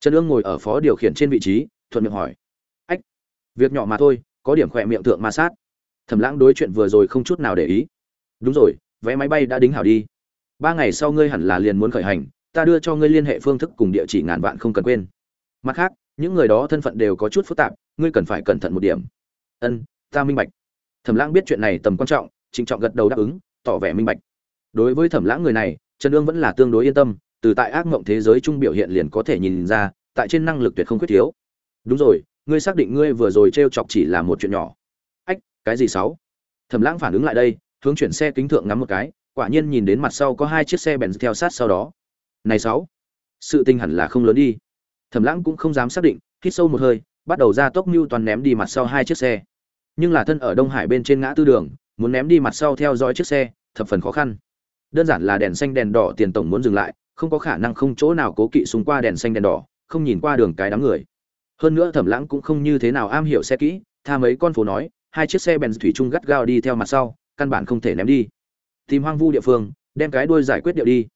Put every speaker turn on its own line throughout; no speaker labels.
trần ương ngồi ở phó điều khiển trên vị trí, thuận miệng hỏi. Ách, việc nhỏ mà thôi, có điểm khỏe miệng thượng ma sát. Thẩm lãng đối chuyện vừa rồi không chút nào để ý. Đúng rồi, vé máy bay đã đính hảo đi. Ba ngày sau ngươi hẳn là liền muốn khởi hành, ta đưa cho ngươi liên hệ phương thức cùng địa chỉ ngàn vạn không cần quên. Mặt khác, những người đó thân phận đều có chút phức tạp, ngươi cần phải cẩn thận một điểm. Ân, ta minh bạch. Thẩm lãng biết chuyện này tầm quan trọng, trịnh trọng gật đầu đáp ứng, tỏ vẻ minh bạch. Đối với thẩm lãng người này, trần ương vẫn là tương đối yên tâm từ tại ác mộng thế giới trung biểu hiện liền có thể nhìn ra, tại trên năng lực tuyệt không khuyết thiếu. Đúng rồi, ngươi xác định ngươi vừa rồi trêu chọc chỉ là một chuyện nhỏ. Ách, cái gì sáu? Thẩm lãng phản ứng lại đây, hướng chuyển xe kính thượng ngắm một cái, quả nhiên nhìn đến mặt sau có hai chiếc xe bèn theo sát sau đó. Này sáu, sự tình hẳn là không lớn đi. Thẩm lãng cũng không dám xác định, hít sâu một hơi, bắt đầu ra tốc mưu toàn ném đi mặt sau hai chiếc xe. Nhưng là thân ở đông hải bên trên ngã tư đường, muốn ném đi mặt sau theo dõi chiếc xe, thập phần khó khăn. Đơn giản là đèn xanh, đèn đỏ, tiền tổng muốn dừng lại không có khả năng không chỗ nào cố kỵ xung qua đèn xanh đèn đỏ, không nhìn qua đường cái đám người. Hơn nữa thẩm lãng cũng không như thế nào am hiểu xe kỹ, tha mấy con phố nói, hai chiếc xe bèn thủy chung gắt gao đi theo mặt sau, căn bản không thể ném đi. Tìm hoang vu địa phương, đem cái đuôi giải quyết điệu đi.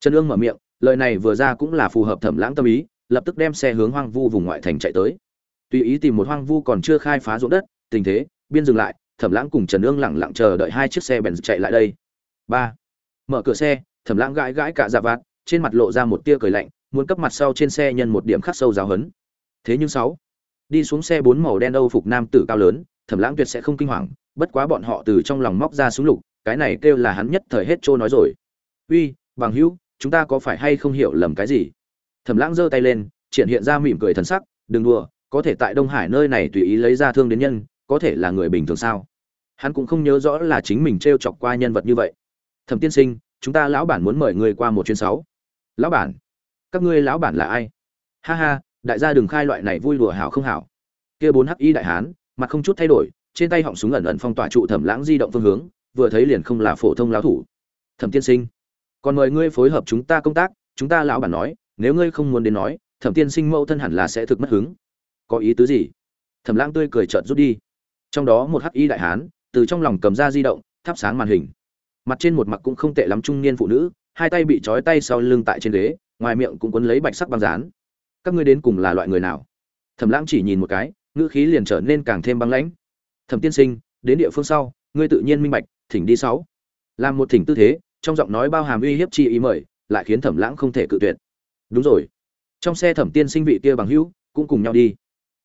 Trần ương mở miệng, lời này vừa ra cũng là phù hợp thẩm lãng tâm ý, lập tức đem xe hướng hoang vu vùng ngoại thành chạy tới. Tùy ý tìm một hoang vu còn chưa khai phá ruộng đất, tình thế, biên dừng lại, thẩm lãng cùng trần ương lẳng lặng chờ đợi hai chiếc xe bèn chạy lại đây. Ba. Mở cửa xe, thẩm lãng gãi gãi cả dạ vạt trên mặt lộ ra một tia cười lạnh, muốn cấp mặt sau trên xe nhân một điểm khắc sâu giáo hấn thế nhưng sáu, đi xuống xe bốn màu đen âu phục nam tử cao lớn, thẩm lãng tuyệt sẽ không kinh hoàng, bất quá bọn họ từ trong lòng móc ra súng lục, cái này kêu là hắn nhất thời hết trô nói rồi. Uy, bằng hữu, chúng ta có phải hay không hiểu lầm cái gì? Thẩm lãng giơ tay lên, triển hiện ra mỉm cười thần sắc, đừng đùa, có thể tại đông hải nơi này tùy ý lấy ra thương đến nhân, có thể là người bình thường sao? Hắn cũng không nhớ rõ là chính mình treo chọc qua nhân vật như vậy. Thẩm tiên sinh, chúng ta lão bản muốn mời người qua một chuyến sáu lão bản. Các ngươi lão bản là ai? Ha ha, đại gia đừng khai loại này vui đùa hảo không hảo. Kia bốn hắc y đại hán, mặt không chút thay đổi, trên tay họng súng ẩn ẩn phong tỏa trụ thẩm lãng di động phương hướng, vừa thấy liền không là phổ thông lão thủ. Thẩm tiên sinh, còn mời ngươi phối hợp chúng ta công tác, chúng ta lão bản nói, nếu ngươi không muốn đến nói, thẩm tiên sinh mẫu thân hẳn là sẽ thực mất hứng. Có ý tứ gì? Thẩm lãng tươi cười trợn rút đi. Trong đó một hắc y đại hán, từ trong lòng cầm ra di động, thắp sáng màn hình. Mặt trên một mặt cũng không tệ lắm trung niên phụ nữ hai tay bị trói tay sau lưng tại trên ghế, ngoài miệng cũng quấn lấy bạch sắc băng dán. Các ngươi đến cùng là loại người nào? Thẩm lãng chỉ nhìn một cái, ngữ khí liền trở nên càng thêm băng lãnh. Thẩm tiên sinh, đến địa phương sau, ngươi tự nhiên minh bạch, thỉnh đi sáu. Làm một thỉnh tư thế, trong giọng nói bao hàm uy hiếp chi ý mời, lại khiến thẩm lãng không thể cự tuyệt. Đúng rồi. Trong xe thẩm tiên sinh vị kia bằng hữu, cũng cùng nhau đi.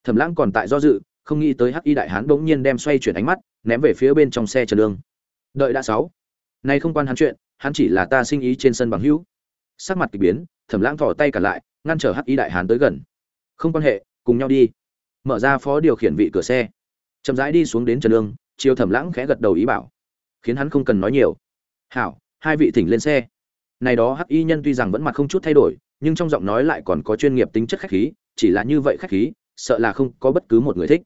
Thẩm lãng còn tại do dự, không nghĩ tới hắc y đại hán bỗng nhiên đem xoay chuyển ánh mắt, ném về phía bên trong xe trần lương. Đợi đã sáu. Nay không quan hắn chuyện hắn chỉ là ta sinh ý trên sân bằng hữu. Sắc mặt kỳ biến, thẩm lãng thỏ tay cả lại, ngăn trở hắc y đại hán tới gần. Không quan hệ, cùng nhau đi. Mở ra phó điều khiển vị cửa xe. Chậm rãi đi xuống đến trần lương, chiều thẩm lãng khẽ gật đầu ý bảo. Khiến hắn không cần nói nhiều. Hảo, hai vị thỉnh lên xe. Này đó hắc y nhân tuy rằng vẫn mặt không chút thay đổi, nhưng trong giọng nói lại còn có chuyên nghiệp tính chất khách khí, chỉ là như vậy khách khí, sợ là không có bất cứ một người thích.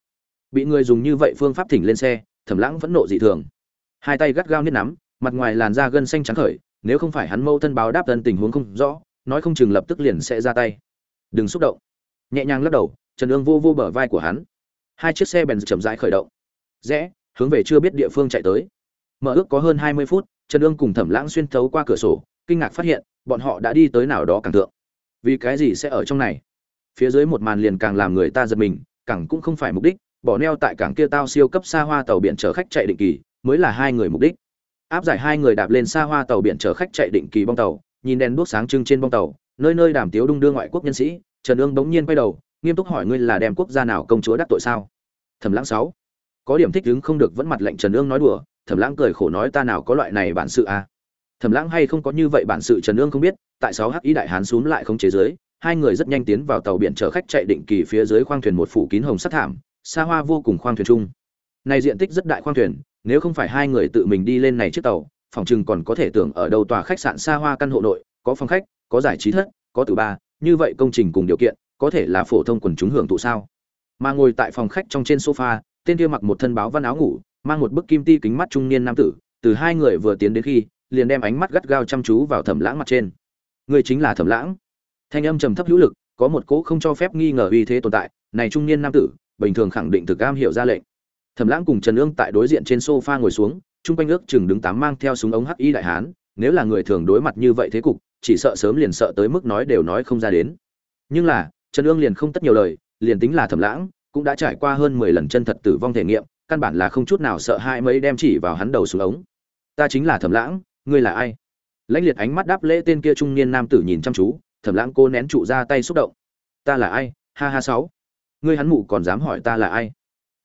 Bị người dùng như vậy phương pháp thỉnh lên xe, thẩm lãng vẫn nộ dị thường. Hai tay gắt gao niết nắm mặt ngoài làn da gân xanh trắng khởi, nếu không phải hắn mâu thân báo đáp thân tình huống không rõ, nói không chừng lập tức liền sẽ ra tay. Đừng xúc động. Nhẹ nhàng lắc đầu, trần ương vô vô bờ vai của hắn. Hai chiếc xe bèn chậm rãi khởi động. Rẽ, hướng về chưa biết địa phương chạy tới. Mở ước có hơn hai mươi phút, trần ương cùng thẩm lãng xuyên thấu qua cửa sổ, kinh ngạc phát hiện, bọn họ đã đi tới nào đó càng thượng. Vì cái gì sẽ ở trong này? Phía dưới một màn liền càng làm người ta giật mình, càng cũng không phải mục đích, bỏ neo tại cảng kia tao siêu cấp xa hoa tàu biển chở khách chạy định kỳ, mới là hai người mục đích áp giải hai người đạp lên xa hoa tàu biển chở khách chạy định kỳ bong tàu, nhìn đèn đuốc sáng trưng trên bong tàu, nơi nơi đàm tiếu đung đưa ngoại quốc nhân sĩ, trần ương bỗng nhiên quay đầu, nghiêm túc hỏi ngươi là đem quốc gia nào công chúa đắc tội sao? Thẩm lãng sáu. Có điểm thích đứng không được vẫn mặt lệnh trần ương nói đùa, thẩm lãng cười khổ nói ta nào có loại này bản sự à? Thẩm lãng hay không có như vậy bản sự trần ương không biết, tại sáu hắc ý đại hán xuống lại không chế giới, hai người rất nhanh tiến vào tàu biển chở khách chạy định kỳ phía dưới khoang thuyền một phủ kín hồng sắt thảm, xa hoa vô cùng khoang thuyền chung này diện tích rất đại khoang thuyền, nếu không phải hai người tự mình đi lên này chiếc tàu, phòng chừng còn có thể tưởng ở đâu tòa khách sạn xa hoa căn hộ nội, có phòng khách, có giải trí thất, có tử ba, như vậy công trình cùng điều kiện, có thể là phổ thông quần chúng hưởng thụ sao? Mà ngồi tại phòng khách trong trên sofa, tên kia mặc một thân báo văn áo ngủ, mang một bức kim ti kính mắt trung niên nam tử, từ hai người vừa tiến đến khi, liền đem ánh mắt gắt gao chăm chú vào thẩm lãng mặt trên. Người chính là thẩm lãng. Thanh âm trầm thấp hữu lực, có một cỗ không cho phép nghi ngờ uy thế tồn tại, này trung niên nam tử, bình thường khẳng định thực am hiểu ra lệnh thẩm lãng cùng trần ương tại đối diện trên sofa ngồi xuống, chung quanh ước chừng đứng tám mang theo súng ống hắc y đại hán, nếu là người thường đối mặt như vậy thế cục, chỉ sợ sớm liền sợ tới mức nói đều nói không ra đến. Nhưng là, trần ương liền không tất nhiều lời, liền tính là thẩm lãng, cũng đã trải qua hơn mười lần chân thật tử vong thể nghiệm, căn bản là không chút nào sợ hãi mấy đem chỉ vào hắn đầu xuống ống. Ta chính là thẩm lãng, ngươi là ai? Lãnh liệt ánh mắt đáp lễ tên kia trung niên nam tử nhìn chăm chú, thẩm lãng cô nén trụ ra tay xúc động. Ta là ai? Ha ha sáu. Ngươi hắn mụ còn dám hỏi ta là ai?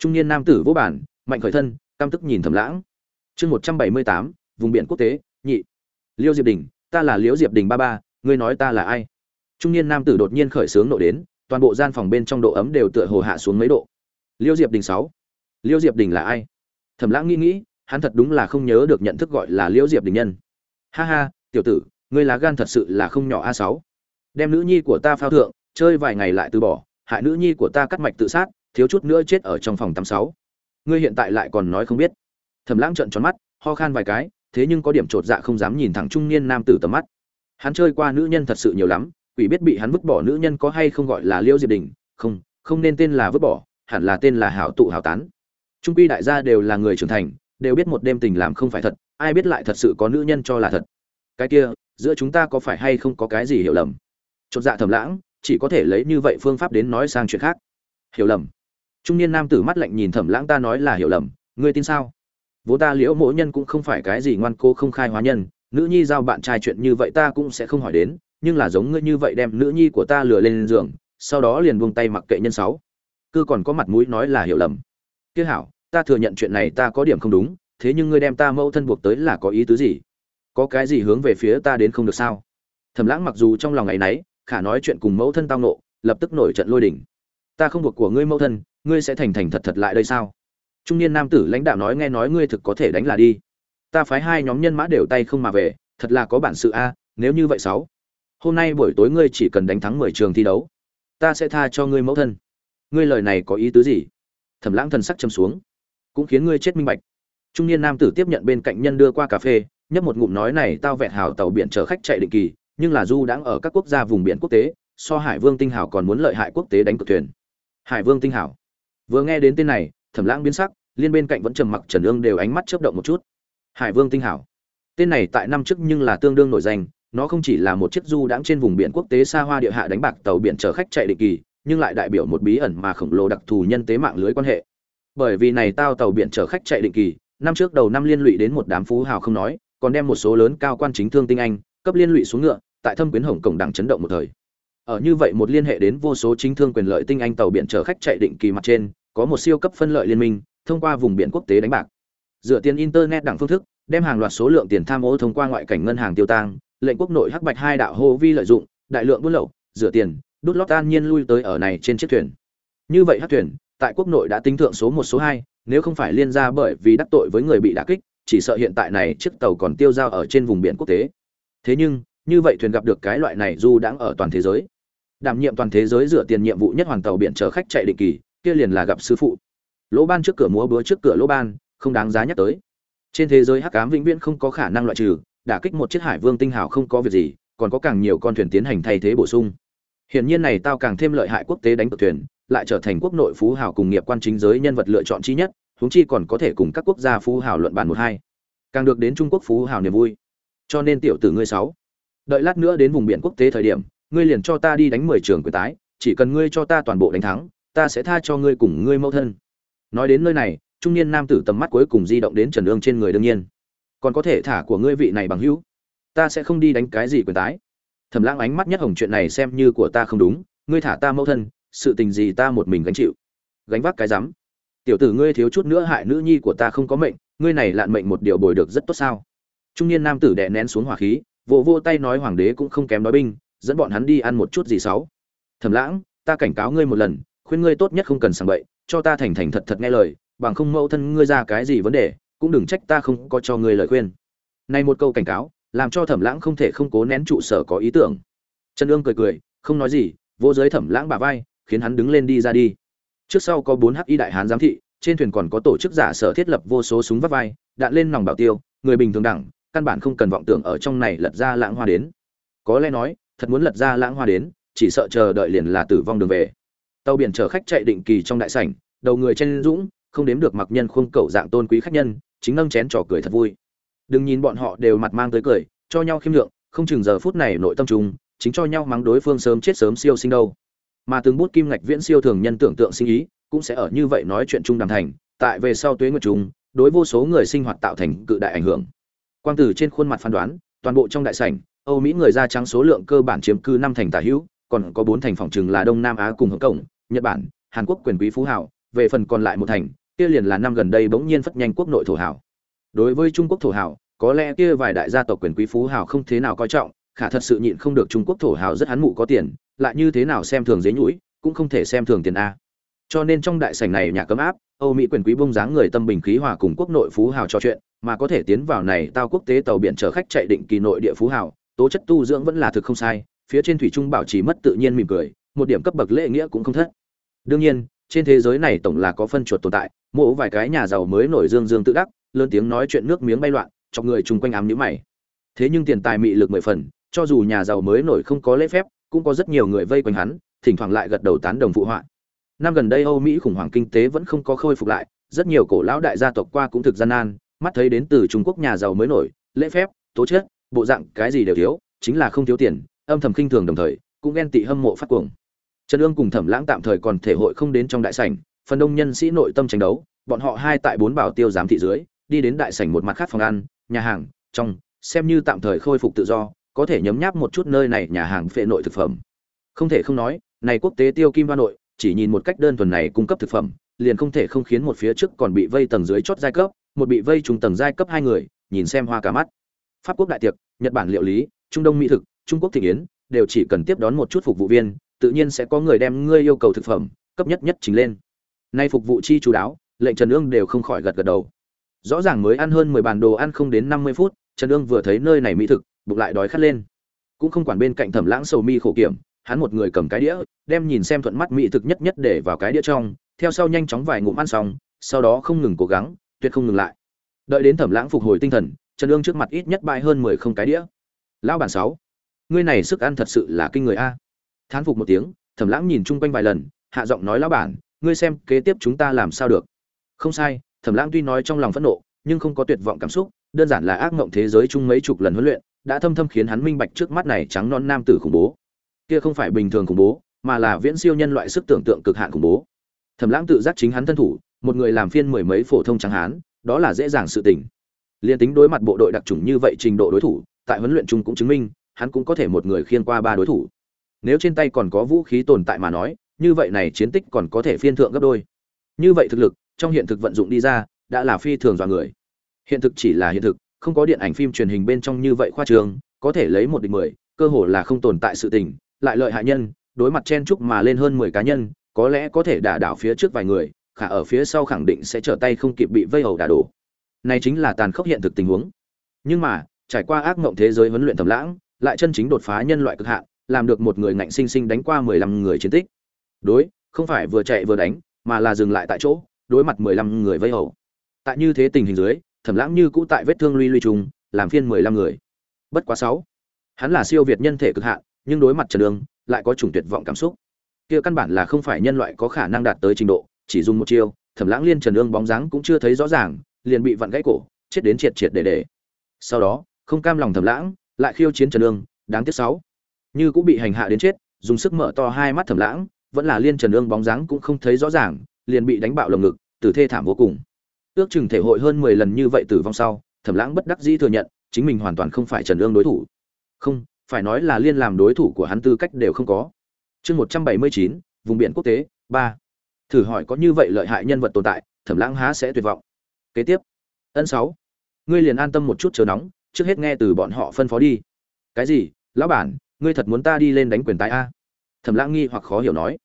Trung niên nam tử vô bản mạnh khởi thân cam tức nhìn thầm lãng. Chương một trăm bảy mươi tám, vùng biển quốc tế, nhị. Liêu diệp đình, ta là liễu diệp đình ba ba, ngươi nói ta là ai? Trung niên nam tử đột nhiên khởi sướng nộ đến, toàn bộ gian phòng bên trong độ ấm đều tựa hồ hạ xuống mấy độ. Liêu diệp đình sáu. Liêu diệp đình là ai? Thẩm lãng nghĩ nghĩ, hắn thật đúng là không nhớ được nhận thức gọi là liễu diệp đình nhân. Ha ha, tiểu tử, ngươi lá gan thật sự là không nhỏ a sáu. Đem nữ nhi của ta phao thượng, chơi vài ngày lại từ bỏ, hại nữ nhi của ta cắt mạch tự sát thiếu chút nữa chết ở trong phòng tám sáu. Ngươi hiện tại lại còn nói không biết. Thẩm lãng trợn tròn mắt, ho khan vài cái, thế nhưng có điểm trột dạ không dám nhìn thẳng trung niên nam tử tầm mắt. Hắn chơi qua nữ nhân thật sự nhiều lắm, quỷ biết bị hắn vứt bỏ nữ nhân có hay không gọi là liêu diệp đình. Không không nên tên là vứt bỏ, hẳn là tên là hảo tụ hảo tán. Trung quy đại gia đều là người trưởng thành, đều biết một đêm tình làm không phải thật, ai biết lại thật sự có nữ nhân cho là thật. Cái kia, giữa chúng ta có phải hay không có cái gì hiểu lầm? Chột dạ thầm lãng, chỉ có thể lấy như vậy phương pháp đến nói sang chuyện khác. Hiểu lầm trung niên nam tử mắt lạnh nhìn thẩm lãng ta nói là hiểu lầm, ngươi tin sao? Vốn ta liễu mỗi nhân cũng không phải cái gì ngoan cô không khai hóa nhân, nữ nhi giao bạn trai chuyện như vậy ta cũng sẽ không hỏi đến, nhưng là giống ngươi như vậy đem nữ nhi của ta lừa lên giường, sau đó liền buông tay mặc kệ nhân sáu. Cứ còn có mặt mũi nói là hiểu lầm. Kia hảo, ta thừa nhận chuyện này ta có điểm không đúng, thế nhưng ngươi đem ta mâu thân buộc tới là có ý tứ gì? Có cái gì hướng về phía ta đến không được sao? Thẩm lãng mặc dù trong lòng ngày nấy khả nói chuyện cùng mẫu thân tao nộ lập tức nổi trận lôi đỉnh ta không buộc của ngươi mẫu thân ngươi sẽ thành thành thật thật lại đây sao? Trung niên nam tử lãnh đạo nói nghe nói ngươi thực có thể đánh là đi. Ta phái hai nhóm nhân mã đều tay không mà về, thật là có bản sự a, nếu như vậy sáu. Hôm nay buổi tối ngươi chỉ cần đánh thắng mười trường thi đấu, ta sẽ tha cho ngươi mẫu thân. Ngươi lời này có ý tứ gì? Thẩm lãng thần sắc châm xuống, cũng khiến ngươi chết minh bạch. Trung niên nam tử tiếp nhận bên cạnh nhân đưa qua cà phê, nhấp một ngụm nói này tao vẹn hào tàu biển chở khách chạy định kỳ, nhưng là du đang ở các quốc gia vùng biển quốc tế, so hải vương tinh hảo còn muốn lợi hại quốc tế đánh cược thuyền. Hải vương tinh hảo vừa nghe đến tên này, thẩm lãng biến sắc, liên bên cạnh vẫn trầm mặc trần ương đều ánh mắt chớp động một chút. Hải vương tinh hảo. Tên này tại năm trước nhưng là tương đương nổi danh, nó không chỉ là một chiếc du đãng trên vùng biển quốc tế xa hoa địa hạ đánh bạc tàu biển chở khách chạy định kỳ, nhưng lại đại biểu một bí ẩn mà khổng lồ đặc thù nhân tế mạng lưới quan hệ. Bởi vì này tao tàu biển chở khách chạy định kỳ, năm trước đầu năm liên lụy đến một đám phú hào không nói, còn đem một số lớn cao quan chính thương tinh anh, cấp liên lụy xuống ngựa, tại thâm quyến hồng cổng đảng chấn động một thời ở như vậy một liên hệ đến vô số chính thương quyền lợi tinh anh tàu biển chở khách chạy định kỳ mặt trên, có một siêu cấp phân lợi liên minh, thông qua vùng biển quốc tế đánh bạc. Dựa tiền internet đẳng phương thức, đem hàng loạt số lượng tiền tham ô thông qua ngoại cảnh ngân hàng tiêu tang, lệnh quốc nội hắc bạch hai đạo hô vi lợi dụng, đại lượng buôn lậu, rửa tiền, đút lót an nhiên lui tới ở này trên chiếc thuyền. Như vậy hắc thuyền, tại quốc nội đã tính thượng số một, số hai, nếu không phải liên ra bởi vì đắc tội với người bị đả kích, chỉ sợ hiện tại này chiếc tàu còn tiêu dao ở trên vùng biển quốc tế. Thế nhưng, như vậy thuyền gặp được cái loại này du đang ở toàn thế giới đảm nhiệm toàn thế giới dựa tiền nhiệm vụ nhất hoàn tàu biển chở khách chạy định kỳ, kia liền là gặp sư phụ. Lỗ ban trước cửa múa búa trước cửa lỗ ban, không đáng giá nhắc tới. Trên thế giới hắc ám vĩnh viễn không có khả năng loại trừ, đả kích một chiếc hải vương tinh hào không có việc gì, còn có càng nhiều con thuyền tiến hành thay thế bổ sung. Hiển nhiên này tao càng thêm lợi hại quốc tế đánh cược thuyền, lại trở thành quốc nội phú hào cùng nghiệp quan chính giới nhân vật lựa chọn chi nhất, huống chi còn có thể cùng các quốc gia phú hào luận bàn một hai. Càng được đến trung quốc phú hào niềm vui. Cho nên tiểu tử ngươi sáu, đợi lát nữa đến vùng biển quốc tế thời điểm ngươi liền cho ta đi đánh mười trường quyền tái chỉ cần ngươi cho ta toàn bộ đánh thắng ta sẽ tha cho ngươi cùng ngươi mẫu thân. Nói đến nơi này trung niên nam tử tầm mắt cuối cùng di động đến trần ương trên người đương nhiên. Còn có thể thả của ngươi vị này bằng hữu ta sẽ không đi đánh cái gì quyền tái. Thẩm lãng ánh mắt nhất hồng chuyện này xem như của ta không đúng ngươi thả ta mẫu thân sự tình gì ta một mình gánh chịu? Gánh vác cái rắm? Tiểu tử ngươi thiếu chút nữa hại nữ nhi của ta không có mệnh ngươi này lạn mệnh một điều bồi được rất tốt sao? Trung niên nam tử đè nén xuống hỏa khí vỗ vô, vô tay nói hoàng đế cũng không kém nói binh dẫn bọn hắn đi ăn một chút gì sáu. thẩm lãng, ta cảnh cáo ngươi một lần, khuyên ngươi tốt nhất không cần sảng bậy, cho ta thành thành thật thật nghe lời, bằng không mẫu thân ngươi ra cái gì vấn đề, cũng đừng trách ta không có cho ngươi lời khuyên. Này một câu cảnh cáo, làm cho thẩm lãng không thể không cố nén trụ sở có ý tưởng. Trần ương cười cười, không nói gì, vô giới thẩm lãng bả vai, khiến hắn đứng lên đi ra đi. Trước sau có bốn hắc y đại hán giám thị, trên thuyền còn có tổ chức giả sở thiết lập vô số súng vắt vai, đạn lên nòng bảo tiêu, người bình thường đẳng, căn bản không cần vọng tưởng ở trong này lật ra lãng hoa đến. Có lẽ nói thật muốn lật ra lãng hoa đến, chỉ sợ chờ đợi liền là tử vong đường về. Tàu biển chở khách chạy định kỳ trong đại sảnh, đầu người trên dũng, không đếm được mặc nhân khuôn cậu dạng tôn quý khách nhân, chính nâng chén trò cười thật vui. Đừng nhìn bọn họ đều mặt mang tới cười, cho nhau khiêm lượng, không chừng giờ phút này nội tâm trùng chính cho nhau mắng đối phương sớm chết sớm siêu sinh đâu. Mà từng bút kim ngạch viễn siêu thường nhân tưởng tượng sinh ý, cũng sẽ ở như vậy nói chuyện chung đàm thành, tại về sau tuế nguyệt trùng đối vô số người sinh hoạt tạo thành cự đại ảnh hưởng. Quang tử trên khuôn mặt phán đoán, toàn bộ trong đại sảnh âu mỹ người da trắng số lượng cơ bản chiếm cư năm thành tả hữu còn có bốn thành phòng trừng là đông nam á cùng hồng Kông, nhật bản hàn quốc quyền quý phú hảo về phần còn lại một thành kia liền là năm gần đây bỗng nhiên phất nhanh quốc nội thổ hảo đối với trung quốc thổ hảo có lẽ kia vài đại gia tộc quyền quý phú hảo không thế nào coi trọng khả thật sự nhịn không được trung quốc thổ hảo rất hắn mụ có tiền lại như thế nào xem thường dế nhũi cũng không thể xem thường tiền a. Cho nên trong đại sảnh này nhà cấm áp âu mỹ quyền quý bông dáng người tâm bình khí hòa cùng quốc nội phú hào trò chuyện mà có thể tiến vào này tao quốc tế tàu biển chở khách chạy định kỳ nội địa phú hào tố chất tu dưỡng vẫn là thực không sai, phía trên thủy trung bảo trì mất tự nhiên mỉm cười, một điểm cấp bậc lễ nghĩa cũng không thất. Đương nhiên, trên thế giới này tổng là có phân chuột tồn tại mộ vài cái nhà giàu mới nổi dương dương tự đắc, lớn tiếng nói chuyện nước miếng bay loạn, chọc người chung quanh ám nhữ mày. Thế nhưng tiền tài mị lực mười phần, cho dù nhà giàu mới nổi không có lễ phép, cũng có rất nhiều người vây quanh hắn, thỉnh thoảng lại gật đầu tán đồng phụ họa. Năm gần đây âu mỹ khủng hoảng kinh tế vẫn không có khôi phục lại, rất nhiều cổ lão đại gia tộc qua cũng thực gian nan, mắt thấy đến từ trung quốc nhà giàu mới nổi, lễ phép, tố chất bộ dạng cái gì đều thiếu, chính là không thiếu tiền, âm thầm khinh thường đồng thời, cũng ghen tị hâm mộ phát cuồng. Trần ương cùng thẩm lãng tạm thời còn thể hội không đến trong đại sảnh, phần đông nhân sĩ nội tâm tranh đấu, bọn họ hai tại bốn bảo tiêu giám thị dưới, đi đến đại sảnh một mặt khác phòng ăn, nhà hàng, trong, xem như tạm thời khôi phục tự do, có thể nhấm nháp một chút nơi này nhà hàng phệ nội thực phẩm. Không thể không nói, này quốc tế tiêu kim hoa nội, chỉ nhìn một cách đơn thuần này cung cấp thực phẩm, liền không thể không khiến một phía trước còn bị vây tầng dưới chót giai cấp, một bị vây trùng tầng giai cấp hai người, nhìn xem hoa cả mắt pháp quốc đại tiệc, nhật bản liệu lý, trung đông mỹ thực, trung quốc thị yến, đều chỉ cần tiếp đón một chút phục vụ viên, tự nhiên sẽ có người đem ngươi yêu cầu thực phẩm, cấp nhất nhất chính lên. Nay phục vụ chi chú đáo, lệnh trần ương đều không khỏi gật gật đầu. Rõ ràng mới ăn hơn mười bàn đồ ăn không đến năm mươi phút, trần ương vừa thấy nơi này mỹ thực, bụng lại đói khát lên. Cũng không quản bên cạnh thẩm lãng sầu mi khổ kiểm, hắn một người cầm cái đĩa, đem nhìn xem thuận mắt mỹ thực nhất nhất để vào cái đĩa trong, theo sau nhanh chóng vài ngụm ăn xong, sau đó không ngừng cố gắng, tuyệt không ngừng lại. Đợi đến thẩm lãng phục hồi tinh thần trần ương trước mặt ít nhất bại hơn mười không cái đĩa. Lão bản sáu, ngươi này sức ăn thật sự là kinh người a. Thán phục một tiếng, thẩm lãng nhìn chung quanh vài lần, hạ giọng nói lão bản, ngươi xem kế tiếp chúng ta làm sao được. Không sai, thẩm lãng tuy nói trong lòng phẫn nộ, nhưng không có tuyệt vọng cảm xúc, đơn giản là ác mộng thế giới chung mấy chục lần huấn luyện, đã thâm thâm khiến hắn minh bạch trước mắt này trắng non nam tử khủng bố. Kia không phải bình thường khủng bố, mà là viễn siêu nhân loại sức tưởng tượng cực hạn khủng bố. Thẩm lãng tự giác chính hắn thân thủ, một người làm phiên mười mấy phổ thông trắng hán, đó là dễ dàng sự tình liên tính đối mặt bộ đội đặc trùng như vậy trình độ đối thủ, tại huấn luyện chung cũng chứng minh, hắn cũng có thể một người khiên qua ba đối thủ. Nếu trên tay còn có vũ khí tồn tại mà nói, như vậy này chiến tích còn có thể phiên thượng gấp đôi. Như vậy thực lực, trong hiện thực vận dụng đi ra, đã là phi thường dọa người. Hiện thực chỉ là hiện thực, không có điện ảnh phim truyền hình bên trong như vậy khoa trường, có thể lấy một địch mười, cơ hồ là không tồn tại sự tình, lại lợi hại nhân, đối mặt chen chúc mà lên hơn mười cá nhân, có lẽ có thể đả đảo phía trước vài người, khả ở phía sau khẳng định sẽ trở tay không kịp bị vây hầu đả đổ này chính là tàn khốc hiện thực tình huống. Nhưng mà, trải qua ác mộng thế giới huấn luyện thầm lãng, lại chân chính đột phá nhân loại cực hạn, làm được một người ngạnh sinh sinh đánh qua mười lăm người chiến tích. Đối, không phải vừa chạy vừa đánh, mà là dừng lại tại chỗ, đối mặt mười lăm người vây hầu. Tại như thế tình hình dưới thẩm lãng như cũ tại vết thương luy luy trùng, làm phiên mười lăm người. Bất quá sáu. Hắn là siêu việt nhân thể cực hạn, nhưng đối mặt trần đường, lại có chủng tuyệt vọng cảm xúc. Kia căn bản là không phải nhân loại có khả năng đạt tới trình độ, chỉ dùng một chiêu thẩm lãng liên trần ương bóng dáng cũng chưa thấy rõ ràng liền bị vặn gãy cổ, chết đến triệt triệt để để. Sau đó, không cam lòng thẩm lãng, lại khiêu chiến trần ương, đáng tiếc sáu. Như cũng bị hành hạ đến chết, dùng sức mở to hai mắt thẩm lãng, vẫn là liên trần ương bóng dáng cũng không thấy rõ ràng, liền bị đánh bạo lồng ngực, tử thê thảm vô cùng. Ước chừng thể hội hơn mười lần như vậy tử vong sau thẩm lãng bất đắc dĩ thừa nhận, chính mình hoàn toàn không phải trần ương đối thủ. Không, phải nói là liên làm đối thủ của hắn tư cách đều không có. Chương một trăm bảy mươi chín, vùng biển quốc tế, ba. Thử hỏi có như vậy lợi hại nhân vật tồn tại thẩm lãng há sẽ tuyệt vọng kế tiếp. Ân sáu. Ngươi liền an tâm một chút chờ nóng, trước hết nghe từ bọn họ phân phó đi. Cái gì? Lão bản, ngươi thật muốn ta đi lên đánh quyền tái a? Thẩm lãng nghi hoặc khó hiểu nói.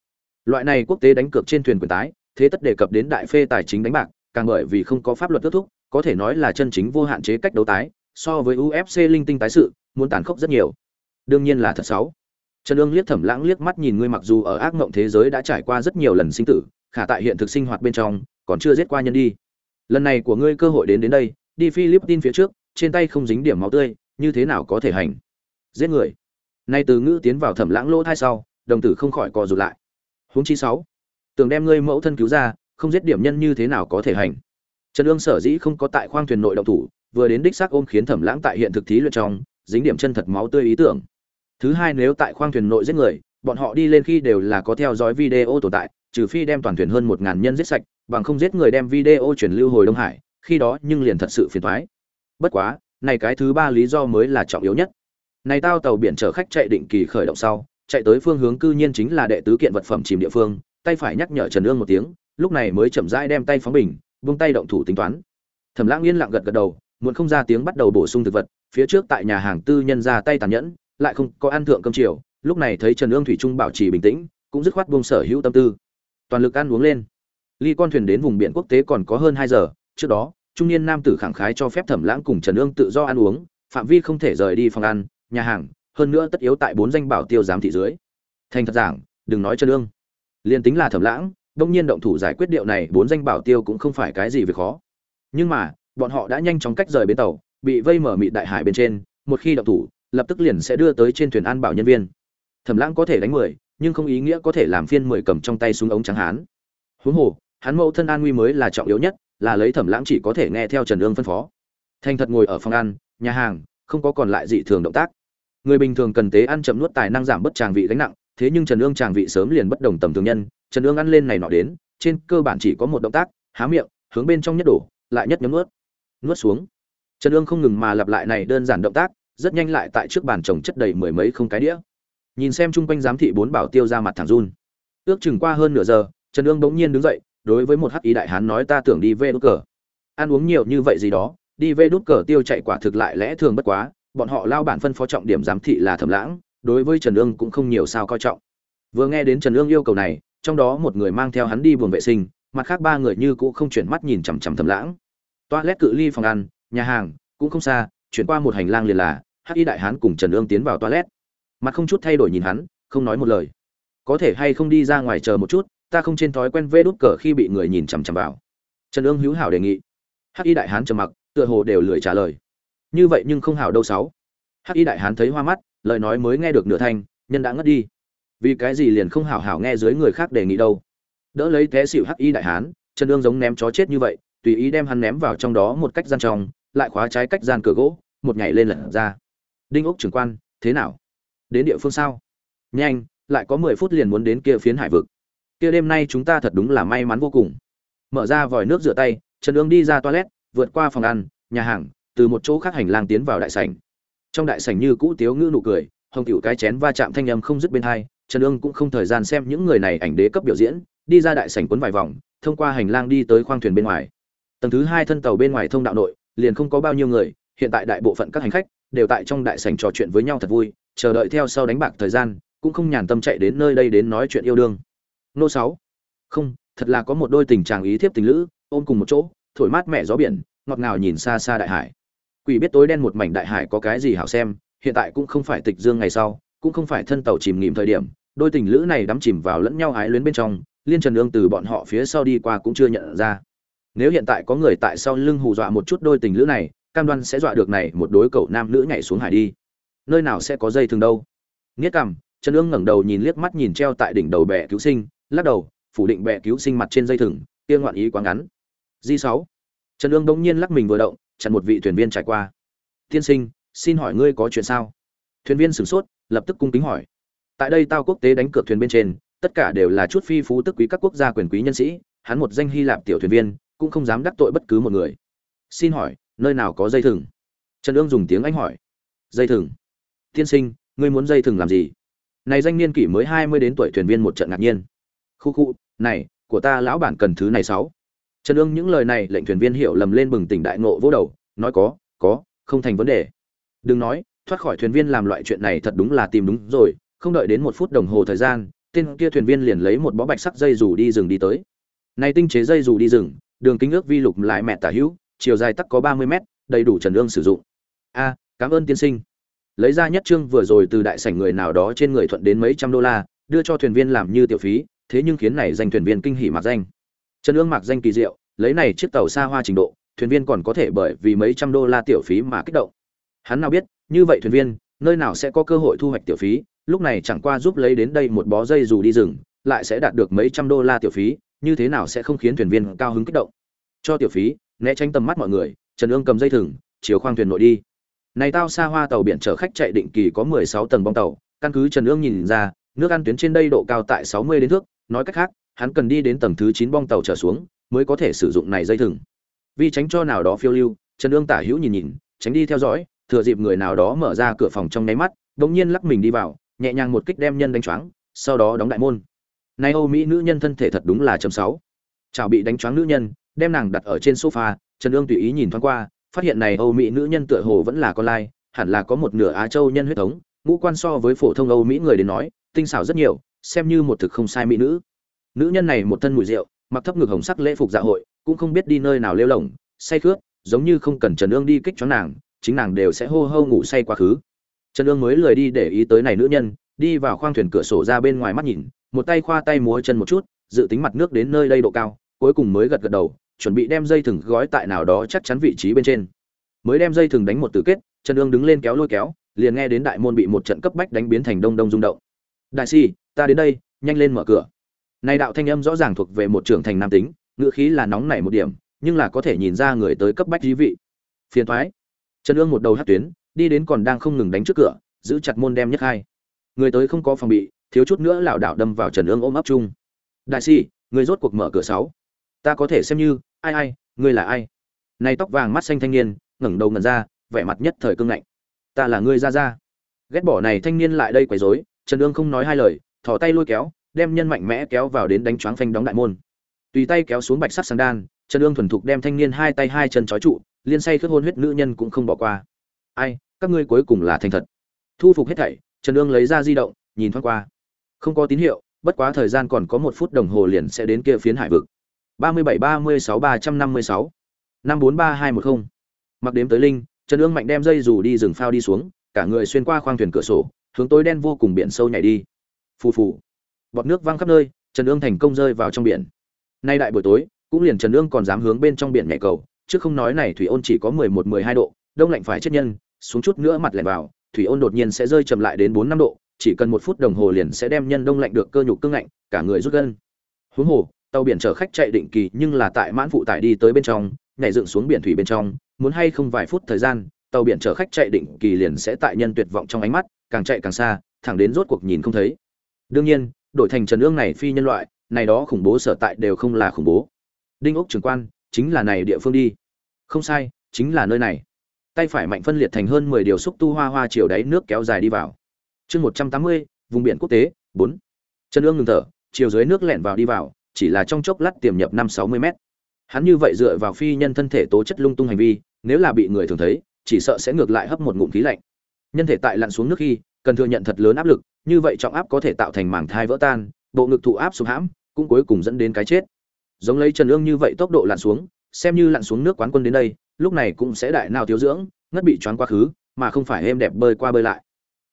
Loại này quốc tế đánh cược trên thuyền quyền tái, thế tất đề cập đến đại phê tài chính đánh bạc, càng bởi vì không có pháp luật kết thúc, có thể nói là chân chính vô hạn chế cách đấu tái, so với ufc linh tinh tái sự, muốn tàn khốc rất nhiều. Đương nhiên là thật xấu trần ương liếc thẩm lãng liếc mắt nhìn ngươi mặc dù ở ác mộng thế giới đã trải qua rất nhiều lần sinh tử, khả tại hiện thực sinh hoạt bên trong, còn chưa giết qua nhân đi lần này của ngươi cơ hội đến đến đây, đi philippines phía trước, trên tay không dính điểm máu tươi, như thế nào có thể hành? Giết người. Nay từ ngữ tiến vào thẩm lãng lỗ thai sau, đồng tử không khỏi co rụt lại. Huống chi sáu. Tưởng đem ngươi mẫu thân cứu ra, không giết điểm nhân như thế nào có thể hành? Trần ương sở dĩ không có tại khoang thuyền nội động thủ, vừa đến đích xác ôm khiến thẩm lãng tại hiện thực thí luyện trong, dính điểm chân thật máu tươi ý tưởng. Thứ hai nếu tại khoang thuyền nội giết người, bọn họ đi lên khi đều là có theo dõi video tồn tại trừ phi đem toàn thuyền hơn một ngàn nhân giết sạch, bằng không giết người đem video chuyển lưu hồi đông hải, khi đó nhưng liền thật sự phiền thoái bất quá, này cái thứ ba lý do mới là trọng yếu nhất. Này tao tàu biển chở khách chạy định kỳ khởi động sau, chạy tới phương hướng cư nhiên chính là đệ tứ kiện vật phẩm chìm địa phương, tay phải nhắc nhở trần ương một tiếng, lúc này mới chậm rãi đem tay phóng bình, buông tay động thủ tính toán. Thẩm lãng yên lặng gật gật đầu muốn không ra tiếng bắt đầu bổ sung thực vật, phía trước tại nhà hàng tư nhân ra tay tàn nhẫn, lại không có ăn thượng cơm chiều, lúc này thấy trần ương thủy trung bảo trì bình tĩnh, cũng dứt khoát buông sở hữu tâm tư toàn lực ăn uống lên. Ly con thuyền đến vùng biển quốc tế còn có hơn hai giờ, trước đó, trung niên nam tử khẳng khái cho phép thẩm lãng cùng trần ương tự do ăn uống, phạm vi không thể rời đi phòng ăn, nhà hàng, hơn nữa tất yếu tại bốn danh bảo tiêu giám thị dưới. Thành thật giảng, đừng nói trần ương. Liền tính là thẩm lãng, đông nhiên động thủ giải quyết điệu này, bốn danh bảo tiêu cũng không phải cái gì việc khó. Nhưng mà, bọn họ đã nhanh chóng cách rời bến tàu, bị vây mở mịt đại hải bên trên, một khi động thủ, lập tức liền sẽ đưa tới trên thuyền an bảo nhân viên. Thẩm lãng có thể đánh mười nhưng không ý nghĩa có thể làm phiên mười cầm trong tay súng ống trắng hán. Huống hồ, hắn mẫu thân an nguy mới là trọng yếu nhất, là lấy thẩm lãng chỉ có thể nghe theo trần ương phân phó. Thành thật ngồi ở phòng ăn, nhà hàng, không có còn lại dị thường động tác. Người bình thường cần tế ăn chậm nuốt tài năng giảm bất tràng vị gánh nặng, thế nhưng trần ương tràng vị sớm liền bất đồng tầm thường nhân, trần ương ăn lên này nọ đến, trên cơ bản chỉ có một động tác, há miệng, hướng bên trong nhất đổ, lại nhất nhấm nuốt. Nuốt xuống. Trần ương không ngừng mà lặp lại này đơn giản động tác, rất nhanh lại tại trước bàn chồng chất đầy mười mấy không cái đĩa nhìn xem chung quanh giám thị bốn bảo tiêu ra mặt thẳng run. Ước chừng qua hơn nửa giờ, trần ương bỗng nhiên đứng dậy, đối với một hắc ý đại hán nói ta tưởng đi về đốt cờ. Ăn uống nhiều như vậy gì đó, đi về đốt cờ tiêu chạy quả thực lại lẽ thường bất quá, bọn họ lao bản phân phó trọng điểm giám thị là thẩm lãng, đối với trần ương cũng không nhiều sao coi trọng. Vừa nghe đến trần ương yêu cầu này, trong đó một người mang theo hắn đi buồng vệ sinh, mặt khác ba người như cũ không chuyển mắt nhìn chằm chằm thẩm lãng. Toilet cự ly phòng ăn, nhà hàng, cũng không xa, chuyển qua một hành lang liền là, hắc y đại hán cùng trần ương tiến vào toilet mặt không chút thay đổi nhìn hắn, không nói một lời. Có thể hay không đi ra ngoài chờ một chút, ta không trên thói quen vê đút cờ khi bị người nhìn chằm chằm vào. Trần ương hữu hảo đề nghị. Hắc y đại hán trầm mặc, tựa hồ đều lười trả lời. Như vậy nhưng không hảo đâu sáu. Hắc y đại hán thấy hoa mắt, lời nói mới nghe được nửa thanh, nhân đã ngất đi. Vì cái gì liền không hảo hảo nghe dưới người khác đề nghị đâu. Đỡ lấy té xỉu hắc y đại hán, trần ương giống ném chó chết như vậy, tùy ý đem hắn ném vào trong đó một cách gian trong, lại khóa trái cách gian cửa gỗ, một nhảy lên lật ra. Đinh ốc trưởng quan, thế nào? Đến địa phương sao? Nhanh, lại có mười phút liền muốn đến kia phiến hải vực. Kia đêm nay chúng ta thật đúng là may mắn vô cùng. Mở ra vòi nước rửa tay, trần ương đi ra toilet, vượt qua phòng ăn, nhà hàng, từ một chỗ khác hành lang tiến vào đại sảnh. Trong đại sảnh như cũ tiếu ngữ nụ cười, hồng cựu cái chén va chạm thanh âm không dứt bên hai, trần ương cũng không thời gian xem những người này ảnh đế cấp biểu diễn, đi ra đại sảnh cuốn vài vòng, thông qua hành lang đi tới khoang thuyền bên ngoài. Tầng thứ hai thân tàu bên ngoài thông đạo nội, liền không có bao nhiêu người, hiện tại đại bộ phận các hành khách đều tại trong đại sảnh trò chuyện với nhau thật vui chờ đợi theo sau đánh bạc thời gian, cũng không nhàn tâm chạy đến nơi đây đến nói chuyện yêu đương. Nô sáu. Không, thật là có một đôi tình chàng ý thiếp tình lữ, ôm cùng một chỗ, thổi mát mẻ gió biển, ngọt ngào nhìn xa xa đại hải. Quỷ biết tối đen một mảnh đại hải có cái gì hảo xem, hiện tại cũng không phải tịch dương ngày sau, cũng không phải thân tàu chìm nghỉm thời điểm, đôi tình lữ này đắm chìm vào lẫn nhau ái luyến bên trong, liên trần ương từ bọn họ phía sau đi qua cũng chưa nhận ra. Nếu hiện tại có người tại sau lưng hù dọa một chút đôi tình lữ này, cam đoan sẽ dọa được này một đối cậu nam nữ nhảy xuống hải đi nơi nào sẽ có dây thường đâu. Nghĩa cảm trần ương ngẩng đầu nhìn liếc mắt nhìn treo tại đỉnh đầu bè cứu sinh, lắc đầu, phủ định bè cứu sinh mặt trên dây thừng, kia ngoạn ý quá ngắn. Di sáu. Trần ương bỗng nhiên lắc mình vừa động, chặn một vị thuyền viên trải qua. Tiên sinh, xin hỏi ngươi có chuyện sao? Thuyền viên sửng sốt, lập tức cung kính hỏi. Tại đây tao quốc tế đánh cược thuyền bên trên, tất cả đều là chút phi phú tức quý các quốc gia quyền quý nhân sĩ, hắn một danh hy lạp tiểu thuyền viên, cũng không dám đắc tội bất cứ một người. Xin hỏi, nơi nào có dây thừng? Trần ương dùng tiếng anh hỏi. Dây thừng? Tiên sinh, ngươi muốn dây thừng làm gì? Này danh niên kỷ mới hai mươi đến tuổi thuyền viên một trận ngạc nhiên. Khu khu, này, của ta lão bản cần thứ này sáu. Trần ương những lời này lệnh thuyền viên hiểu lầm lên bừng tỉnh đại ngộ vỗ đầu, nói có có, không thành vấn đề. Đừng nói, thoát khỏi thuyền viên làm loại chuyện này thật đúng là tìm đúng rồi, không đợi đến một phút đồng hồ thời gian, tên kia thuyền viên liền lấy một bó bạch sắc dây dù đi rừng đi tới. Này tinh chế dây dù đi rừng, đường kính ước vi lục lại mẹ tả hữu, chiều dài tắc có ba mươi mét, đầy đủ trần ương sử dụng. A, cảm ơn tiên sinh lấy ra nhất trương vừa rồi từ đại sảnh người nào đó trên người thuận đến mấy trăm đô la, đưa cho thuyền viên làm như tiểu phí, thế nhưng khiến này danh thuyền viên kinh hỉ mặc danh. Trần ương mặc danh kỳ diệu, lấy này chiếc tàu xa hoa trình độ, thuyền viên còn có thể bởi vì mấy trăm đô la tiểu phí mà kích động. Hắn nào biết, như vậy thuyền viên, nơi nào sẽ có cơ hội thu hoạch tiểu phí, lúc này chẳng qua giúp lấy đến đây một bó dây dù đi rừng, lại sẽ đạt được mấy trăm đô la tiểu phí, như thế nào sẽ không khiến thuyền viên cao hứng kích động. Cho tiểu phí, né tránh tầm mắt mọi người, trần ương cầm dây thừng, chiều khoang thuyền nội đi này tao xa hoa tàu biển chở khách chạy định kỳ có mười sáu tầng bong tàu, căn cứ trần ương nhìn ra, nước ăn tuyến trên đây độ cao tại 60 đến thước, nói cách khác, hắn cần đi đến tầng thứ 9 bong tàu trở xuống, mới có thể sử dụng này dây thừng. Vì tránh cho nào đó phiêu lưu, trần ương tả hữu nhìn nhìn, tránh đi theo dõi, thừa dịp người nào đó mở ra cửa phòng trong nháy mắt đột nhiên lắc mình đi vào, nhẹ nhàng một kích đem nhân đánh choáng, sau đó đóng đại môn. Nay âu mỹ nữ nhân thân thể thật đúng là chấm sáu. Chào bị đánh choáng nữ nhân, đem nàng đặt ở trên sofa, trần ương tùy ý nhìn thoáng qua phát hiện này âu mỹ nữ nhân tựa hồ vẫn là con lai hẳn là có một nửa á châu nhân huyết thống ngũ quan so với phổ thông âu mỹ người đến nói tinh xảo rất nhiều xem như một thực không sai mỹ nữ. Nữ nhân này một thân mùi rượu mặc thấp ngực hồng sắc lễ phục dạ hội cũng không biết đi nơi nào lêu lổng, say khướt giống như không cần trần ương đi kích cho nàng chính nàng đều sẽ hô hô ngủ say quá khứ. Trần ương mới lười đi để ý tới này nữ nhân đi vào khoang thuyền cửa sổ ra bên ngoài mắt nhìn một tay khoa tay múa chân một chút dự tính mặt nước đến nơi đây độ cao cuối cùng mới gật gật đầu chuẩn bị đem dây thừng gói tại nào đó chắc chắn vị trí bên trên. Mới đem dây thừng đánh một tử kết, trần ương đứng lên kéo lôi kéo, liền nghe đến đại môn bị một trận cấp bách đánh biến thành đông đông rung động. Đại si ta đến đây, nhanh lên mở cửa. Này đạo thanh âm rõ ràng thuộc về một trưởng thành nam tính, ngữ khí là nóng nảy một điểm, nhưng là có thể nhìn ra người tới cấp bách dí vị. Phiền thoái trần ương một đầu hát tuyến, đi đến còn đang không ngừng đánh trước cửa, giữ chặt môn đem nhất hai. Người tới không có phòng bị, thiếu chút nữa lảo đảo đâm vào trần ương ôm ấp chung. Đại si người rốt cuộc mở cửa sáu ta có thể xem như, ai ai, ngươi là ai? Này tóc vàng mắt xanh thanh niên, ngẩng đầu ngẩn ra, vẻ mặt nhất thời cương ngạnh ta là ngươi ra ra. Ghét bỏ này thanh niên lại đây quấy rối, trần ương không nói hai lời, thò tay lôi kéo, đem nhân mạnh mẽ kéo vào đến đánh choáng phanh đóng đại môn. Tùy tay kéo xuống bạch sắc sang đan, trần ương thuần thục đem thanh niên hai tay hai chân trói trụ, liên say khớp hôn huyết nữ nhân cũng không bỏ qua. Ai, các ngươi cuối cùng là thành thật. Thu phục hết thảy, trần ương lấy ra di động, nhìn thoáng qua. Không có tín hiệu, bất quá thời gian còn có một phút đồng hồ liền sẽ đến kia phiến hải vực ba mươi bảy ba mươi sáu ba trăm năm mươi sáu. Năm bốn ba hai một không. Mặc đếm tới linh, trần ương mạnh đem dây dù đi rừng phao đi xuống, cả người xuyên qua khoang thuyền cửa sổ, hướng tối đen vô cùng biển sâu nhảy đi. Phù phù. Bọt nước văng khắp nơi, trần ương thành công rơi vào trong biển. Nay đại buổi tối, cũng liền trần ương còn dám hướng bên trong biển nhảy cầu, chứ không nói này thủy ôn chỉ có mười một, mười hai độ, đông lạnh phải chết nhân, xuống chút nữa mặt lạnh vào, thủy ôn đột nhiên sẽ rơi chậm lại đến bốn, năm độ, chỉ cần một phút đồng hồ liền sẽ đem nhân đông lạnh được cơ nhục cương lạnh cả người rút gân. Huống hồ tàu biển chở khách chạy định kỳ nhưng là tại mãn phụ tải đi tới bên trong, nhảy dựng xuống biển thủy bên trong, muốn hay không vài phút thời gian, tàu biển chở khách chạy định kỳ liền sẽ tại nhân tuyệt vọng trong ánh mắt, càng chạy càng xa, thẳng đến rốt cuộc nhìn không thấy. Đương nhiên, đổi thành trần ương này phi nhân loại, này đó khủng bố sở tại đều không là khủng bố. Đinh ốc trưởng quan, chính là này địa phương đi. Không sai, chính là nơi này. Tay phải mạnh phân liệt thành hơn mười điều xúc tu hoa hoa chiều đáy nước kéo dài đi vào. Chương một trăm tám mươi, vùng biển quốc tế, bốn. Trần ương ngừng thở, chiều dưới nước lẻn vào đi vào chỉ là trong chốc lát tiềm nhập năm sáu mươi mét. Hắn như vậy dựa vào phi nhân thân thể tố chất lung tung hành vi, nếu là bị người thường thấy, chỉ sợ sẽ ngược lại hấp một ngụm khí lạnh. Nhân thể tại lặn xuống nước khi, cần thừa nhận thật lớn áp lực, như vậy trọng áp có thể tạo thành mảng thai vỡ tan, bộ ngực thụ áp xuống hãm, cũng cuối cùng dẫn đến cái chết. Giống lấy trần ương như vậy tốc độ lặn xuống, xem như lặn xuống nước quán quân đến đây, lúc này cũng sẽ đại nào thiếu dưỡng, ngất bị choáng quá khứ, mà không phải êm đẹp bơi qua bơi lại.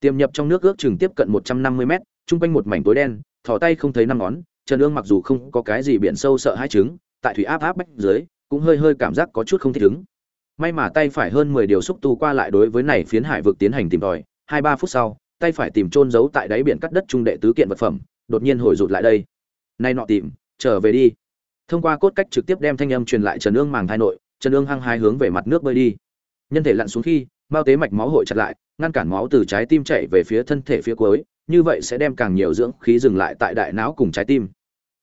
Tiềm nhập trong nước ước chừng tiếp cận một trăm năm mươi mét, chung quanh một mảnh tối đen, thò tay không thấy năm ngón trần ương mặc dù không có cái gì biển sâu sợ hai trứng tại thủy áp áp bách dưới, cũng hơi hơi cảm giác có chút không thích ứng. May mà tay phải hơn mười điều xúc tu qua lại đối với này phiến hải vực tiến hành tìm tòi, hai ba phút sau, tay phải tìm trôn giấu tại đáy biển cắt đất trung đệ tứ kiện vật phẩm, đột nhiên hồi rụt lại đây. Nay nọ tìm, trở về đi. Thông qua cốt cách trực tiếp đem thanh âm truyền lại trần ương màng thai nội, trần ương hăng hai hướng về mặt nước bơi đi. Nhân thể lặn xuống khi, mao tế mạch máu hội chặt lại, ngăn cản máu từ trái tim chạy về phía thân thể phía cuối, như vậy sẽ đem càng nhiều dưỡng khí dừng lại tại đại não cùng trái tim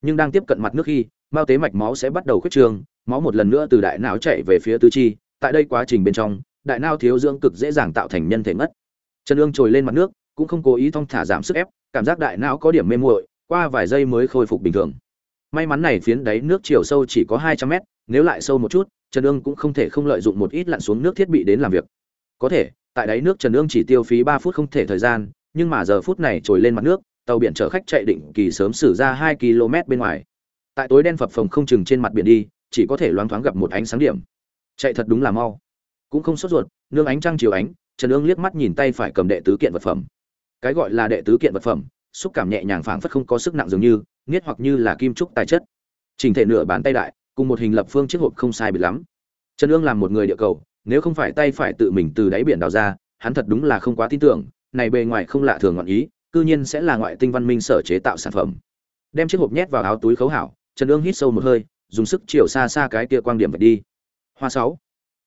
nhưng đang tiếp cận mặt nước khi, mao tế mạch máu sẽ bắt đầu khuyết trương, máu một lần nữa từ đại não chạy về phía tứ chi. Tại đây quá trình bên trong, đại não thiếu dưỡng cực dễ dàng tạo thành nhân thể ngất. Trần ương trồi lên mặt nước, cũng không cố ý thong thả giảm sức ép, cảm giác đại não có điểm mê muội, qua vài giây mới khôi phục bình thường. May mắn này phiến đáy nước chiều sâu chỉ có hai trăm mét, nếu lại sâu một chút, trần ương cũng không thể không lợi dụng một ít lặn xuống nước thiết bị đến làm việc. Có thể, tại đáy nước trần ương chỉ tiêu phí ba phút không thể thời gian, nhưng mà giờ phút này trồi lên mặt nước tàu biển chở khách chạy định kỳ sớm xử ra hai km bên ngoài. Tại tối đen phập phồng không chừng trên mặt biển đi, chỉ có thể loáng thoáng gặp một ánh sáng điểm. Chạy thật đúng là mau. Cũng không sốt ruột, nương ánh trăng chiều ánh, trần ương liếc mắt nhìn tay phải cầm đệ tứ kiện vật phẩm. Cái gọi là đệ tứ kiện vật phẩm, xúc cảm nhẹ nhàng phảng phất không có sức nặng dường như, nghiết hoặc như là kim trúc tài chất. Trình thể nửa bàn tay đại, cùng một hình lập phương chiếc hộp không sai biệt lắm. Trần ương làm một người địa cầu, nếu không phải tay phải tự mình từ đáy biển đào ra, hắn thật đúng là không quá tin tưởng, này bề ngoài không lạ thường ngọn ý cư nhiên sẽ là ngoại tinh văn minh sở chế tạo sản phẩm. Đem chiếc hộp nhét vào áo túi khấu hảo, trần ương hít sâu một hơi, dùng sức chiều xa xa cái kia quang điểm vật đi. Hoa sáu.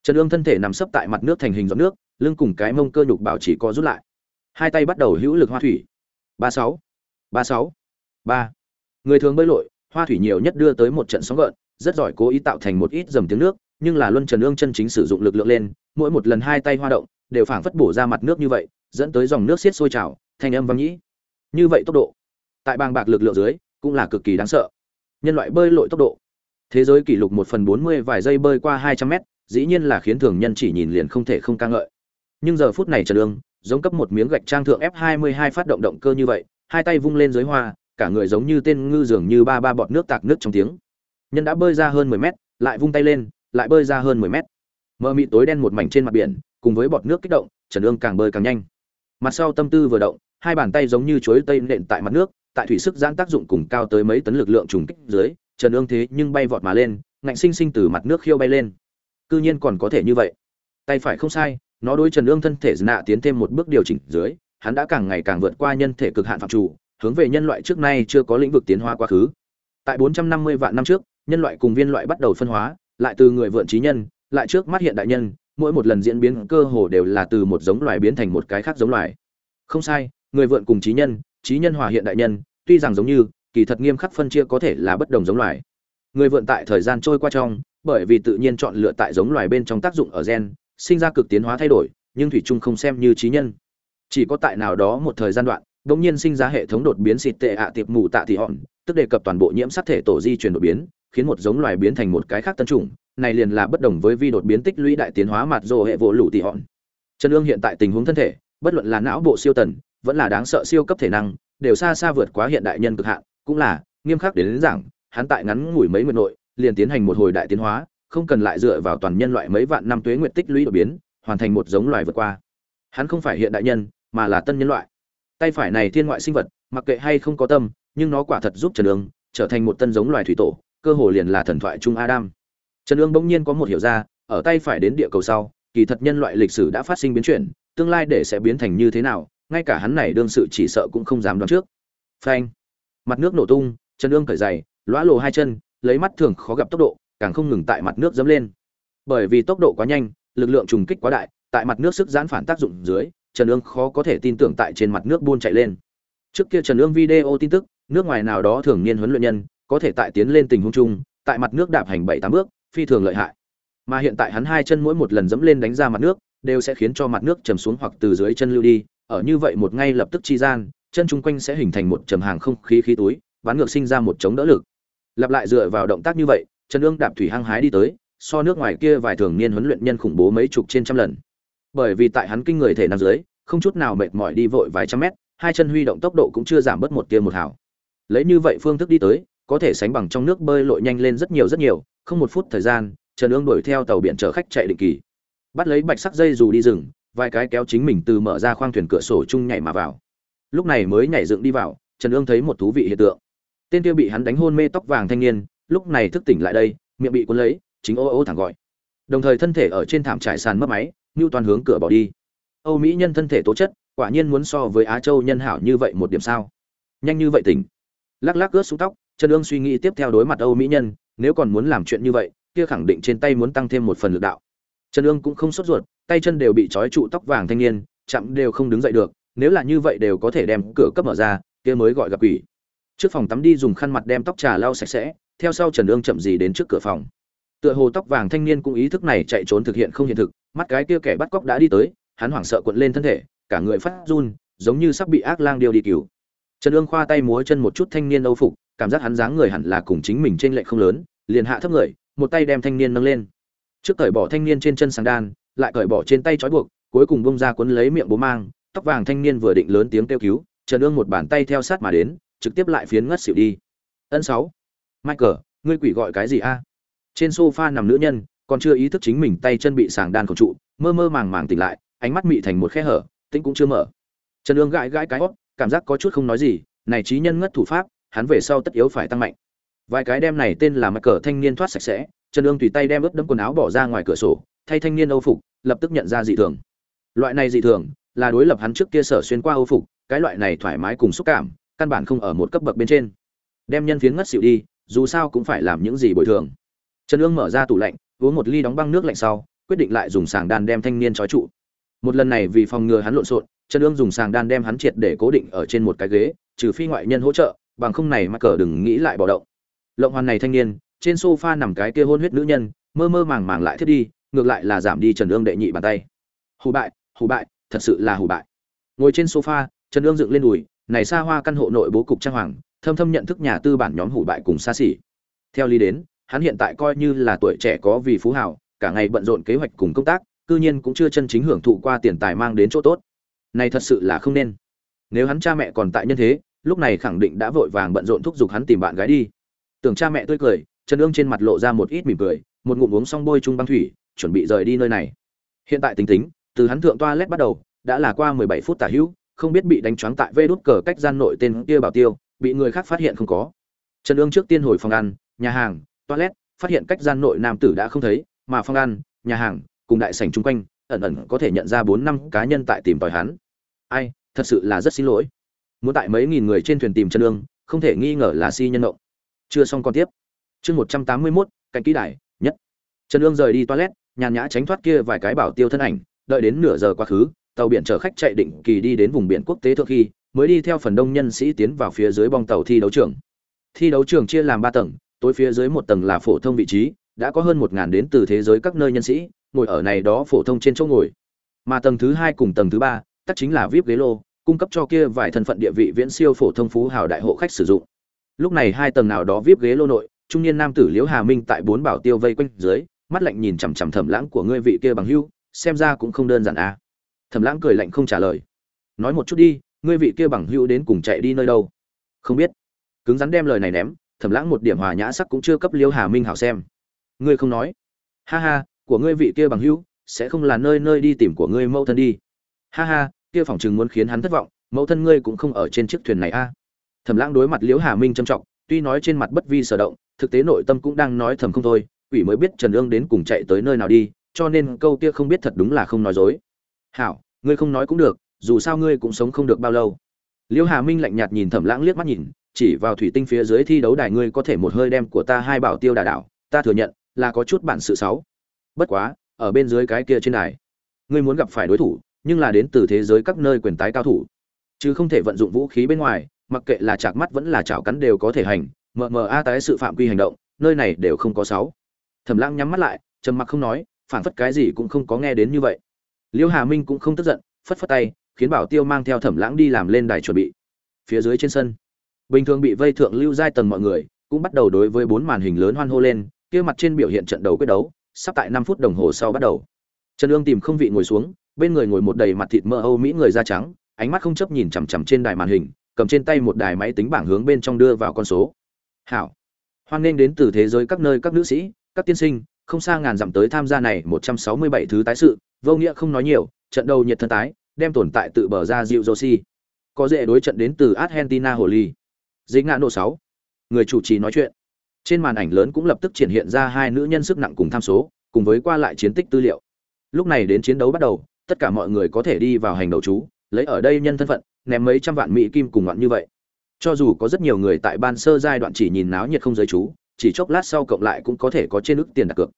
Trần ương thân thể nằm sấp tại mặt nước thành hình giọt nước, lưng cùng cái mông cơ nhục bảo chỉ có rút lại. Hai tay bắt đầu hữu lực hoa thủy. Ba sáu. Ba sáu. Ba. Người thường bơi lội, hoa thủy nhiều nhất đưa tới một trận sóng gợn, rất giỏi cố ý tạo thành một ít dầm tiếng nước, nhưng là luân trần ương chân chính sử dụng lực lượng lên, mỗi một lần hai tay hoa động, đều phảng phất bổ ra mặt nước như vậy, dẫn tới dòng nước xiết sôi trào thanh âm vang nhĩ. Như vậy tốc độ, tại bàng bạc lực lượng dưới, cũng là cực kỳ đáng sợ. Nhân loại bơi lội tốc độ. Thế giới kỷ lục một phần bốn mươi vài giây bơi qua hai trăm mét, dĩ nhiên là khiến thường nhân chỉ nhìn liền không thể không ca ngợi. Nhưng giờ phút này trần lương, giống cấp một miếng gạch trang thượng f 22 phát động động cơ như vậy, hai tay vung lên dưới hoa, cả người giống như tên ngư dường như ba ba bọt nước tạc nước trong tiếng. Nhân đã bơi ra hơn 10 mét, lại vung tay lên, lại bơi ra hơn 10 mét. Mờ mịt tối đen một mảnh trên mặt biển, cùng với bọt nước kích động, trần ương càng bơi càng nhanh. Mặt sau tâm tư vừa động hai bàn tay giống như chuối tây nện tại mặt nước, tại thủy sức giãn tác dụng cùng cao tới mấy tấn lực lượng trùng kích dưới, trần ương thế nhưng bay vọt mà lên, ngạnh sinh sinh từ mặt nước khiêu bay lên. Cư nhiên còn có thể như vậy. Tay phải không sai, nó đối trần ương thân thể nạ tiến thêm một bước điều chỉnh dưới, hắn đã càng ngày càng vượt qua nhân thể cực hạn phạm chủ hướng về nhân loại trước nay chưa có lĩnh vực tiến hóa quá khứ. Tại 450 vạn năm trước, nhân loại cùng viên loại bắt đầu phân hóa, lại từ người vượn trí nhân, lại trước mắt hiện đại nhân, mỗi một lần diễn biến cơ hồ đều là từ một giống loài biến thành một cái khác giống loài. Không sai người vượn cùng trí nhân trí nhân hòa hiện đại nhân, tuy rằng giống như, kỳ thật nghiêm khắc phân chia có thể là bất đồng giống loài. Người vượn tại thời gian trôi qua trong, bởi vì tự nhiên chọn lựa tại giống loài bên trong tác dụng ở gen, sinh ra cực tiến hóa thay đổi, nhưng thủy trung không xem như trí nhân. Chỉ có tại nào đó một thời gian đoạn đ ỗ n g nhiên sinh ra hệ thống đột biến xịt tệ ạ tiệp mù tạ thị hòn, tức đề cập toàn bộ nhiễm sắc thể tổ di chuyển đột biến, khiến một giống loài biến thành một cái khác tân chủng, này liền là bất đồng với vi đột biến tích lũy đại tiến hóa mặt rồ hệ vỗ lũ tị hòn. Trần ương hiện tại tình huống thân thể, bất luận là não bộ siêu tần vẫn là đáng sợ siêu cấp thể năng đều xa xa vượt quá hiện đại nhân cực hạn cũng là nghiêm khắc đến, đến giảng hắn tại ngắn ngủi mấy nguyện nội liền tiến hành một hồi đại tiến hóa không cần lại dựa vào toàn nhân loại mấy vạn năm tuế nguyệt tích lũy đột biến, hoàn thành một giống loài vượt qua. Hắn không phải hiện đại nhân, mà là tân nhân loại. Tay phải này thiên ngoại sinh vật, mặc kệ hay không có tâm, nhưng nó quả thật giúp Trần Ương trở thành một tân giống loài thủy tổ, cơ hồ liền là thần thoại trung Adam. Trần Ương bỗng nhiên có một hiểu ra, ở tay phải đến địa cầu sau, kỳ thật nhân loại lịch sử đã phát sinh biến chuyển, tương lai để sẽ biến thành như thế nào, ngay cả hắn này đương sự chỉ sợ cũng không dám đoán trước. Phanh! Mặt nước nổ tung, Trần Ương cởi giày, lõa lồ hai chân, lấy mắt thường khó gặp tốc độ, càng không ngừng tại mặt nước dẫm lên bởi vì tốc độ quá nhanh lực lượng trùng kích quá đại tại mặt nước sức giãn phản tác dụng dưới trần ương khó có thể tin tưởng tại trên mặt nước buôn chạy lên trước kia trần ương video tin tức nước ngoài nào đó thường niên huấn luyện nhân có thể tại tiến lên tình huống chung tại mặt nước đạp hành bảy tám bước phi thường lợi hại mà hiện tại hắn hai chân mỗi một lần dẫm lên đánh ra mặt nước đều sẽ khiến cho mặt nước trầm xuống hoặc từ dưới chân lưu đi ở như vậy một ngay lập tức chi gian, chân chung quanh sẽ hình thành một trầm hàng không khí khí túi, bắn ngược sinh ra một chống đỡ lực. Lặp lại dựa vào động tác như vậy, trần ương đạp thủy hăng hái đi tới, so nước ngoài kia vài thường niên huấn luyện nhân khủng bố mấy chục trên trăm lần. Bởi vì tại hắn kinh người thể năng dưới, không chút nào mệt mỏi đi vội vài trăm mét, hai chân huy động tốc độ cũng chưa giảm bớt một tia một hào. Lấy như vậy phương thức đi tới, có thể sánh bằng trong nước bơi lội nhanh lên rất nhiều rất nhiều, không một phút thời gian, trần ương đuổi theo tàu biển chở khách chạy định kỳ. Bắt lấy bạch sắc dây dù đi rừng vài cái kéo chính mình từ mở ra khoang thuyền cửa sổ chung nhảy mà vào. Lúc này mới nhảy dựng đi vào, trần ương thấy một thú vị hiện tượng. Tên kia bị hắn đánh hôn mê tóc vàng thanh niên, lúc này thức tỉnh lại đây, miệng bị cuốn lấy, chính ô ô thẳng gọi. Đồng thời thân thể ở trên thảm trải sàn mất máy, như toàn hướng cửa bỏ đi. Âu mỹ nhân thân thể tố chất, quả nhiên muốn so với á châu nhân hảo như vậy một điểm sao? Nhanh như vậy tỉnh. Lắc lắc ướt xuống tóc, trần ương suy nghĩ tiếp theo đối mặt âu mỹ nhân, nếu còn muốn làm chuyện như vậy, kia khẳng định trên tay muốn tăng thêm một phần lực đạo. Trần ương cũng không sốt ruột tay chân đều bị trói trụ tóc vàng thanh niên chậm đều không đứng dậy được nếu là như vậy đều có thể đem cửa cấp mở ra kia mới gọi gặp quỷ trước phòng tắm đi dùng khăn mặt đem tóc trà lau sạch sẽ theo sau Trần Ương chậm gì đến trước cửa phòng. Tựa hồ tóc vàng thanh niên cũng ý thức này chạy trốn thực hiện không hiện thực, mắt cái kia kẻ bắt cóc đã đi tới, hắn hoảng sợ cuộn lên thân thể, cả người phát run, giống như sắp bị ác lang điều đi cứu. Trần Ương khoa tay múa chân một chút thanh niên âu phục, cảm giác hắn dáng người hẳn là cùng chính mình trên lệch không lớn, liền hạ thấp người, một tay đem thanh niên nâng lên. Trước cởi bỏ thanh niên trên chân sàng đan, lại cởi bỏ trên tay trói buộc, cuối cùng bung ra cuốn lấy miệng bố mang, tóc vàng thanh niên vừa định lớn tiếng kêu cứu, Trần Ương một bàn tay theo sát mà đến, trực tiếp lại phiến ngất xỉu đi. Ân sáu michael ngươi quỷ gọi cái gì a? Trên sofa nằm nữ nhân còn chưa ý thức chính mình tay chân bị sàng đan khổng trụ mơ mơ màng màng tỉnh lại ánh mắt mị thành một khe hở tĩnh cũng chưa mở. Trần ương gãi gãi cái hót cảm giác có chút không nói gì này trí nhân ngất thủ pháp hắn về sau tất yếu phải tăng mạnh. Vài cái đem này tên là Michael thanh niên thoát sạch sẽ trần ương tùy tay đem ướt đẫm quần áo bỏ ra ngoài cửa sổ thay thanh niên âu phục, lập tức nhận ra dị thường. Loại này dị thường là đối lập hắn trước kia sở xuyên qua âu phục, cái loại này thoải mái cùng xúc cảm, căn bản không ở một cấp bậc bên trên. Đem nhân phiến ngất xỉu đi, dù sao cũng phải làm những gì bồi thường. Trần ương mở ra tủ lạnh, uống một ly đóng băng nước lạnh sau, quyết định lại dùng sàng đan đem thanh niên trói trụ. Một lần này vì phòng ngừa hắn lộn xộn, trần ương dùng sàng đan đem hắn triệt để cố định ở trên một cái ghế, trừ phi ngoại nhân hỗ trợ, bằng không này mà cờ đừng nghĩ lại bỏ động. Lộng hoàn này thanh niên, trên sofa nằm cái kia hôn huyết nữ nhân, mơ mơ màng màng lại thiết đi ngược lại là giảm đi trần ương đệ nhị bàn tay. Hù bại hù bại, thật sự là hù bại. Ngồi trên sofa, trần ương dựng lên đùi, này xa hoa căn hộ nội bố cục trang hoàng, thâm thâm nhận thức nhà tư bản nhóm hủ bại cùng xa xỉ. Theo lý đến, hắn hiện tại coi như là tuổi trẻ có vì phú hào, cả ngày bận rộn kế hoạch cùng công tác, cư nhiên cũng chưa chân chính hưởng thụ qua tiền tài mang đến chỗ tốt. Này thật sự là không nên. Nếu hắn cha mẹ còn tại nhân thế, lúc này khẳng định đã vội vàng bận rộn thúc giục hắn tìm bạn gái đi. Tưởng cha mẹ tươi cười, trần ương trên mặt lộ ra một ít mỉm cười, một ngụm uống xong bôi chung băng thủy chuẩn bị rời đi nơi này. Hiện tại tính tính, từ hắn thượng toilet bắt đầu, đã là qua mười bảy phút tả hữu, không biết bị đánh choáng tại vê đút cờ cách gian nội tên kia bảo tiêu, bị người khác phát hiện không có. Trần ương trước tiên hồi phòng ăn, nhà hàng, toilet, phát hiện cách gian nội nam tử đã không thấy, mà phòng ăn, nhà hàng, cùng đại sảnh chung quanh, ẩn ẩn có thể nhận ra bốn năm cá nhân tại tìm tòi hắn. Ai, thật sự là rất xin lỗi. Muốn tại mấy nghìn người trên thuyền tìm chân ương, không thể nghi ngờ là si nhân động. Chưa xong còn tiếp. Chương một trăm tám mươi mốt, cạnh kỹ đài, nhất. Trần ương rời đi toilet nhàn nhã tránh thoát kia vài cái bảo tiêu thân ảnh, đợi đến nửa giờ quá khứ, tàu biển chở khách chạy định kỳ đi đến vùng biển quốc tế thượng khi mới đi theo phần đông nhân sĩ tiến vào phía dưới bong tàu thi đấu trường. Thi đấu trường chia làm ba tầng, tối phía dưới một tầng là phổ thông vị trí, đã có hơn một ngàn đến từ thế giới các nơi nhân sĩ, ngồi ở này đó phổ thông trên chỗ ngồi. Mà tầng thứ hai cùng tầng thứ ba, tất chính là vip ghế lô, cung cấp cho kia vài thân phận địa vị viễn siêu phổ thông phú hào đại hộ khách sử dụng. Lúc này hai tầng nào đó vip ghế lô nội, trung niên nam tử liễu hà minh tại bốn bảo tiêu vây quanh dưới mắt lạnh nhìn chằm chằm thẩm lãng của ngươi vị kia bằng hưu, xem ra cũng không đơn giản à. Thẩm lãng cười lạnh không trả lời. Nói một chút đi, ngươi vị kia bằng hưu đến cùng chạy đi nơi đâu? Không biết. Cứng rắn đem lời này ném, thẩm lãng một điểm hòa nhã sắc cũng chưa cấp liêu hà minh hảo xem. Ngươi không nói. Ha ha, của ngươi vị kia bằng hưu, sẽ không là nơi nơi đi tìm của ngươi mẫu thân đi. Ha ha, kia phỏng chừng muốn khiến hắn thất vọng, mẫu thân ngươi cũng không ở trên chiếc thuyền này a thẩm lãng đối mặt liễu hà minh trầm trọng, tuy nói trên mặt bất vi sở động, thực tế nội tâm cũng đang nói thầm không thôi quỷ mới biết trần ương đến cùng chạy tới nơi nào đi, cho nên câu kia không biết thật đúng là không nói dối. Hảo, ngươi không nói cũng được, dù sao ngươi cũng sống không được bao lâu. Liễu hà minh lạnh nhạt nhìn thẩm lãng liếc mắt nhìn, chỉ vào thủy tinh phía dưới thi đấu đài ngươi có thể một hơi đem của ta hai bảo tiêu đả đảo, ta thừa nhận, là có chút bản sự xấu. Bất quá, ở bên dưới cái kia trên đài, ngươi muốn gặp phải đối thủ, nhưng là đến từ thế giới các nơi quyền tái cao thủ. Chứ không thể vận dụng vũ khí bên ngoài, mặc kệ là chạc mắt vẫn là chảo cắn đều có thể hành, mờ mờ a tái sự phạm quy hành động, nơi này đều không có sáu thẩm lãng nhắm mắt lại, trầm mặc không nói phản phất cái gì cũng không có nghe đến như vậy. Liêu hà minh cũng không tức giận, phất phất tay, khiến bảo tiêu mang theo thẩm lãng đi làm lên đài chuẩn bị. Phía dưới trên sân, bình thường bị vây thượng lưu giai tầng mọi người, cũng bắt đầu đối với bốn màn hình lớn hoan hô lên, kia mặt trên biểu hiện trận đấu quyết đấu, sắp tại năm phút đồng hồ sau bắt đầu. Trần ương tìm không vị ngồi xuống, bên người ngồi một đầy mặt thịt mỡ âu mỹ người da trắng, ánh mắt không chấp nhìn chằm chằm trên đài màn hình, cầm trên tay một đài máy tính bảng hướng bên trong đưa vào con số. Hảo. Hoan nghênh đến từ thế giới các nơi các nữ sĩ các tiên sinh, không xa ngàn dặm tới tham gia này một trăm sáu mươi bảy thứ tái sự, vô nghĩa không nói nhiều, trận đầu nhiệt thân tái, đem tồn tại tự bờ ra dịu josi có dễ đối trận đến từ argentina hồ ly. Dính ngạn độ sáu. Người chủ trì nói chuyện. Trên màn ảnh lớn cũng lập tức triển hiện ra hai nữ nhân sức nặng cùng tham số, cùng với qua lại chiến tích tư liệu. Lúc này đến chiến đấu bắt đầu, tất cả mọi người có thể đi vào hành đầu chú, lấy ở đây nhân thân phận, ném mấy trăm vạn mỹ kim cùng loạn như vậy. Cho dù có rất nhiều người tại ban sơ giai đoạn chỉ nhìn náo nhiệt không giới chú chỉ chốc lát sau cộng lại cũng có thể có trên ức tiền đặt cược.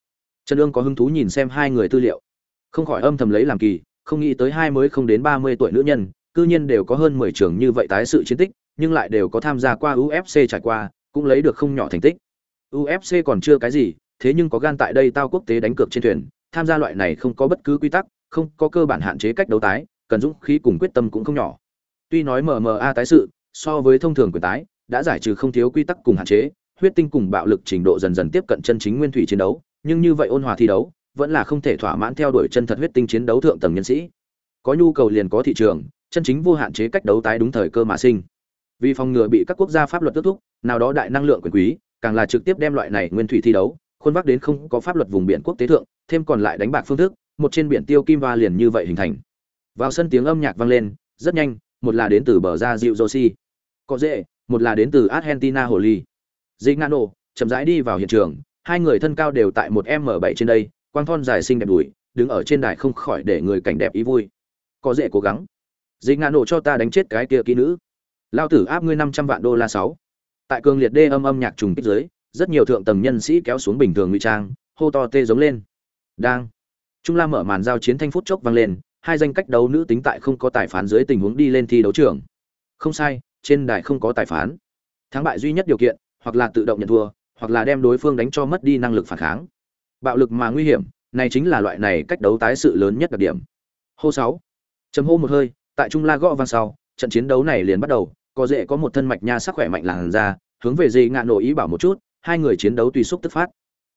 Trần ương có hứng thú nhìn xem hai người tư liệu. Không khỏi âm thầm lấy làm kỳ, không nghĩ tới hai mới không đến ba mươi tuổi nữ nhân, cư nhiên đều có hơn mười trường như vậy tái sự chiến tích, nhưng lại đều có tham gia qua ufc trải qua, cũng lấy được không nhỏ thành tích. Ufc còn chưa cái gì, thế nhưng có gan tại đây tao quốc tế đánh cược trên thuyền, tham gia loại này không có bất cứ quy tắc, không có cơ bản hạn chế cách đấu tái, cần dũng khí cùng quyết tâm cũng không nhỏ. Tuy nói mma tái sự, so với thông thường quyền tái, đã giải trừ không thiếu quy tắc cùng hạn chế huyết tinh cùng bạo lực trình độ dần dần tiếp cận chân chính nguyên thủy chiến đấu nhưng như vậy ôn hòa thi đấu vẫn là không thể thỏa mãn theo đuổi chân thật huyết tinh chiến đấu thượng tầng nhân sĩ. Có nhu cầu liền có thị trường chân chính vô hạn chế cách đấu tái đúng thời cơ mà sinh. Vì phòng ngừa bị các quốc gia pháp luật tước thúc nào đó đại năng lượng quyền quý càng là trực tiếp đem loại này nguyên thủy thi đấu khuôn vác đến không có pháp luật vùng biển quốc tế thượng thêm còn lại đánh bạc phương thức một trên biển tiêu kim va liền như vậy hình thành. Vào sân tiếng âm nhạc vang lên rất nhanh một là đến từ bờ ra Diệu Josi, có dễ một là đến từ argentina hồ ly. Zigano chậm rãi đi vào hiện trường, hai người thân cao đều tại một m bảy trên đây, quang thon dài xinh đẹp đùi, đứng ở trên đài không khỏi để người cảnh đẹp ý vui. Có dễ cố gắng. Zigano cho ta đánh chết cái kia kỹ nữ. Lao tử áp ngươi năm trăm vạn đô la sáu. Tại cường liệt đê âm âm nhạc trùng kích dưới, rất nhiều thượng tầng nhân sĩ kéo xuống bình thường ngụy trang, hô to tê giống lên. Đang. Trung La mở màn giao chiến thanh phút chốc vang lên, hai danh cách đấu nữ tính tại không có tài phán dưới tình huống đi lên thi đấu trường. Không sai, trên đài không có tài phán thắng bại duy nhất điều kiện hoặc là tự động nhận thua, hoặc là đem đối phương đánh cho mất đi năng lực phản kháng. Bạo lực mà nguy hiểm, này chính là loại này cách đấu tái sự lớn nhất đặc điểm. Hô sáu. Chấm hô một hơi, tại trung la gõ vang sau, trận chiến đấu này liền bắt đầu, có dễ có một thân mạch nha sắc khỏe mạnh làn ra hướng về gì ngạn nổ ý bảo một chút, hai người chiến đấu tùy xúc tức phát.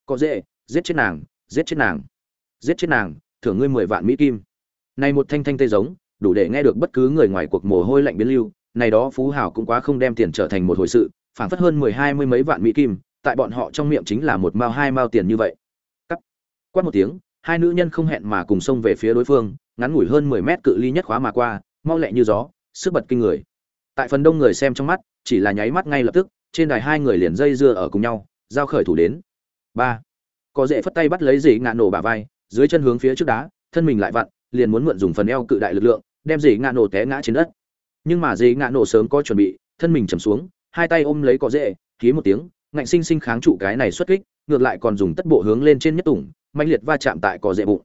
Có dễ, giết chết nàng, giết chết nàng, giết chết nàng, thưởng ngươi mười vạn mỹ kim. Này một thanh thanh tê giống, đủ để nghe được bất cứ người ngoài cuộc mồ hôi lạnh biến lưu, này đó phú hảo cũng quá không đem tiền trở thành một hồi sự phản phất hơn mười hai mươi mấy vạn mỹ kim, tại bọn họ trong miệng chính là một mao hai mao tiền như vậy. Cắt. Quát một tiếng, hai nữ nhân không hẹn mà cùng xông về phía đối phương, ngắn ngủi hơn mười mét cự ly nhất khóa mà qua, mau lẹ như gió, sức bật kinh người. Tại phần đông người xem trong mắt, chỉ là nháy mắt ngay lập tức, trên đài hai người liền dây dưa ở cùng nhau, giao khởi thủ đến. Ba. Có dễ phất tay bắt lấy dì ngạn nổ bả vai, dưới chân hướng phía trước đá, thân mình lại vặn, liền muốn mượn dùng phần eo cự đại lực lượng, đem dì ngạn nổ té ngã trên đất. Nhưng mà dì ngạn nổ sớm có chuẩn bị, thân mình chầm xuống hai tay ôm lấy có dễ khí một tiếng, ngạnh sinh sinh kháng trụ cái này xuất kích, ngược lại còn dùng tất bộ hướng lên trên nhất tủng mạnh liệt va chạm tại cỏ dễ bụng.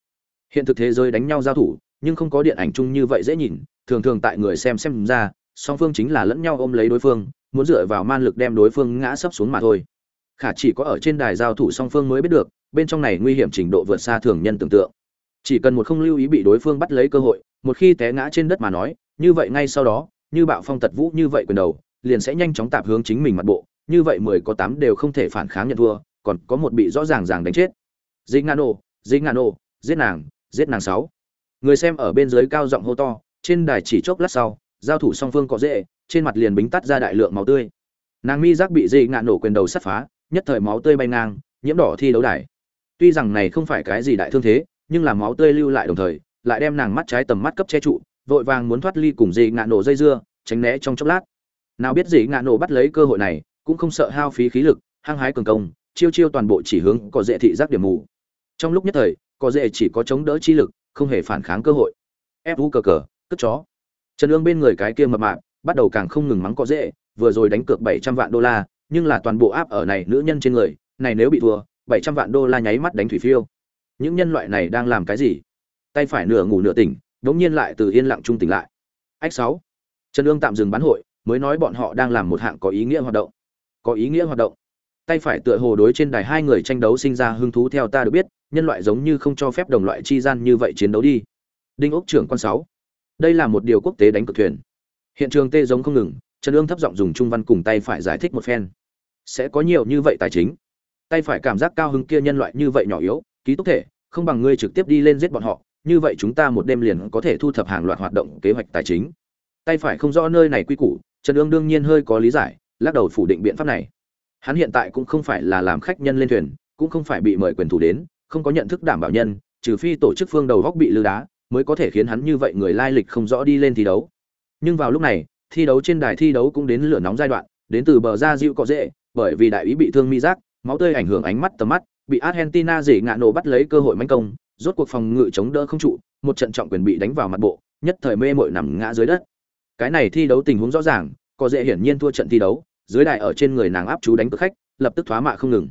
Hiện thực thế giới đánh nhau giao thủ, nhưng không có điện ảnh chung như vậy dễ nhìn, thường thường tại người xem xem ra, song phương chính là lẫn nhau ôm lấy đối phương, muốn dựa vào man lực đem đối phương ngã sấp xuống mà thôi. Khả chỉ có ở trên đài giao thủ song phương mới biết được, bên trong này nguy hiểm trình độ vượt xa thường nhân tưởng tượng. Chỉ cần một không lưu ý bị đối phương bắt lấy cơ hội, một khi té ngã trên đất mà nói, như vậy ngay sau đó, như bạo phong tật vũ như vậy quyền đầu liền sẽ nhanh chóng tạp hướng chính mình mặt bộ, như vậy mười có tám đều không thể phản kháng nhận thua, còn có một bị rõ ràng ràng đánh chết. Dĩ ngano dĩ ngano giết nàng giết nàng sáu. Người xem ở bên dưới cao giọng hô to, trên đài chỉ chốc lát sau, giao thủ song phương có dễ, trên mặt liền bính tắt ra đại lượng máu tươi. Nàng mi giác bị dị ngạn nổ quyền đầu sắt phá, nhất thời máu tươi bay ngang, nhiễm đỏ thi đấu đài. Tuy rằng này không phải cái gì đại thương thế, nhưng là máu tươi lưu lại đồng thời, lại đem nàng mắt trái tầm mắt cấp che trụ, vội vàng muốn thoát ly cùng dị ngạn nổ dây dưa, tránh né trong chốc lát nào biết gì, ngạn nổ bắt lấy cơ hội này cũng không sợ hao phí khí lực hăng hái cường công chiêu chiêu toàn bộ chỉ hướng có dễ thị giác điểm mù. Trong lúc nhất thời có dễ chỉ có chống đỡ chi lực không hề phản kháng cơ hội. Ép vũ cờ cờ cất chó. Trần ương bên người cái kia mập mạp bắt đầu càng không ngừng mắng có dễ vừa rồi đánh cược bảy trăm vạn đô la nhưng là toàn bộ áp ở này nữ nhân trên người này nếu bị thua bảy trăm vạn đô la nháy mắt đánh thủy phiêu. Những nhân loại này đang làm cái gì? Tay phải nửa ngủ nửa tỉnh đống nhiên lại từ yên lặng trung tỉnh lại. Ách sáu. Trần ương tạm dừng bán hội mới nói bọn họ đang làm một hạng có ý nghĩa hoạt động. Có ý nghĩa hoạt động. Tay phải tựa hồ đối trên đài hai người tranh đấu sinh ra hứng thú theo ta được biết, nhân loại giống như không cho phép đồng loại chi gian như vậy chiến đấu đi. Đinh ốc trưởng quan sáu. Đây là một điều quốc tế đánh cược thuyền. Hiện trường tê giống không ngừng, trần ương thấp giọng dùng trung văn cùng tay phải giải thích một phen. Sẽ có nhiều như vậy tài chính. Tay phải cảm giác cao hứng kia nhân loại như vậy nhỏ yếu, ký túc thể, không bằng ngươi trực tiếp đi lên giết bọn họ, như vậy chúng ta một đêm liền có thể thu thập hàng loạt hoạt động kế hoạch tài chính. Tay phải không rõ nơi này quy củ trần ương đương nhiên hơi có lý giải, lắc đầu phủ định biện pháp này. Hắn hiện tại cũng không phải là làm khách nhân lên thuyền, cũng không phải bị mời quyền thủ đến, không có nhận thức đảm bảo nhân, trừ phi tổ chức phương đầu góc bị lừa đá, mới có thể khiến hắn như vậy người lai lịch không rõ đi lên thi đấu. Nhưng vào lúc này, thi đấu trên đài thi đấu cũng đến lửa nóng giai đoạn, đến từ bờ ra dịu có dễ, bởi vì đại ý bị thương mi giác, máu tươi ảnh hưởng ánh mắt tầm mắt, bị argentina dỉ ngạ nổ bắt lấy cơ hội manh công, rốt cuộc phòng ngự chống đỡ không trụ, một trận trọng quyền bị đánh vào mặt bộ, nhất thời mê mội nằm ngã dưới đất cái này thi đấu tình huống rõ ràng, có dễ hiển nhiên thua trận thi đấu, dưới đài ở trên người nàng áp chú đánh cực khách, lập tức thoá mạ không ngừng.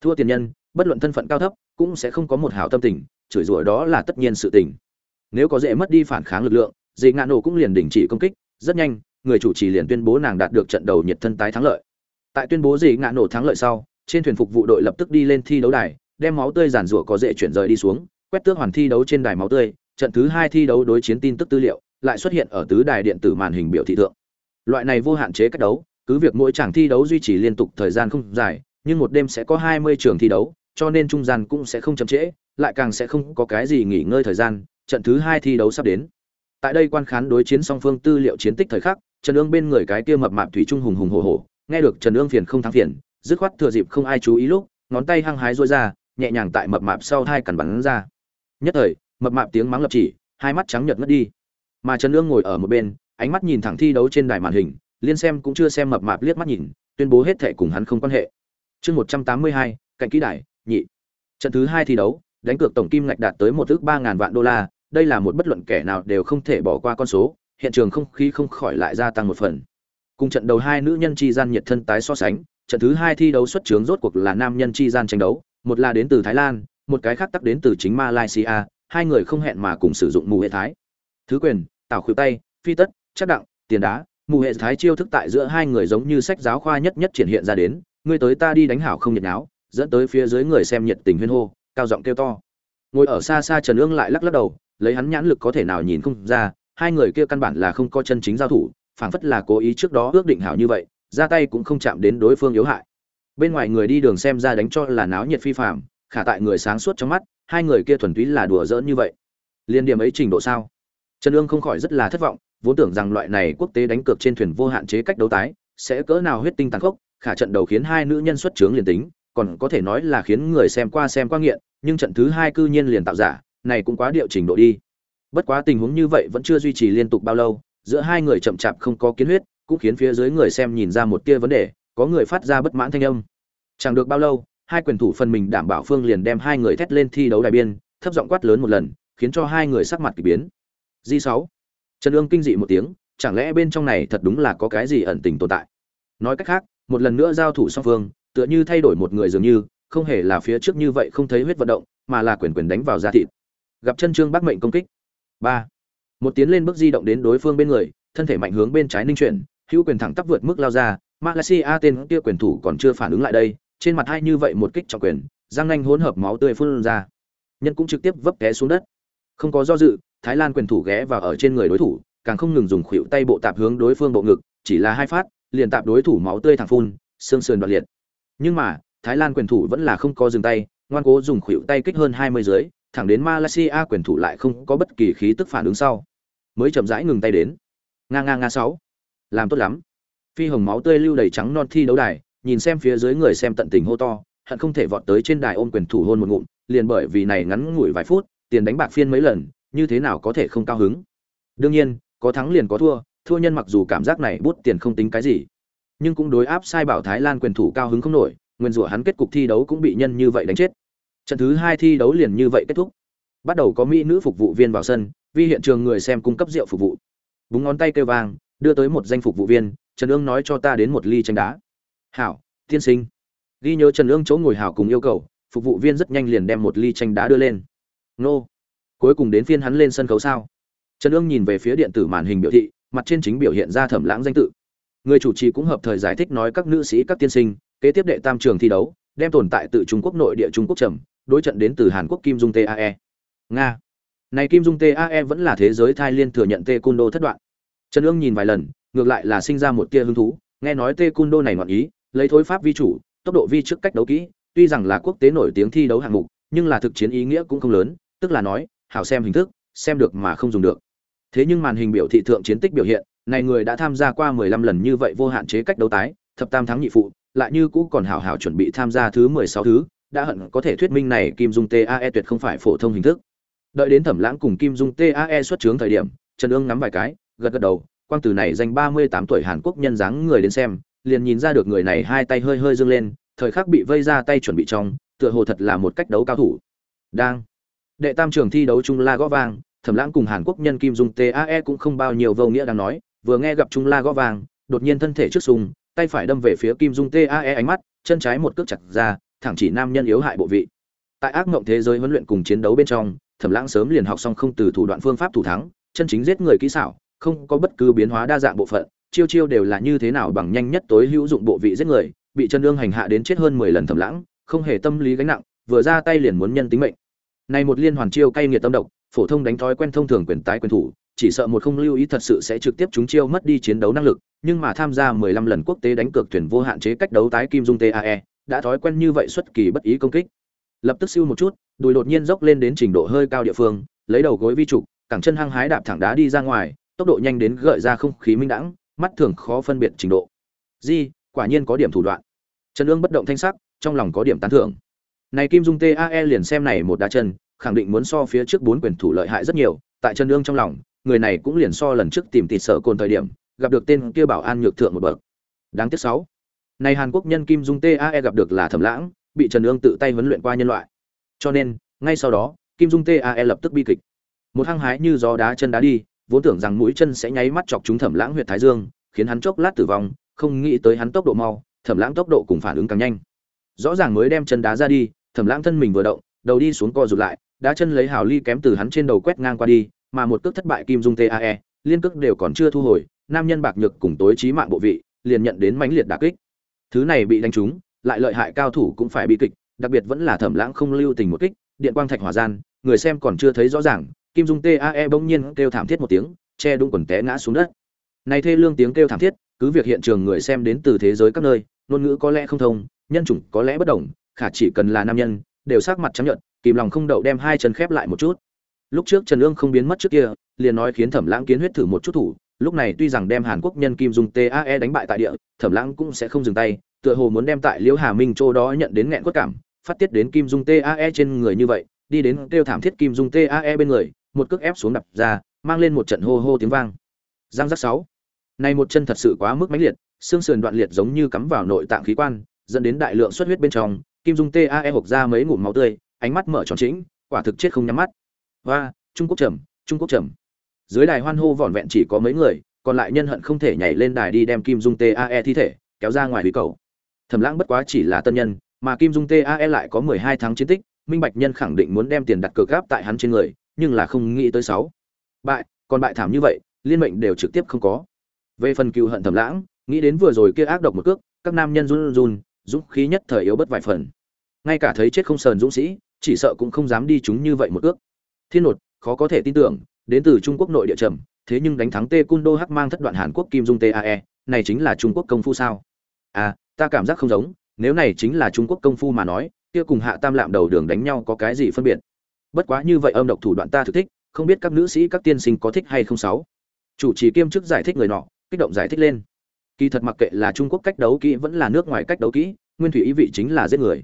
Thua tiền nhân, bất luận thân phận cao thấp, cũng sẽ không có một hảo tâm tình, chửi rủa đó là tất nhiên sự tình. Nếu có dễ mất đi phản kháng lực lượng Dị ngạn nổ cũng liền đình chỉ công kích, rất nhanh, người chủ trì liền tuyên bố nàng đạt được trận đầu nhiệt thân tái thắng lợi. Tại tuyên bố Dị ngạn nổ thắng lợi sau, trên thuyền phục vụ đội lập tức đi lên thi đấu đài, đem máu tươi giản rủa có dễ chuyển rời đi xuống, quét tước hoàn thi đấu trên đài máu tươi, trận thứ hai thi đấu đối chiến tin tức tư liệu lại xuất hiện ở tứ đài điện tử màn hình biểu thị thượng. Loại này vô hạn chế cách đấu, cứ việc mỗi chàng thi đấu duy trì liên tục thời gian không dài, nhưng một đêm sẽ có hai mươi trường thi đấu, cho nên trung gian cũng sẽ không chậm trễ, lại càng sẽ không có cái gì nghỉ ngơi thời gian, trận thứ hai thi đấu sắp đến. Tại đây quan khán đối chiến song phương tư liệu chiến tích thời khắc, trần ương bên người cái kia mập mạp thủy trung hùng hùng hổ hổ, nghe được trần ương phiền không thắng phiền, dứt khoát thừa dịp không ai chú ý lúc, ngón tay hăng hái rũa ra, nhẹ nhàng tại mập mạp sau hai cẩn bắn ra. Nhất thời, mập mạp tiếng mắng lập chỉ, hai mắt trắng nhợt ngất đi mà trần Nương ngồi ở một bên, ánh mắt nhìn thẳng thi đấu trên đài màn hình, liên xem cũng chưa xem mập mạp liếc mắt nhìn, tuyên bố hết thệ cùng hắn không quan hệ. Chương một trăm tám mươi hai, cạnh kỹ đài, nhị. Trận thứ hai thi đấu, đánh cược tổng kim ngạch đạt tới một ước ba ngàn vạn đô la, đây là một bất luận kẻ nào đều không thể bỏ qua con số, hiện trường không khí không khỏi lại gia tăng một phần. Cùng trận đầu hai nữ nhân chi gian nhiệt thân tái so sánh, trận thứ hai thi đấu xuất trướng rốt cuộc là nam nhân chi gian tranh đấu, một là đến từ thái lan, một cái khác tắc đến từ chính malaysia, hai người không hẹn mà cùng sử dụng mù hệ thái thứ quyền tạo khuỷu tay, phi tất, chắc đặng, tiền đá, mù hệ thái chiêu thức tại giữa hai người giống như sách giáo khoa nhất nhất triển hiện ra đến, ngươi tới ta đi đánh hảo không nhiệt náo, dẫn tới phía dưới người xem nhiệt tình huyên hô, cao giọng kêu to. Ngồi ở xa xa trần ương lại lắc lắc đầu, lấy hắn nhãn lực có thể nào nhìn không ra, hai người kia căn bản là không có chân chính giao thủ, phảng phất là cố ý trước đó ước định hảo như vậy, ra tay cũng không chạm đến đối phương yếu hại. Bên ngoài người đi đường xem ra đánh cho là náo nhiệt phi phạm khả tại người sáng suốt trong mắt, hai người kia thuần túy là đùa giỡn như vậy. Liên điểm ấy trình độ sao? Trần ương không khỏi rất là thất vọng, vốn tưởng rằng loại này quốc tế đánh cược trên thuyền vô hạn chế cách đấu tái, sẽ cỡ nào huyết tinh tàn khốc, khả trận đầu khiến hai nữ nhân xuất trướng liền tính, còn có thể nói là khiến người xem qua xem qua nghiện, nhưng trận thứ hai cư nhiên liền tạo giả, này cũng quá điệu trình độ đi. Bất quá tình huống như vậy vẫn chưa duy trì liên tục bao lâu, giữa hai người chậm chạp không có kiến huyết, cũng khiến phía dưới người xem nhìn ra một tia vấn đề, có người phát ra bất mãn thanh âm. Chẳng được bao lâu, hai quyền thủ phần mình đảm bảo phương liền đem hai người thét lên thi đấu đài biên, thấp giọng quát lớn một lần, khiến cho hai người sắc mặt kỳ biến di sáu. Trần ương kinh dị một tiếng, chẳng lẽ bên trong này thật đúng là có cái gì ẩn tình tồn tại? Nói cách khác, một lần nữa giao thủ song phương, tựa như thay đổi một người dường như, không hề là phía trước như vậy không thấy huyết vận động, mà là quyền quyền đánh vào da thịt. Gặp chân trương bắc mệnh công kích. Ba. Một tiến lên bước di động đến đối phương bên người, thân thể mạnh hướng bên trái ninh chuyển, hữu quyền thẳng tắp vượt mức lao ra, malaysia tên kia quyền thủ còn chưa phản ứng lại đây, trên mặt hai như vậy một kích trọng quyền, răng nanh hỗn hợp máu tươi phun ra. Nhân cũng trực tiếp vấp té xuống đất. Không có do dự thái lan quyền thủ ghé vào ở trên người đối thủ, càng không ngừng dùng khuỷu tay bộ tạp hướng đối phương bộ ngực, chỉ là hai phát, liền tạp đối thủ máu tươi thẳng phun, xương sườn đoạn liệt. Nhưng mà, thái lan quyền thủ vẫn là không có dừng tay, ngoan cố dùng khuỷu tay kích hơn hai mươi dưới, thẳng đến malaysia quyền thủ lại không có bất kỳ khí tức phản ứng sau, mới chậm rãi ngừng tay đến. Nga nga nga sáu. Làm tốt lắm. Phi hồng máu tươi lưu đầy trắng non thi đấu đài, nhìn xem phía dưới người xem tận tình hô to, hận không thể vọt tới trên đài ôm quyền thủ hôn một ngụm, liền bởi vì này ngắn ngủi vài phút, tiền đánh bạc phiên mấy lần như thế nào có thể không cao hứng? Đương nhiên, có thắng liền có thua thua nhân mặc dù cảm giác này bút tiền không tính cái gì, nhưng cũng đối áp sai bảo thái lan quyền thủ cao hứng không nổi, nguyên rủa hắn kết cục thi đấu cũng bị nhân như vậy đánh chết. Trận thứ hai thi đấu liền như vậy kết thúc. Bắt đầu có mỹ nữ phục vụ viên vào sân, vì hiện trường người xem cung cấp rượu phục vụ. Búng ngón tay kêu vang, đưa tới một danh phục vụ viên, trần ương nói cho ta đến một ly tranh đá. Hảo, tiên sinh. Ghi nhớ trần ương chỗ ngồi hảo cùng yêu cầu, phục vụ viên rất nhanh liền đem một ly tranh đá đưa lên. Nô cuối cùng đến phiên hắn lên sân khấu sao? Trần ương nhìn về phía điện tử màn hình biểu thị, mặt trên chính biểu hiện ra thẩm lãng danh tự. Người chủ trì cũng hợp thời giải thích nói các nữ sĩ, các tiên sinh, kế tiếp đệ tam trường thi đấu, đem tồn tại từ trung quốc nội địa trung quốc trầm, đối trận đến từ hàn quốc kim dung tae nga. Này kim dung tae vẫn là thế giới thai liên thừa nhận tê cung đô thất đoạn. Trần ương nhìn vài lần, ngược lại là sinh ra một tia hứng thú, nghe nói tê cung đô này ngọn ý, lấy thối pháp vi chủ, tốc độ vi trước cách đấu kỹ, tuy rằng là quốc tế nổi tiếng thi đấu hạng mục, nhưng là thực chiến ý nghĩa cũng không lớn, tức là nói hảo xem hình thức, xem được mà không dùng được. Thế nhưng màn hình biểu thị thượng chiến tích biểu hiện, này người đã tham gia qua 15 lần như vậy vô hạn chế cách đấu tái, thập tam thắng nhị phụ, lại như cũ còn hảo hảo chuẩn bị tham gia thứ 16 thứ, đã hận có thể thuyết minh này kim dung tae tuyệt không phải phổ thông hình thức. Đợi đến thẩm lãng cùng kim dung tae xuất chướng thời điểm, trần ương ngắm vài cái, gật gật đầu, quang từ này danh 38 tuổi hàn quốc nhân dáng người đến xem, liền nhìn ra được người này hai tay hơi hơi dương lên, thời khắc bị vây ra tay chuẩn bị trong, tựa hồ thật là một cách đấu cao thủ. Đang đệ tam trường thi đấu trung la gõ Vàng, thẩm lãng cùng hàn quốc nhân kim dung tae cũng không bao nhiêu vô nghĩa đang nói vừa nghe gặp trung la gõ Vàng, đột nhiên thân thể trước sùng tay phải đâm về phía kim dung tae ánh mắt chân trái một cước chặt ra thẳng chỉ nam nhân yếu hại bộ vị. Tại ác mộng thế giới huấn luyện cùng chiến đấu bên trong thẩm lãng sớm liền học xong không từ thủ đoạn phương pháp thủ thắng chân chính giết người kỹ xảo không có bất cứ biến hóa đa dạng bộ phận chiêu chiêu đều là như thế nào bằng nhanh nhất tối hữu dụng bộ vị giết người bị chân đương hành hạ đến chết hơn mười lần thẩm lãng không hề tâm lý gánh nặng vừa ra tay liền muốn nhân tính mệnh này một liên hoàn chiêu cay nghiệt tâm độc phổ thông đánh thói quen thông thường quyền tái quyền thủ chỉ sợ một không lưu ý thật sự sẽ trực tiếp chúng chiêu mất đi chiến đấu năng lực nhưng mà tham gia 15 lần quốc tế đánh cược thuyền vô hạn chế cách đấu tái kim dung tae đã thói quen như vậy xuất kỳ bất ý công kích. Lập tức siêu một chút đùi đột nhiên dốc lên đến trình độ hơi cao địa phương lấy đầu gối vi trụ, cẳng chân hăng hái đạp thẳng đá đi ra ngoài tốc độ nhanh đến gợi ra không khí minh đãng mắt thường khó phân biệt trình độ. Di quả nhiên có điểm thủ đoạn. Trần ương bất động thanh sắc trong lòng có điểm tán thưởng này kim dung tae liền xem này một đá chân, khẳng định muốn so phía trước bốn quyền thủ lợi hại rất nhiều, tại chân đương trong lòng, người này cũng liền so lần trước tìm tịt sở cồn thời điểm, gặp được tên kia bảo an nhược thượng một bậc. Đáng tiếc sáu. Này hàn quốc nhân kim dung tae gặp được là thẩm lãng, bị trần ương tự tay huấn luyện qua nhân loại. Cho nên, ngay sau đó, kim dung tae lập tức bi kịch. Một hăng hái như gió đá chân đá đi, vốn tưởng rằng mũi chân sẽ nháy mắt chọc trúng thẩm lãng huyệt thái dương, khiến hắn chốc lát tử vong, không nghĩ tới hắn tốc độ mau, thẩm lãng tốc độ cùng phản ứng càng nhanh. Rõ ràng mới đem chân đá ra đi thẩm lãng thân mình vừa động, đầu đi xuống co rụt lại, đá chân lấy hào ly kém từ hắn trên đầu quét ngang qua đi, mà một cước thất bại kim dung tae liên cước đều còn chưa thu hồi, nam nhân bạc nhược cùng tối trí mạng bộ vị, liền nhận đến mãnh liệt đả kích. Thứ này bị đánh trúng, lại lợi hại cao thủ cũng phải bị kịch, đặc biệt vẫn là thẩm lãng không lưu tình một kích, điện quang thạch hỏa gian, người xem còn chưa thấy rõ ràng, kim dung tae bỗng nhiên kêu thảm thiết một tiếng, che đúng quần té ngã xuống đất. Này thê lương tiếng kêu thảm thiết, cứ việc hiện trường người xem đến từ thế giới các nơi, ngôn ngữ có lẽ không thông, nhân chủng có lẽ bất đồng khả chỉ cần là nam nhân, đều sắc mặt trắng nhợt, kìm lòng không đậu đem hai chân khép lại một chút. Lúc trước trần ương không biến mất trước kia, liền nói khiến thẩm lãng kiến huyết thử một chút thủ, lúc này tuy rằng đem hàn quốc nhân kim dung tae đánh bại tại địa, thẩm lãng cũng sẽ không dừng tay, tựa hồ muốn đem tại liễu hà minh châu đó nhận đến nghẹn quất cảm, phát tiết đến kim dung tae trên người như vậy, đi đến kêu thảm thiết kim dung tae bên người, một cước ép xuống đập ra, mang lên một trận hô hô tiếng vang. Giang giác sáu. Này một chân thật sự quá mức mãnh liệt, xương sườn đoạn liệt giống như cắm vào nội tạng khí quan, dẫn đến đại lượng xuất huyết bên trong kim dung tae hộc ra mấy ngụm máu tươi, ánh mắt mở tròn chính quả thực chết không nhắm mắt. Và trung quốc trầm, trung quốc trầm. Dưới đài hoan hô vỏn vẹn chỉ có mấy người, còn lại nhân hận không thể nhảy lên đài đi đem kim dung tae thi thể kéo ra ngoài hủy cầu. Thẩm lãng bất quá chỉ là tân nhân, mà kim dung tae lại có mười hai tháng chiến tích, minh bạch nhân khẳng định muốn đem tiền đặt cược gáp tại hắn trên người, nhưng là không nghĩ tới sáu. Bại, còn bại thảm như vậy, liên mệnh đều trực tiếp không có. Về phần cựu hận thẩm lãng, nghĩ đến vừa rồi kia ác độc một cước, các nam nhân run run dũng khí nhất thời yếu bất vài phần. Ngay cả thấy chết không sờn dũng sĩ, chỉ sợ cũng không dám đi chúng như vậy một ước. Thiên nột, khó có thể tin tưởng, đến từ trung quốc nội địa trầm, thế nhưng đánh thắng tê cun đô hắc mang thất đoạn hàn quốc kim dung tae này chính là trung quốc công phu sao? À ta cảm giác không giống, nếu này chính là trung quốc công phu mà nói, kia cùng hạ tam lạm đầu đường đánh nhau có cái gì phân biệt? Bất quá như vậy âm độc thủ đoạn ta thực thích, không biết các nữ sĩ, các tiên sinh có thích hay không sáu? Chủ trì kiêm chức giải thích người nọ, kích động giải thích lên kỳ thật mặc kệ là trung quốc cách đấu kỹ vẫn là nước ngoài cách đấu kỹ, nguyên thủy ý vị chính là giết người.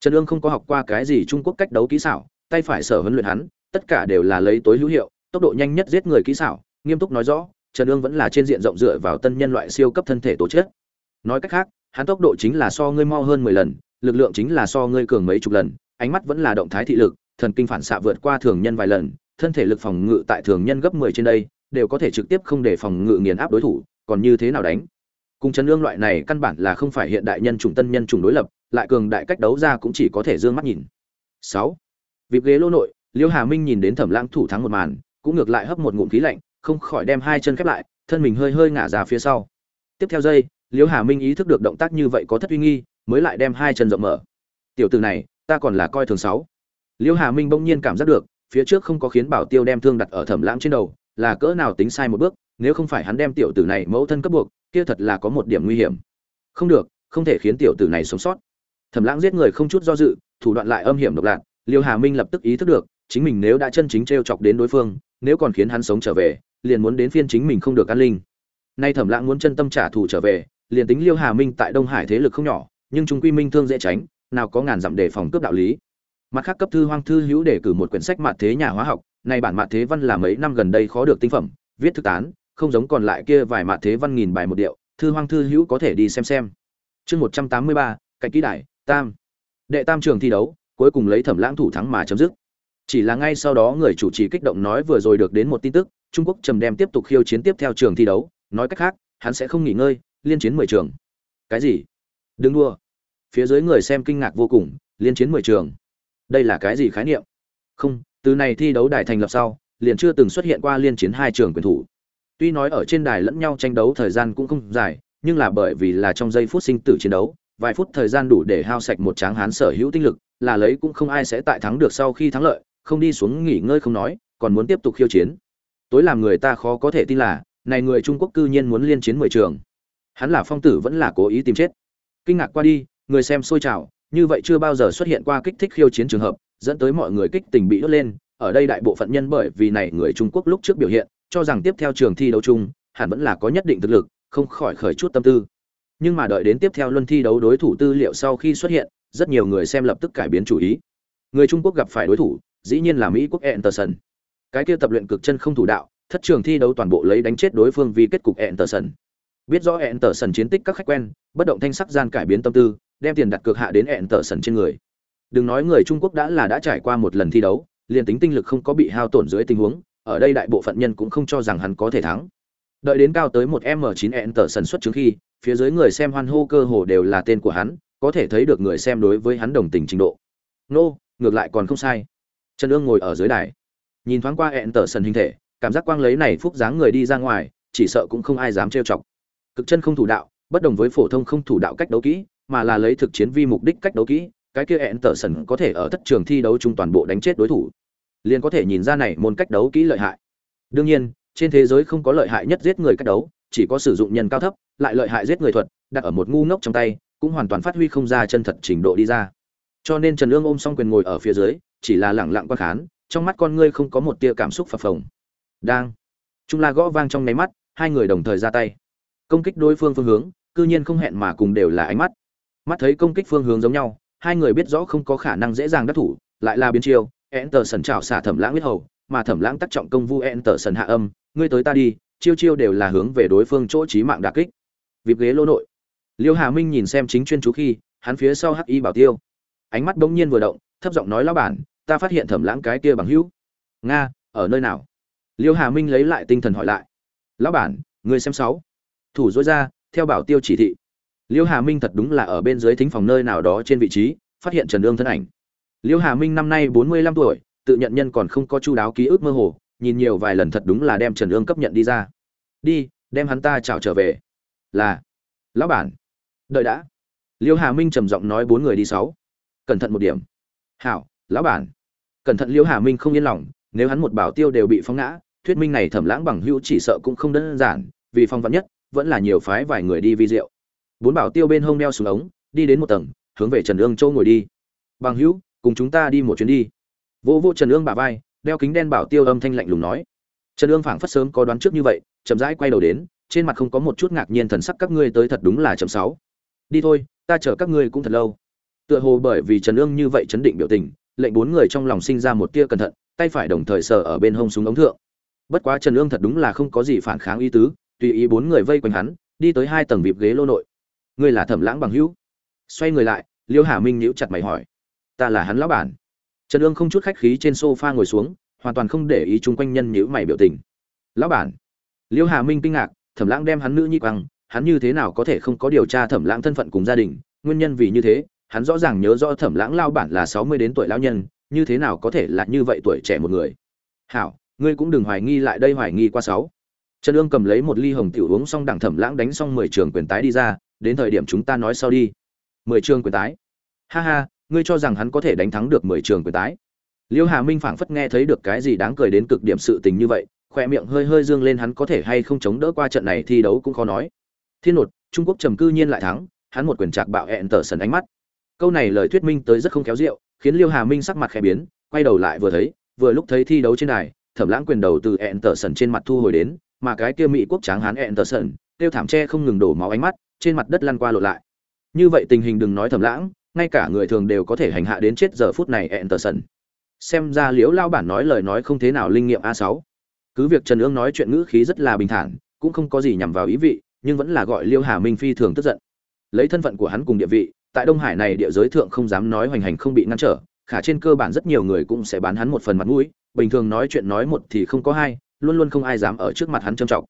Trần ương không có học qua cái gì trung quốc cách đấu kỹ xảo, tay phải sở huấn luyện hắn, tất cả đều là lấy tối hữu hiệu, tốc độ nhanh nhất giết người kỹ xảo, nghiêm túc nói rõ, trần ương vẫn là trên diện rộng dựa vào tân nhân loại siêu cấp thân thể tổ chức. Nói cách khác, hắn tốc độ chính là so ngươi mau hơn mười lần, lực lượng chính là so ngươi cường mấy chục lần, ánh mắt vẫn là động thái thị lực, thần kinh phản xạ vượt qua thường nhân vài lần, thân thể lực phòng ngự tại thường nhân gấp mười trên đây, đều có thể trực tiếp không để phòng ngự nghiền áp đối thủ, còn như thế nào đánh? Cùng trần lương loại này căn bản là không phải hiện đại nhân chủng, tân nhân chủng đối lập, lại cường đại cách đấu ra cũng chỉ có thể d ư ơ n g mắt nhìn. Sáu. Vịp ghế lô nội, liêu hà minh nhìn đến thẩm lãng thủ thắng một màn, cũng ngược lại hấp một ngụm khí lạnh, không khỏi đem hai chân khép lại, thân mình hơi hơi ngả ra phía sau. Tiếp theo giây, liêu hà minh ý thức được động tác như vậy có thất uy nghi, mới lại đem hai chân rộng mở. Tiểu từ này, ta còn là coi thường sáu. Liêu hà minh bỗng nhiên cảm giác được, phía trước không có khiến bảo tiêu đem thương đặt ở thẩm lãng trên đầu, là cỡ nào tính sai một bước, nếu không phải hắn đem tiểu tử này mẫu thân cấp buộc kia thật là có một điểm nguy hiểm. Không được, không thể khiến tiểu tử này sống sót. Thẩm lãng giết người không chút do dự, thủ đoạn lại âm hiểm độc lạc liêu hà minh lập tức ý thức được, chính mình nếu đã chân chính t chọc đến đối phương, nếu còn khiến hắn sống trở về, liền muốn đến phiên chính mình không được an linh. Nay thẩm lãng muốn chân tâm trả thù trở về, liền tính liêu hà minh tại đông hải thế lực không nhỏ, nhưng chúng quy minh thương dễ tránh, nào có ngàn dặm để phòng cướp đạo lý. Mặt khác cấp thư hoang thư hữu để cử một quyển sách mạt thế nhà hóa học này bản mạt thế văn là mấy năm gần đây khó được tinh phẩm, viết thư tán không giống còn lại kia vài mạt thế văn nghìn bài một điệu, thư hoang thư hữu có thể đi xem xem. Chương một trăm tám mươi ba, cạnh kỹ đại tam. Đệ tam trường thi đấu, cuối cùng lấy thẩm lãng thủ thắng mà chấm dứt. Chỉ là ngay sau đó người chủ trì kích động nói vừa rồi được đến một tin tức, trung quốc trầm đem tiếp tục khiêu chiến tiếp theo trường thi đấu, nói cách khác, hắn sẽ không nghỉ ngơi, liên chiến mười trường. Cái gì? Đừng đua phía dưới người xem kinh ngạc vô cùng, liên chiến mười trường. Đây là cái gì khái niệm? Không, từ này thi đấu đài thành lập sau, liền chưa từng xuất hiện qua liên chiến hai trường quyền thủ. Tuy nói ở trên đài lẫn nhau tranh đấu thời gian cũng không dài, nhưng là bởi vì là trong giây phút sinh tử chiến đấu, vài phút thời gian đủ để hao sạch một tráng hán sở hữu tinh lực, là lấy cũng không ai sẽ tại thắng được sau khi thắng lợi, không đi xuống nghỉ ngơi không nói, còn muốn tiếp tục khiêu chiến. Tối làm người ta khó có thể tin là, này người Trung Quốc cư nhiên muốn liên chiến mười trường. Hắn là phong tử vẫn là cố ý tìm chết. Kinh ngạc qua đi, người xem sôi trào, như vậy chưa bao giờ xuất hiện qua kích thích khiêu chiến trường hợp, dẫn tới mọi người kích tình bị đốt lên. Ở đây đại bộ phận nhân bởi vì này người Trung Quốc lúc trước biểu hiện, cho rằng tiếp theo trường thi đấu chung, hẳn vẫn là có nhất định thực lực, không khỏi khởi chút tâm tư nhưng mà đợi đến tiếp theo luân thi đấu đối thủ tư liệu sau khi xuất hiện, rất nhiều người xem lập tức cải biến chủ ý người trung quốc gặp phải đối thủ, dĩ nhiên là mỹ quốc Anderson. cái kia tập luyện cực chân không thủ đạo, thất trường thi đấu toàn bộ lấy đánh chết đối phương vì kết cục Anderson. biết rõ Anderson chiến tích các khách quen, bất động thanh sắc gian cải biến tâm tư, đem tiền đặt cược hạ đến Anderson trên người đừng nói người trung quốc đã là đã trải qua một lần thi đấu, liền tính tinh lực không có bị hao tổn dưới tình huống ở đây đại bộ phận nhân cũng không cho rằng hắn có thể thắng. Đợi đến cao tới một M9 Enter xuất chứng khi, phía dưới người xem hoan hô cơ hồ đều là tên của hắn, có thể thấy được người xem đối với hắn đồng tình trình độ. Nô, ngược lại còn không sai. Trần Dương ngồi ở dưới đài, nhìn thoáng qua Enter hình thể, cảm giác quang lấy này phúc dáng người đi ra ngoài, chỉ sợ cũng không ai dám trêu chọc cực chân không thủ đạo bất đồng với phổ thông không thủ đạo cách đấu kỹ mà là lấy thực chiến vi mục đích cách đấu kỹ cái kia ẹn tở sần có thể ở tất trường thi đấu chung toàn bộ đánh chết đối thủ liền có thể nhìn ra này môn cách đấu kỹ lợi hại. Đương nhiên, trên thế giới không có lợi hại nhất giết người cách đấu, chỉ có sử dụng nhân cao thấp, lại lợi hại giết người thuật, đặt ở một ngu ngốc trong tay, cũng hoàn toàn phát huy không ra chân thật trình độ đi ra. Cho nên trần ương ôm xong quyền ngồi ở phía dưới, chỉ là lẳng lặng quan khán, trong mắt con ngươi không có một tia cảm xúc phập phồng. Đang. Trung la gõ vang trong nháy mắt, hai người đồng thời ra tay. Công kích đối phương phương hướng, cư nhiên không hẹn mà cùng đều là ánh mắt. Mắt thấy công kích phương hướng giống nhau, hai người biết rõ không có khả năng dễ dàng đắc thủ, lại là biến chiêu enter sần chào xả thẩm lãng huyết hầu, mà thẩm lãng tác trọng công vu enter sần hạ âm, ngươi tới ta đi, chiêu chiêu đều là hướng về đối phương chỗ trí mạng đả kích. Vịp ghế lô nội. Liêu hà minh nhìn xem chính chuyên chú khi, hắn phía sau hắc y bảo tiêu. Ánh mắt bỗng nhiên vừa động, thấp giọng nói, lão bản, ta phát hiện thẩm lãng cái kia bằng hữu. Nga, ở nơi nào? Liêu hà minh lấy lại tinh thần hỏi lại. Lão bản, ngươi xem sáu. Thủ dối ra, theo bảo tiêu chỉ thị. Liêu hà minh thật đúng là ở bên dưới thính phòng nơi nào đó trên vị trí, phát hiện trần Dương thân ảnh liêu hà minh năm nay bốn mươi lăm tuổi, tự nhận nhân còn không có chu đáo ký ức mơ hồ, nhìn nhiều vài lần thật đúng là đem trần ương cấp nhận đi ra. Đi, đem hắn ta chào trở về. Là, lão bản. Đợi đã. Liêu hà minh trầm giọng nói bốn người đi sáu. Cẩn thận một điểm. Hảo, lão bản. Cẩn thận liêu hà minh không yên lòng, nếu hắn một bảo tiêu đều bị phóng ngã, thuyết minh này thẩm lãng bằng hữu chỉ sợ cũng không đơn giản, vì phong vắn nhất, vẫn là nhiều phái vài người đi vi rượu bốn bảo tiêu bên hông đeo xuống ống, đi đến một tầng, hướng về trần ương châu ngồi đi. Bằng hữu cùng chúng ta đi một chuyến đi. Vô vô trần ương bà vai, đeo kính đen bảo tiêu âm thanh lạnh lùng nói. Trần ương phảng phất sớm có đoán trước như vậy, chậm rãi quay đầu đến, trên mặt không có một chút ngạc nhiên thần sắc các ngươi tới thật đúng là chậm sáu. Đi thôi, ta chờ các ngươi cũng thật lâu. Tựa hồ bởi vì trần ương như vậy chấn định biểu tình, lệnh bốn người trong lòng sinh ra một tia cẩn thận, tay phải đồng thời sờ ở bên hông súng ống thượng. Bất quá trần ương thật đúng là không có gì phản kháng ý tứ, tùy ý bốn người vây quanh hắn, đi tới hai tầng vịp ghế lô nội. Ngươi là thẩm lãng bằng hữu. Xoay người lại, liêu hà minh nhíu chặt mày hỏi ta là hắn lão bản. Trần ương không chút khách khí trên sofa ngồi xuống, hoàn toàn không để ý chung quanh nhân nhíu mày biểu tình. Lão bản. Liêu hà minh kinh ngạc, thẩm lãng đem hắn nữ nhi quăng, hắn như thế nào có thể không có điều tra thẩm lãng thân phận cùng gia đình, nguyên nhân vì như thế, hắn rõ ràng nhớ rõ thẩm lãng lao bản là sáu mươi đến tuổi lão nhân, như thế nào có thể là như vậy tuổi trẻ một người. Hảo, ngươi cũng đừng hoài nghi lại đây hoài nghi qua sáu. Trần ương cầm lấy một ly hồng tiểu uống xong đẳng thẩm lãng đánh xong mười trường quyền tái đi ra, đến thời điểm chúng ta nói sau đi. Mười trường quyền tái. Ha ha ngươi cho rằng hắn có thể đánh thắng được mười trường quyền tái. Liêu hà minh phảng phất nghe thấy được cái gì đáng cười đến cực điểm sự tình như vậy khoe miệng hơi hơi dương lên hắn có thể hay không chống đỡ qua trận này thi đấu cũng khó nói. Thiên nột trung quốc trầm cư nhiên lại thắng, hắn một quyền trạc bạo hẹn tờ sần ánh mắt. Câu này lời thuyết minh tới rất không kéo rượu, khiến liêu hà minh sắc mặt khẽ biến, quay đầu lại vừa thấy, vừa lúc thấy thi đấu trên đài, thẩm lãng quyền đầu từ hẹn tờ sần trên mặt thu hồi đến, mà cái kia mỹ quốc tráng hán hẹn tờ sần, tiêu thảm tre không ngừng đổ máu ánh mắt, trên mặt đất lăn qua lộ lại. Như vậy tình hình đừng nói thẩm lãng ngay cả người thường đều có thể hành hạ đến chết giờ phút này ẹn tờ sần xem ra liễu lao bản nói lời nói không thế nào linh nghiệm a sáu. Cứ việc trần ương nói chuyện ngữ khí rất là bình thản, cũng không có gì nhằm vào ý vị, nhưng vẫn là gọi liêu hà minh phi thường tức giận. Lấy thân phận của hắn cùng địa vị, tại đông hải này địa giới thượng không dám nói hoành hành không bị ngăn trở, khả trên cơ bản rất nhiều người cũng sẽ bán hắn một phần mặt mũi, bình thường nói chuyện nói một thì không có hai, luôn luôn không ai dám ở trước mặt hắn trầm trọng.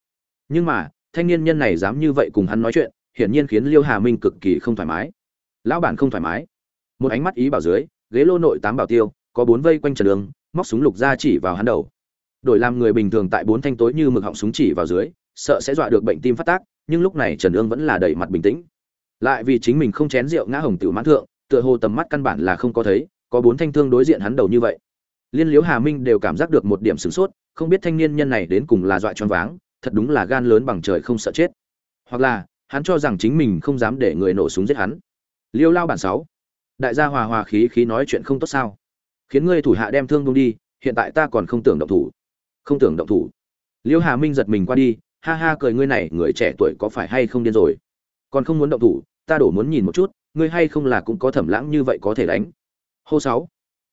Nhưng mà, thanh niên nhân này dám như vậy cùng hắn nói chuyện, hiển nhiên khiến liêu hà minh cực kỳ không thoải mái lão bản không thoải mái. Một ánh mắt ý bảo dưới, ghế lô nội tám bảo tiêu, có bốn vây quanh trần đường, móc súng lục ra chỉ vào hắn đầu. Đổi làm người bình thường tại bốn thanh tối như mực họng súng chỉ vào dưới, sợ sẽ dọa được bệnh tim phát tác, nhưng lúc này trần ương vẫn là đầy mặt bình tĩnh. Lại vì chính mình không chén rượu ngã hồng tiểu mãn thượng, tựa hồ tầm mắt căn bản là không có thấy, có bốn thanh thương đối diện hắn đầu như vậy. Liên liếu hà minh đều cảm giác được một điểm sửng sốt, không biết thanh niên nhân này đến cùng là dọa choáng váng, thật đúng là gan lớn bằng trời không sợ chết. Hoặc là, hắn cho rằng chính mình không dám để người nổ súng giết hắn liêu lao bản sáu, đại gia hòa hòa khí khí nói chuyện không tốt sao? Khiến ngươi thủ hạ đem thương bông đi, hiện tại ta còn không tưởng động thủ. Không tưởng động thủ. Liêu hà minh giật mình qua đi, ha ha cười ngươi này, người trẻ tuổi có phải hay không điên rồi? Còn không muốn động thủ, ta đổ muốn nhìn một chút, ngươi hay không là cũng có thẩm lãng như vậy có thể đánh? Hô sáu,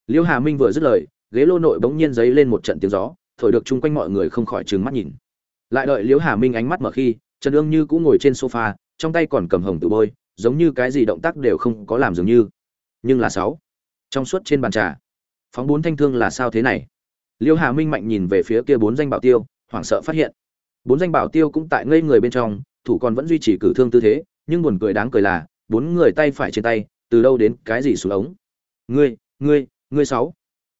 liêu hà minh vừa dứt lời, ghế lô nội bỗng nhiên giấy lên một trận tiếng gió, thổi được chung quanh mọi người không khỏi trừng mắt nhìn. Lại đợi liêu hà minh ánh mắt mở khi, trần ương như cũng ngồi trên sofa, trong tay còn cầm hồng tự bôi giống như cái gì động tác đều không có làm dường như. Nhưng là sáu. Trong suốt trên bàn trà, phóng bốn thanh thương là sao thế này? Liêu hà minh mạnh nhìn về phía kia bốn danh bảo tiêu, hoảng sợ phát hiện. Bốn danh bảo tiêu cũng tại ngây người bên trong, thủ còn vẫn duy trì cử thương tư thế, nhưng buồn cười đáng cười là, bốn người tay phải trên tay, từ đâu đến cái gì xuống ống? Ngươi ngươi ngươi sáu.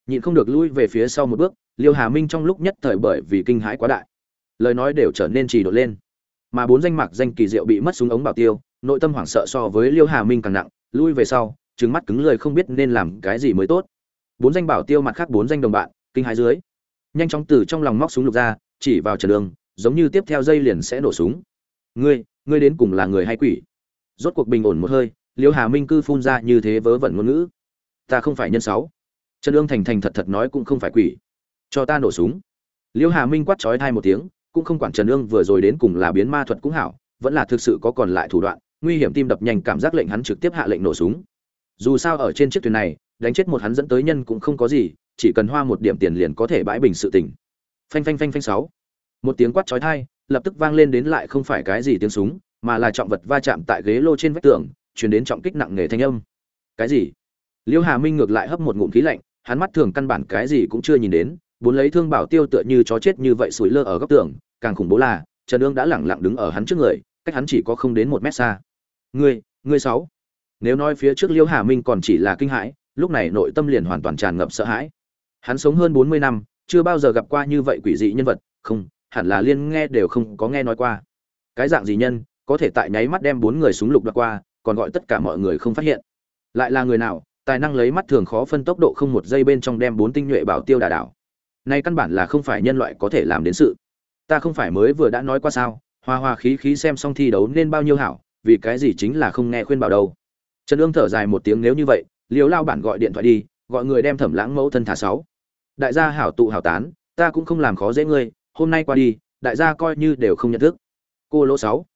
Nhịn không được lui về phía sau một bước, liêu hà minh trong lúc nhất thời bởi vì kinh hãi quá đại. Lời nói đều trở nên trì đột lên. Mà bốn danh mạc danh kỳ diệu bị mất súng ống bảo tiêu nội tâm hoảng sợ so với liêu hà minh càng nặng, lui về sau trứng mắt cứng lời không biết nên làm cái gì mới tốt. Bốn danh bảo tiêu mặt khác bốn danh đồng bạn, kinh hãi dưới. Nhanh chóng từ trong lòng móc súng lục ra, chỉ vào trần đường, giống như tiếp theo dây liền sẽ nổ súng. Ngươi ngươi đến cùng là người hay quỷ? Rốt cuộc bình ổn một hơi, liêu hà minh cư phun ra như thế vớ vẩn ngôn ngữ. Ta không phải nhân sáu. Trần ương thành thành thật thật nói cũng không phải quỷ. Cho ta nổ súng. Liêu hà minh quát trói thai một tiếng, cũng không quản trần ương vừa rồi đến cùng là biến ma thuật cũng hảo, vẫn là thực sự có còn lại thủ đoạn nguy hiểm tim đập nhanh cảm giác lệnh hắn trực tiếp hạ lệnh nổ súng. Dù sao ở trên chiếc thuyền này, đánh chết một hắn dẫn tới nhân cũng không có gì, chỉ cần hoa một điểm tiền liền có thể bãi bình sự tình. Phanh phanh phanh phanh sáu. Một tiếng quát chói tai, lập tức vang lên đến lại không phải cái gì tiếng súng, mà là trọng vật va chạm tại ghế lô trên vách tường, truyền đến trọng kích nặng nề thanh âm. Cái gì? Liêu hà minh ngược lại hấp một ngụm khí lạnh, hắn mắt thường căn bản cái gì cũng chưa nhìn đến, bốn lấy thương bảo tiêu tựa như chó chết như vậy sủi lơ ở góc tường, càng khủng bố là, trần ương đã lẳng lặng đứng ở hắn trước người, cách hắn chỉ có không đến một mét xa ngươi ngươi sáu. Nếu nói phía trước liêu hà minh còn chỉ là kinh hãi, lúc này nội tâm liền hoàn toàn tràn ngập sợ hãi. Hắn sống hơn bốn mươi năm, chưa bao giờ gặp qua như vậy quỷ dị nhân vật. Không, hẳn là liên nghe đều không có nghe nói qua. Cái dạng gì nhân, có thể tại nháy mắt đem bốn người súng lục đoạt qua, còn gọi tất cả mọi người không phát hiện. Lại là người nào, tài năng lấy mắt thường khó phân tốc độ không một giây bên trong đem bốn tinh nhuệ bảo tiêu đà đảo. Nay căn bản là không phải nhân loại có thể làm đến sự. Ta không phải mới vừa đã nói qua sao, hoa hoa khí khí xem xong thi đấu nên bao nhiêu hảo vì cái gì chính là không nghe khuyên bảo đâu. Trần ương thở dài một tiếng nếu như vậy liều lao bản gọi điện thoại đi, gọi người đem thẩm lãng mẫu thân thả sáu. Đại gia hảo tụ hảo tán, ta cũng không làm khó dễ ngươi, hôm nay qua đi, đại gia coi như đều không nhận thức. Cô lỗ sáu.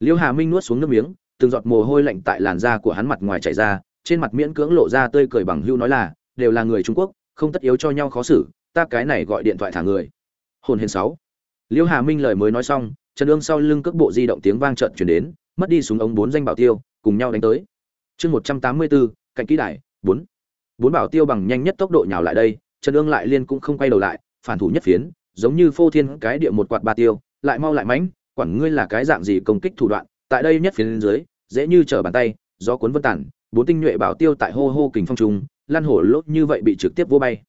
Liêu hà minh nuốt xuống nước miếng, từng giọt mồ hôi lạnh tại làn da của hắn mặt ngoài chảy ra, trên mặt miễn cưỡng lộ ra tươi cười bằng hưu nói là, đều là người trung quốc, không tất yếu cho nhau khó xử, ta cái này gọi điện thoại thả người. Hồn hên sáu. Liêu hà minh lời mới nói xong, trần ương sau lưng cước bộ di động tiếng vang trận chuyển đến mất đi súng ống bốn danh bảo tiêu, cùng nhau đánh tới. Chương một trăm tám mươi bốn, cạnh kỹ đại bốn. Bốn bảo tiêu bằng nhanh nhất tốc độ nhào lại đây, trần ương lại liên cũng không quay đầu lại, phản thủ nhất phiến, giống như phô thiên cái địa một quạt ba tiêu, lại mau lại mãnh, quản ngươi là cái dạng gì công kích thủ đoạn, tại đây nhất phiến dưới, dễ như trở bàn tay, gió cuốn vân tản bốn tinh nhuệ bảo tiêu tại hô hô kình phong trung lan hổ lốt như vậy bị trực tiếp vô bay.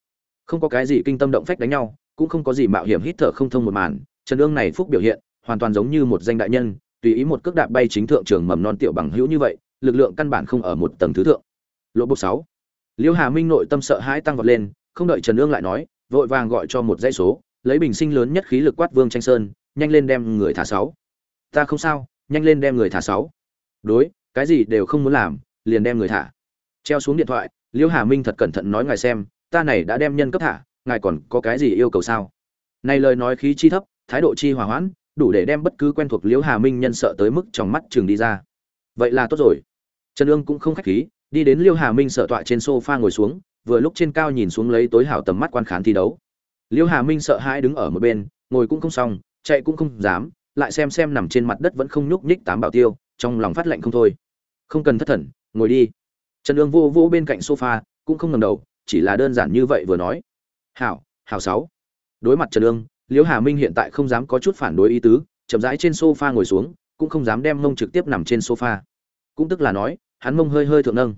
Không có cái gì kinh tâm động phách đánh nhau, cũng không có gì mạo hiểm hít thở không thông một màn, trần ương này phúc biểu hiện, hoàn toàn giống như một danh đại nhân tùy ý một cước đạp bay chính thượng trường mầm non tiểu bằng hữu như vậy, lực lượng căn bản không ở một tầng thứ thượng. Lộ bộ sáu. Liêu hà minh nội tâm sợ hãi tăng vọt lên, không đợi trần Nương lại nói, vội vàng gọi cho một dãy số, lấy bình sinh lớn nhất khí lực quát vương tranh sơn, nhanh lên đem người thả sáu. Ta không sao, nhanh lên đem người thả sáu. Đối, cái gì đều không muốn làm, liền đem người thả. Treo xuống điện thoại, liêu hà minh thật cẩn thận nói ngài xem, ta này đã đem nhân cấp thả, ngài còn có cái gì yêu cầu sao? Này lời nói khí chi thấp, thái độ chi hòa hoãn đủ để đem bất cứ quen thuộc liễu hà minh nhân sợ tới mức trong mắt trường đi ra. Vậy là tốt rồi. Trần ương cũng không khách khí, đi đến liêu hà minh sợ tọa trên sofa ngồi xuống, vừa lúc trên cao nhìn xuống lấy tối hảo tầm mắt quan khán thi đấu. Liêu hà minh sợ hãi đứng ở một bên, ngồi cũng không xong, chạy cũng không dám, lại xem xem nằm trên mặt đất vẫn không nhúc nhích tám bảo tiêu, trong lòng phát lạnh không thôi. Không cần thất thần, ngồi đi. Trần ương vô vô bên cạnh sofa, cũng không ngầm đầu, chỉ là đơn giản như vậy vừa nói. Hảo hảo sáu. Đối mặt trần ương liễu hà minh hiện tại không dám có chút phản đối ý tứ, chậm rãi trên sofa ngồi xuống, cũng không dám đem mông trực tiếp nằm trên sofa. Cũng tức là nói, hắn mông hơi hơi thượng nâng.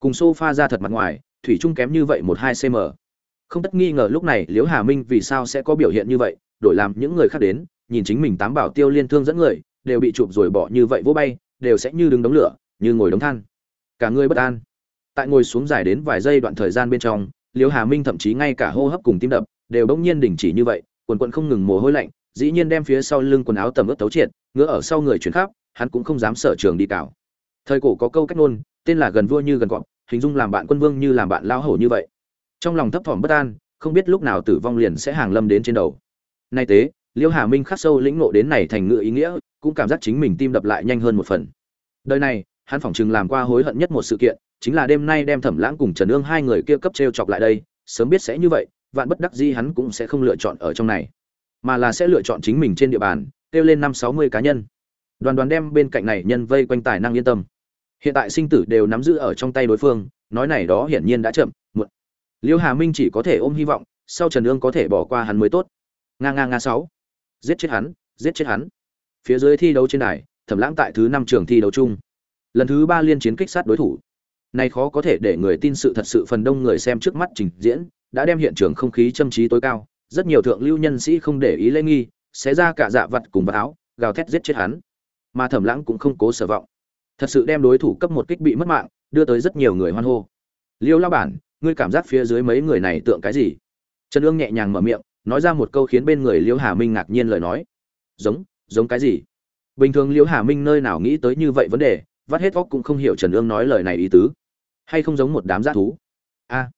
Cùng sofa ra thật mặt ngoài, thủy chung kém như vậy một hai cm không tất nghi ngờ lúc này liễu hà minh vì sao sẽ có biểu hiện như vậy, đổi làm những người khác đến, nhìn chính mình tám bảo tiêu liên thương dẫn người, đều bị chụp rồi bỏ như vậy vỗ bay, đều sẽ như đứng đống lửa, như ngồi đống than. Cả người bất an. Tại ngồi xuống dài đến vài giây đoạn thời gian bên trong, liễu hà minh thậm chí ngay cả hô hấp cùng tim đập, đều bỗng nhiên đình chỉ như vậy quần quần không ngừng mồ hôi lạnh dĩ nhiên đem phía sau lưng quần áo tầm ướt tấu triệt ngứa ở sau người chuyển khắp hắn cũng không dám sở trường đi cào. Thời cổ có câu cách ngôn, tên là gần vua như gần cọp hình dung làm bạn quân vương như làm bạn lao hổ như vậy. Trong lòng thấp thỏm bất an không biết lúc nào tử vong liền sẽ hàng lâm đến trên đầu. Nay tế liễu hà minh khắc sâu lĩnh ngộ đến này thành ngựa ý nghĩa cũng cảm giác chính mình tim đập lại nhanh hơn một phần. Đời này hắn phỏng chừng làm qua hối hận nhất một sự kiện chính là đêm nay đem thẩm lãng cùng trần ương hai người kia cấp treo chọc lại đây sớm biết sẽ như vậy vạn bất đắc dĩ hắn cũng sẽ không lựa chọn ở trong này, mà là sẽ lựa chọn chính mình trên địa bàn, kêu lên năm sáu mươi cá nhân. Đoàn đoàn đem bên cạnh này nhân vây quanh tài năng yên tâm. Hiện tại sinh tử đều nắm giữ ở trong tay đối phương, nói này đó hiển nhiên đã chậm, muộn. Liêu hà minh chỉ có thể ôm hy vọng, sau trần ương có thể bỏ qua hắn mới tốt. Nga nga nga sáu. Giết chết hắn, giết chết hắn. Phía dưới thi đấu trên đài, thẩm lãng tại thứ năm trường thi đấu chung. Lần thứ ba liên chiến kích sát đối thủ này khó có thể để người tin sự thật sự phần đông người xem trước mắt trình diễn, đã đem hiện trường không khí châm trí tối cao. Rất nhiều thượng lưu nhân sĩ không để ý lễ nghi, xé ra cả dạ vật cùng vật áo, gào thét giết chết hắn. Mà thẩm lãng cũng không cố sở vọng. Thật sự đem đối thủ cấp một kích bị mất mạng, đưa tới rất nhiều người hoan hô. Liêu lao bản, ngươi cảm giác phía dưới mấy người này tượng cái gì? Trần ương nhẹ nhàng mở miệng, nói ra một câu khiến bên người liêu hà minh ngạc nhiên lời nói. Giống giống cái gì? Bình thường liêu hà minh nơi nào nghĩ tới như vậy vấn đề, vắt hết óc cũng không hiểu trần ương nói lời này ý tứ hay không giống một đám g thú? A.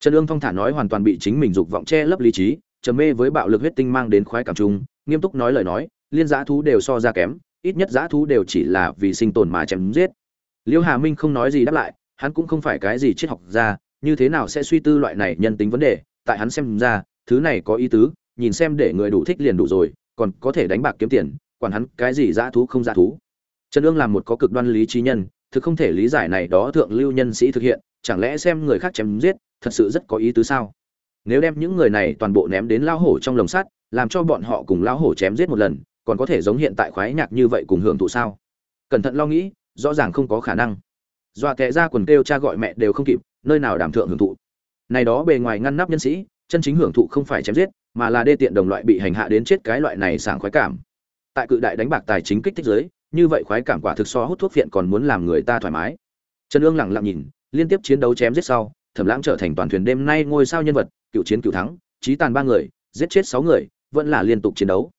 Trần ương thong thả nói hoàn toàn bị chính mình dục vọng che lấp lý trí, trầm mê với bạo lực huyết tinh mang đến khoái cảm chung, nghiêm túc nói lời nói, liên giã thú đều so ra kém, ít nhất giã thú đều chỉ là vì sinh tồn mà chém giết. Liêu hà minh không nói gì đáp lại, hắn cũng không phải cái gì triết học ra như thế nào sẽ suy tư loại này nhân tính vấn đề, tại hắn xem ra, thứ này có ý tứ, nhìn xem để người đủ thích liền đủ rồi, còn có thể đánh bạc kiếm tiền, quản hắn cái gì dã thú không dã thú. Trần ương là một có cực đoan lý trí nhân thực không thể lý giải này đó thượng lưu nhân sĩ thực hiện, chẳng lẽ xem người khác chém giết, thật sự rất có ý tứ sao? Nếu đem những người này toàn bộ ném đến lao hổ trong lồng sắt, làm cho bọn họ cùng lao hổ chém giết một lần, còn có thể giống hiện tại khoái nhạc như vậy cùng hưởng thụ sao? Cẩn thận lo nghĩ, rõ ràng không có khả năng. Dọa kẻ ra quần kêu cha gọi mẹ đều không kịp, nơi nào đảm thượng hưởng thụ. Này đó bề ngoài ngăn nắp nhân sĩ, chân chính hưởng thụ không phải chém giết, mà là đê tiện đồng loại bị hành hạ đến chết cái loại này sảng khoái cảm. Tại cự đại đánh bạc tài chính kích thích giới như vậy khoái cảm quả thực so hút thuốc phiện còn muốn làm người ta thoải mái. Trần ương lặng lặng nhìn, liên tiếp chiến đấu chém giết sau, thẩm lãng trở thành toàn thuyền đêm nay ngôi sao nhân vật, cựu chiến cựu thắng, trí tàn ba người, giết chết sáu người, vẫn là liên tục chiến đấu.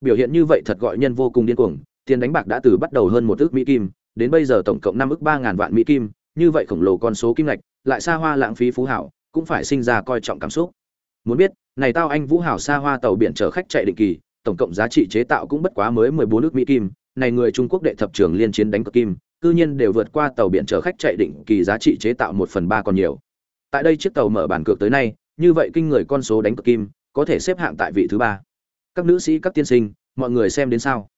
Biểu hiện như vậy thật gọi nhân vô cùng điên cuồng, tiền đánh bạc đã từ bắt đầu hơn một ước mỹ kim, đến bây giờ tổng cộng năm ước ba ngàn vạn mỹ kim, như vậy khổng lồ con số kim ngạch, lại xa hoa lãng phí phú hảo, cũng phải sinh ra coi trọng cảm xúc. Muốn biết, này tao anh vũ hảo xa hoa tàu biển chở khách chạy định kỳ, tổng cộng giá trị chế tạo cũng bất quá mới mười bốn nước mỹ kim này người trung quốc đệ thập trường liên chiến đánh cực kim, cư nhiên đều vượt qua tàu biển chở khách chạy định kỳ giá trị chế tạo một phần ba còn nhiều. Tại đây chiếc tàu mở bản cược tới nay, như vậy kinh người con số đánh cực kim, có thể xếp hạng tại vị thứ ba. Các nữ sĩ, các tiên sinh, mọi người xem đến sao?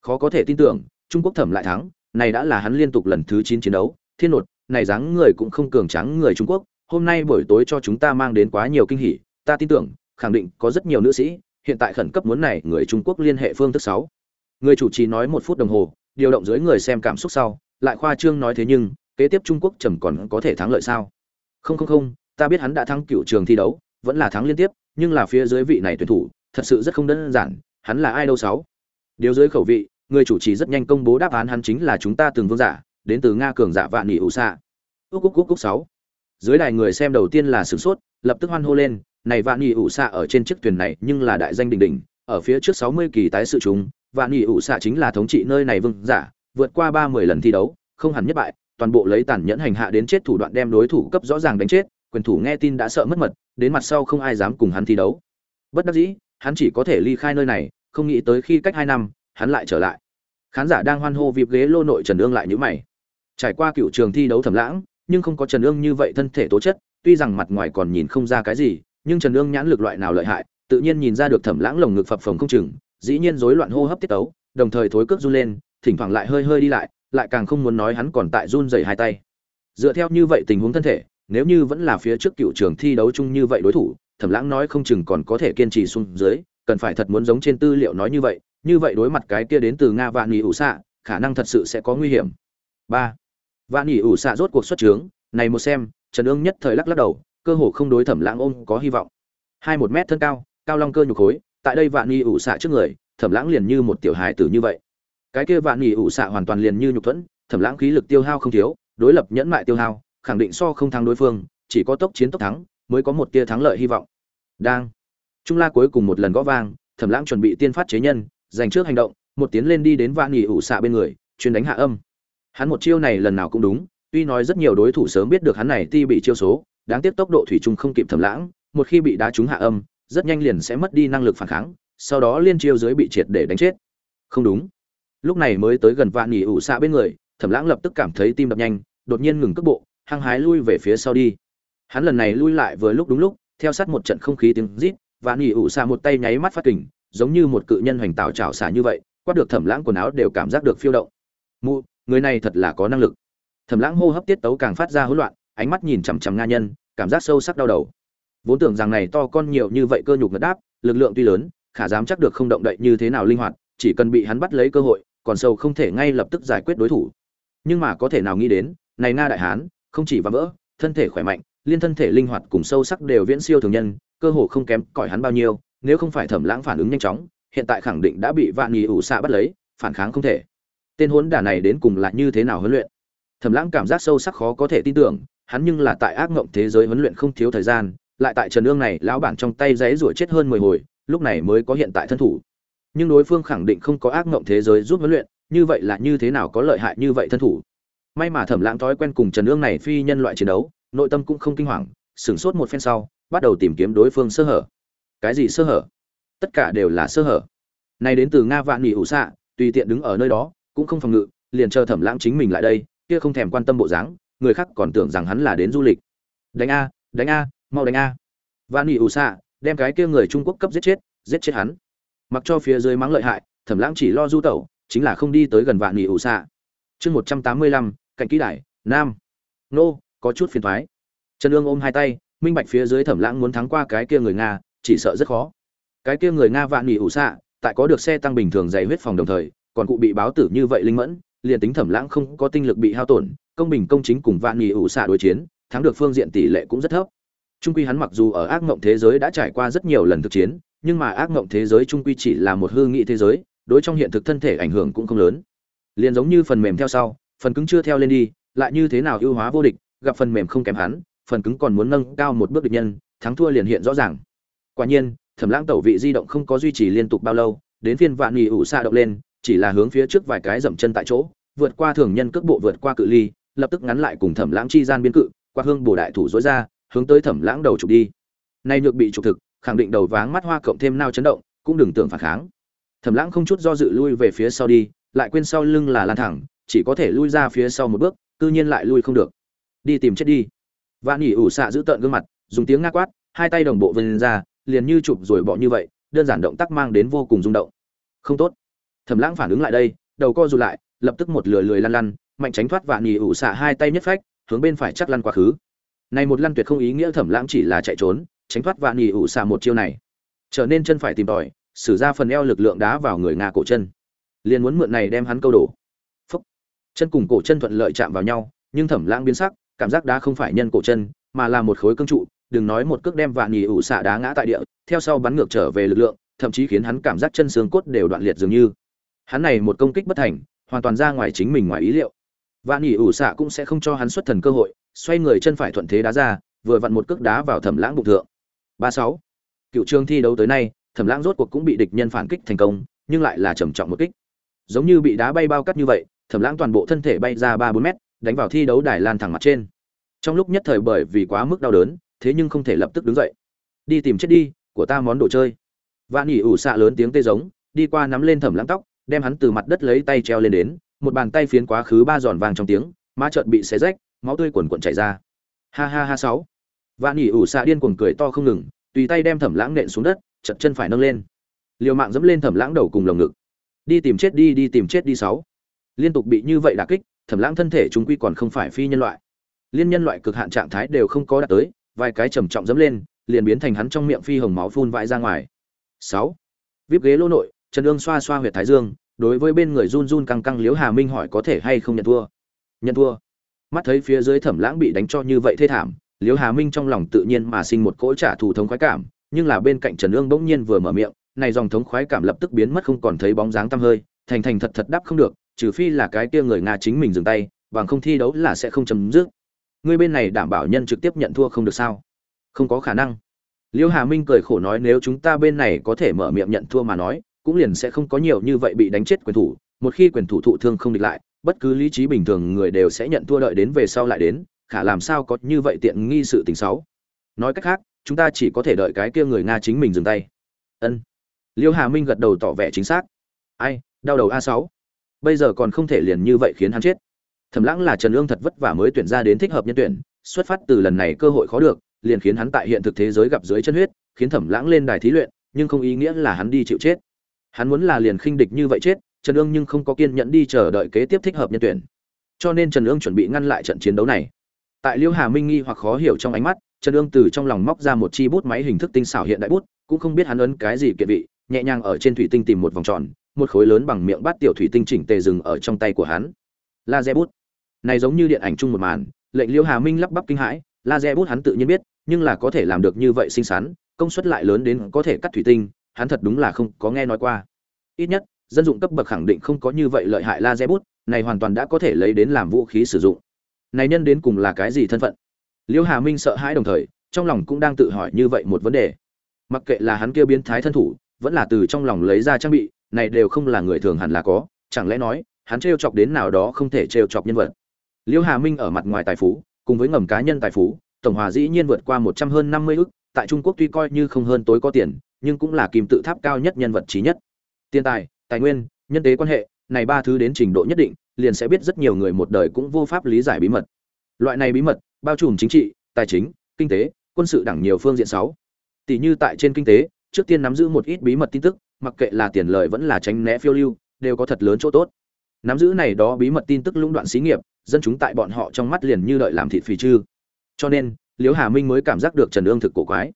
Khó có thể tin tưởng, trung quốc thẩm lại thắng, này đã là hắn liên tục lần thứ chín chiến đấu. Thiên nột, này dáng người cũng không cường tráng người trung quốc, hôm nay buổi tối cho chúng ta mang đến quá nhiều kinh hỉ. Ta tin tưởng, khẳng định có rất nhiều nữ sĩ, hiện tại khẩn cấp muốn này người trung quốc liên hệ phương thức sáu người chủ trì nói một phút đồng hồ, điều động dưới người xem cảm xúc sau, lại khoa trương nói thế nhưng, kế tiếp trung quốc trầm còn có thể thắng lợi sao? Không không không, ta biết hắn đã thắng cựu trường thi đấu, vẫn là thắng liên tiếp, nhưng là phía dưới vị này tuyển thủ, thật sự rất không đơn giản, hắn là ai đâu sáu? Điều dưới khẩu vị, người chủ trì rất nhanh công bố đáp án hắn chính là chúng ta từng vương giả, đến từ nga cường giả vạn nghị ủ xạ úc úc úc úc sáu. Dưới đài người xem đầu tiên là sửng sốt, lập tức hoan hô lên, này vạn nghị ủ xạ ở trên chiếc thuyền này nhưng là đại danh đỉnh đỉnh, ở phía trước 60 kỳ tái sự chúng vạn nghị ủ xạ chính là thống trị nơi này vương giả, vượt qua ba mươi lần thi đấu, không hẳn nhất bại, toàn bộ lấy tàn nhẫn hành hạ đến chết thủ đoạn đem đối thủ cấp rõ ràng đánh chết, quyền thủ nghe tin đã sợ mất mật, đến mặt sau không ai dám cùng hắn thi đấu. Bất đắc dĩ, hắn chỉ có thể ly khai nơi này, không nghĩ tới khi cách hai năm, hắn lại trở lại. Khán giả đang hoan hô vịp ghế lô nội trần ương lại nhữ mày. Trải qua cựu trường thi đấu thầm lãng, nhưng không có trần ương như vậy thân thể tố chất, tuy rằng mặt ngoài còn nhìn không ra cái gì, nhưng trần ương nhãn lực loại nào lợi hại, tự nhiên nhìn ra được thẩm lãng lồng ngực phập phồng không chừng dĩ nhiên rối loạn hô hấp tiết tấu, đồng thời thối cước run lên, thỉnh thoảng lại hơi hơi đi lại lại càng không muốn nói hắn còn tại run dày hai tay. Dựa theo như vậy tình huống thân thể, nếu như vẫn là phía trước cựu trường thi đấu chung như vậy đối thủ, thẩm lãng nói không chừng còn có thể kiên trì xuống dưới, cần phải thật muốn giống trên tư liệu nói như vậy như vậy đối mặt cái kia đến từ nga vạn nghỉ ủ xạ, khả năng thật sự sẽ có nguy hiểm. Ba. Vạn nghỉ ủ xạ rốt cuộc xuất trướng, này một xem, trần ương nhất thời lắc lắc đầu, cơ hồ không đối thẩm lãng ôm có hy vọng. Hai một mét thân cao cao long cơ nhục khối tại đây vạn nghi ủ xạ trước người, thẩm lãng liền như một tiểu hài tử như vậy. Cái kia vạn nghi ủ xạ hoàn toàn liền như nhục thuẫn, thẩm lãng khí lực tiêu hao không thiếu, đối lập nhẫn mại tiêu hao, khẳng định so không thắng đối phương, chỉ có tốc chiến tốc thắng, mới có một tia thắng lợi hy vọng. Đang. Trung la cuối cùng một lần gõ vang, thẩm lãng chuẩn bị tiên phát chế nhân, dành trước hành động, một tiến lên đi đến vạn nghỉ ủ xạ bên người chuyên đánh hạ âm. Hắn một chiêu này lần nào cũng đúng, tuy nói rất nhiều đối thủ sớm biết được hắn này ti bị chiêu số, đáng tiếc tốc độ thủy chung không kịp thẩm lãng, một khi bị đá trúng hạ âm rất nhanh liền sẽ mất đi năng lực phản kháng, sau đó liên chiêu dưới bị triệt để đánh chết. Không đúng. Lúc này mới tới gần vạn nghỉ ủ xạ bên người, thẩm lãng lập tức cảm thấy tim đập nhanh, đột nhiên ngừng cước bộ, hăng hái lui về phía sau đi. Hắn lần này lui lại vừa lúc đúng lúc, theo sát một trận không khí tiếng rít, vạn nghỉ ủ xạ một tay nháy mắt phát kình, giống như một cự nhân hoành tạo trào xả như vậy, quát được thẩm lãng quần áo đều cảm giác được phiêu động. Mụ, người này thật là có năng lực. Thẩm lãng hô hấp tiết tấu càng phát ra hỗn loạn, ánh mắt nhìn chằm chằm nga nhân, cảm giác sâu sắc đau đầu vốn tưởng rằng này to con nhiều như vậy cơ nhục ngất đáp, lực lượng tuy lớn, khả dám chắc được không động đậy như thế nào linh hoạt, chỉ cần bị hắn bắt lấy cơ hội, còn sâu không thể ngay lập tức giải quyết đối thủ. Nhưng mà có thể nào nghĩ đến, này nga đại hán, không chỉ và vỡ, thân thể khỏe mạnh, liên thân thể linh hoạt cùng sâu sắc đều viễn siêu thường nhân, cơ hồ không kém cỏi hắn bao nhiêu, nếu không phải thẩm lãng phản ứng nhanh chóng, hiện tại khẳng định đã bị vạn nhì ủ xạ bắt lấy, phản kháng không thể. Tên hốn đả này đến cùng là như thế nào huấn luyện? Thẩm lãng cảm giác sâu sắc khó có thể tin tưởng, hắn nhưng là tại ác ngộng thế giới huấn luyện không thiếu thời gian lại tại trần ương này, lão bản trong tay giấy rủa chết hơn mười hồi, lúc này mới có hiện tại thân thủ. Nhưng đối phương khẳng định không có ác mộng thế giới giúp huấn luyện, như vậy là như thế nào có lợi hại như vậy thân thủ? May mà thẩm lãng thói quen cùng trần ương này phi nhân loại chiến đấu, nội tâm cũng không kinh hoàng, sửng sốt một phen sau, bắt đầu tìm kiếm đối phương sơ hở. Cái gì sơ hở? Tất cả đều là sơ hở. Này đến từ nga vạn nghỉ ủ xạ, tùy tiện đứng ở nơi đó, cũng không phòng ngự, liền chờ thẩm lãng chính mình lại đây, kia không thèm quan tâm bộ dáng, người khác còn tưởng rằng hắn là đến du lịch. Đánh a đánh a mau đánh a. Vạn nghỉ ủ xạ đem cái kia người trung quốc cấp giết chết giết chết hắn. Mặc cho phía dưới mắng lợi hại thẩm lãng chỉ lo du tẩu chính là không đi tới gần vạn nghỉ ủ xạ chương một trăm tám mươi lăm cạnh kỹ đại, nam. Nô có chút phiền thoái. Trần ương ôm hai tay minh bạch phía dưới thẩm lãng muốn thắng qua cái kia người nga chỉ sợ rất khó. Cái kia người nga vạn nghỉ ủ xạ tại có được xe tăng bình thường dày huyết phòng đồng thời còn cụ bị báo tử như vậy linh mẫn liền tính thẩm lãng không có tinh lực bị hao tổn công bình công chính cùng vạn nghỉ ủ xạ đối chiến thắng được phương diện tỷ lệ cũng rất thấp trung quy hắn mặc dù ở ác mộng thế giới đã trải qua rất nhiều lần thực chiến, nhưng mà ác mộng thế giới trung quy chỉ là một hư nghị thế giới, đối trong hiện thực thân thể ảnh hưởng cũng không lớn. Liền giống như phần mềm theo sau, phần cứng chưa theo lên đi, lại như thế nào ưu hóa vô địch, gặp phần mềm không kém hắn, phần cứng còn muốn nâng cao một bước địch nhân, thắng thua liền hiện rõ ràng. Quả nhiên, thẩm lãng tẩu vị di động không có duy trì liên tục bao lâu, đến phiên vạn nghỉ ủ xa động lên, chỉ là hướng phía trước vài cái dậm chân tại chỗ, vượt qua thường nhân cước bộ vượt qua cự ly, lập tức ngắn lại cùng thẩm lãng chi gian biến cự qua hương bổ đại thủ dối ra hướng tới thẩm lãng đầu trục đi. Nay nhược bị trục thực, khẳng định đầu váng mắt hoa cộng thêm nao chấn động, cũng đừng tưởng phản kháng. Thẩm lãng không chút do dự lui về phía sau đi, lại quên sau lưng là lan thẳng, chỉ có thể lui ra phía sau một bước, cư nhiên lại lui không được. Đi tìm chết đi. Vạn nhỉ ủ xạ giữ tợn gương mặt, dùng tiếng nga quát, hai tay đồng bộ vươn ra, liền như chụp rồi bỏ như vậy, đơn giản động tác mang đến vô cùng rung động. Không tốt. Thẩm lãng phản ứng lại đây, đầu co rụt lại, lập tức một lừa lười lăn lăn, mạnh tránh thoát vạn nhỉ ủ xạ hai tay nhất phách, hướng bên phải chắc lăn quá khứ này một lăn tuyệt không ý nghĩa thẩm lãng chỉ là chạy trốn, tránh thoát vạn nhị ủ xạ một chiêu này. Trở nên chân phải tìm tòi, sử ra phần eo lực lượng đá vào người nga cổ chân. Liền muốn mượn này đem hắn câu đổ. Phúc. Chân cùng cổ chân thuận lợi chạm vào nhau, nhưng thẩm lãng biến sắc, cảm giác đá không phải nhân cổ chân, mà là một khối cương trụ, đừng nói một cước đem vạn nhị ủ xạ đá ngã tại địa, theo sau bắn ngược trở về lực lượng, thậm chí khiến hắn cảm giác chân xương cốt đều đoạn liệt dường như. Hắn này một công kích bất thành, hoàn toàn ra ngoài chính mình ngoài ý liệu. Vạn nhị ủ xạ cũng sẽ không cho hắn xuất thần cơ hội xoay người chân phải thuận thế đá ra, vừa vặn một cước đá vào thẩm lãng bụng thượng. Ba sáu. Cựu trường thi đấu tới nay, thẩm lãng rốt cuộc cũng bị địch nhân phản kích thành công, nhưng lại là trầm trọng một kích. Giống như bị đá bay bao cắt như vậy, thẩm lãng toàn bộ thân thể bay ra ba bốn mét, đánh vào thi đấu đài lan thẳng mặt trên. Trong lúc nhất thời bởi vì quá mức đau đớn, thế nhưng không thể lập tức đứng dậy. Đi tìm chết đi, của ta món đồ chơi. Vạn Nghị ủ xạ lớn tiếng tê giống, đi qua nắm lên thẩm lãng tóc, đem hắn từ mặt đất lấy tay treo lên đến, một bàn tay phiến quá khứ ba giòn vàng trong tiếng, má chợt bị xé rách máu tươi quần quần chảy ra. Ha ha ha sáu. Vạn ỉ ủ xạ điên cuồng cười to không ngừng, tùy tay đem thẩm lãng nện xuống đất, chật chân phải nâng lên. Liều mạng dẫm lên thẩm lãng đầu cùng lồng ngực. Đi tìm chết đi đi tìm chết đi sáu. Liên tục bị như vậy đả kích, thẩm lãng thân thể chúng quy còn không phải phi nhân loại. Liên nhân loại cực hạn trạng thái đều không có đạt tới, vài cái trầm trọng dẫm lên, liền biến thành hắn trong miệng phi hồng máu phun vãi ra ngoài. Sáu. Vip ghế lỗ nội, trần ương xoa xoa huyệt thái dương, đối với bên người run run căng căng liếu hà minh hỏi có thể hay không nhận thua? Nhận thua mắt thấy phía dưới thẩm lãng bị đánh cho như vậy thê thảm, liễu hà minh trong lòng tự nhiên mà sinh một cỗ trả thù thống khoái cảm, nhưng là bên cạnh trần ương bỗng nhiên vừa mở miệng, này dòng thống khoái cảm lập tức biến mất không còn thấy bóng dáng tăm hơi, thành thành thật thật đáp không được, trừ phi là cái kia người nga chính mình dừng tay, bằng không thi đấu là sẽ không chấm dứt. Người bên này đảm bảo nhân trực tiếp nhận thua không được sao? Không có khả năng. Liễu hà minh cười khổ nói nếu chúng ta bên này có thể mở miệng nhận thua mà nói, cũng liền sẽ không có nhiều như vậy bị đánh chết quyền thủ, một khi quyền thủ thụ thương không địch lại bất cứ lý trí bình thường người đều sẽ nhận thua đợi đến về sau lại đến, khả làm sao có như vậy tiện nghi sự tình xấu. Nói cách khác, chúng ta chỉ có thể đợi cái kia người nga chính mình dừng tay. Ân. Liêu hà minh gật đầu tỏ vẻ chính xác. Ai, đau đầu a sáu. Bây giờ còn không thể liền như vậy khiến hắn chết. Thẩm lãng là trần ương thật vất vả mới tuyển ra đến thích hợp nhân tuyển, xuất phát từ lần này cơ hội khó được, liền khiến hắn tại hiện thực thế giới gặp dưới chân huyết, khiến thẩm lãng lên đài thí luyện, nhưng không ý nghĩa là hắn đi chịu chết. Hắn muốn là liền khinh địch như vậy chết trần ương nhưng không có kiên nhẫn đi chờ đợi kế tiếp thích hợp nhân tuyển. Cho nên trần ương chuẩn bị ngăn lại trận chiến đấu này. Tại liêu hà minh nghi hoặc khó hiểu trong ánh mắt, trần ương từ trong lòng móc ra một chi bút máy hình thức tinh xảo hiện đại bút, cũng không biết hắn ấn cái gì kiện vị, nhẹ nhàng ở trên thủy tinh tìm một vòng tròn, một khối lớn bằng miệng bát tiểu thủy tinh chỉnh tề dừng ở trong tay của hắn. Laser bút. Này giống như điện ảnh chung một màn, lệnh liêu hà minh lắp bắp kinh hãi, laser bút hắn tự nhiên biết, nhưng là có thể làm được như vậy xinh xắn, công suất lại lớn đến có thể cắt thủy tinh, hắn thật đúng là không có nghe nói qua. Ít nhất dân dụng cấp bậc khẳng định không có như vậy lợi hại laser bút, này hoàn toàn đã có thể lấy đến làm vũ khí sử dụng. Này nhân đến cùng là cái gì thân phận? Liêu hà minh sợ hãi đồng thời, trong lòng cũng đang tự hỏi như vậy một vấn đề. Mặc kệ là hắn kia biến thái thân thủ, vẫn là từ trong lòng lấy ra trang bị, này đều không là người thường hẳn là có, chẳng lẽ nói, hắn trêu chọc đến nào đó không thể trêu chọc nhân vật? Liêu hà minh ở mặt ngoài tài phú, cùng với ngầm cá nhân tài phú, tổng hòa dĩ nhiên vượt qua một trăm hơn năm mươi ức, tại trung quốc tuy coi như không hơn tối có tiền, nhưng cũng là kim tự tháp cao nhất nhân vật trí nhất. Tiền tài tài nguyên, nhân tế quan hệ, này ba thứ đến trình độ nhất định, liền sẽ biết rất nhiều người một đời cũng vô pháp lý giải bí mật. Loại này bí mật, bao trùm chính trị, tài chính, kinh tế, quân sự đẳng nhiều phương diện sáu. Tỷ như tại trên kinh tế, trước tiên nắm giữ một ít bí mật tin tức, mặc kệ là tiền lợi vẫn là tránh né phiêu lưu, đều có thật lớn chỗ tốt. Nắm giữ này đó bí mật tin tức lũng đoạn xí nghiệp, dân chúng tại bọn họ trong mắt liền như đợi làm thịt phì chư cho nên, liễu hà minh mới cảm giác được trần ương thực cổ quái.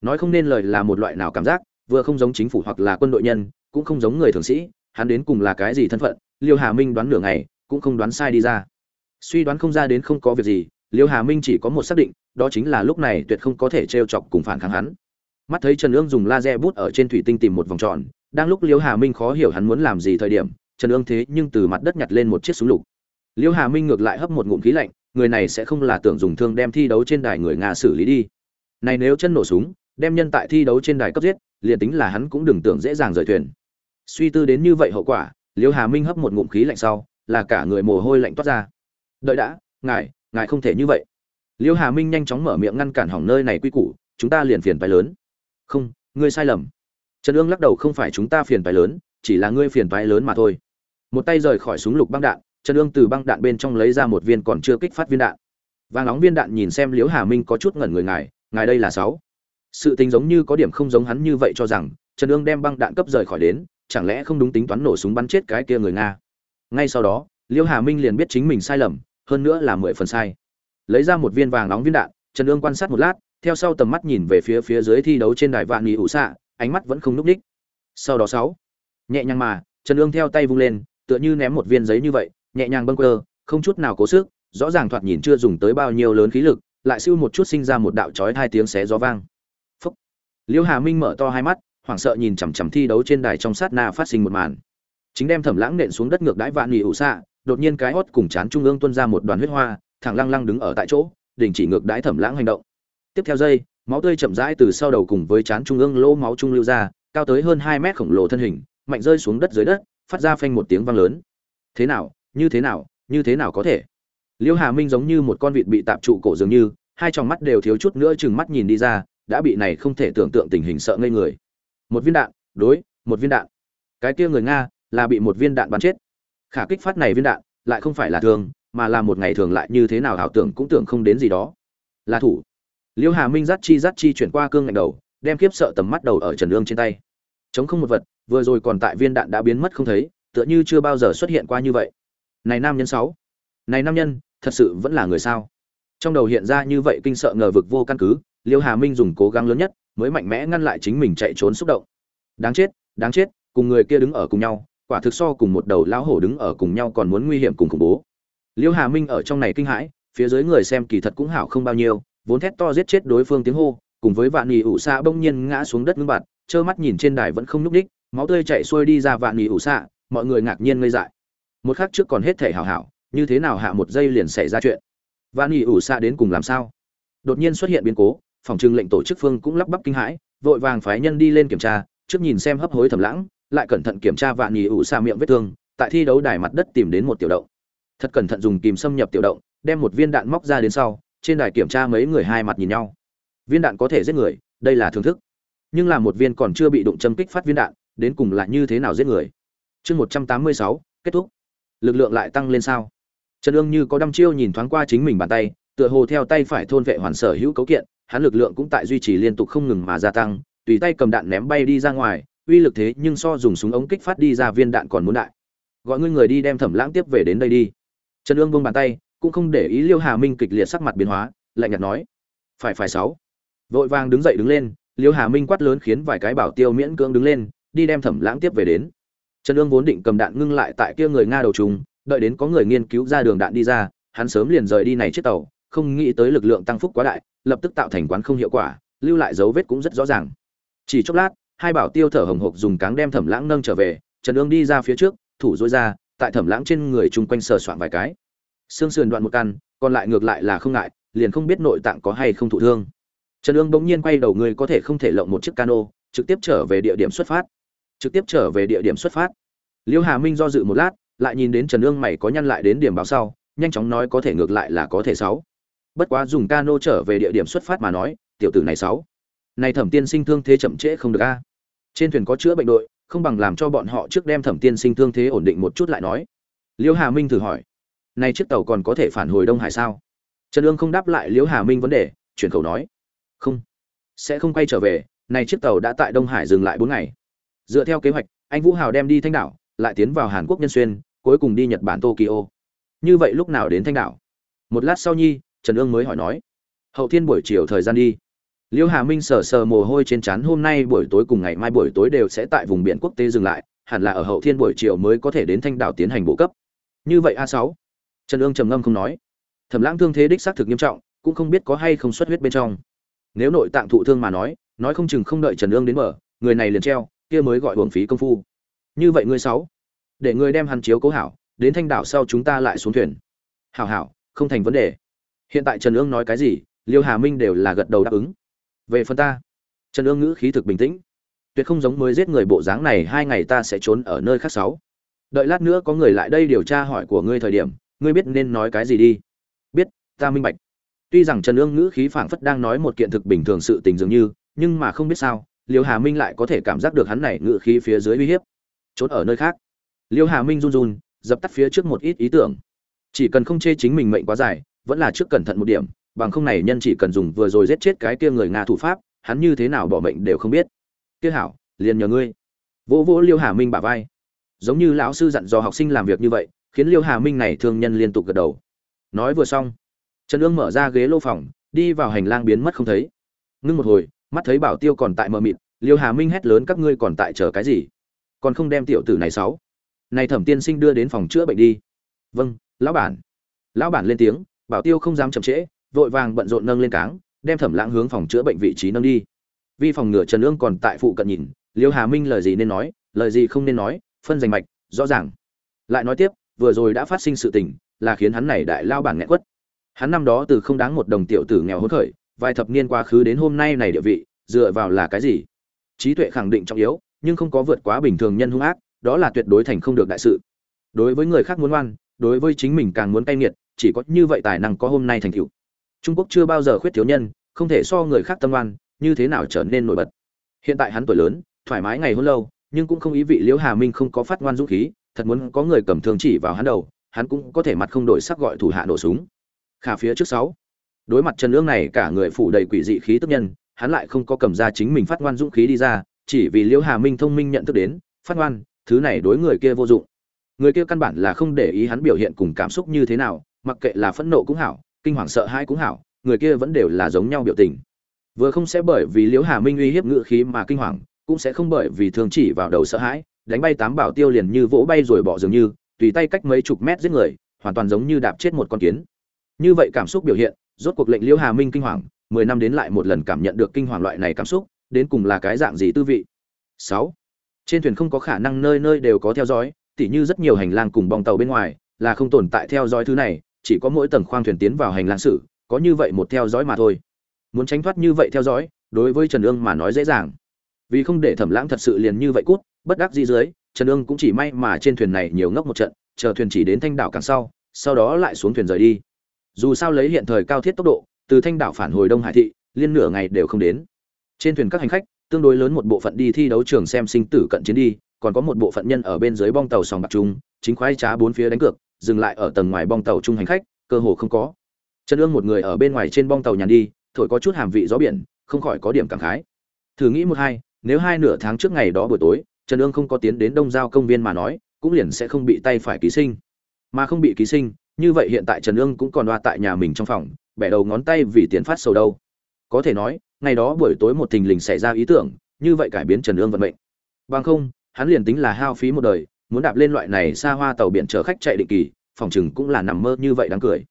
Nói không nên lời là một loại nào cảm giác, vừa không giống chính phủ hoặc là quân đội nhân cũng không giống người thường sĩ, hắn đến cùng là cái gì thân phận, liêu hà minh đoán nửa ngày, cũng không đoán sai đi ra. Suy đoán không ra đến không có việc gì, liêu hà minh chỉ có một xác định, đó chính là lúc này tuyệt không có thể t r e o chọc cùng phản kháng hắn. Mắt thấy trần ương dùng laser bút ở trên thủy tinh tìm một vòng tròn, đang lúc liêu hà minh khó hiểu hắn muốn làm gì thời điểm, trần ương thế nhưng từ mặt đất nhặt lên một chiếc súng lục. Liêu hà minh ngược lại hấp một ngụm khí lạnh, người này sẽ không là tưởng dùng thương đem thi đấu trên đài người nga xử lý đi. Này nếu chân nổ súng, đem nhân tại thi đấu trên đài cấp giết, liền tính là hắn cũng đừng tưởng dễ dàng rời thuyền suy tư đến như vậy hậu quả, liêu hà minh hấp một ngụm khí lạnh sau, là cả người mồ hôi lạnh toát ra. Đợi đã, ngài ngài không thể như vậy. Liêu hà minh nhanh chóng mở miệng ngăn cản hỏng nơi này quy củ, chúng ta liền phiền phái lớn. Không, ngươi sai lầm. Trần ương lắc đầu, không phải chúng ta phiền phái lớn, chỉ là ngươi phiền phái lớn mà thôi. Một tay rời khỏi súng lục băng đạn, trần ương từ băng đạn bên trong lấy ra một viên còn chưa kích phát viên đạn. Vàng nóng viên đạn nhìn xem liễu hà minh có chút ngẩn người, ngài ngài đây là sáu. Sự tình giống như có điểm không giống hắn như vậy cho rằng, trần ương đem băng đạn cấp rời khỏi đến chẳng lẽ không đúng tính toán nổ súng bắn chết cái kia người nga? Ngay sau đó, liêu hà minh liền biết chính mình sai lầm, hơn nữa là mười phần sai. Lấy ra một viên vàng nóng viên đạn, trần ương quan sát một lát, theo sau tầm mắt nhìn về phía phía dưới thi đấu trên đài vạn nghị ủ xạ ánh mắt vẫn không núp đích sau đó sáu, nhẹ nhàng mà, trần ương theo tay vung lên, tựa như ném một viên giấy như vậy, nhẹ nhàng bâng quơ, không chút nào cố sức, rõ ràng thoạt nhìn chưa dùng tới bao nhiêu lớn khí lực, lại siêu một chút sinh ra một đạo chói hai tiếng xé gió vang. Phúc. liêu hà minh mở to hai mắt hoảng sợ nhìn chằm chằm thi đấu trên đài trong sát na phát sinh một màn. Chính đem thẩm lãng nện xuống đất ngược đãi vạn nghỉ ủ xạ, đột nhiên cái hót cùng chán trung ương tuôn ra một đoàn huyết hoa, thẳng lăng lăng đứng ở tại chỗ, đình chỉ ngược đãi thẩm lãng hành động. Tiếp theo giây, máu tươi chậm rãi từ sau đầu cùng với chán trung ương lỗ máu trung lưu ra, cao tới hơn hai mét khổng lồ thân hình, mạnh rơi xuống đất dưới đất, phát ra phanh một tiếng vang lớn. Thế nào, như thế nào, như thế nào có thể? Liêu hà minh giống như một con vịt bị tạm trụ cổ dường như, hai tròng mắt đều thiếu chút nữa chừng mắt nhìn đi ra, đã bị này không thể tưởng tượng tình hình sợ ngây người một viên đạn, đối, một viên đạn. Cái kia người nga là bị một viên đạn bắn chết. Khả kích phát này viên đạn lại không phải là thường, mà là một ngày thường lại như thế nào ảo tưởng cũng tưởng không đến gì đó. Là thủ. Liêu hà minh dắt chi dắt chi chuyển qua cương ngạnh đầu, đem kiếp sợ tầm mắt đầu ở trần lương trên tay. Chống không một vật, vừa rồi còn tại viên đạn đã biến mất không thấy, tựa như chưa bao giờ xuất hiện qua như vậy. Này nam nhân sáu. Này nam nhân, thật sự vẫn là người sao? Trong đầu hiện ra như vậy kinh sợ ngờ vực vô căn cứ, liêu hà minh dùng cố gắng lớn nhất mới mạnh mẽ ngăn lại chính mình chạy trốn xúc động. Đáng chết đáng chết, cùng người kia đứng ở cùng nhau, quả thực so cùng một đầu lão hổ đứng ở cùng nhau còn muốn nguy hiểm cùng khủng bố. Liêu hà minh ở trong này kinh hãi, phía dưới người xem kỳ thật cũng hảo không bao nhiêu, vốn thét to giết chết đối phương tiếng hô, cùng với vạn nhị ủ xạ bỗng nhiên ngã xuống đất ngưng bạt, trơ mắt nhìn trên đài vẫn không nhúc đích máu tươi chảy xuôi đi ra vạn nhị ủ xạ mọi người ngạc nhiên ngây dại. Một khắc trước còn hết thể hảo hảo, như thế nào hạ một giây liền xảy ra chuyện? Vạn nhị ủ xạ đến cùng làm sao? Đột nhiên xuất hiện biến cố phòng trưng lệnh tổ chức phương cũng lắp bắp kinh hãi, vội vàng phái nhân đi lên kiểm tra, trước nhìn xem hấp hối thầm lãng, lại cẩn thận kiểm tra vạn nhì ủ xa miệng vết thương, tại thi đấu đài mặt đất tìm đến một tiểu động. Thật cẩn thận dùng kìm xâm nhập tiểu động, đem một viên đạn móc ra đến sau, trên đài kiểm tra mấy người hai mặt nhìn nhau. Viên đạn có thể giết người, đây là thưởng thức. Nhưng là một viên còn chưa bị đụng châm kích phát viên đạn, đến cùng là như thế nào giết người? Chương một trăm tám mươi sáu, kết thúc. Lực lượng lại tăng lên sao? Trần ương như có đăm chiêu nhìn thoáng qua chính mình bàn tay, tựa hồ theo tay phải thôn vệ hoàn sở hữu cấu kiện hắn lực lượng cũng tại duy trì liên tục không ngừng mà gia tăng, tùy tay cầm đạn ném bay đi ra ngoài, uy lực thế nhưng so dùng súng ống kích phát đi ra viên đạn còn muốn đại. Gọi ngươi người đi đem thẩm lãng tiếp về đến đây đi. Trần Dương buông bàn tay, cũng không để ý liêu hà minh kịch liệt sắc mặt biến hóa, lạnh nhạt nói, phải phải sáu. Vội vàng đứng dậy đứng lên, liêu hà minh quát lớn khiến vài cái bảo tiêu miễn cưỡng đứng lên, đi đem thẩm lãng tiếp về đến. Trần Dương vốn định cầm đạn ngưng lại tại kia người nga đầu trùng, đợi đến có người nghiên cứu ra đường đạn đi ra, hắn sớm liền rời đi này chiếc tàu, không nghĩ tới lực lượng tăng phúc quá đại lập tức tạo thành quán không hiệu quả, lưu lại dấu vết cũng rất rõ ràng. Chỉ chốc lát, hai bảo tiêu thở hồng hộc dùng cáng đem thẩm lãng nâng trở về, trần ương đi ra phía trước, thủ dối ra, tại thẩm lãng trên người chung quanh sờ soạn vài cái. Xương sườn đoạn một căn, còn lại ngược lại là không ngại, liền không biết nội tạng có hay không thụ thương. Trần ương bỗng nhiên quay đầu người có thể không thể lộng một chiếc cano, trực tiếp trở về địa điểm xuất phát. Trực tiếp trở về địa điểm xuất phát. Liêu hà minh do dự một lát, lại nhìn đến trần ương mày có nhăn lại đến điểm báo sau, nhanh chóng nói có thể ngược lại là có thể sáu bất quá dùng cano trở về địa điểm xuất phát mà nói, tiểu tử này sáu. Này thẩm tiên sinh thương thế chậm trễ không được a. Trên thuyền có chữa bệnh đội, không bằng làm cho bọn họ trước đem thẩm tiên sinh thương thế ổn định một chút lại nói. Liễu hà minh thử hỏi. Nay chiếc tàu còn có thể phản hồi đông hải sao? Trần ương không đáp lại liễu hà minh vấn đề, chuyển khẩu nói. Không. Sẽ không quay trở về, này chiếc tàu đã tại đông hải dừng lại bốn ngày. Dựa theo kế hoạch, anh vũ hào đem đi thanh đảo, lại tiến vào hàn quốc nhân xuyên, cuối cùng đi nhật bản tokyo. Như vậy lúc nào đến thanh đảo? Một lát sau nhi trần ương mới hỏi nói, hậu thiên buổi chiều thời gian đi. Liêu hà minh sờ sờ mồ hôi trên trán, hôm nay buổi tối cùng ngày mai buổi tối đều sẽ tại vùng biển quốc tế dừng lại, hẳn là ở hậu thiên buổi chiều mới có thể đến thanh đảo tiến hành bộ cấp. Như vậy a sáu? Trần ương trầm ngâm không nói. Thẩm lãng thương thế đích xác thực nghiêm trọng, cũng không biết có hay không xuất huyết bên trong. Nếu nội tạng thụ thương mà nói nói không chừng không đợi trần ương đến mở, người này liền treo, kia mới gọi hưởng phí công phu. Như vậy ngươi sáu, để ngươi đem hắn chiếu cố hảo, đến thanh đảo sau chúng ta lại xuống thuyền. Hảo hảo, không thành vấn đề hiện tại trần ương nói cái gì, liêu hà minh đều là gật đầu đáp ứng. Về phần ta, trần ương ngữ khí thực bình tĩnh. Tuyệt không giống mới giết người bộ dáng này, hai ngày ta sẽ trốn ở nơi khác sáu. Đợi lát nữa có người lại đây điều tra hỏi của ngươi thời điểm, ngươi biết nên nói cái gì đi. Biết, ta minh bạch. Tuy rằng trần ương ngữ khí phảng phất đang nói một kiện thực bình thường sự tình dường như, nhưng mà không biết sao, liêu hà minh lại có thể cảm giác được hắn này ngữ khí phía dưới uy hiếp. Trốn ở nơi khác. Liêu hà minh run run, dập tắt phía trước một ít ý tưởng. Chỉ cần không chê chính mình mệnh quá dài vẫn là trước cẩn thận một điểm, bằng không này nhân chỉ cần dùng vừa rồi giết chết cái kia người nga thủ pháp, hắn như thế nào bỏ mệnh đều không biết. Kia hảo, liền nhờ ngươi. Vỗ vỗ liêu hà minh bả vai. Giống như lão sư dặn dò học sinh làm việc như vậy, khiến liêu hà minh này thương nhân liên tục gật đầu. Nói vừa xong, trần ương mở ra ghế lô phòng, đi vào hành lang biến mất không thấy. Ngưng một hồi, mắt thấy bảo tiêu còn tại mờ mịt, liêu hà minh hét lớn, các ngươi còn tại chờ cái gì? Còn không đem tiểu tử này sáu. Này thẩm tiên sinh đưa đến phòng chữa bệnh đi. Vâng lão bản. Lão bản lên tiếng bảo tiêu không dám chậm trễ, vội vàng bận rộn nâng lên cáng, đem thẩm lãng hướng phòng chữa bệnh vị trí nâng đi. Vi phòng ngừa trần ương còn tại phụ cận nhìn, liêu hà minh lời gì nên nói, lời gì không nên nói, phân giành mạch, rõ ràng. Lại nói tiếp, vừa rồi đã phát sinh sự tình, là khiến hắn này đại lao bản nghẹn quất. Hắn năm đó từ không đáng một đồng tiểu tử nghèo hốt khởi, vài thập niên quá khứ đến hôm nay này địa vị, dựa vào là cái gì? Trí tuệ khẳng định trọng yếu, nhưng không có vượt quá bình thường nhân hung ác, đó là tuyệt đối thành không được đại sự. Đối với người khác muốn ngoan đối với chính mình càng muốn cay nghiệt chỉ có như vậy tài năng có hôm nay thành tựu. Trung quốc chưa bao giờ khuyết thiếu nhân, không thể so người khác tâm oan, như thế nào trở nên nổi bật. Hiện tại hắn tuổi lớn, thoải mái ngày hôn lâu, nhưng cũng không ý vị liễu hà minh không có phát ngoan dũng khí, thật muốn có người cầm thương chỉ vào hắn đầu, hắn cũng có thể mặt không đổi sắc gọi thủ hạ nổ súng. Khả phía trước sáu. Đối mặt trần ương này, cả người phủ đầy quỷ dị khí tức nhân, hắn lại không có cầm ra chính mình phát ngoan dũng khí đi ra, chỉ vì liễu hà minh thông minh nhận thức đến, phát ngoan, thứ này đối người kia vô dụng. Người kia căn bản là không để ý hắn biểu hiện cùng cảm xúc như thế nào mặc kệ là phẫn nộ cũng hảo, kinh hoàng sợ hãi cũng hảo, người kia vẫn đều là giống nhau biểu tình. Vừa không sẽ bởi vì liễu hà minh uy hiếp ngự khí mà kinh hoàng, cũng sẽ không bởi vì thường chỉ vào đầu sợ hãi, đánh bay tám bảo tiêu liền như vỗ bay rồi bỏ dường như, tùy tay cách mấy chục mét giết người, hoàn toàn giống như đạp chết một con kiến. Như vậy cảm xúc biểu hiện, rốt cuộc lệnh liễu hà minh kinh hoàng, mười năm đến lại một lần cảm nhận được kinh hoàng loại này cảm xúc, đến cùng là cái dạng gì tư vị. Sáu. Trên thuyền không có khả năng nơi nơi đều có theo dõi, tỉ như rất nhiều hành lang cùng bong tàu bên ngoài, là không tồn tại theo dõi thứ này chỉ có mỗi tầng khoang thuyền tiến vào hành lang sử, có như vậy một theo dõi mà thôi. Muốn tránh thoát như vậy theo dõi, đối với trần ương mà nói dễ dàng. Vì không để thẩm lãng thật sự liền như vậy cút, bất đắc dĩ dưới, trần ương cũng chỉ may mà trên thuyền này nhiều ngốc một trận, chờ thuyền chỉ đến thanh đảo càng sau sau đó lại xuống thuyền rời đi. Dù sao lấy hiện thời cao thiết tốc độ, từ thanh đảo phản hồi đông hải thị, liên nửa ngày đều không đến. Trên thuyền các hành khách, tương đối lớn một bộ phận đi thi đấu trường xem sinh tử cận chiến đi, còn có một bộ phận nhân ở bên dưới bong tàu sòng bạc trung chính khoái trá bốn phía đánh cược dừng lại ở tầng ngoài bong tàu chung hành khách, cơ hồ không có. Trần ương một người ở bên ngoài trên bong tàu nhàn đi, thổi có chút hàm vị gió biển, không khỏi có điểm cảm khái. Thử nghĩ một hai, nếu hai nửa tháng trước ngày đó buổi tối, trần ương không có tiến đến đông giao công viên mà nói, cũng liền sẽ không bị tay phải ký sinh. Mà không bị ký sinh, như vậy hiện tại trần ương cũng còn đoa tại nhà mình trong phòng, bẻ đầu ngón tay vì tiền phát sầu đâu. Có thể nói, ngày đó buổi tối một thình lình xảy ra ý tưởng, như vậy cải biến trần ương vận mệnh. Bằng không, hắn liền tính là hao phí một đời muốn đạp lên loại này xa hoa tàu biển chở khách chạy định kỳ, phòng chừng cũng là nằm mơ như vậy đáng cười.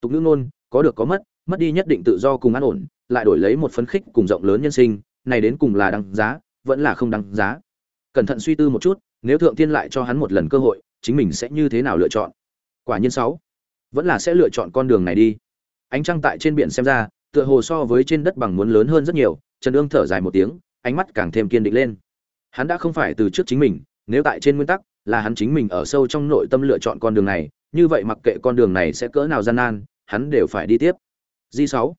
Tục ngữ ngôn, có được có mất mất đi nhất định tự do cùng an ổn, lại đổi lấy một phấn khích cùng rộng lớn nhân sinh, này đến cùng là đáng giá, vẫn là không đáng giá. Cẩn thận suy tư một chút, nếu thượng tiên lại cho hắn một lần cơ hội, chính mình sẽ như thế nào lựa chọn? Quả nhiên sáu, vẫn là sẽ lựa chọn con đường này đi. Ánh trăng tại trên biển xem ra, tựa hồ so với trên đất bằng muốn lớn hơn rất nhiều, trần ương thở dài một tiếng, ánh mắt càng thêm kiên định lên. Hắn đã không phải từ trước chính mình, nếu tại trên nguyên tắc là hắn chính mình ở sâu trong nội tâm lựa chọn con đường này, như vậy mặc kệ con đường này sẽ cỡ nào gian nan, hắn đều phải đi tiếp. Di sáu.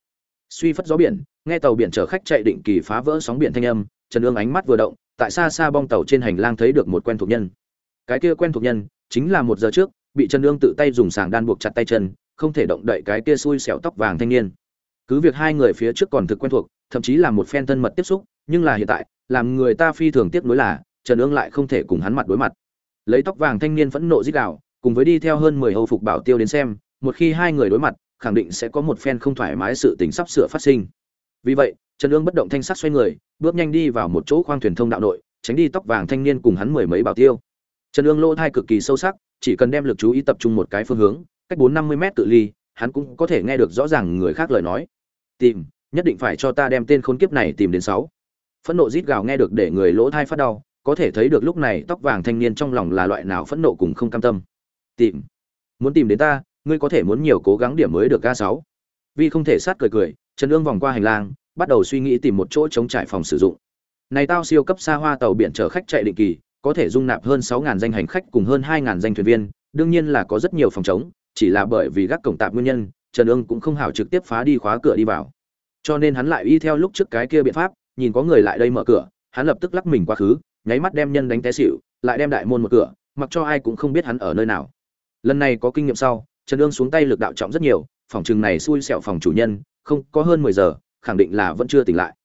Suy phất gió biển, nghe tàu biển chở khách chạy định kỳ phá vỡ sóng biển thanh âm, trần ương ánh mắt vừa động, tại xa xa bong tàu trên hành lang thấy được một quen thuộc nhân. Cái kia quen thuộc nhân, chính là một giờ trước, bị trần ương tự tay dùng sàng đan buộc chặt tay chân, không thể động đậy cái kia xui xẻo tóc vàng thanh niên. Cứ việc hai người phía trước còn thực quen thuộc, thậm chí là một phen thân mật tiếp xúc, nhưng là hiện tại, làm người ta phi thường tiếc nuối là, trần ương lại không thể cùng hắn mặt đối mặt lấy tóc vàng thanh niên phẫn nộ dích đạo cùng với đi theo hơn mười hầu phục bảo tiêu đến xem, một khi hai người đối mặt, khẳng định sẽ có một phen không thoải mái sự tình sắp sửa phát sinh. Vì vậy, trần ương bất động thanh sắc xoay người, bước nhanh đi vào một chỗ khoang thuyền thông đạo nội, tránh đi tóc vàng thanh niên cùng hắn mười mấy bảo tiêu. Trần ương lỗ thai cực kỳ sâu sắc, chỉ cần đem lực chú ý tập trung một cái phương hướng, cách bốn năm mươi mét tự ly, hắn cũng có thể nghe được rõ ràng người khác lời nói. Tìm, nhất định phải cho ta đem tên khốn kiếp này tìm đến sáu. Phẫn nộ rít gào nghe được để người lỗ thai phát đau có thể thấy được lúc này tóc vàng thanh niên trong lòng là loại nào phẫn nộ cùng không cam tâm. Tìm. Muốn tìm đến ta, ngươi có thể muốn nhiều cố gắng điểm mới được ga sáu. Vì không thể sát cười cười, trần ương vòng qua hành lang, bắt đầu suy nghĩ tìm một chỗ chống trải phòng sử dụng. Này tao siêu cấp xa hoa tàu biển chở khách chạy định kỳ, có thể dung nạp hơn 6000 danh hành khách cùng hơn 2000 danh thuyền viên, đương nhiên là có rất nhiều phòng chống, chỉ là bởi vì gác cổng tạp nguyên nhân, trần ương cũng không hảo trực tiếp phá đi khóa cửa đi vào. Cho nên hắn lại y theo lúc trước cái kia biện pháp, nhìn có người lại đây mở cửa, hắn lập tức lắc mình qua khứ nháy mắt đem nhân đánh té xỉu lại đem đại môn một cửa mặc cho ai cũng không biết hắn ở nơi nào. Lần này có kinh nghiệm sau trần Dương xuống tay lực đạo trọng rất nhiều phòng trường này xui xẻo phòng chủ nhân không có hơn mười giờ khẳng định là vẫn chưa tỉnh lại.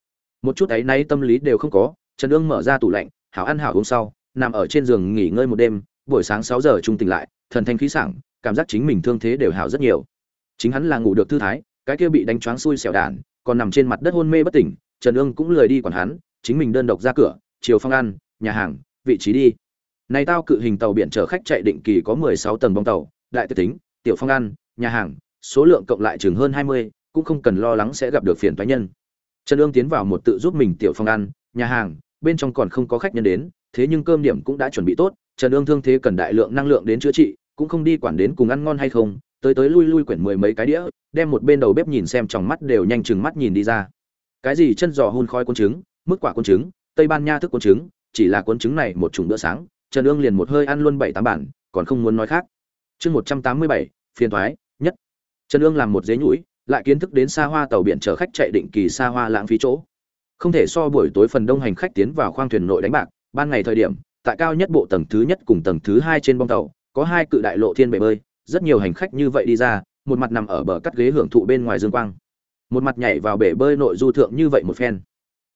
Một chút ấy nay tâm lý đều không có trần Dương mở ra tủ lạnh hảo ăn hảo uống sau nằm ở trên giường nghỉ ngơi một đêm buổi sáng sáu giờ trung tỉnh lại thần thanh khí sảng cảm giác chính mình thương thế đều hảo rất nhiều. Chính hắn là ngủ được thư thái cái kia bị đánh choáng xui xẻo đàn, còn nằm trên mặt đất hôn mê bất tỉnh trần Dương cũng lười đi quản hắn chính mình đơn độc ra cửa chiều phong ăn nhà hàng, vị trí đi. Này tao cự hình tàu biển chở khách chạy định kỳ có mười sáu tầng bong tàu, đại tiết tính, tiểu phong ăn, nhà hàng, số lượng cộng lại chừng hơn hai mươi, cũng không cần lo lắng sẽ gặp được phiền toái nhân. Trần ương tiến vào một tự giúp mình tiểu phong ăn, nhà hàng, bên trong còn không có khách nhân đến, thế nhưng cơm điểm cũng đã chuẩn bị tốt, trần ương thương thế cần đại lượng năng lượng đến chữa trị, cũng không đi quản đến cùng ăn ngon hay không, tới tới lui lui quyển mười mấy cái đĩa, đem một bên đầu bếp nhìn xem trong mắt đều nhanh chừng mắt nhìn đi ra. Cái gì chân giò hun khói cuốn trứng mức quả cuốn trứng, tây ban nha thức cuốn trứng chỉ là cuốn trứng này một chủng bữa sáng, trần ương liền một hơi ăn luôn bảy tám bản, còn không muốn nói khác. Chương một trăm tám mươi bảy, phiền thoái, nhất. Trần ương làm một dế nhũi, lại kiến thức đến xa hoa tàu biển chở khách chạy định kỳ xa hoa lãng phí chỗ. Không thể so buổi tối phần đông hành khách tiến vào khoang thuyền nội đánh bạc, ban ngày thời điểm, tại cao nhất bộ tầng thứ nhất cùng tầng thứ hai trên bong tàu, có hai cự đại lộ thiên bể bơi, rất nhiều hành khách như vậy đi ra, một mặt nằm ở bờ cắt ghế hưởng thụ bên ngoài dương quang, một mặt nhảy vào bể bơi nội du thượng như vậy một phen.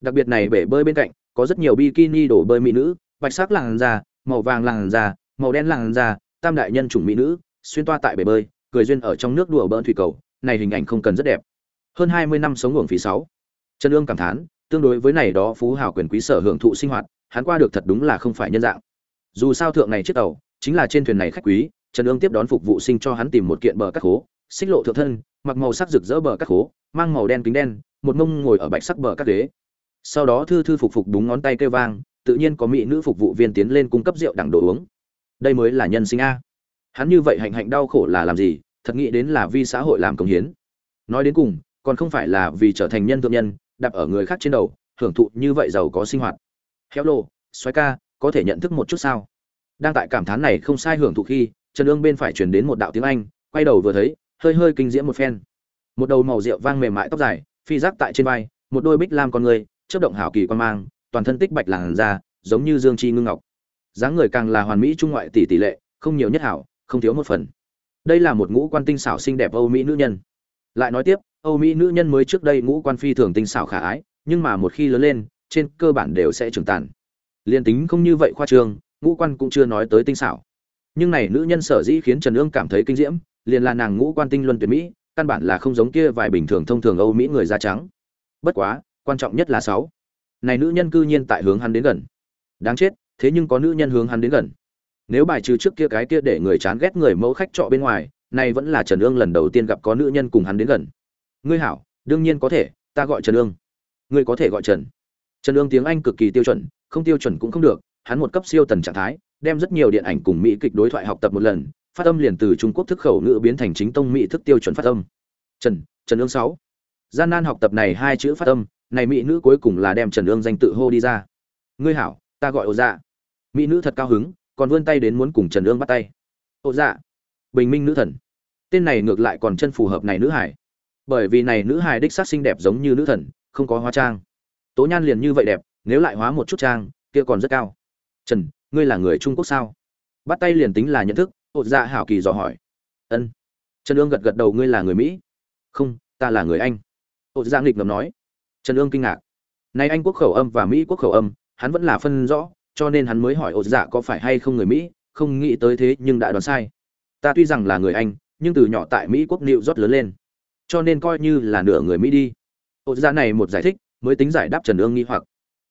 Đặc biệt này bể bơi bên cạnh có rất nhiều bikini đổ bơi mỹ nữ, bạch sắc làn da, màu vàng làn da, màu đen làn da, tam đại nhân chủng mỹ nữ, xuyên toa tại bể bơi, cười duyên ở trong nước đùa bỡn thủy cầu, này hình ảnh không cần rất đẹp. Hơn hai mươi năm sống luồng phí sáu. Trần ương cảm thán, tương đối với này đó phú hào quyền quý sở hưởng thụ sinh hoạt, hắn qua được thật đúng là không phải nhân dạng. Dù sao thượng này chiếc tàu, chính là trên thuyền này khách quý, trần ương tiếp đón phục vụ sinh cho hắn tìm một kiện bờ cắt khố, xích lộ thượng thân, mặc màu sắc rực rỡ bờ cắt khố, mang màu đen kính đen, một mông ngồi ở bạch sắc bờ cắt ghế sau đó thư thư phục phục đúng ngón tay kêu vang, tự nhiên có mỹ nữ phục vụ viên tiến lên cung cấp rượu đẳng đồ uống. Đây mới là nhân sinh a. Hắn như vậy hạnh hạnh đau khổ là làm gì, thật nghĩ đến là vì xã hội làm công hiến. Nói đến cùng, còn không phải là vì trở thành nhân thượng nhân đạp ở người khác trên đầu, hưởng thụ như vậy giàu có sinh hoạt. Héo lô xoáy ca, có thể nhận thức một chút sao? Đang tại cảm thán này không sai hưởng thụ khi, trần ương bên phải chuyển đến một đạo tiếng anh, quay đầu vừa thấy, hơi hơi kinh diễm một phen. Một đầu màu rượu vang mềm mại tóc dài, phi rác tại trên vai, một đôi bích lam con người chớp động hảo kỳ quan mang, toàn thân tích bạch làn da, giống như dương chi ngưng ngọc. Dáng người càng là hoàn mỹ trung ngoại tỷ tỷ lệ, không nhiều nhất hảo, không thiếu một phần. Đây là một ngũ quan tinh xảo xinh đẹp âu mỹ nữ nhân. Lại nói tiếp, âu mỹ nữ nhân mới trước đây ngũ quan phi thường tinh xảo khả ái, nhưng mà một khi lớn lên, trên cơ bản đều sẽ trưởng tàn. Liên tính không như vậy khoa trương, ngũ quan cũng chưa nói tới tinh xảo. Nhưng này nữ nhân sở dĩ khiến trần ương cảm thấy kinh diễm, liền là nàng ngũ quan tinh luân tuyệt mỹ, căn bản là không giống kia vài bình thường thông thường âu mỹ người da trắng. Bất quá quan trọng nhất là sáu. Này nữ nhân cư nhiên tại hướng hắn đến gần. Đáng chết, thế nhưng có nữ nhân hướng hắn đến gần. Nếu bài trừ trước kia cái kia để người chán ghét người mẫu khách trọ bên ngoài, này vẫn là trần ương lần đầu tiên gặp có nữ nhân cùng hắn đến gần. Ngươi hảo, đương nhiên có thể, ta gọi trần ương. Ngươi có thể gọi trần. Trần ương tiếng anh cực kỳ tiêu chuẩn, không tiêu chuẩn cũng không được, hắn một cấp siêu tần trạng thái, đem rất nhiều điện ảnh cùng mỹ kịch đối thoại học tập một lần, phát âm liền từ trung quốc thức khẩu ngữ biến thành chính tông mỹ thức tiêu chuẩn phát âm. Trần trần ương sáu. Gian nan học tập này hai chữ phát âm này mỹ nữ cuối cùng là đem trần ương danh tự hô đi ra. Ngươi hảo, ta gọi ô dạ. Mỹ nữ thật cao hứng, còn vươn tay đến muốn cùng trần ương bắt tay. Ô dạ bình minh nữ thần. Tên này ngược lại còn chân phù hợp này nữ hải. Bởi vì này nữ hải đích xác xinh đẹp giống như nữ thần, không có hóa trang. Tố nhan liền như vậy đẹp, nếu lại hóa một chút trang, kia còn rất cao. Trần, ngươi là người trung quốc sao? Bắt tay liền tính là nhận thức ột dạ hảo kỳ dò hỏi. Ân. Trần ương gật gật đầu, ngươi là người mỹ? Không, ta là người anh. Ột dạ nghịch ngầm nói trần ương kinh ngạc. Nay anh quốc khẩu âm và mỹ quốc khẩu âm, hắn vẫn là phân rõ, cho nên hắn mới hỏi ột dạ có phải hay không người mỹ, không nghĩ tới thế nhưng đã đoán sai. Ta tuy rằng là người anh, nhưng từ nhỏ tại mỹ quốc nịu rót lớn lên, cho nên coi như là nửa người mỹ đi. Ột dạ này một giải thích, mới tính giải đáp trần ương nghi hoặc.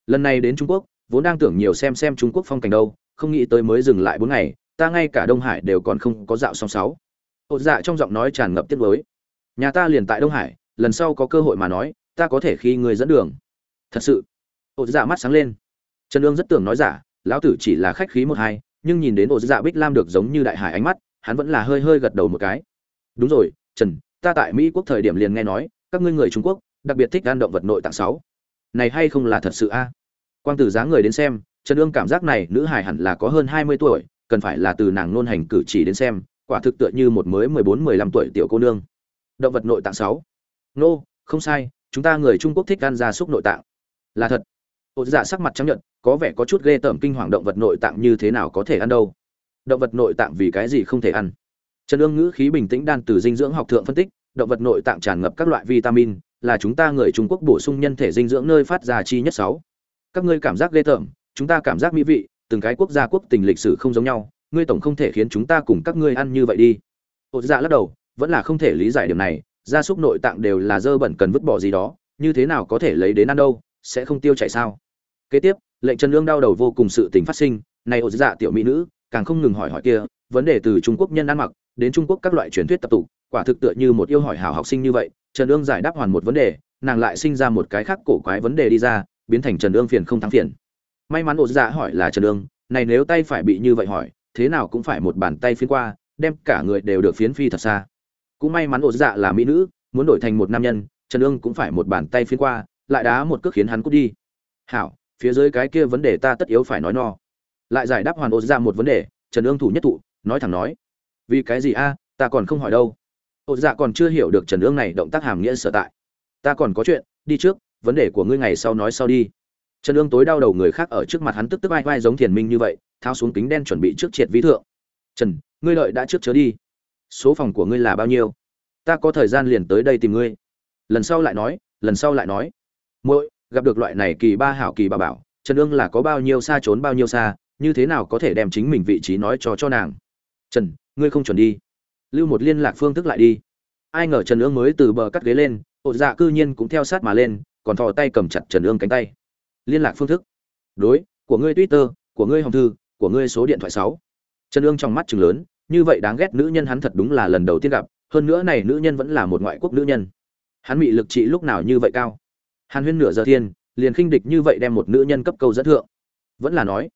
Lần này đến trung quốc, vốn đang tưởng nhiều xem xem trung quốc phong cảnh đâu, không nghĩ tới mới dừng lại bốn ngày, ta ngay cả đông hải đều còn không có dạo song sáu. Ột dạ trong giọng nói tràn ngập tiết mới nhà ta liền tại đông hải, lần sau có cơ hội mà nói ta có thể khi người dẫn đường. Thật sự. Ột dạ mắt sáng lên. Trần ương rất tưởng nói giả, lão tử chỉ là khách khí một hai, nhưng nhìn đến ột dạ bích lam được giống như đại hải ánh mắt, hắn vẫn là hơi hơi gật đầu một cái. Đúng rồi, trần, ta tại mỹ quốc thời điểm liền nghe nói, các ngươi người trung quốc, đặc biệt thích ăn động vật nội tạng sáu. Này hay không là thật sự a? Quang tử dáng người đến xem, trần ương cảm giác này nữ hải hẳn là có hơn hai mươi tuổi, cần phải là từ nàng nôn hành cử chỉ đến xem, quả thực tựa như một mới mười bốn mười lăm tuổi tiểu cô nương. Động vật nội tạng sáu. Nô, không sai chúng ta người trung quốc thích ăn gia súc nội tạng. Là thật. Ô dạ sắc mặt chấp nhận có vẻ có chút ghê tởm kinh hoàng động vật nội tạng như thế nào có thể ăn đâu. Động vật nội tạng vì cái gì không thể ăn? Trần ương ngữ khí bình tĩnh đan từ dinh dưỡng học thượng phân tích, động vật nội tạng tràn ngập các loại vitamin, là chúng ta người trung quốc bổ sung nhân thể dinh dưỡng nơi phát ra chi nhất sáu. Các ngươi cảm giác ghê tởm, chúng ta cảm giác mỹ vị, từng cái quốc gia quốc tình lịch sử không giống nhau, ngươi tổng không thể khiến chúng ta cùng các ngươi ăn như vậy đi. Ột dạ lắc đầu, vẫn là không thể lý giải điểm này gia súc nội tạng đều là dơ bẩn cần vứt bỏ gì đó, như thế nào có thể lấy đến ăn đâu, sẽ không tiêu chảy sao? Kế tiếp, lệnh trần lương đau đầu vô cùng sự tình phát sinh, này ổ dạ tiểu mỹ nữ, càng không ngừng hỏi hỏi kia, vấn đề từ trung quốc nhân ăn mặc, đến trung quốc các loại truyền thuyết tập tụ, quả thực tựa như một yêu hỏi hào học sinh như vậy, trần lương giải đáp hoàn một vấn đề, nàng lại sinh ra một cái khác cổ quái vấn đề đi ra, biến thành trần lương phiền không thắng phiền. May mắn ổ dạ hỏi là trần lương, này nếu tay phải bị như vậy hỏi, thế nào cũng phải một bàn tay phiến qua, đem cả người đều được phiến phi thật xa cũng may mắn ổ dạ là mỹ nữ, muốn đổi thành một nam nhân, trần ương cũng phải một bàn tay phiến qua, lại đá một cước khiến hắn cút đi. Hảo, phía dưới cái kia vấn đề ta tất yếu phải nói no. Lại giải đáp hoàn ổ dạ một vấn đề, trần ương thủ nhất thụ, nói thẳng nói. Vì cái gì a, ta còn không hỏi đâu. Ổ dạ còn chưa hiểu được trần ương này động tác hàm nghĩa sở tại. Ta còn có chuyện, đi trước, vấn đề của ngươi ngày sau nói sau đi. Trần ương tối đau đầu người khác ở trước mặt hắn tức tức vai vai giống thiền minh như vậy thao xuống kính đen chuẩn bị trước triệt ví thượng. Trần, ngươi lợi đã trước chớ đi số phòng của ngươi là bao nhiêu? Ta có thời gian liền tới đây tìm ngươi. Lần sau lại nói, lần sau lại nói. Muội, gặp được loại này kỳ ba hảo kỳ bà bảo, trần ương là có bao nhiêu xa trốn bao nhiêu xa, như thế nào có thể đem chính mình vị trí nói cho cho nàng? Trần, ngươi không chuẩn đi. Lưu một liên lạc phương thức lại đi. Ai ngờ trần ương mới từ bờ cắt ghế lên ột dạ cư nhiên cũng theo sát mà lên, còn thò tay cầm chặt trần ương cánh tay. Liên lạc phương thức. Đối, của ngươi twitter, của ngươi hồng thư, của ngươi số điện thoại sáu. Trần ương trong mắt chừng lớn như vậy đáng ghét nữ nhân hắn thật đúng là lần đầu tiên gặp, hơn nữa này nữ nhân vẫn là một ngoại quốc nữ nhân. Hắn bị lực trị lúc nào như vậy cao? Hàn huyên nửa giờ thiên, liền khinh địch như vậy đem một nữ nhân cấp câu dẫn thượng. Vẫn là nói,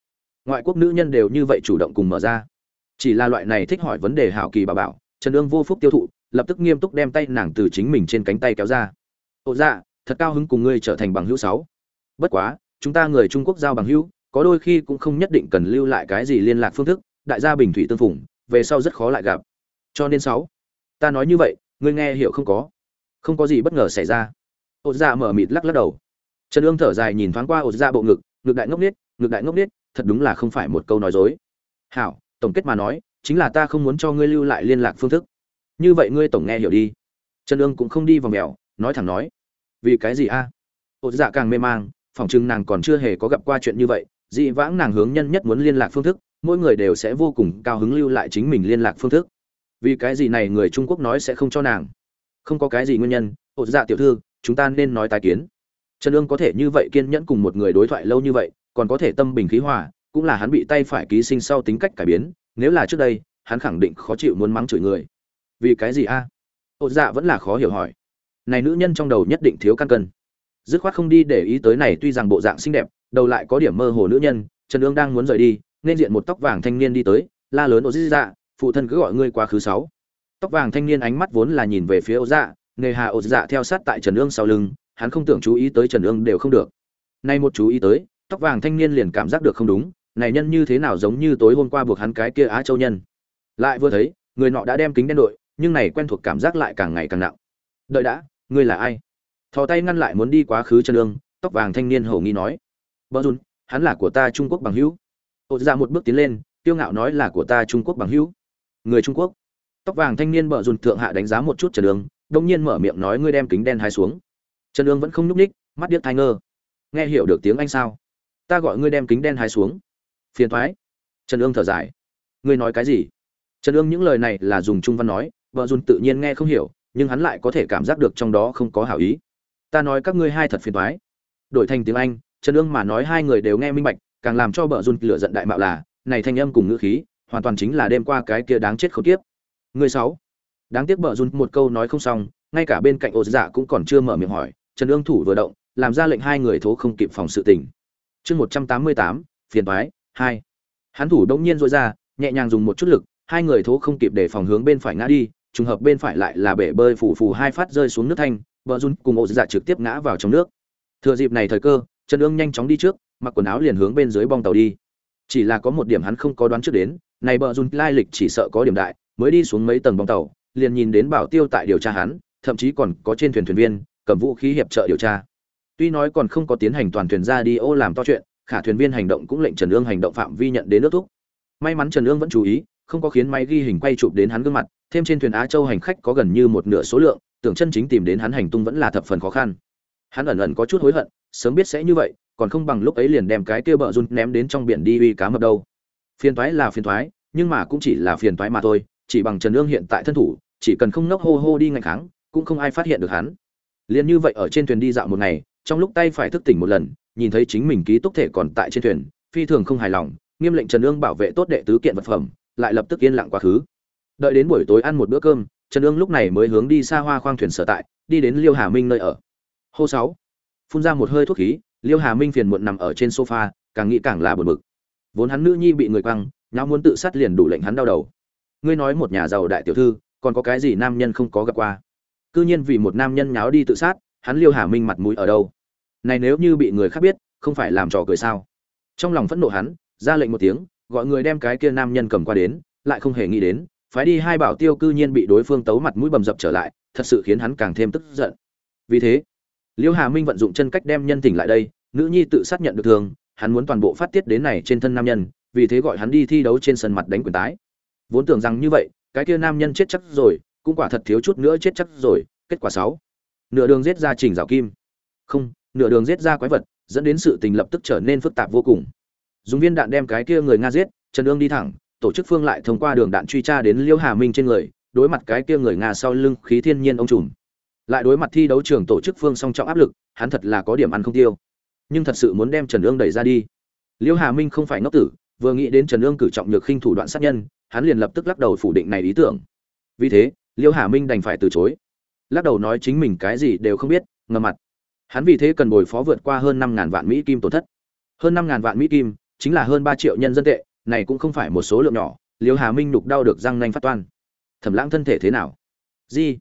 ngoại quốc nữ nhân đều như vậy chủ động cùng mở ra. Chỉ là loại này thích hỏi vấn đề hảo kỳ bà bảo, trần ương vô phúc tiêu thụ, lập tức nghiêm túc đem tay nàng từ chính mình trên cánh tay kéo ra. Ồ dạ thật cao hứng cùng ngươi trở thành bằng hữu sáu. Bất quá, chúng ta người trung quốc giao bằng hữu, có đôi khi cũng không nhất định cần lưu lại cái gì liên lạc phương thức, đại gia bình thủy tương phùng về sau rất khó lại gặp. Cho nên sáu, ta nói như vậy, ngươi nghe hiểu không có? Không có gì bất ngờ xảy ra. Ột dạ mở mịt lắc lắc đầu. Trần ương thở dài nhìn thoáng qua ột dạ bộ ngực ngực đại ngốc nết ngực đại ngốc nết thật đúng là không phải một câu nói dối. Hảo, tổng kết mà nói, chính là ta không muốn cho ngươi lưu lại liên lạc phương thức. Như vậy ngươi tổng nghe hiểu đi. Trần ương cũng không đi vào mèo, nói thẳng nói. Vì cái gì a? À? ột dạ càng mê mang phỏng chừng nàng còn chưa hề có gặp qua chuyện như vậy, dị vãng nàng hướng nhân nhất muốn liên lạc phương thức mỗi người đều sẽ vô cùng cao hứng lưu lại chính mình liên lạc phương thức. Vì cái gì này người trung quốc nói sẽ không cho nàng? Không có cái gì nguyên nhân. Ột dạ tiểu thư, chúng ta nên nói tái kiến. Trần ương có thể như vậy kiên nhẫn cùng một người đối thoại lâu như vậy, còn có thể tâm bình khí hòa, cũng là hắn bị tay phải ký sinh sau tính cách cải biến, nếu là trước đây, hắn khẳng định khó chịu muốn mắng chửi người. Vì cái gì a? Ột dạ vẫn là khó hiểu hỏi. Này nữ nhân trong đầu nhất định thiếu căn cân. Dứt khoát không đi để ý tới này, tuy rằng bộ dạng xinh đẹp, đầu lại có điểm mơ hồ nữ nhân, trần ương đang muốn rời đi nên diện một tóc vàng thanh niên đi tới, la lớn ô dĩ dạ phụ thân cứ gọi ngươi quá khứ sáu. Tóc vàng thanh niên ánh mắt vốn là nhìn về phía ô dạ nghề hà ô dạ theo sát tại trần ương sau lưng, hắn không tưởng chú ý tới trần ương đều không được. Nay một chú ý tới, tóc vàng thanh niên liền cảm giác được không đúng, này nhân như thế nào giống như tối hôm qua buộc hắn cái kia á châu nhân. Lại vừa thấy, người nọ đã đem kính đen đội, nhưng này quen thuộc cảm giác lại càng ngày càng nặng. Đợi đã, ngươi là ai? Thò tay ngăn lại muốn đi quá khứ chân lương tóc vàng thanh niên hầu nghi nói. Vợ dùn hắn là của ta trung quốc bằng hữu ô ra dạ một bước tiến lên tiêu ngạo nói là của ta trung quốc bằng hữu. Người trung quốc. Tóc vàng thanh niên bờ dùn thượng hạ đánh giá một chút trần ương, đông nhiên mở miệng nói ngươi đem kính đen hai xuống. Trần ương vẫn không nhúc ních mắt điếc thai ngơ. Nghe hiểu được tiếng anh sao? Ta gọi ngươi đem kính đen hai xuống. Phiền thoái trần ương thở dài. Ngươi nói cái gì? Trần ương những lời này là dùng trung văn nói vợ dùn tự nhiên nghe không hiểu, nhưng hắn lại có thể cảm giác được trong đó không có hảo ý. Ta nói các ngươi hai thật phiền thoái đổi thành tiếng anh, trần ương mà nói hai người đều nghe minh bạch càng làm cho bờ run lửa giận đại mạo là, này thanh âm cùng ngữ khí, hoàn toàn chính là đêm qua cái kia đáng chết khốn kiếp. Người sáu. Đáng tiếc bờ run một câu nói không xong, ngay cả bên cạnh ô dạ cũng còn chưa mở miệng hỏi, trần ương thủ vừa động, làm ra lệnh hai người thố không kịp phòng sự tình. Chương một trăm tám mươi tám, phiền thoái hai. Hắn thủ đông nhiên dội ra, nhẹ nhàng dùng một chút lực, hai người thố không kịp để phòng hướng bên phải ngã đi, trùng hợp bên phải lại là bể bơi phủ phủ hai phát rơi xuống nước thanh, bờ run cùng ổ dạ trực tiếp ngã vào trong nước. Thừa dịp này thời cơ, trần ương nhanh chóng đi trước mặc quần áo liền hướng bên dưới bong tàu đi. Chỉ là có một điểm hắn không có đoán trước đến, này bờ dùn lai lịch chỉ sợ có điểm đại, mới đi xuống mấy tầng bong tàu, liền nhìn đến bảo tiêu tại điều tra hắn, thậm chí còn có trên thuyền thuyền viên, cầm vũ khí hiệp trợ điều tra. Tuy nói còn không có tiến hành toàn thuyền ra đi ô làm to chuyện, khả thuyền viên hành động cũng lệnh trần ương hành động phạm vi nhận đến nước thúc. May mắn trần ương vẫn chú ý, không có khiến máy ghi hình quay chụp đến hắn gương mặt, thêm trên thuyền á châu hành khách có gần như một nửa số lượng, tưởng chân chính tìm đến hắn hành tung vẫn là thập phần khó khăn. Hắn ẩn ẩn có chút hối hận, sớm biết sẽ như vậy còn không bằng lúc ấy liền đem cái kia bờ run ném đến trong biển đi uy cá mập đâu. Phiền toái là phiền toái, nhưng mà cũng chỉ là phiền toái mà thôi, chỉ bằng trần ương hiện tại thân thủ, chỉ cần không nốc hô hô đi ngày kháng, cũng không ai phát hiện được hắn. Liền như vậy ở trên thuyền đi dạo một ngày, trong lúc tay phải thức tỉnh một lần, nhìn thấy chính mình ký túc thể còn tại trên thuyền, phi thường không hài lòng, nghiêm lệnh trần ương bảo vệ tốt đệ tứ kiện vật phẩm, lại lập tức yên lặng quá khứ. Đợi đến buổi tối ăn một bữa cơm, trần ương lúc này mới hướng đi xa hoa khoang thuyền sở tại, đi đến liêu hà minh nơi ở. Hô sáu, phun ra một hơi thuốc khí liêu hà minh phiền muộn nằm ở trên sofa, càng nghĩ càng là buồn bực. Vốn hắn nữ nhi bị người quăng, nháo muốn tự sát liền đủ lệnh hắn đau đầu. Ngươi nói một nhà giàu đại tiểu thư, còn có cái gì nam nhân không có gặp qua? Cư nhiên vì một nam nhân nháo đi tự sát, hắn liêu hà minh mặt mũi ở đâu? Này nếu như bị người khác biết, không phải làm trò cười sao? Trong lòng phẫn nộ hắn, ra lệnh một tiếng, gọi người đem cái kia nam nhân cầm qua đến, lại không hề nghĩ đến, phái đi hai bảo tiêu cư nhiên bị đối phương tấu mặt mũi bầm dập trở lại, thật sự khiến hắn càng thêm tức giận. Vì thế, liêu hà minh vận dụng chân cách đem nhân tỉnh lại đây nữ nhi tự sát nhận được thường, hắn muốn toàn bộ phát tiết đến này trên thân nam nhân, vì thế gọi hắn đi thi đấu trên sân mặt đánh quyền tái. Vốn tưởng rằng như vậy, cái kia nam nhân chết chắc rồi, cũng quả thật thiếu chút nữa chết chắc rồi, kết quả sáu. Nửa đường giết ra trình rào kim. Không, nửa đường giết ra quái vật, dẫn đến sự tình lập tức trở nên phức tạp vô cùng. Dùng viên đạn đem cái kia người nga giết, trần ương đi thẳng, tổ chức phương lại thông qua đường đạn truy tra đến liêu hà minh trên người, đối mặt cái kia người nga sau lưng khí thiên nhiên ông trùm. Lại đối mặt thi đấu trường tổ chức phương song trọng áp lực, hắn thật là có điểm ăn không tiêu nhưng thật sự muốn đem trần ương đẩy ra đi. Liêu hà minh không phải ngốc tử, vừa nghĩ đến trần ương cử trọng nhược khinh thủ đoạn sát nhân, hắn liền lập tức lắc đầu phủ định này ý tưởng. Vì thế, liêu hà minh đành phải từ chối. Lắc đầu nói chính mình cái gì đều không biết ngờ mặt. Hắn vì thế cần bồi phó vượt qua hơn năm ngàn vạn mỹ kim tổn thất. Hơn năm ngàn vạn mỹ kim, chính là hơn ba triệu nhân dân tệ, này cũng không phải một số lượng nhỏ, liêu hà minh nhục đau được răng nanh phát toan. Thẩm lãng thân thể thế nào? Di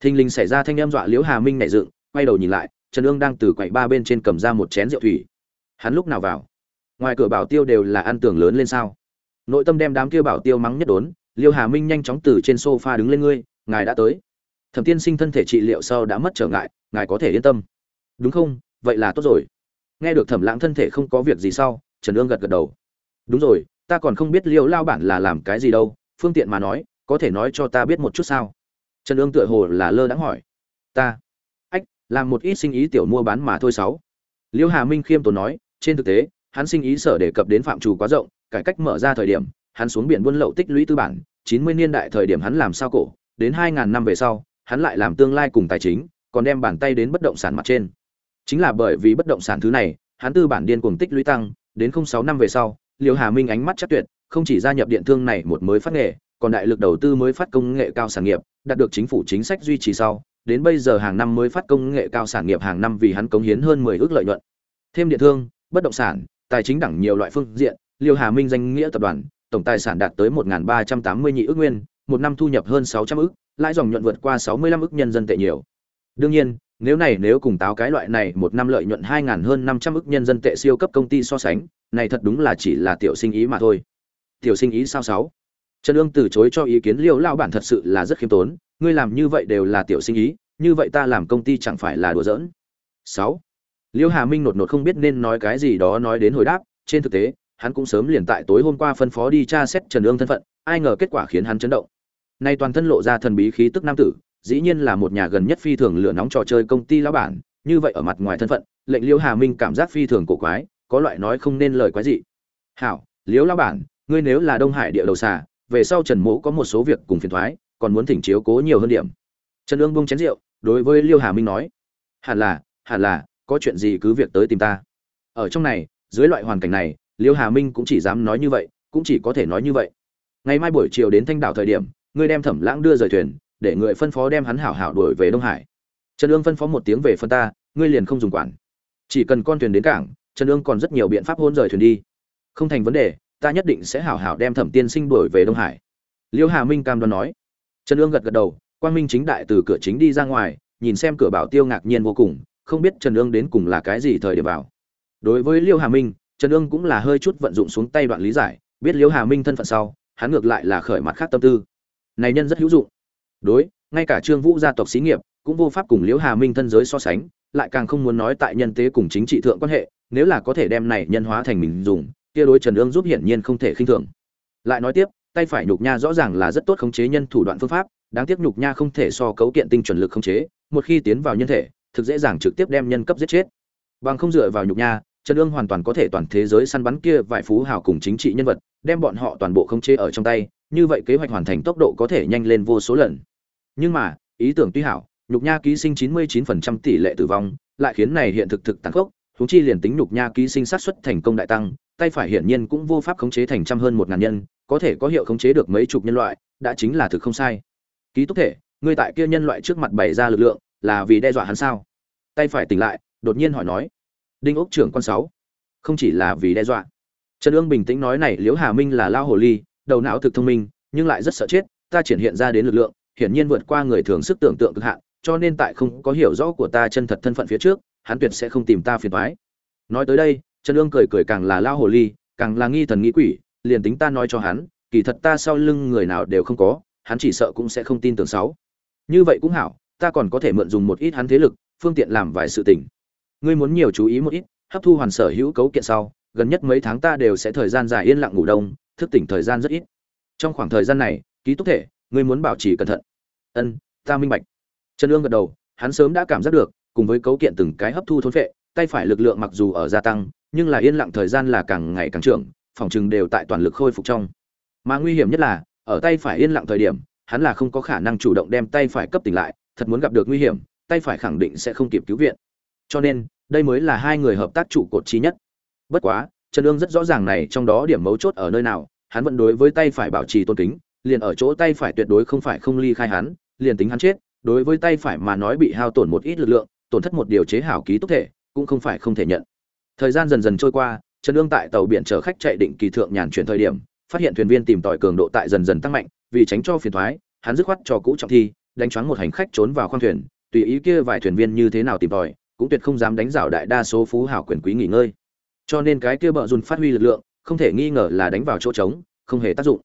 thình lình xảy ra thanh âm dọa liễu hà minh nảy dựng, quay đầu nhìn lại trần ương đang từ quậy ba bên trên cầm ra một chén rượu thủy. Hắn lúc nào vào? Ngoài cửa bảo tiêu đều là ăn tường lớn lên sao? Nội tâm đem đám kia bảo tiêu mắng nhất đốn, liêu hà minh nhanh chóng từ trên sofa đứng lên ngươi, ngài đã tới. Thẩm tiên sinh thân thể trị liệu sau đã mất trở ngại, ngài có thể yên tâm. Đúng không? Vậy là tốt rồi. Nghe được thẩm lãng thân thể không có việc gì sau, trần ương gật gật đầu. Đúng rồi, ta còn không biết liêu lao bản là làm cái gì đâu, phương tiện mà nói, có thể nói cho ta biết một chút sao? Trần ương tựa hồ là lơ đãng hỏi. Ta làm một ít sinh ý tiểu mua bán mà thôi sáu. Liêu hà minh khiêm tốn nói, trên thực tế, hắn sinh ý sở đề cập đến phạm trù quá rộng, cải cách mở ra thời điểm, hắn xuống biển buôn lậu tích lũy tư bản, chín mươi niên đại thời điểm hắn làm sao cổ, đến hai ngàn năm về sau, hắn lại làm tương lai cùng tài chính, còn đem bàn tay đến bất động sản mặt trên. Chính là bởi vì bất động sản thứ này, hắn tư bản điên cuồng tích lũy tăng, đến không sáu năm về sau, liêu hà minh ánh mắt chắc tuyệt, không chỉ gia nhập điện thương này một mới phát nghề, còn đại lực đầu tư mới phát công nghệ cao sản nghiệp, đạt được chính phủ chính sách duy trì sau đến bây giờ hàng năm mới phát công nghệ cao sản nghiệp hàng năm vì hắn cống hiến hơn 10 ước lợi nhuận. Thêm điện thương, bất động sản, tài chính đẳng nhiều loại phương diện, Liêu Hà Minh danh nghĩa tập đoàn, tổng tài sản đạt tới 1380 nhị ước nguyên, một năm thu nhập hơn 600 ức, lãi dòng nhuận vượt qua 65 ức nhân dân tệ nhiều. Đương nhiên, nếu này nếu cùng táo cái loại này một năm lợi nhuận 2000 hơn 500 ức nhân dân tệ siêu cấp công ty so sánh, này thật đúng là chỉ là tiểu sinh ý mà thôi. Tiểu sinh ý sao sáu? Trần Dương từ chối cho ý kiến Liêu lão bản thật sự là rất khiêm tốn, ngươi làm như vậy đều là tiểu sinh ý, như vậy ta làm công ty chẳng phải là đùa giỡn. 6. Liêu Hà Minh nột nột không biết nên nói cái gì đó nói đến hồi đáp, trên thực tế, hắn cũng sớm liền tại tối hôm qua phân phó đi tra xét Trần ương thân phận, ai ngờ kết quả khiến hắn chấn động. Nay toàn thân lộ ra thần bí khí tức nam tử, dĩ nhiên là một nhà gần nhất phi thường lửa nóng trò chơi công ty lão bản, như vậy ở mặt ngoài thân phận, lệnh Liễu Hà Minh cảm giác phi thường cổ quái, có loại nói không nên lời quái gì. "Hảo, Liễu lão bản, ngươi nếu là Đông Hải địa đầu xà, về sau Trần Mỗ có một số việc cùng phiền toái, còn muốn thỉnh chiếu cố nhiều hơn điểm." Trần Dương buông chén rượu, đối với Liêu Hà Minh nói: "Hẳn là, hẳn là, có chuyện gì cứ việc tới tìm ta." Ở trong này, dưới loại hoàn cảnh này, Liêu Hà Minh cũng chỉ dám nói như vậy, cũng chỉ có thể nói như vậy. Ngày mai buổi chiều đến Thanh Đảo thời điểm, ngươi đem Thẩm Lãng đưa rời thuyền, để người phân phó đem hắn hảo hảo đuổi về Đông Hải. Trần Dương phân phó một tiếng về phân ta, ngươi liền không dùng quản. Chỉ cần con thuyền đến cảng, Trần Dương còn rất nhiều biện pháp hôn rời thuyền đi. Không thành vấn đề, ta nhất định sẽ hảo hảo đem Thẩm Tiên Sinh đuổi về Đông Hải. Liêu Hà Minh cam đoan nói. Trần Dương gật gật đầu, Quang Minh chính đại từ cửa chính đi ra ngoài, nhìn xem cửa bảo tiêu ngạc nhiên vô cùng, không biết Trần Dương đến cùng là cái gì thời điểm vào. Đối với Liêu Hà Minh, Trần Dương cũng là hơi chút vận dụng xuống tay đoạn lý giải, biết Liêu Hà Minh thân phận sau, hắn ngược lại là khởi mặt khác tâm tư. Này nhân rất hữu dụng. Đối, ngay cả Trương Vũ gia tộc xí nghiệp cũng vô pháp cùng Liễu Hà Minh thân giới so sánh, lại càng không muốn nói tại nhân tế cùng chính trị thượng quan hệ, nếu là có thể đem này nhân hóa thành mình dùng, kia đối Trần Dương giúp hiển nhiên không thể khinh thường. Lại nói tiếp, tay phải nhục nha rõ ràng là rất tốt khống chế nhân thủ đoạn phương pháp, đáng tiếc nhục nha không thể so cấu kiện tinh chuẩn lực khống chế, một khi tiến vào nhân thể, thực dễ dàng trực tiếp đem nhân cấp giết chết. Bằng không dựa vào nhục nha, Trần Dương hoàn toàn có thể toàn thế giới săn bắn kia vài phú hào cùng chính trị nhân vật, đem bọn họ toàn bộ khống chế ở trong tay, như vậy kế hoạch hoàn thành tốc độ có thể nhanh lên vô số lần. Nhưng mà, ý tưởng tuy hảo, nhục nha ký sinh 99% tỷ lệ tử vong, lại khiến này hiện thực thực tăng khốc, huống chi liền tính nhục nha ký sinh sát suất thành công đại tăng, tay phải hiển nhiên cũng vô pháp khống chế thành trăm hơn một ngàn nhân, có thể có hiệu khống chế được mấy chục nhân loại, đã chính là thực không sai. Ký túc thể, ngươi tại kia nhân loại trước mặt bày ra lực lượng, là vì đe dọa hắn sao? Tay phải tỉnh lại, đột nhiên hỏi nói. Đinh Ốc trưởng con sáu không chỉ là vì đe dọa. Trần ương bình tĩnh nói này, Liễu Hà Minh là lao hồ ly, đầu não thực thông minh, nhưng lại rất sợ chết, ta triển hiện ra đến lực lượng, hiển nhiên vượt qua người thường sức tưởng tượng cực hạn, cho nên tại không có hiểu rõ của ta chân thật thân phận phía trước, hắn tuyệt sẽ không tìm ta phiền toái. Nói tới đây, Trần Dương cười cười càng là lao hồ ly, càng là nghi thần nghi quỷ, liền tính ta nói cho hắn, kỳ thật ta sau lưng người nào đều không có, hắn chỉ sợ cũng sẽ không tin tưởng sáu. Như vậy cũng hảo, ta còn có thể mượn dùng một ít hắn thế lực, phương tiện làm vài sự tình. Ngươi muốn nhiều chú ý một ít, hấp thu hoàn sở hữu cấu kiện sau, gần nhất mấy tháng ta đều sẽ thời gian dài yên lặng ngủ đông, thức tỉnh thời gian rất ít. Trong khoảng thời gian này, ký túc thể, ngươi muốn bảo trì cẩn thận ân ta minh bạch trần ương gật đầu hắn sớm đã cảm giác được cùng với cấu kiện từng cái hấp thu thôn phệ tay phải lực lượng mặc dù ở gia tăng nhưng là yên lặng thời gian là càng ngày càng trưởng phòng chừng đều tại toàn lực khôi phục trong. Mà nguy hiểm nhất là ở tay phải yên lặng thời điểm hắn là không có khả năng chủ động đem tay phải cấp tỉnh lại thật muốn gặp được nguy hiểm tay phải khẳng định sẽ không kịp cứu viện. Cho nên đây mới là hai người hợp tác trụ cột trí nhất. Bất quá trần ương rất rõ ràng này trong đó điểm mấu chốt ở nơi nào hắn vẫn đối với tay phải bảo trì tôn kính liền ở chỗ tay phải tuyệt đối không phải không ly khai hắn, liền tính hắn chết, đối với tay phải mà nói bị hao tổn một ít lực lượng, tổn thất một điều chế hảo ký túc thể, cũng không phải không thể nhận. Thời gian dần dần trôi qua, Trần Dương tại tàu biển chở khách chạy định kỳ thượng nhàn chuyển thời điểm, phát hiện thuyền viên tìm tòi cường độ tại dần dần tăng mạnh, vì tránh cho phiền thoái, hắn dứt khoát cho cũ trọng thi, đánh choáng một hành khách trốn vào khoang thuyền, tùy ý kia vài thuyền viên như thế nào tìm tòi, cũng tuyệt không dám đánh rảo đại đa số phú hảo quyền quý nghỉ ngơi. Cho nên cái kia bợ dùn phát huy lực lượng, không thể nghi ngờ là đánh vào chỗ trống, không hề tác dụng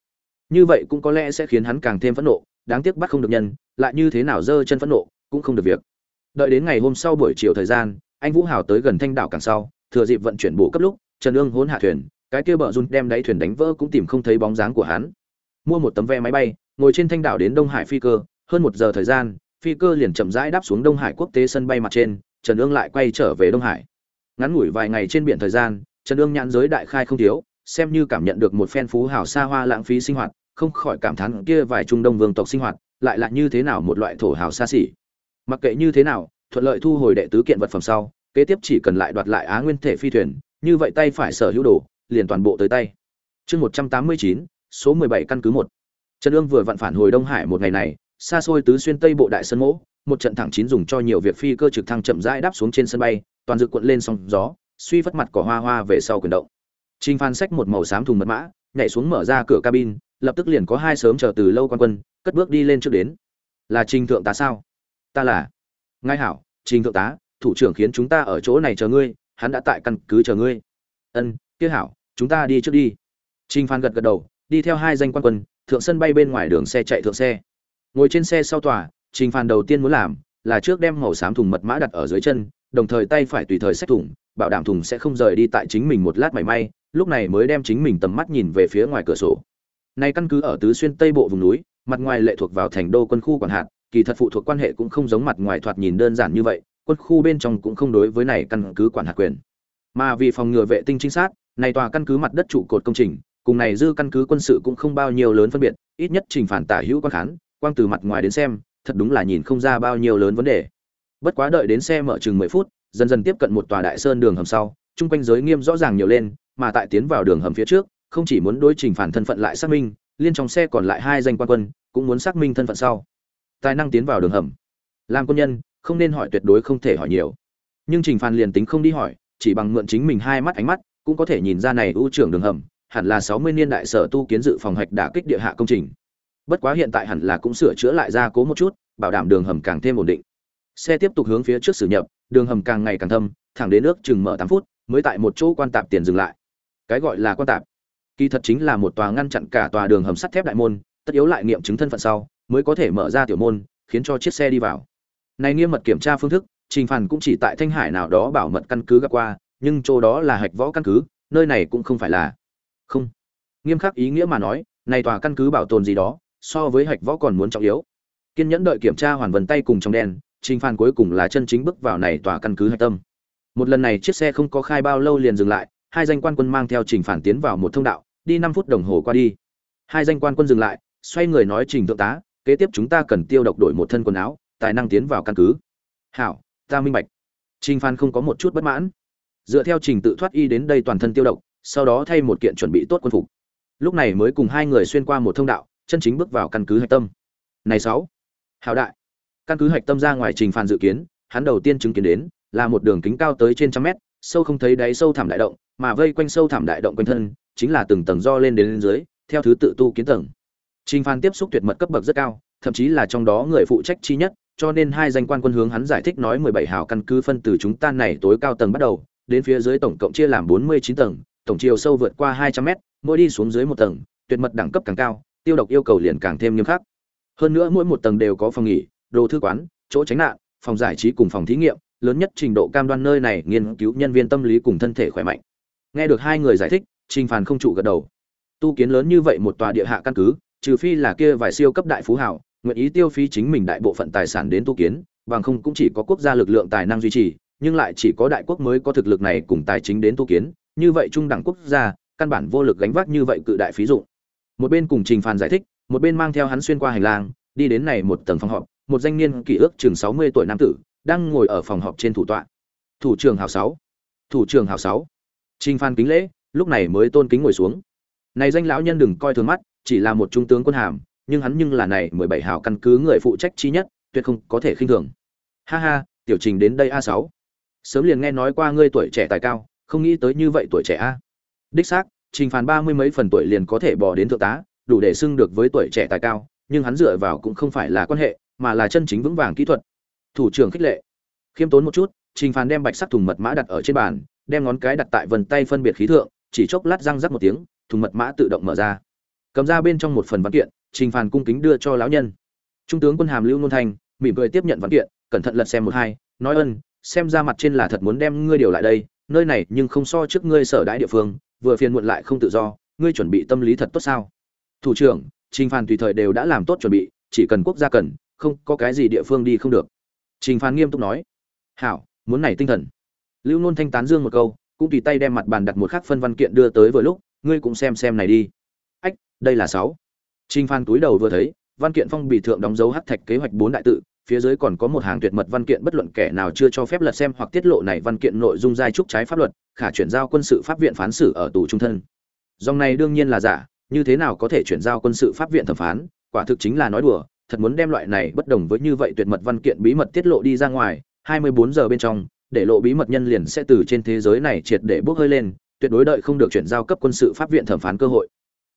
như vậy cũng có lẽ sẽ khiến hắn càng thêm phẫn nộ đáng tiếc bắt không được nhân lại như thế nào dơ chân phẫn nộ cũng không được việc đợi đến ngày hôm sau buổi chiều thời gian anh vũ hào tới gần thanh đảo càng sau thừa dịp vận chuyển bộ cấp lúc, trần ương hôn hạ thuyền, cái kia bờ run đem đáy thuyền đánh vỡ cũng tìm không thấy bóng dáng của hắn. Mua một tấm vé máy bay, ngồi trên thanh đảo đến đông hải phi cơ, hơn một giờ thời gian, phi cơ liền chậm rãi đáp xuống đông hải quốc tế sân bay mặt trên, trần ương lại quay trở về đông hải. Ngắn ngủi vài ngày trên biển thời gian, trần ương nhãn giới đại khai không thiếu, xem như cảm nhận được một phen phú hào xa hoa lãng phí sinh hoạt, không khỏi cảm thán kia vài trung đông vương tộc sinh hoạt, lại là như thế nào một loại thổ hào xa xỉ. Mặc kệ như thế nào, thuận lợi thu hồi đệ tứ kiện vật phẩm sau kế tiếp chỉ cần lại đoạt lại á nguyên thể phi thuyền như vậy tay phải sở hữu đồ liền toàn bộ tới tay chương một trăm tám mươi chín số mười bảy căn cứ một trần Dương vừa vặn phản hồi đông hải một ngày này xa xôi tứ xuyên tây bộ đại sơn mỗ một trận thẳng chín dùng cho nhiều việc phi cơ trực thăng chậm rãi đáp xuống trên sân bay toàn dự cuộn lên sóng gió suy phất mặt cỏ hoa hoa về sau quyền động Trình Phan xách một màu xám thùng mật mã, nhảy xuống mở ra cửa cabin, lập tức liền có hai sớm chờ từ lâu quan quân, cất bước đi lên trước đến. Là Trình thượng tá sao? Ta là. Ngài hảo, Trình thượng tá, thủ trưởng khiến chúng ta ở chỗ này chờ ngươi, hắn đã tại căn cứ chờ ngươi. Ân, kia hảo, chúng ta đi trước đi. Trình Phan gật gật đầu, đi theo hai danh quan quân, thượng sân bay bên ngoài đường xe chạy thượng xe. Ngồi trên xe sau tòa, Trình Phan đầu tiên muốn làm là trước đem màu xám thùng mật mã đặt ở dưới chân, đồng thời tay phải tùy thời xách thùng, bảo đảm thùng sẽ không rời đi tại chính mình một lát mảy may, lúc này mới đem chính mình tầm mắt nhìn về phía ngoài cửa sổ. Này căn cứ ở tứ xuyên tây bộ vùng núi, mặt ngoài lệ thuộc vào thành đô quân khu quản hạt, kỳ thật phụ thuộc quan hệ cũng không giống mặt ngoài thoạt nhìn đơn giản như vậy, quân khu bên trong cũng không đối với này căn cứ quản hạt quyền. Mà vì phòng ngừa vệ tinh trinh sát, này tòa căn cứ mặt đất trụ cột công trình, cùng này dư căn cứ quân sự cũng không bao nhiêu lớn phân biệt, ít nhất trình phản tả hữu quan khán, quang từ mặt ngoài đến xem, thật đúng là nhìn không ra bao nhiêu lớn vấn đề. Bất quá đợi đến xe mở chừng 10 phút, dần dần tiếp cận một tòa đại sơn đường hầm sau, trung quanh giới nghiêm rõ ràng nhiều lên, mà tại tiến vào đường hầm phía trước, không chỉ muốn đối trình phản thân phận lại xác minh, liên trong xe còn lại hai danh quan quân, cũng muốn xác minh thân phận sau. Tài năng tiến vào đường hầm. Làm quân nhân, không nên hỏi tuyệt đối không thể hỏi nhiều. Nhưng Trình Phàn liền tính không đi hỏi, chỉ bằng mượn chính mình hai mắt ánh mắt, cũng có thể nhìn ra này ưu trưởng đường hầm, hẳn là 60 niên đại sở tu kiến dự phòng hạch đả kích địa hạ công trình. Bất quá hiện tại hẳn là cũng sửa chữa lại ra cố một chút, bảo đảm đường hầm càng thêm ổn định. Xe tiếp tục hướng phía trước xử nhập, đường hầm càng ngày càng thâm, thẳng đến nước chừng mở 8 phút, mới tại một chỗ quan tạp tiền dừng lại cái gọi là quan tạp kỳ thật chính là một tòa ngăn chặn cả tòa đường hầm sắt thép đại môn tất yếu lại nghiệm chứng thân phận sau mới có thể mở ra tiểu môn khiến cho chiếc xe đi vào này nghiêm mật kiểm tra phương thức, trình phản cũng chỉ tại thanh hải nào đó bảo mật căn cứ gặp qua, nhưng chỗ đó là hạch võ căn cứ, nơi này cũng không phải là. Không. Nghiêm khắc ý nghĩa mà nói, này tòa căn cứ bảo tồn gì đó, so với hạch võ còn muốn trọng yếu. Kiên nhẫn đợi kiểm tra hoàn vần tay cùng trong đen trình phản cuối cùng là chân chính bước vào này tòa căn cứ hạch tâm. Một lần này chiếc xe không có khai bao lâu liền dừng lại, hai danh quan quân mang theo trình phản tiến vào một thông đạo, đi năm phút đồng hồ qua đi. Hai danh quan quân dừng lại, xoay người nói trình thượng tá, kế tiếp chúng ta cần tiêu độc đổi một thân quần áo tài năng tiến vào căn cứ. Hảo, ta minh bạch. Trình phan không có một chút bất mãn. Dựa theo trình tự thoát y đến đây toàn thân tiêu độc, sau đó thay một kiện chuẩn bị tốt quân phục. Lúc này mới cùng hai người xuyên qua một thông đạo, chân chính bước vào căn cứ hạch tâm. Này sáu. Hảo đại. Căn cứ hạch tâm ra ngoài trình phan dự kiến, hắn đầu tiên chứng kiến đến, là một đường kính cao tới trên trăm mét, sâu không thấy đáy sâu thẳm đại động, mà vây quanh sâu thẳm đại động quanh thân, chính là từng tầng do lên đến lên dưới, theo thứ tự tu kiến tầng. Trình phan tiếp xúc tuyệt mật cấp bậc rất cao, thậm chí là trong đó người phụ trách chi nhất cho nên hai danh quan quân hướng hắn giải thích nói mười bảy hào căn cứ phân từ chúng ta này tối cao tầng bắt đầu, đến phía dưới tổng cộng chia làm bốn mươi chín tầng, tổng chiều sâu vượt qua hai trăm mét, mỗi đi xuống dưới một tầng, tuyệt mật đẳng cấp càng cao, tiêu độc yêu cầu liền càng thêm nghiêm khắc. Hơn nữa mỗi một tầng đều có phòng nghỉ, đồ thư quán, chỗ tránh nạn, phòng giải trí cùng phòng thí nghiệm, lớn nhất trình độ cam đoan nơi này nghiên cứu nhân viên tâm lý cùng thân thể khỏe mạnh. Nghe được hai người giải thích, trình phàn không trụ gật đầu. Tu kiến lớn như vậy một tòa địa hạ căn cứ, trừ phi là kia vài siêu cấp đại phú hảo nguyện ý tiêu phí chính mình đại bộ phận tài sản đến tu kiến, bằng không cũng chỉ có quốc gia lực lượng tài năng duy trì, nhưng lại chỉ có đại quốc mới có thực lực này cùng tài chính đến tu kiến. Như vậy trung đẳng quốc gia, căn bản vô lực gánh vác như vậy cự đại phí dụng. Một bên cùng trình phàn giải thích, một bên mang theo hắn xuyên qua hành lang, đi đến này một tầng phòng họp, một danh niên kỷ ước chừng sáu mươi tuổi nam tử, đang ngồi ở phòng họp trên thủ tọa. Thủ trưởng hào sáu. Thủ trưởng hào sáu. Trình phan kính lễ, lúc này mới tôn kính ngồi xuống. Này danh lão nhân đừng coi thường mắt, chỉ là một trung tướng quân hàm nhưng hắn nhưng là này mười bảy hào căn cứ người phụ trách chi nhất, tuyệt không có thể khinh thường. Ha ha, tiểu trình đến đây a sáu. Sớm liền nghe nói qua ngươi tuổi trẻ tài cao, không nghĩ tới như vậy tuổi trẻ a. Đích xác, trình phàn ba mươi mấy phần tuổi liền có thể bỏ đến thượng tá, đủ để xưng được với tuổi trẻ tài cao, nhưng hắn dựa vào cũng không phải là quan hệ, mà là chân chính vững vàng kỹ thuật. Thủ trưởng khích lệ. Khiêm tốn một chút, trình phàn đem bạch sắc thùng mật mã đặt ở trên bàn, đem ngón cái đặt tại vân tay phân biệt khí thượng, chỉ chốc lát răng rắc một tiếng, thùng mật mã tự động mở ra. Cầm ra bên trong một phần văn kiện trình phàn cung kính đưa cho lão nhân. Trung tướng quân hàm lưu nôn thành mỉm cười tiếp nhận văn kiện, cẩn thận lật xem một hai, nói ân, xem ra mặt trên là thật muốn đem ngươi điều lại đây, nơi này nhưng không so trước ngươi sở đãi địa phương, vừa phiền muộn lại không tự do, ngươi chuẩn bị tâm lý thật tốt sao? Thủ trưởng, trình phàn tùy thời đều đã làm tốt chuẩn bị, chỉ cần quốc gia cần, không có cái gì địa phương đi không được. Trình phàn nghiêm túc nói. Hảo, muốn này tinh thần. Lưu nôn thanh tán dương một câu, cũng tùy tay đem mặt bàn đặt một khắc phân văn kiện đưa tới vừa lúc, ngươi cũng xem xem này đi. Ách, đây là sáu trình phan túi đầu vừa thấy, văn kiện phong bì thượng đóng dấu hắc thạch kế hoạch bốn đại tự, phía dưới còn có một hàng tuyệt mật văn kiện bất luận kẻ nào chưa cho phép lật xem hoặc tiết lộ này văn kiện nội dung giai trúc trái pháp luật, khả chuyển giao quân sự pháp viện phán xử ở tù trung thân. Dòng này đương nhiên là giả, như thế nào có thể chuyển giao quân sự pháp viện thẩm phán, quả thực chính là nói đùa, thật muốn đem loại này bất đồng với như vậy tuyệt mật văn kiện bí mật tiết lộ đi ra ngoài 24 giờ bên trong, để lộ bí mật nhân liền sẽ từ trên thế giới này triệt để bước hơi lên, tuyệt đối đợi không được chuyển giao cấp quân sự pháp viện thẩm phán cơ hội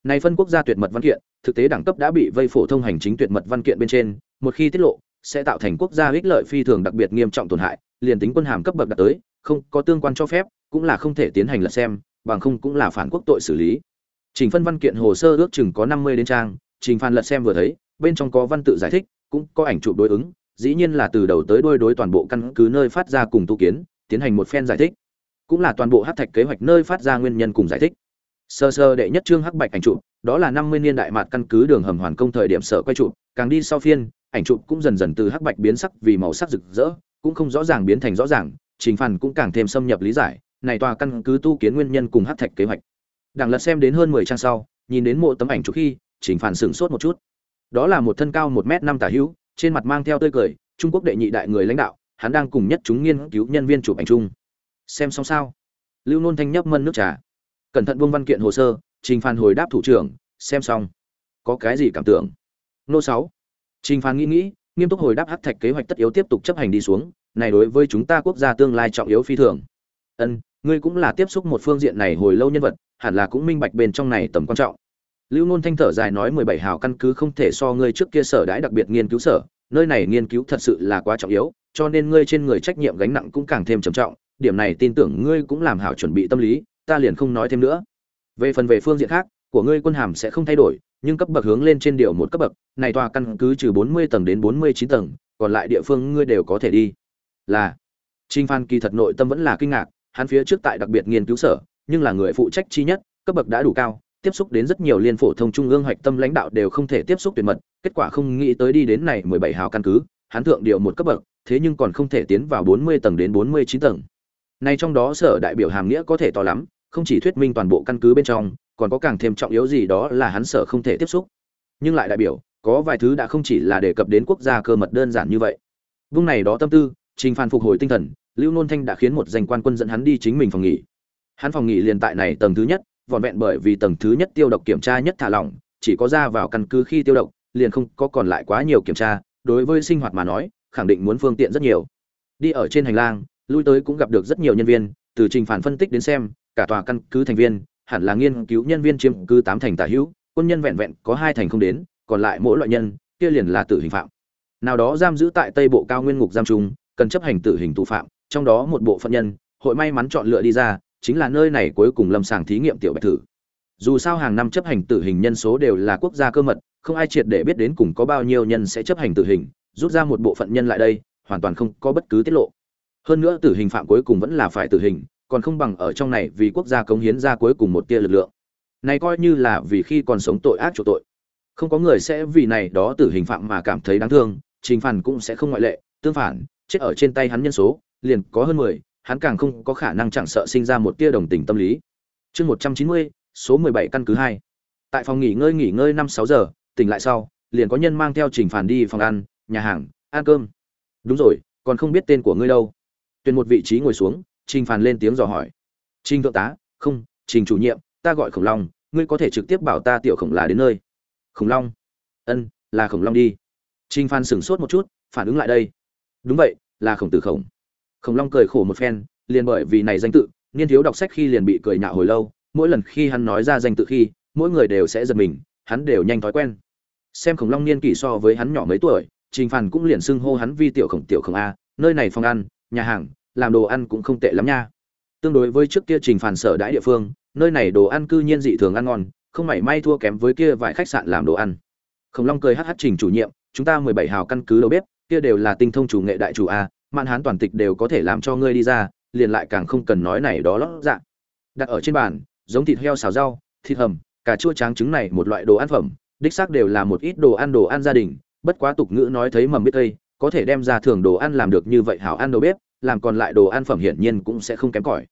này phân quốc gia tuyệt mật văn kiện, thực tế đẳng cấp đã bị vây phổ thông hành chính tuyệt mật văn kiện bên trên, một khi tiết lộ, sẽ tạo thành quốc gia ích lợi phi thường đặc biệt nghiêm trọng tổn hại, liền tính quân hàm cấp bậc đạt tới, không có tương quan cho phép, cũng là không thể tiến hành lật xem, bằng không cũng là phản quốc tội xử lý. Trình phân văn kiện hồ sơ ước chừng có năm mươi đến trang, trình phan lật xem vừa thấy, bên trong có văn tự giải thích, cũng có ảnh chụp đối ứng, dĩ nhiên là từ đầu tới đuôi đối toàn bộ căn cứ nơi phát ra cùng tu kiến, tiến hành một phen giải thích. Cũng là toàn bộ hắc thạch kế hoạch nơi phát ra nguyên nhân cùng giải thích sơ sơ đệ nhất trương hắc bạch ảnh chụp, đó là năm mươi niên đại mạt căn cứ đường hầm hoàn công thời điểm sở quay chụp, càng đi sau phiên, ảnh chụp cũng dần dần từ hắc bạch biến sắc vì màu sắc rực rỡ, cũng không rõ ràng biến thành rõ ràng, trình phản cũng càng thêm xâm nhập lý giải, này tòa căn cứ tu kiến nguyên nhân cùng hắc thạch kế hoạch. Đảng lật xem đến hơn mười trang sau, nhìn đến mộ tấm ảnh chụp khi, trình phản sửng sốt một chút. Đó là một thân cao một m năm tả hữu, trên mặt mang theo tươi cười, trung quốc đệ nhị đại người lãnh đạo, hắn đang cùng nhất chúng nghiên cứu nhân viên chụp ảnh chung. Xem xong sao? Lưu nôn thanh nhấp mân nước trà cẩn thận buông văn kiện hồ sơ, trình Phan hồi đáp thủ trưởng, xem xong. Có cái gì cảm tưởng? Nô sáu. Trình Phan nghĩ nghĩ, nghiêm túc hồi đáp hắc thạch kế hoạch tất yếu tiếp tục chấp hành đi xuống, này đối với chúng ta quốc gia tương lai trọng yếu phi thường. Ân, ngươi cũng là tiếp xúc một phương diện này hồi lâu nhân vật, hẳn là cũng minh bạch bên trong này tầm quan trọng. Lưu nôn thanh thở dài nói mười bảy hào căn cứ không thể so ngươi trước kia sở đãi đặc biệt nghiên cứu sở, nơi này nghiên cứu thật sự là quá trọng yếu, cho nên ngươi trên người trách nhiệm gánh nặng cũng càng thêm trầm trọng, điểm này tin tưởng ngươi cũng làm hảo chuẩn bị tâm lý ta liền không nói thêm nữa về phần về phương diện khác của ngươi quân hàm sẽ không thay đổi nhưng cấp bậc hướng lên trên điều một cấp bậc này tòa căn cứ trừ bốn mươi tầng đến bốn mươi chín tầng còn lại địa phương ngươi đều có thể đi là Trình Phan kỳ thật nội tâm vẫn là kinh ngạc, hắn phía trước tại đặc biệt nghiên cứu sở, nhưng là người phụ trách chi nhất, cấp bậc đã đủ cao, tiếp xúc đến rất nhiều liên phổ thông trung ương hoạch tâm lãnh đạo đều không thể tiếp xúc tuyệt mật, kết quả không nghĩ tới đi đến này 17 hào căn cứ, hắn thượng điều một cấp bậc, thế nhưng còn không thể tiến vào 40 tầng đến 49 tầng. Này trong đó sở đại biểu hàm nghĩa có thể to lắm, không chỉ thuyết minh toàn bộ căn cứ bên trong, còn có càng thêm trọng yếu gì đó là hắn sở không thể tiếp xúc. Nhưng lại đại biểu, có vài thứ đã không chỉ là đề cập đến quốc gia cơ mật đơn giản như vậy. Vung này đó tâm tư, Trình Phan phục hồi tinh thần, Lưu Nôn Thanh đã khiến một danh quan quân dẫn hắn đi chính mình phòng nghỉ. Hắn phòng nghỉ liền tại này tầng thứ nhất, vọn vẹn bởi vì tầng thứ nhất tiêu độc kiểm tra nhất thả lỏng, chỉ có ra vào căn cứ khi tiêu độc, liền không có còn lại quá nhiều kiểm tra, đối với sinh hoạt mà nói, khẳng định muốn phương tiện rất nhiều. Đi ở trên hành lang, lui tới cũng gặp được rất nhiều nhân viên, từ trình phản phân tích đến xem, cả tòa căn cứ thành viên, hẳn là nghiên cứu nhân viên chiếm cứ tám thành tả hữu, quân nhân vẹn vẹn có hai thành không đến, còn lại mỗi loại nhân, kia liền là tử hình phạm. Nào đó giam giữ tại Tây Bộ cao nguyên ngục giam trung, cần chấp hành tử hình tù phạm, trong đó một bộ phận nhân, hội may mắn chọn lựa đi ra, chính là nơi này cuối cùng lâm sàng thí nghiệm tiểu bạch thử. Dù sao hàng năm chấp hành tử hình nhân số đều là quốc gia cơ mật, không ai triệt để biết đến cùng có bao nhiêu nhân sẽ chấp hành tử hình, rút ra một bộ phận nhân lại đây, hoàn toàn không có bất cứ tiết lộ. Hơn nữa tử hình phạm cuối cùng vẫn là phải tử hình, còn không bằng ở trong này vì quốc gia cống hiến ra cuối cùng một tia lực lượng. Này coi như là vì khi còn sống tội ác chỗ tội. Không có người sẽ vì này đó tử hình phạm mà cảm thấy đáng thương, Trình Phản cũng sẽ không ngoại lệ, tương phản, chết ở trên tay hắn nhân số liền có hơn mười hắn càng không có khả năng chẳng sợ sinh ra một tia đồng tình tâm lý chương một trăm chín mươi số mười bảy căn cứ hai tại phòng nghỉ ngơi nghỉ ngơi năm sáu giờ tỉnh lại sau liền có nhân mang theo trình phản đi phòng ăn nhà hàng ăn cơm đúng rồi còn không biết tên của ngươi đâu tuyển một vị trí ngồi xuống trình Phàn lên tiếng dò hỏi. Trình thượng tá, không, trình chủ nhiệm, ta gọi khổng long, ngươi có thể trực tiếp bảo ta tiểu khổng là đến nơi. Khổng long? Ân, là khổng long đi. Trình Phàn sửng sốt một chút, phản ứng lại đây. Đúng vậy, là khổng tử khổng. Khổng long cười khổ một phen, liền bởi vì này danh tự, niên thiếu đọc sách khi liền bị cười nhạo hồi lâu, mỗi lần khi hắn nói ra danh tự khi, mỗi người đều sẽ giật mình, hắn đều nhanh thói quen. Xem khổng long niên kỷ so với hắn nhỏ mấy tuổi, trình phàn cũng liền xưng hô hắn vi tiểu khổng tiểu khổng a, nơi này phòng ăn, nhà hàng làm đồ ăn cũng không tệ lắm nha. Tương đối với trước kia trình phản sở đãi địa phương, nơi này đồ ăn cư nhiên dị thường ăn ngon, không mảy may thua kém với kia vài khách sạn làm đồ ăn. Khổng long cười hh trình chủ nhiệm, chúng ta mười bảy hào căn cứ đầu bếp, kia đều là tinh thông chủ nghệ đại chủ a, mạn hán toàn tịch đều có thể làm cho ngươi đi ra, liền lại càng không cần nói này đó lót dạ. Đặt ở trên bàn, giống thịt heo xào rau, thịt hầm, cà chua tráng trứng này một loại đồ ăn phẩm, đích xác đều là một ít đồ ăn đồ ăn gia đình, bất quá tục ngữ nói thấy mầm biết tây, có thể đem ra thường đồ ăn làm được như vậy hảo ăn đồ bếp làm còn lại đồ ăn phẩm hiển nhiên cũng sẽ không kém cỏi.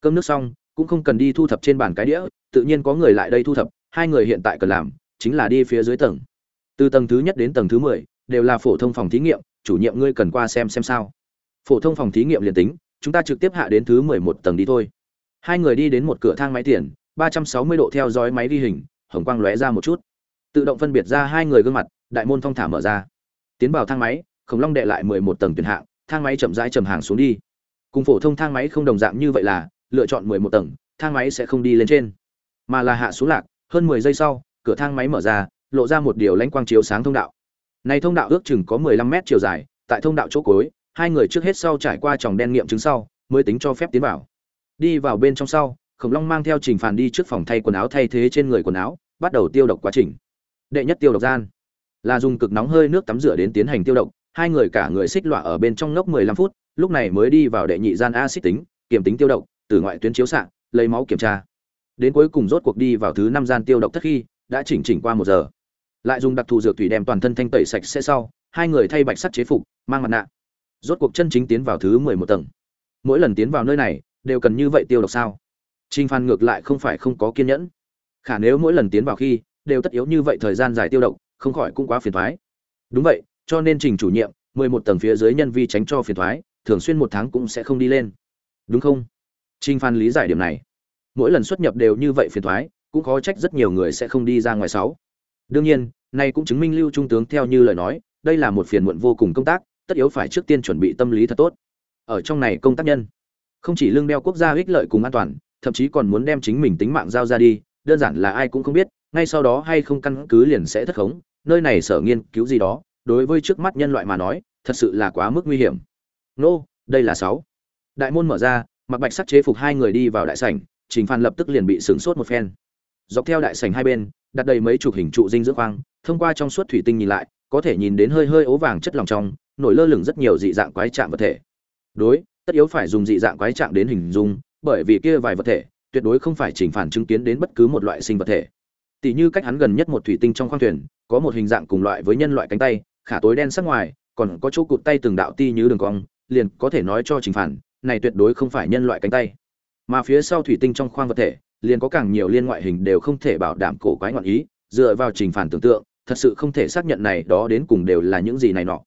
Cơm nước xong, cũng không cần đi thu thập trên bàn cái đĩa, tự nhiên có người lại đây thu thập, hai người hiện tại cần làm chính là đi phía dưới tầng. Từ tầng thứ nhất đến tầng thứ mười, đều là phổ thông phòng thí nghiệm, chủ nhiệm ngươi cần qua xem xem sao. Phổ thông phòng thí nghiệm liền tính, chúng ta trực tiếp hạ đến thứ mười một tầng đi thôi. Hai người đi đến một cửa thang máy tiền, ba trăm sáu mươi độ theo dõi máy ghi hình, hồng quang lóe ra một chút. Tự động phân biệt ra hai người gương mặt, đại môn thong thả mở ra. Tiến vào thang máy, khổng long đệ lại mười một tầng tuyển hạng thang máy chậm rãi chầm hàng xuống đi. Cùng phổ thông thang máy không đồng dạng như vậy là, lựa chọn mười một tầng, thang máy sẽ không đi lên trên. Mà là hạ xuống lạc, hơn mười giây sau, cửa thang máy mở ra, lộ ra một điều lãnh quang chiếu sáng thông đạo. Này thông đạo ước chừng có mười lăm mét chiều dài, tại thông đạo chỗ cuối, hai người trước hết sau trải qua tròng đen nghiệm chứng sau, mới tính cho phép tiến vào. Đi vào bên trong sau, khổng long mang theo trình phản đi trước phòng thay quần áo thay thế trên người quần áo, bắt đầu tiêu độc quá trình. Đệ nhất tiêu độc gian là dùng cực nóng hơi nước tắm rửa đến tiến hành tiêu độc hai người cả người xích lọa ở bên trong ngốc 15 phút lúc này mới đi vào đệ nhị gian axit tính kiểm tính tiêu độc từ ngoại tuyến chiếu xạ lấy máu kiểm tra. Đến cuối cùng rốt cuộc đi vào thứ năm gian tiêu độc thất khi đã chỉnh chỉnh qua một giờ. Lại dùng đặc thù dược thủy đem toàn thân thanh tẩy sạch sẽ sau hai người thay bạch sắt chế phục mang mặt nạ. Rốt cuộc chân chính tiến vào thứ mười một tầng. Mỗi lần tiến vào nơi này đều cần như vậy tiêu độc sao? Trình Phan ngược lại không phải không có kiên nhẫn. Khả nếu mỗi lần tiến vào khi đều tất yếu như vậy thời gian dài tiêu độc, không khỏi cũng quá phiền toái. Đúng vậy, cho nên Trình chủ nhiệm, 11 tầng phía dưới nhân vi tránh cho phiền thoái, thường xuyên một tháng cũng sẽ không đi lên. Đúng không? Trình Phan lý giải điểm này. Mỗi lần xuất nhập đều như vậy phiền thoái, cũng khó trách rất nhiều người sẽ không đi ra ngoài sáu. Đương nhiên, nay cũng chứng minh Lưu trung tướng theo như lời nói, đây là một phiền muộn vô cùng công tác, tất yếu phải trước tiên chuẩn bị tâm lý thật tốt. Ở trong này công tác nhân, không chỉ lương đeo quốc gia ích lợi cùng an toàn, thậm chí còn muốn đem chính mình tính mạng giao ra đi đơn giản là ai cũng không biết ngay sau đó hay không căn cứ liền sẽ thất khống nơi này sở nghiên cứu gì đó đối với trước mắt nhân loại mà nói, thật sự là quá mức nguy hiểm. Nô, đây là sáu. Đại môn mở ra mặc bạch sắc chế phục hai người đi vào đại sảnh, trình phan lập tức liền bị sửng sốt một phen. Dọc theo đại sảnh hai bên, đặt đầy mấy chục hình trụ dinh dưỡng khoang, thông qua trong suốt thủy tinh nhìn lại, có thể nhìn đến hơi hơi ố vàng chất lòng trong, nổi lơ lửng rất nhiều dị dạng quái trạng vật thể. Đối, tất yếu phải dùng dị dạng quái trạng đến hình dung, bởi vì kia vài vật thể, tuyệt đối không phải chỉnh phản chứng kiến đến bất cứ một loại sinh vật thể. Tỷ như cách hắn gần nhất một thủy tinh trong khoang thuyền, có một hình dạng cùng loại với nhân loại cánh tay khả tối đen sắc ngoài, còn có chỗ cụt tay từng đạo ti như đường cong, liền có thể nói cho trình phản, này tuyệt đối không phải nhân loại cánh tay. Mà phía sau thủy tinh trong khoang vật thể, liền có càng nhiều liên ngoại hình đều không thể bảo đảm cổ quái ngọn ý, dựa vào trình phản tưởng tượng, thật sự không thể xác nhận này đó đến cùng đều là những gì này nọ.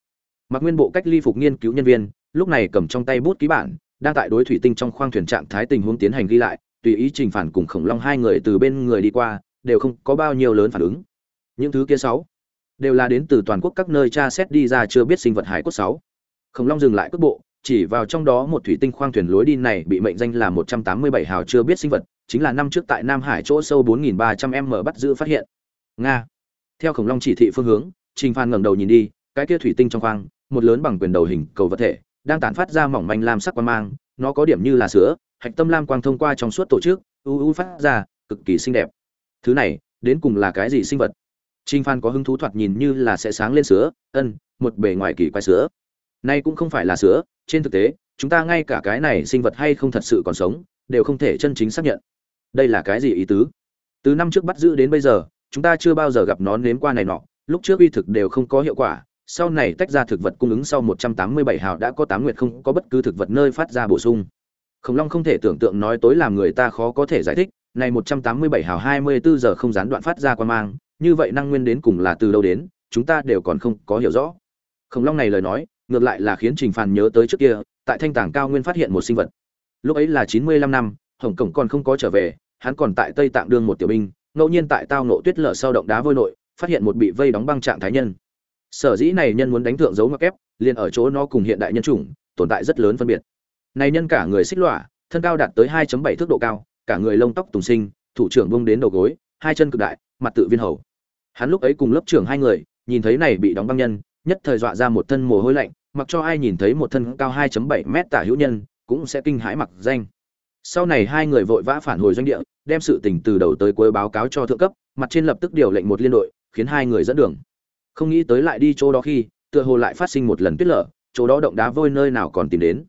Mặc nguyên bộ cách ly phục nghiên cứu nhân viên, lúc này cầm trong tay bút ký bản, đang tại đối thủy tinh trong khoang thuyền trạng thái tình huống tiến hành ghi lại, tùy ý trình phản cùng khổng long hai người từ bên người đi qua, đều không có bao nhiêu lớn phản ứng. Những thứ kia sáu đều là đến từ toàn quốc các nơi tra xét đi ra chưa biết sinh vật hải cốt sáu khổng long dừng lại cước bộ chỉ vào trong đó một thủy tinh khoang thuyền lối đi này bị mệnh danh là 187 hào chưa biết sinh vật chính là năm trước tại nam hải chỗ sâu 4.300 m bắt giữ phát hiện nga theo khổng long chỉ thị phương hướng trình phan ngẩng đầu nhìn đi cái kia thủy tinh trong khoang một lớn bằng quyền đầu hình cầu vật thể đang tản phát ra mỏng manh lam sắc quang mang, nó có điểm như là sữa, hạch tâm lam quang thông qua trong suốt tổ chức, u u phát ra, cực kỳ xinh đẹp. Thứ này, đến cùng là cái gì sinh vật? Trình Phan có hứng thú thoạt nhìn như là sẽ sáng lên sữa, ân, một bề ngoài kỳ quái sữa. Nay cũng không phải là sữa, trên thực tế, chúng ta ngay cả cái này sinh vật hay không thật sự còn sống, đều không thể chân chính xác nhận. Đây là cái gì ý tứ? Từ năm trước bắt giữ đến bây giờ, chúng ta chưa bao giờ gặp nó nếm qua này nọ, lúc trước uy thực đều không có hiệu quả, sau này tách ra thực vật cung ứng sau 187 hào đã có 8 nguyệt không có bất cứ thực vật nơi phát ra bổ sung. Khổng Long không thể tưởng tượng nói tối làm người ta khó có thể giải thích, này 187 hào 24 giờ không gián đoạn phát ra quan mang, như vậy năng nguyên đến cùng là từ đâu đến, chúng ta đều còn không có hiểu rõ. Khổng Long này lời nói, ngược lại là khiến Trình Phàn nhớ tới trước kia, tại Thanh Tảng cao nguyên phát hiện một sinh vật. Lúc ấy là 95 năm, Hồng Cổng còn không có trở về, hắn còn tại Tây Tạng đương một tiểu binh, ngẫu nhiên tại tao nộ tuyết lở sau động đá vôi nội, phát hiện một bị vây đóng băng trạng thái nhân sở dĩ này nhân muốn đánh thượng dấu ngoặc kép liền ở chỗ nó cùng hiện đại nhân chủng tồn tại rất lớn phân biệt này nhân cả người xích lọa thân cao đạt tới 2.7 thước độ cao cả người lông tóc tùng sinh thủ trưởng bông đến đầu gối hai chân cực đại, mặt tự viên hầu. Hắn lúc ấy cùng lớp trưởng hai người, nhìn thấy này bị đóng băng nhân, nhất thời dọa ra một thân mồ hôi lạnh, mặc cho ai nhìn thấy một thân cao 2.7 mét tả hữu nhân, cũng sẽ kinh hãi mặc danh. Sau này hai người vội vã phản hồi doanh địa, đem sự tình từ đầu tới cuối báo cáo cho thượng cấp, mặt trên lập tức điều lệnh một liên đội, khiến hai người dẫn đường. Không nghĩ tới lại đi chỗ đó khi, tựa hồ lại phát sinh một lần tuyết lở, chỗ đó động đá vôi nơi nào còn tìm đến.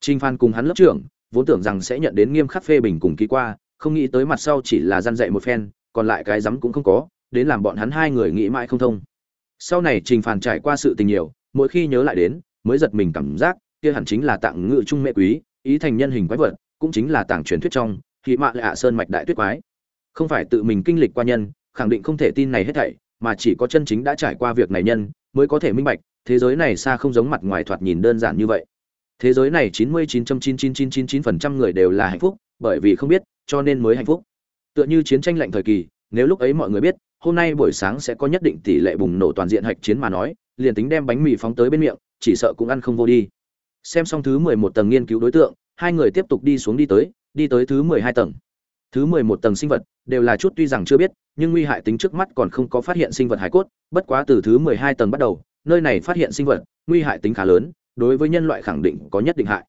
Trinh phan cùng hắn lớp trưởng, vốn tưởng rằng sẽ nhận đến nghiêm khắc phê bình cùng ký qua, không nghĩ tới mặt sau chỉ là gian dạy một phen còn lại cái rắm cũng không có, đến làm bọn hắn hai người nghĩ mãi không thông. Sau này trình phàn trải qua sự tình nhiều, mỗi khi nhớ lại đến, mới giật mình cảm giác, kia hẳn chính là tặng ngự trung mẹ quý, ý thành nhân hình quái vật, cũng chính là tàng truyền thuyết trong khi mạ lạ sơn mạch đại tuyết quái. Không phải tự mình kinh lịch qua nhân, khẳng định không thể tin này hết thảy, mà chỉ có chân chính đã trải qua việc này nhân, mới có thể minh bạch, thế giới này xa không giống mặt ngoài thoạt nhìn đơn giản như vậy. Thế giới này chín mươi chín trăm chín chín chín chín chín phần trăm người đều là hạnh phúc, bởi vì không biết, cho nên mới hạnh phúc tựa như chiến tranh lạnh thời kỳ, nếu lúc ấy mọi người biết, hôm nay buổi sáng sẽ có nhất định tỷ lệ bùng nổ toàn diện hạch chiến mà nói, liền tính đem bánh mì phóng tới bên miệng, chỉ sợ cũng ăn không vô đi. Xem xong thứ mười một tầng nghiên cứu đối tượng, hai người tiếp tục đi xuống đi tới đi tới thứ mười hai tầng. Thứ mười một tầng sinh vật, đều là chút tuy rằng chưa biết, nhưng nguy hại tính trước mắt còn không có phát hiện sinh vật hải cốt, bất quá từ thứ mười hai tầng bắt đầu, nơi này phát hiện sinh vật, nguy hại tính khá lớn, đối với nhân loại khẳng định có nhất định hại.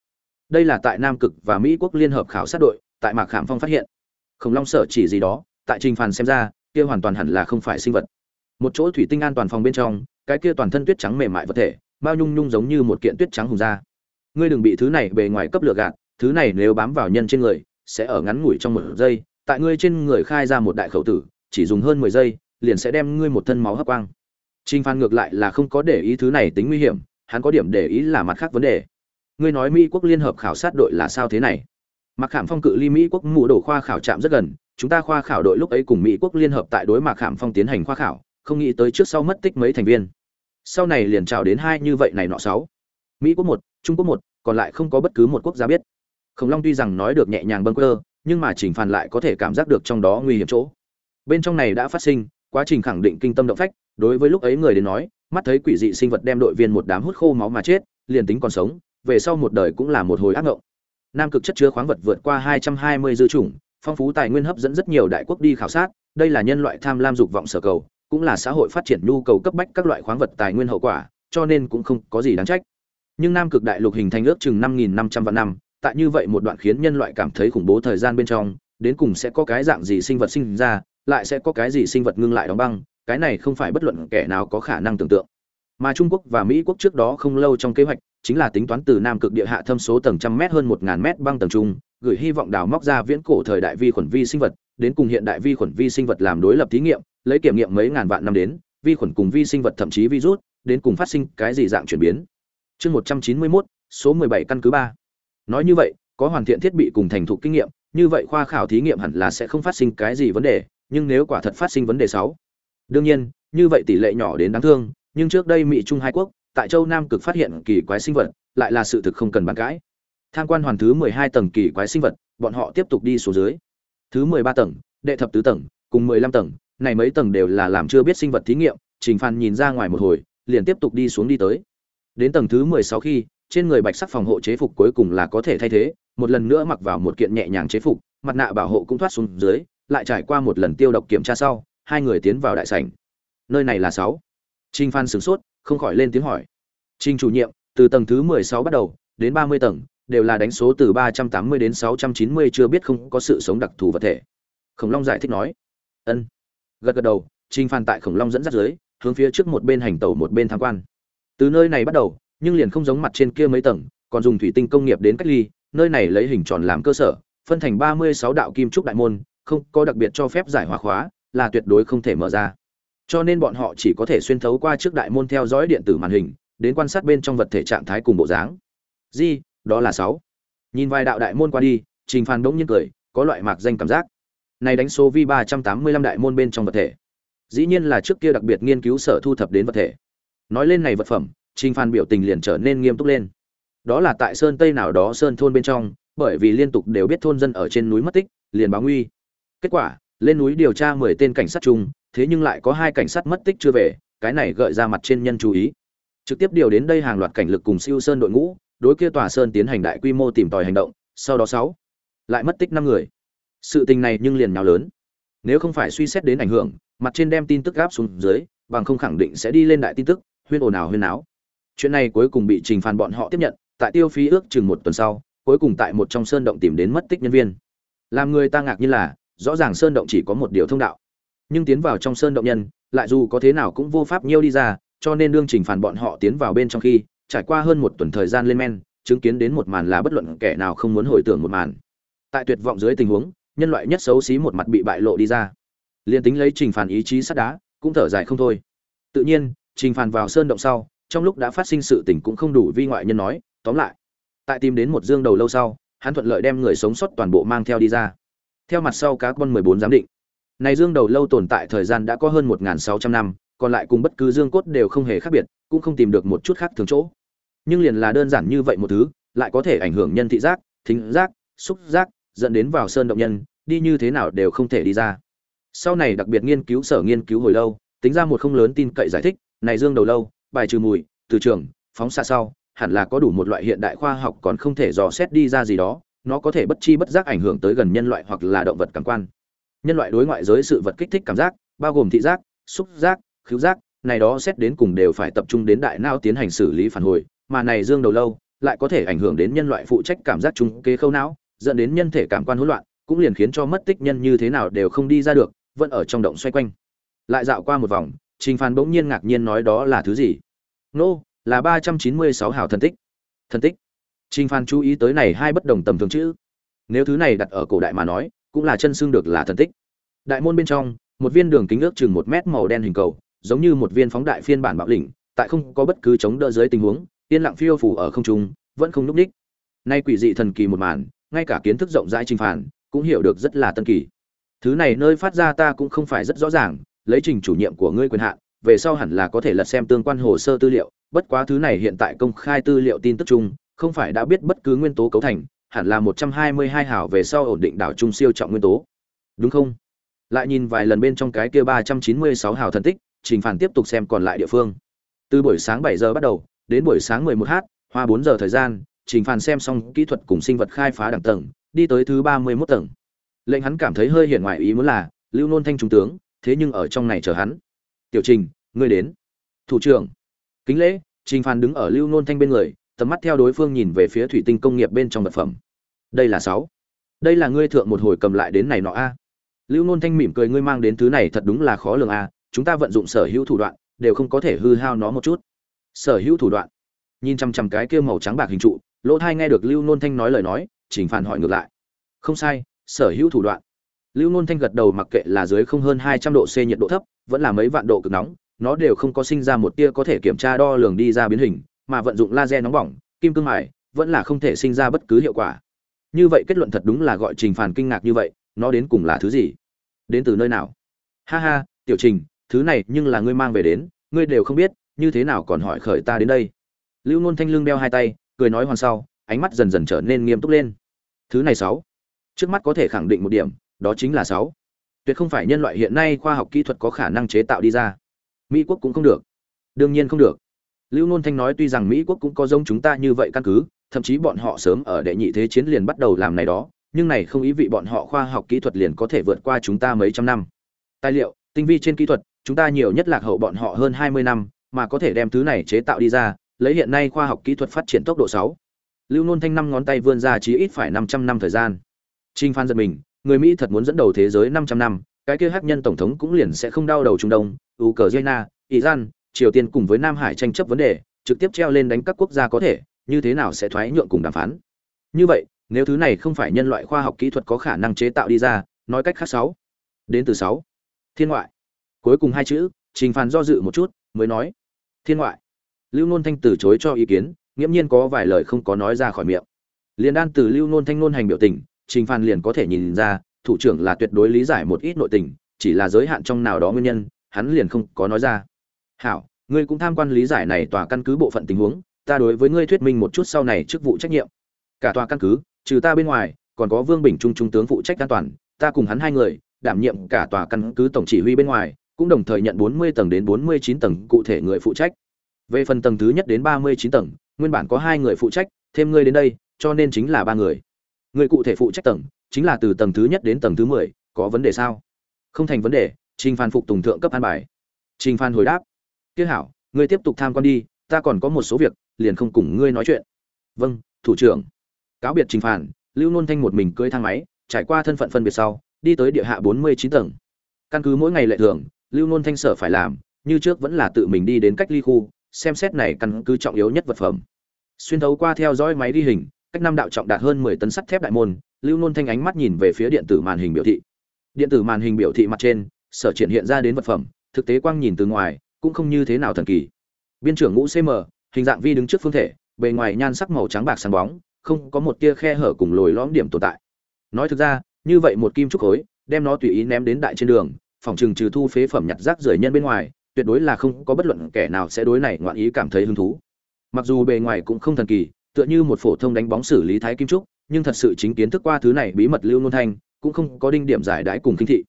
Đây là tại nam cực và mỹ quốc liên hợp khảo sát đội, tại mạc khảm phong phát hiện khổng long sở chỉ gì đó tại trình phàn xem ra kia hoàn toàn hẳn là không phải sinh vật một chỗ thủy tinh an toàn phòng bên trong cái kia toàn thân tuyết trắng mềm mại vật thể bao nhung nhung giống như một kiện tuyết trắng hùng da ngươi đừng bị thứ này bề ngoài cấp lửa gạt thứ này nếu bám vào nhân trên người sẽ ở ngắn ngủi trong một giây tại ngươi trên người khai ra một đại khẩu tử chỉ dùng hơn mười giây liền sẽ đem ngươi một thân máu hấp quang Trình Phan ngược lại là không có để ý thứ này tính nguy hiểm, hắn có điểm để ý là mặt khác vấn đề. Ngươi nói Mỹ quốc liên hợp khảo sát đội là sao thế này? Mạc Khảm Phong cự ly Mỹ quốc mụ đổ khoa khảo trạm rất gần, chúng ta khoa khảo đội lúc ấy cùng Mỹ quốc liên hợp tại đối Mạc Khảm Phong tiến hành khoa khảo, không nghĩ tới trước sau mất tích mấy thành viên. Sau này liền chào đến hai như vậy này nọ sáu. Mỹ quốc một, Trung Quốc một, còn lại không có bất cứ một quốc gia biết. Khổng Long tuy rằng nói được nhẹ nhàng bâng quơ, nhưng mà Trình Phàn lại có thể cảm giác được trong đó nguy hiểm chỗ. Bên trong này đã phát sinh, quá trình khẳng định kinh tâm động phách, đối với lúc ấy người đến nói mắt thấy quỷ dị sinh vật đem đội viên một đám hút khô máu mà chết liền tính còn sống về sau một đời cũng là một hồi ác ngộng nam cực chất chứa khoáng vật vượt qua 220 dư chủng, phong phú tài nguyên hấp dẫn rất nhiều đại quốc đi khảo sát, đây là nhân loại tham lam dục vọng sở cầu, cũng là xã hội phát triển nhu cầu cấp bách các loại khoáng vật tài nguyên hậu quả, cho nên cũng không có gì đáng trách. Nhưng nam cực đại lục hình thành ước chừng 5.500 vạn năm, tại như vậy một đoạn khiến nhân loại cảm thấy khủng bố thời gian bên trong, đến cùng sẽ có cái dạng gì sinh vật sinh ra, lại sẽ có cái gì sinh vật ngưng lại đóng băng, cái này không phải bất luận kẻ nào có khả năng tưởng tượng. Mà trung quốc và mỹ quốc trước đó không lâu trong kế hoạch chính là tính toán từ nam cực địa hạ thâm số tầng trăm mét hơn một ngàn mét băng tầng trung, gửi hy vọng đào móc ra viễn cổ thời đại vi khuẩn vi sinh vật, đến cùng hiện đại vi khuẩn vi sinh vật làm đối lập thí nghiệm, lấy kiểm nghiệm mấy ngàn vạn năm đến, vi khuẩn cùng vi sinh vật thậm chí virus, đến cùng phát sinh cái gì dạng chuyển biến. Chương một trăm chín mươi mốt, số mười bảy căn cứ ba. Nói như vậy, có hoàn thiện thiết bị cùng thành thục kinh nghiệm, như vậy khoa khảo thí nghiệm hẳn là sẽ không phát sinh cái gì vấn đề, nhưng nếu quả thật phát sinh vấn đề sáu. Đương nhiên, như vậy tỷ lệ nhỏ đến đáng thương, nhưng trước đây mỹ trung hai quốc tại châu nam cực phát hiện kỳ quái sinh vật, lại là sự thực không cần bàn cãi. Tham quan hoàn thứ mười hai tầng kỳ quái sinh vật, bọn họ tiếp tục đi xuống dưới. Thứ mười ba tầng, đệ thập tứ tầng, cùng mười lăm tầng, này mấy tầng đều là làm chưa biết sinh vật thí nghiệm, trình phan nhìn ra ngoài một hồi, liền tiếp tục đi xuống đi tới. Đến tầng thứ mười sáu khi, trên người bạch sắc phòng hộ chế phục cuối cùng là có thể thay thế, một lần nữa mặc vào một kiện nhẹ nhàng chế phục, mặt nạ bảo hộ cũng thoát xuống dưới, lại trải qua một lần tiêu độc kiểm tra sau, hai người tiến vào đại sảnh. Nơi này là sáu. Trinh phan sửng sốt không khỏi lên tiếng hỏi. Trình chủ nhiệm, từ tầng thứ mười sáu bắt đầu, đến ba mươi tầng, đều là đánh số từ ba trăm tám mươi đến sáu trăm chín mươi, chưa biết không có sự sống đặc thù vật thể. Khổng long giải thích nói. Ân. Gật gật đầu, Trình phan tại khổng long dẫn dắt dưới, hướng phía trước một bên hành tẩu một bên tham quan. Từ nơi này bắt đầu, nhưng liền không giống mặt trên kia mấy tầng, còn dùng thủy tinh công nghiệp đến cách ly, nơi này lấy hình tròn làm cơ sở, phân thành ba mươi sáu đạo kim trúc đại môn, không có đặc biệt cho phép giải hòa khóa, là tuyệt đối không thể mở ra cho nên bọn họ chỉ có thể xuyên thấu qua trước đại môn theo dõi điện tử màn hình, đến quan sát bên trong vật thể trạng thái cùng bộ dáng. Di đó là sáu. Nhìn vài đạo đại môn qua đi, trình Phan đống nhiên cười, có loại mạc danh cảm giác. Này đánh số vi ba trăm tám mươi lăm đại môn bên trong vật thể. Dĩ nhiên là trước kia đặc biệt nghiên cứu sở thu thập đến vật thể. Nói lên này vật phẩm, trình Phan biểu tình liền trở nên nghiêm túc lên. Đó là tại sơn tây nào đó sơn thôn bên trong, bởi vì liên tục đều biết thôn dân ở trên núi mất tích, liền báo nguy. Kết quả, lên núi điều tra mười tên cảnh sát chung thế nhưng lại có hai cảnh sát mất tích chưa về, cái này gợi ra mặt trên nhân chú ý. Trực tiếp điều đến đây hàng loạt cảnh lực cùng siêu sơn đội ngũ, đối kia tòa sơn tiến hành đại quy mô tìm tòi hành động, sau đó sáu, lại mất tích năm người. Sự tình này nhưng liền nhào lớn. Nếu không phải suy xét đến ảnh hưởng, mặt trên đem tin tức gáp xuống dưới, bằng không khẳng định sẽ đi lên đại tin tức, huyên ồn ào huyên áo chuyện này cuối cùng bị trình phản bọn họ tiếp nhận, tại tiêu phí ước chừng một tuần sau, cuối cùng tại một trong sơn động tìm đến mất tích nhân viên. Làm người ta ngạc như là, rõ ràng sơn động chỉ có một điều thông đạo nhưng tiến vào trong sơn động nhân, lại dù có thế nào cũng vô pháp nhiêu đi ra, cho nên đương trình phản bọn họ tiến vào bên trong khi, trải qua hơn một tuần thời gian lên men, chứng kiến đến một màn là bất luận kẻ nào không muốn hồi tưởng một màn. Tại tuyệt vọng dưới tình huống, nhân loại nhất xấu xí một mặt bị bại lộ đi ra. Liền tính lấy trình phản ý chí sắt đá, cũng thở dài không thôi. Tự nhiên, trình phản vào sơn động sau, trong lúc đã phát sinh sự tình cũng không đủ vi ngoại nhân nói, tóm lại, tại tìm đến một dương đầu lâu sau, hắn thuận lợi đem người sống sót toàn bộ mang theo đi ra. Theo mặt sau cá con 14 giám định này dương đầu lâu tồn tại thời gian đã có hơn 1.600 năm, còn lại cùng bất cứ dương cốt đều không hề khác biệt, cũng không tìm được một chút khác thường chỗ. Nhưng liền là đơn giản như vậy một thứ, lại có thể ảnh hưởng nhân thị giác, thính giác, xúc giác, dẫn đến vào sơn động nhân, đi như thế nào đều không thể đi ra. Sau này đặc biệt nghiên cứu sở nghiên cứu hồi lâu, tính ra một không lớn tin cậy giải thích, này dương đầu lâu, bài trừ mùi, từ trường, phóng xạ sau, hẳn là có đủ một loại hiện đại khoa học còn không thể dò xét đi ra gì đó, nó có thể bất chi bất giác ảnh hưởng tới gần nhân loại hoặc là động vật cảm quan nhân loại đối ngoại giới sự vật kích thích cảm giác, bao gồm thị giác, xúc giác, khứu giác, này đó xét đến cùng đều phải tập trung đến đại não tiến hành xử lý phản hồi, mà này dương đầu lâu lại có thể ảnh hưởng đến nhân loại phụ trách cảm giác trung kế khâu não, dẫn đến nhân thể cảm quan hỗn loạn, cũng liền khiến cho mất tích nhân như thế nào đều không đi ra được, vẫn ở trong động xoay quanh. Lại dạo qua một vòng, trình phán bỗng nhiên ngạc nhiên nói đó là thứ gì? Nô, là ba trăm chín mươi sáu hào thần tích. Thần tích. Trình phán chú ý tới này hai bất đồng tầm thường chữ. Nếu thứ này đặt ở cổ đại mà nói cũng là chân xương được là thần tích. Đại môn bên trong, một viên đường kính ước chừng một mét màu đen hình cầu, giống như một viên phóng đại phiên bản bạo lĩnh, tại không có bất cứ chống đỡ dưới tình huống, yên lặng phiêu phù ở không trung, vẫn không lúc ních. Nay quỷ dị thần kỳ một màn, ngay cả kiến thức rộng rãi trình phản, cũng hiểu được rất là tân kỳ. Thứ này nơi phát ra ta cũng không phải rất rõ ràng, lấy trình chủ nhiệm của ngươi quyền hạn, về sau hẳn là có thể lật xem tương quan hồ sơ tư liệu, bất quá thứ này hiện tại công khai tư liệu tin tức chung, không phải đã biết bất cứ nguyên tố cấu thành hẳn là một trăm hai mươi hai hảo về sau ổn định đảo trung siêu trọng nguyên tố. Đúng không? Lại nhìn vài lần bên trong cái kia ba trăm chín mươi sáu hào thần tích, trình phản tiếp tục xem còn lại địa phương. Từ buổi sáng bảy giờ bắt đầu, đến buổi sáng mười một h, hoa bốn giờ thời gian, trình phản xem xong kỹ thuật cùng sinh vật khai phá đẳng tầng, đi tới thứ ba mươi 31 tầng. Lệnh hắn cảm thấy hơi hiển ngoại ý muốn là, lưu nôn thanh trung tướng, thế nhưng ở trong này chờ hắn. Tiểu trình, ngươi đến. Thủ trưởng. Kính lễ, trình phản đứng ở lưu nôn thanh bên người tầm mắt theo đối phương nhìn về phía thủy tinh công nghiệp bên trong vật phẩm. Đây là sáu. Đây là ngươi thượng một hồi cầm lại đến này nọ a. Lưu nôn thanh mỉm cười, ngươi mang đến thứ này thật đúng là khó lường a, chúng ta vận dụng sở hữu thủ đoạn, đều không có thể hư hao nó một chút. Sở hữu thủ đoạn. Nhìn chằm chằm cái kia màu trắng bạc hình trụ, lỗ thai nghe được lưu nôn thanh nói lời nói, chỉnh phản hỏi ngược lại. Không sai, sở hữu thủ đoạn. Lưu nôn thanh gật đầu, mặc kệ là dưới không hơn hai trăm độ c nhiệt độ thấp, vẫn là mấy vạn độ cực nóng, nó đều không có sinh ra một tia có thể kiểm tra đo lường đi ra biến hình mà vận dụng laser nóng bỏng, kim cương mài, vẫn là không thể sinh ra bất cứ hiệu quả. Như vậy kết luận thật đúng là gọi trình phản kinh ngạc như vậy, nó đến cùng là thứ gì? Đến từ nơi nào? Ha ha, tiểu trình, thứ này nhưng là ngươi mang về đến, ngươi đều không biết, như thế nào còn hỏi khởi ta đến đây? Lưu nôn thanh lương đeo hai tay, cười nói hoàn sau, ánh mắt dần dần trở nên nghiêm túc lên. Thứ này sáu. Trước mắt có thể khẳng định một điểm, đó chính là sáu. Tuyệt không phải nhân loại hiện nay khoa học kỹ thuật có khả năng chế tạo đi ra. Mỹ quốc cũng không được. Đương nhiên không được lưu nôn thanh nói tuy rằng mỹ quốc cũng có giống chúng ta như vậy căn cứ, thậm chí bọn họ sớm ở đệ nhị thế chiến liền bắt đầu làm này đó, nhưng này không ý vị bọn họ khoa học kỹ thuật liền có thể vượt qua chúng ta mấy trăm năm. Tài liệu, tinh vi trên kỹ thuật, chúng ta nhiều nhất lạc hậu bọn họ hơn hai mươi năm, mà có thể đem thứ này chế tạo đi ra, lấy hiện nay khoa học kỹ thuật phát triển tốc độ sáu. Lưu nôn thanh năm ngón tay vươn ra chí ít phải năm trăm năm thời gian. Trinh phan giật mình, người mỹ thật muốn dẫn đầu thế giới năm trăm năm, cái kia hắc nhân tổng thống cũng liền sẽ không đau đầu trung đông, ukraine, iran triều tiên cùng với nam hải tranh chấp vấn đề, trực tiếp treo lên đánh các quốc gia có thể, như thế nào sẽ thoái nhượng cùng đàm phán? Như vậy, nếu thứ này không phải nhân loại khoa học kỹ thuật có khả năng chế tạo đi ra, nói cách khác sáu. Đến từ sáu. Thiên ngoại. Cuối cùng hai chữ, trình phàn do dự một chút, mới nói. Thiên ngoại. Lưu nôn thanh từ chối cho ý kiến, nghiễm nhiên có vài lời không có nói ra khỏi miệng. Liên đan từ lưu nôn thanh nôn hành biểu tình, trình phàn liền có thể nhìn ra, thủ trưởng là tuyệt đối lý giải một ít nội tình, chỉ là giới hạn trong nào đó nguyên nhân, hắn liền không có nói ra hảo ngươi cũng tham quan lý giải này tòa căn cứ bộ phận tình huống ta đối với ngươi thuyết minh một chút sau này chức vụ trách nhiệm cả tòa căn cứ trừ ta bên ngoài còn có vương bình trung trung tướng phụ trách an toàn ta cùng hắn hai người đảm nhiệm cả tòa căn cứ tổng chỉ huy bên ngoài cũng đồng thời nhận 40 tầng đến 49 tầng cụ thể người phụ trách. Về phần tầng thứ nhất đến 39 tầng, nguyên bản có hai người phụ trách, thêm ngươi đến đây, cho nên chính là ba người. Người cụ thể phụ trách tầng, chính là từ tầng thứ nhất đến tầng thứ 10, có vấn đề sao? Không thành vấn đề, Trình Phan phục tùng thượng cấp an bài. Trình Phan hồi đáp: kia hảo, ngươi tiếp tục tham quan đi, ta còn có một số việc, liền không cùng ngươi nói chuyện." "Vâng, thủ trưởng." Cáo biệt Trình Phản. Lưu Nôn Thanh một mình cưỡi thang máy, trải qua thân phận phân biệt sau, đi tới địa hạ 49 tầng. Căn cứ mỗi ngày lệ thường, lưu nôn thanh sở phải làm như trước vẫn là tự mình đi đến cách ly khu xem xét này căn cứ trọng yếu nhất vật phẩm xuyên thấu qua theo dõi máy ghi hình cách năm đạo trọng đạt hơn mười tấn sắt thép đại môn lưu nôn thanh ánh mắt nhìn về phía điện tử màn hình biểu thị điện tử màn hình biểu thị mặt trên sở triển hiện ra đến vật phẩm thực tế quang nhìn từ ngoài cũng không như thế nào thần kỳ biên trưởng ngũ cm hình dạng vi đứng trước phương thể bề ngoài nhan sắc màu trắng bạc sáng bóng không có một tia khe hở cùng lồi lõm điểm tồn tại nói thực ra như vậy một kim trúc khối đem nó tùy ý ném đến đại trên đường phòng trừng trừ thu phế phẩm nhặt rác rưởi nhân bên ngoài, tuyệt đối là không có bất luận kẻ nào sẽ đối này ngoạn ý cảm thấy hứng thú. Mặc dù bề ngoài cũng không thần kỳ, tựa như một phổ thông đánh bóng xử lý thái kim trúc, nhưng thật sự chính kiến thức qua thứ này bí mật lưu nôn thanh, cũng không có đinh điểm giải đãi cùng kinh thị.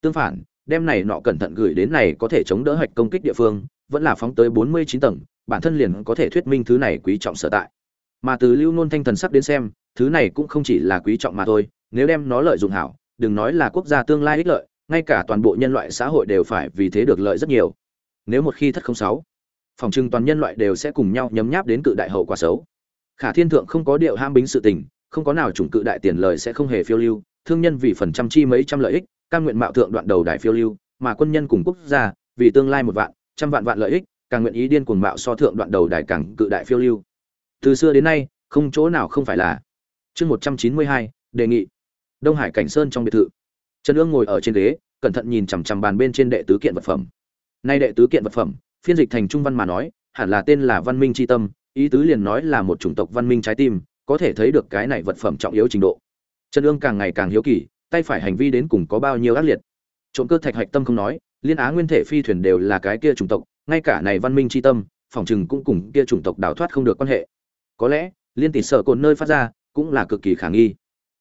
tương phản đem này nọ cẩn thận gửi đến này có thể chống đỡ hạch công kích địa phương, vẫn là phóng tới bốn mươi chín tầng, bản thân liền có thể thuyết minh thứ này quý trọng sở tại. Mà từ lưu nôn thanh thần sắc đến xem, thứ này cũng không chỉ là quý trọng mà thôi, nếu đem nó lợi dụng hảo, đừng nói là quốc gia tương lai ích lợi, ngay cả toàn bộ nhân loại xã hội đều phải vì thế được lợi rất nhiều. Nếu một khi thất không sáu, phòng trưng toàn nhân loại đều sẽ cùng nhau nhấm nháp đến cự đại hậu quả xấu. Khả thiên thượng không có điệu ham bính sự tình, không có nào chủng cự đại tiền lời sẽ không hề phiêu lưu, thương nhân vì phần trăm chi mấy trăm lợi ích cam nguyện mạo thượng đoạn đầu đại phiêu lưu, mà quân nhân cùng quốc gia, vì tương lai một vạn, trăm vạn vạn lợi ích, càng nguyện ý điên cuồng mạo so thượng đoạn đầu đài càng cự đại phiêu lưu. Từ xưa đến nay, không chỗ nào không phải là. Chương một trăm chín mươi hai, đề nghị. Đông hải cảnh sơn trong biệt thự. Trần ương ngồi ở trên ghế, cẩn thận nhìn chằm chằm bàn bên trên đệ tứ kiện vật phẩm. Nay đệ tứ kiện vật phẩm, phiên dịch thành trung văn mà nói, hẳn là tên là văn minh tri tâm, ý tứ liền nói là một chủng tộc văn minh trái tim, có thể thấy được cái này vật phẩm trọng yếu trình độ. Trần ương càng ngày càng hiếu kỳ tay phải hành vi đến cùng có bao nhiêu ác liệt. Trộm cơ thạch hạch tâm không nói, liên á nguyên thể phi thuyền đều là cái kia chủng tộc, ngay cả này văn minh c tâm, phòng chừng cũng cùng kia chủng tộc đào thoát không được quan hệ. Có lẽ, liên tỷ sở cồn nơi phát ra, cũng là cực kỳ khả nghi.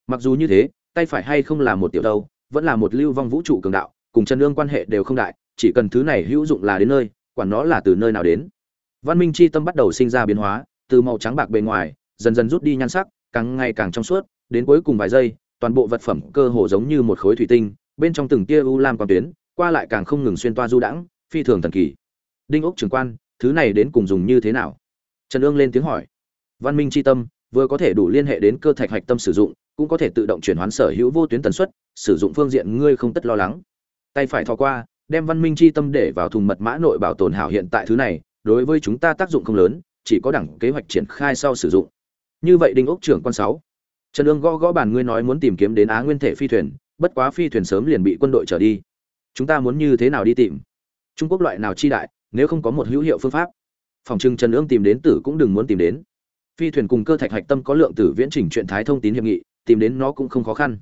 Mặc dù như thế, tay phải hay không là một tiểu đâu vẫn là một lưu vong vũ trụ cường đạo, cùng chân ương quan hệ đều không đại, chỉ cần thứ này hữu dụng là đến nơi, quản nó là từ nơi nào đến. Văn minh chi tâm bắt đầu sinh ra biến hóa, từ màu trắng bạc bề ngoài, dần dần rút đi nhan sắc, càng ngày càng trong suốt, đến cuối cùng vài giây toàn bộ vật phẩm cơ hồ giống như một khối thủy tinh, bên trong từng tia u lam quang tuyến, qua lại càng không ngừng xuyên toa du đãng, phi thường thần kỳ. Đinh ốc trưởng quan, thứ này đến cùng dùng như thế nào? Trần Dương lên tiếng hỏi. Văn minh chi tâm, vừa có thể đủ liên hệ đến cơ thạch hạch tâm sử dụng, cũng có thể tự động chuyển hoán sở hữu vô tuyến tần suất, sử dụng phương diện ngươi không tất lo lắng. Tay phải thò qua, đem văn minh chi tâm để vào thùng mật mã nội bảo tồn hảo hiện tại thứ này, đối với chúng ta tác dụng không lớn, chỉ có đẳng kế hoạch triển khai sau sử dụng. Như vậy đinh ốc trưởng quan sáu trần ương gõ gõ bàn, ngươi nói muốn tìm kiếm đến á nguyên thể phi thuyền, bất quá phi thuyền sớm liền bị quân đội trở đi. Chúng ta muốn như thế nào đi tìm? Trung quốc loại nào chi đại, nếu không có một hữu hiệu phương pháp? Phòng trưng trần ương tìm đến tử cũng đừng muốn tìm đến. Phi thuyền cùng cơ thạch hạch tâm có lượng tử viễn trình chuyện thái thông tín hiệp nghị, tìm đến nó cũng không khó khăn.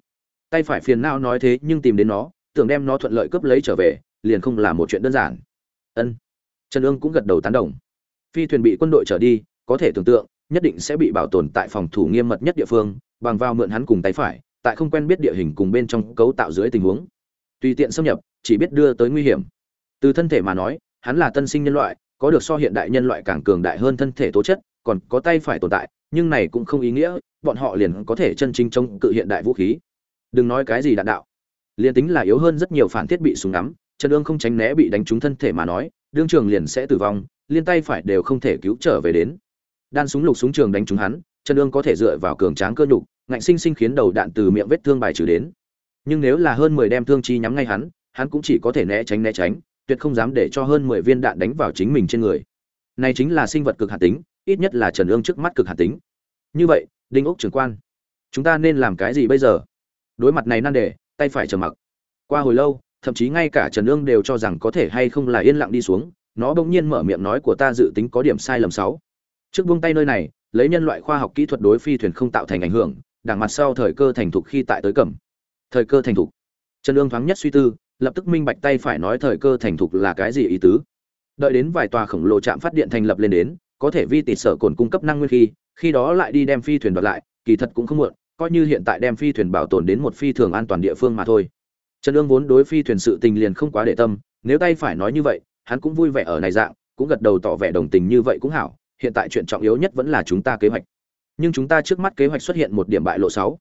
Tay phải phiền não nói thế, nhưng tìm đến nó, tưởng đem nó thuận lợi cướp lấy trở về, liền không là một chuyện đơn giản. Ân. Trần ương cũng gật đầu tán đồng. Phi thuyền bị quân đội trở đi, có thể tưởng tượng, nhất định sẽ bị bảo tồn tại phòng thủ nghiêm mật nhất địa phương bằng vào mượn hắn cùng tay phải, tại không quen biết địa hình cùng bên trong cấu tạo dưới tình huống. Tùy tiện xâm nhập, chỉ biết đưa tới nguy hiểm. Từ thân thể mà nói, hắn là tân sinh nhân loại, có được so hiện đại nhân loại càng cường đại hơn thân thể tố chất, còn có tay phải tồn tại, nhưng này cũng không ý nghĩa bọn họ liền có thể chân chính chống cự hiện đại vũ khí. Đừng nói cái gì đạn đạo. Liền tính là yếu hơn rất nhiều phản thiết bị súng ngắm, chân ương không tránh né bị đánh trúng thân thể mà nói, đương trường liền sẽ tử vong, liên tay phải đều không thể cứu trở về đến. Đan súng lục súng trường đánh trúng hắn, chân ương có thể dựa vào cường tráng cơ nhục ngạnh sinh sinh khiến đầu đạn từ miệng vết thương bài trừ đến. Nhưng nếu là hơn mười đem thương chi nhắm ngay hắn hắn cũng chỉ có thể né tránh né tránh, tuyệt không dám để cho hơn mười viên đạn đánh vào chính mình trên người. Này chính là sinh vật cực hạt tính, ít nhất là trần ương trước mắt cực hạt tính. Như vậy, đinh ốc trưởng quan, chúng ta nên làm cái gì bây giờ? Đối mặt này nan đề, tay phải trầm mặc. Qua hồi lâu, thậm chí ngay cả trần ương đều cho rằng có thể hay không là yên lặng đi xuống, nó bỗng nhiên mở miệng nói của ta dự tính có điểm sai lầm sáu. Trước buông tay nơi này, lấy nhân loại khoa học kỹ thuật đối phi thuyền không tạo thành ảnh hưởng đằng mặt sau thời cơ thành thục khi tại tới cẩm thời cơ thành thục. Trần ương thoáng nhất suy tư, lập tức minh bạch tay phải nói thời cơ thành thục là cái gì ý tứ. Đợi đến vài tòa khổng lồ trạm phát điện thành lập lên đến, có thể vi tịt sở cồn cung cấp năng nguyên khi khi đó lại đi đem phi thuyền đoạt lại, kỳ thật cũng không muộn, coi như hiện tại đem phi thuyền bảo tồn đến một phi thường an toàn địa phương mà thôi. Trần ương vốn đối phi thuyền sự tình liền không quá để tâm, nếu tay phải nói như vậy, hắn cũng vui vẻ ở này dạng, cũng gật đầu tỏ vẻ đồng tình như vậy cũng hảo, hiện tại chuyện trọng yếu nhất vẫn là chúng ta kế hoạch nhưng chúng ta trước mắt kế hoạch xuất hiện một điểm bại lộ sáu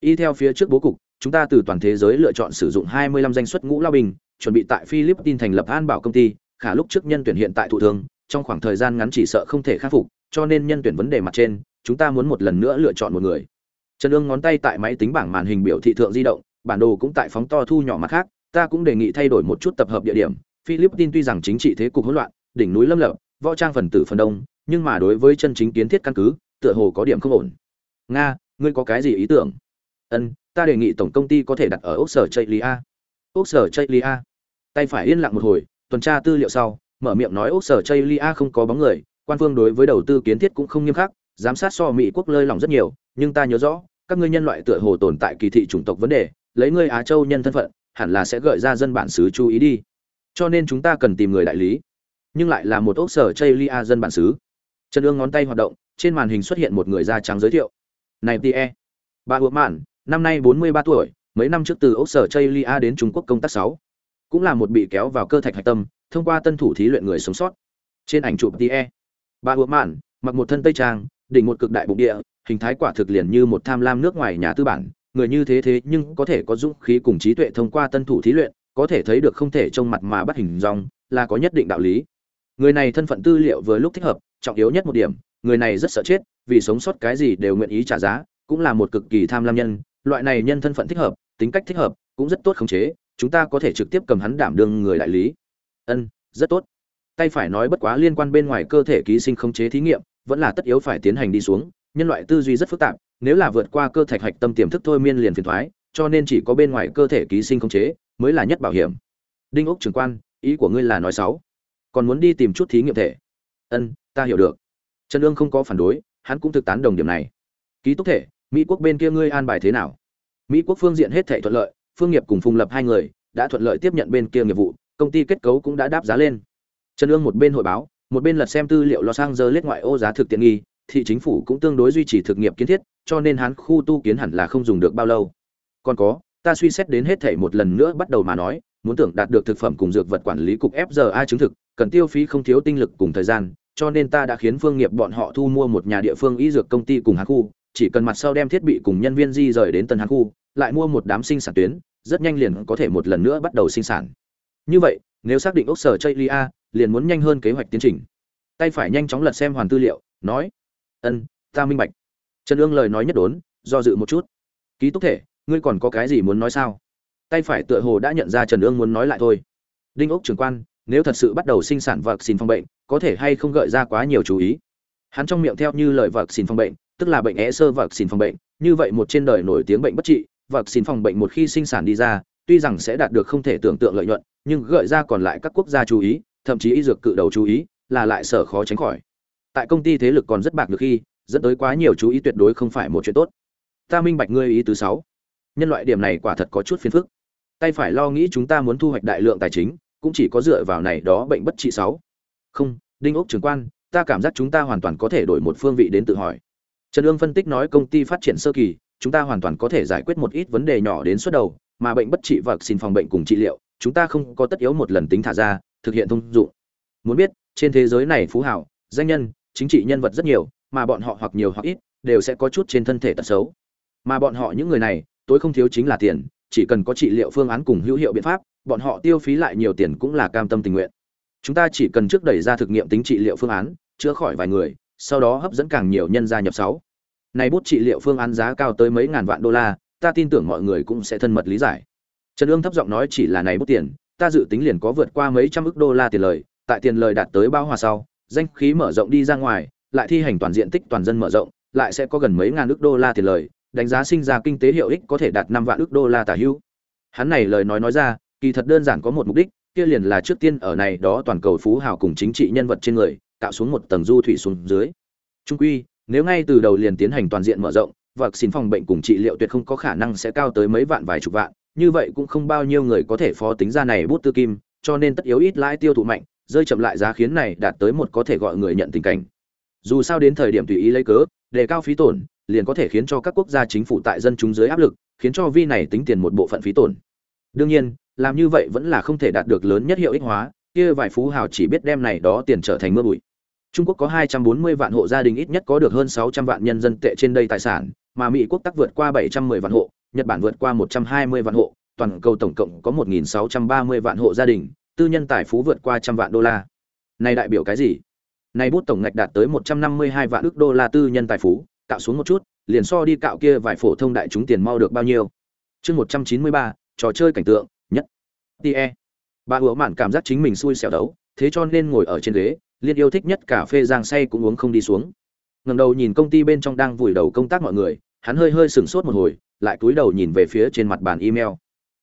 y theo phía trước bố cục chúng ta từ toàn thế giới lựa chọn sử dụng 25 danh suất ngũ lao bình, chuẩn bị tại Philippines thành lập An Bảo công ty, khả lúc trước nhân tuyển hiện tại thụ thương, trong khoảng thời gian ngắn chỉ sợ không thể khắc phục, cho nên nhân tuyển vấn đề mặt trên, chúng ta muốn một lần nữa lựa chọn một người. Trần ương ngón tay tại máy tính bảng màn hình biểu thị thượng di động, bản đồ cũng tại phóng to thu nhỏ mặt khác, ta cũng đề nghị thay đổi một chút tập hợp địa điểm. Philippines tuy rằng chính trị thế cục hỗn loạn, đỉnh núi lâm lập, võ trang phần tử phần đông, nhưng mà đối với chân chính kiến thiết căn cứ, tựa hồ có điểm không ổn. Nga, ngươi có cái gì ý tưởng? Ân, ta đề nghị tổng công ty có thể đặt ở ốc sở chây lia. Ốc sở chây lia. Tay phải yên lặng một hồi tuần tra tư liệu sau mở miệng nói ốc sở chây lia không có bóng người quan phương đối với đầu tư kiến thiết cũng không nghiêm khắc giám sát so mỹ quốc lơi lỏng rất nhiều nhưng ta nhớ rõ các ngươi nhân loại tựa hồ tồn tại kỳ thị chủng tộc vấn đề lấy ngươi á châu nhân thân phận hẳn là sẽ gợi ra dân bản xứ chú ý đi. Cho nên chúng ta cần tìm người đại lý. Nhưng lại là một ốc sở chây lia dân bản xứ. Trần ương ngón tay hoạt động trên màn hình xuất hiện một người da trắng giới thiệu. Này tie bà ủa mạn năm nay 43 tuổi, mấy năm trước từ Úc, sở chaylia đến trung quốc công tác sáu. Cũng là một bị kéo vào cơ thạch hạch tâm thông qua tân thủ thí luyện người sống sót. Trên ảnh chụp tie bà hụa mạn mặc một thân tây trang đỉnh một cực đại bụng địa hình thái quả thực liền như một tham lam nước ngoài nhà tư bản người như thế thế nhưng có thể có dũng khí cùng trí tuệ thông qua tân thủ thí luyện có thể thấy được không thể trông mặt mà bắt hình dong là có nhất định đạo lý người này thân phận tư liệu vừa lúc thích hợp, trọng yếu nhất một điểm, người này rất sợ chết, vì sống sót cái gì đều nguyện ý trả giá, cũng là một cực kỳ tham lam nhân, loại này nhân thân phận thích hợp, tính cách thích hợp, cũng rất tốt khống chế, chúng ta có thể trực tiếp cầm hắn đảm đương người đại lý. Ân, rất tốt. Tay phải nói bất quá liên quan bên ngoài cơ thể ký sinh khống chế thí nghiệm, vẫn là tất yếu phải tiến hành đi xuống, nhân loại tư duy rất phức tạp, nếu là vượt qua cơ thạch hạch tâm tiềm thức thôi miên liền phiền thoái, cho nên chỉ có bên ngoài cơ thể ký sinh khống chế, mới là nhất bảo hiểm. Đinh ốc trưởng quan, ý của ngươi là nói sáu còn muốn đi tìm chút thí nghiệm thể. Ân ta hiểu được. Trần ương không có phản đối hắn cũng thực tán đồng điểm này. Ký túc thể mỹ quốc bên kia ngươi an bài thế nào? Mỹ quốc phương diện hết thể thuận lợi phương nghiệp cùng phùng lập hai người đã thuận lợi tiếp nhận bên kia nghiệp vụ công ty kết cấu cũng đã đáp giá lên. Trần ương một bên hội báo một bên lật xem tư liệu lo sang giờ lết ngoại ô giá thực tiện nghi thị chính phủ cũng tương đối duy trì thực nghiệp kiến thiết cho nên hắn khu tu kiến hẳn là không dùng được bao lâu. Còn có ta suy xét đến hết thể một lần nữa bắt đầu mà nói muốn tưởng đạt được thực phẩm cùng dược vật quản lý cục FZA chứng thực, cần tiêu phí không thiếu tinh lực cùng thời gian, cho nên ta đã khiến Phương Nghiệp bọn họ thu mua một nhà địa phương y dược công ty cùng Hán khu, chỉ cần mặt sau đem thiết bị cùng nhân viên di rời đến Tân Hán khu, lại mua một đám sinh sản tuyến, rất nhanh liền có thể một lần nữa bắt đầu sinh sản. Như vậy, nếu xác định ốc sở Chaylia, liền muốn nhanh hơn kế hoạch tiến trình. Tay phải nhanh chóng lật xem hoàn tư liệu, nói: "Ân, ta minh bạch." Trần Dương lời nói nhất đốn, do dự một chút. "Ký túc thể, ngươi còn có cái gì muốn nói sao?" tay phải tựa hồ đã nhận ra trần Dương muốn nói lại thôi đinh ốc trưởng quan nếu thật sự bắt đầu sinh sản vật xin phòng bệnh, có thể hay không gợi ra quá nhiều chú ý. Hắn trong miệng theo như lời vật xin phòng bệnh, tức là bệnh é sơ vật xin phòng bệnh, như vậy một trên đời nổi tiếng bệnh bất trị vật xin phòng bệnh một khi sinh sản đi ra, tuy rằng sẽ đạt được không thể tưởng tượng lợi nhuận, nhưng gợi ra còn lại các quốc gia chú ý, thậm chí y dược cự đầu chú ý, là lại sở khó tránh khỏi. Tại công ty thế lực còn rất bạc được khi, dẫn tới quá nhiều chú ý tuyệt đối không phải một chuyện tốt. Ta minh bạch ngươi ý thứ sáu. Nhân loại điểm này quả thật có chút phiền phức. Tay phải lo nghĩ chúng ta muốn thu hoạch đại lượng tài chính cũng chỉ có dựa vào này đó bệnh bất trị sáu. Không, đinh ốc trưởng quan, ta cảm giác chúng ta hoàn toàn có thể đổi một phương vị đến tự hỏi. Trần ương phân tích nói công ty phát triển sơ kỳ, chúng ta hoàn toàn có thể giải quyết một ít vấn đề nhỏ đến suốt đầu, mà bệnh bất trị và xin phòng bệnh cùng trị liệu, chúng ta không có tất yếu một lần tính thả ra, thực hiện thông dụng. Muốn biết, trên thế giới này phú hảo, danh nhân, chính trị nhân vật rất nhiều, mà bọn họ hoặc nhiều hoặc ít, đều sẽ có chút trên thân thể tật xấu. Mà bọn họ những người này, tối không thiếu chính là tiền chỉ cần có trị liệu phương án cùng hữu hiệu biện pháp, bọn họ tiêu phí lại nhiều tiền cũng là cam tâm tình nguyện. Chúng ta chỉ cần trước đẩy ra thực nghiệm tính trị liệu phương án, chữa khỏi vài người, sau đó hấp dẫn càng nhiều nhân gia nhập sáu. Này bút trị liệu phương án giá cao tới mấy ngàn vạn đô la, ta tin tưởng mọi người cũng sẽ thân mật lý giải. Trần Dương thấp giọng nói chỉ là này bút tiền, ta dự tính liền có vượt qua mấy trăm ức đô la tiền lời, tại tiền lời đạt tới bao hòa sau, danh khí mở rộng đi ra ngoài, lại thi hành toàn diện tích toàn dân mở rộng, lại sẽ có gần mấy ngàn ức đô la tiền lời, đánh giá sinh ra kinh tế hiệu ích có thể đạt năm vạn ước đô la tả hữu. Hắn này lời nói nói ra, kỳ thật đơn giản có một mục đích, kia liền là trước tiên ở này đó toàn cầu phú hào cùng chính trị nhân vật trên người, tạo xuống một tầng du thủy xuống dưới. Trung quy, nếu ngay từ đầu liền tiến hành toàn diện mở rộng, vật xin phòng bệnh cùng trị liệu tuyệt không có khả năng sẽ cao tới mấy vạn vài chục vạn, như vậy cũng không bao nhiêu người có thể phó tính ra này bút tư kim, cho nên tất yếu ít lãi tiêu thụ mạnh, rơi chậm lại giá khiến này đạt tới một có thể gọi người nhận tình cảnh. Dù sao đến thời điểm tùy ý lấy cớ, đề cao phí tổn, liền có thể khiến cho các quốc gia chính phủ tại dân chúng dưới áp lực, khiến cho vi này tính tiền một bộ phận phí tổn. Đương nhiên, làm như vậy vẫn là không thể đạt được lớn nhất hiệu ích hóa, kia vài phú hào chỉ biết đem này đó tiền trở thành mưa bụi. Trung Quốc có 240 vạn hộ gia đình ít nhất có được hơn 600 vạn nhân dân tệ trên đây tài sản, mà Mỹ quốc tắc vượt qua 710 vạn hộ, Nhật Bản vượt qua 120 vạn hộ, toàn cầu tổng cộng có 1630 vạn hộ gia đình, tư nhân tài phú vượt qua trăm vạn đô la. Này đại biểu cái gì? Này bút tổng ngạch đạt tới 152 vạn ức đô la tư nhân tài phú, cạo xuống một chút, liền so đi cạo kia vài phổ thông đại chúng tiền mau được bao nhiêu. Chương một trăm chín mươi ba, trò chơi cảnh tượng, nhất. Tie bà hứa mạn cảm giác chính mình xui xẻo đấu, thế cho nên ngồi ở trên ghế liên yêu thích nhất cà phê giang say cũng uống không đi xuống. Ngầm đầu nhìn công ty bên trong đang vùi đầu công tác mọi người, hắn hơi hơi sửng sốt một hồi, lại cúi đầu nhìn về phía trên mặt bàn email.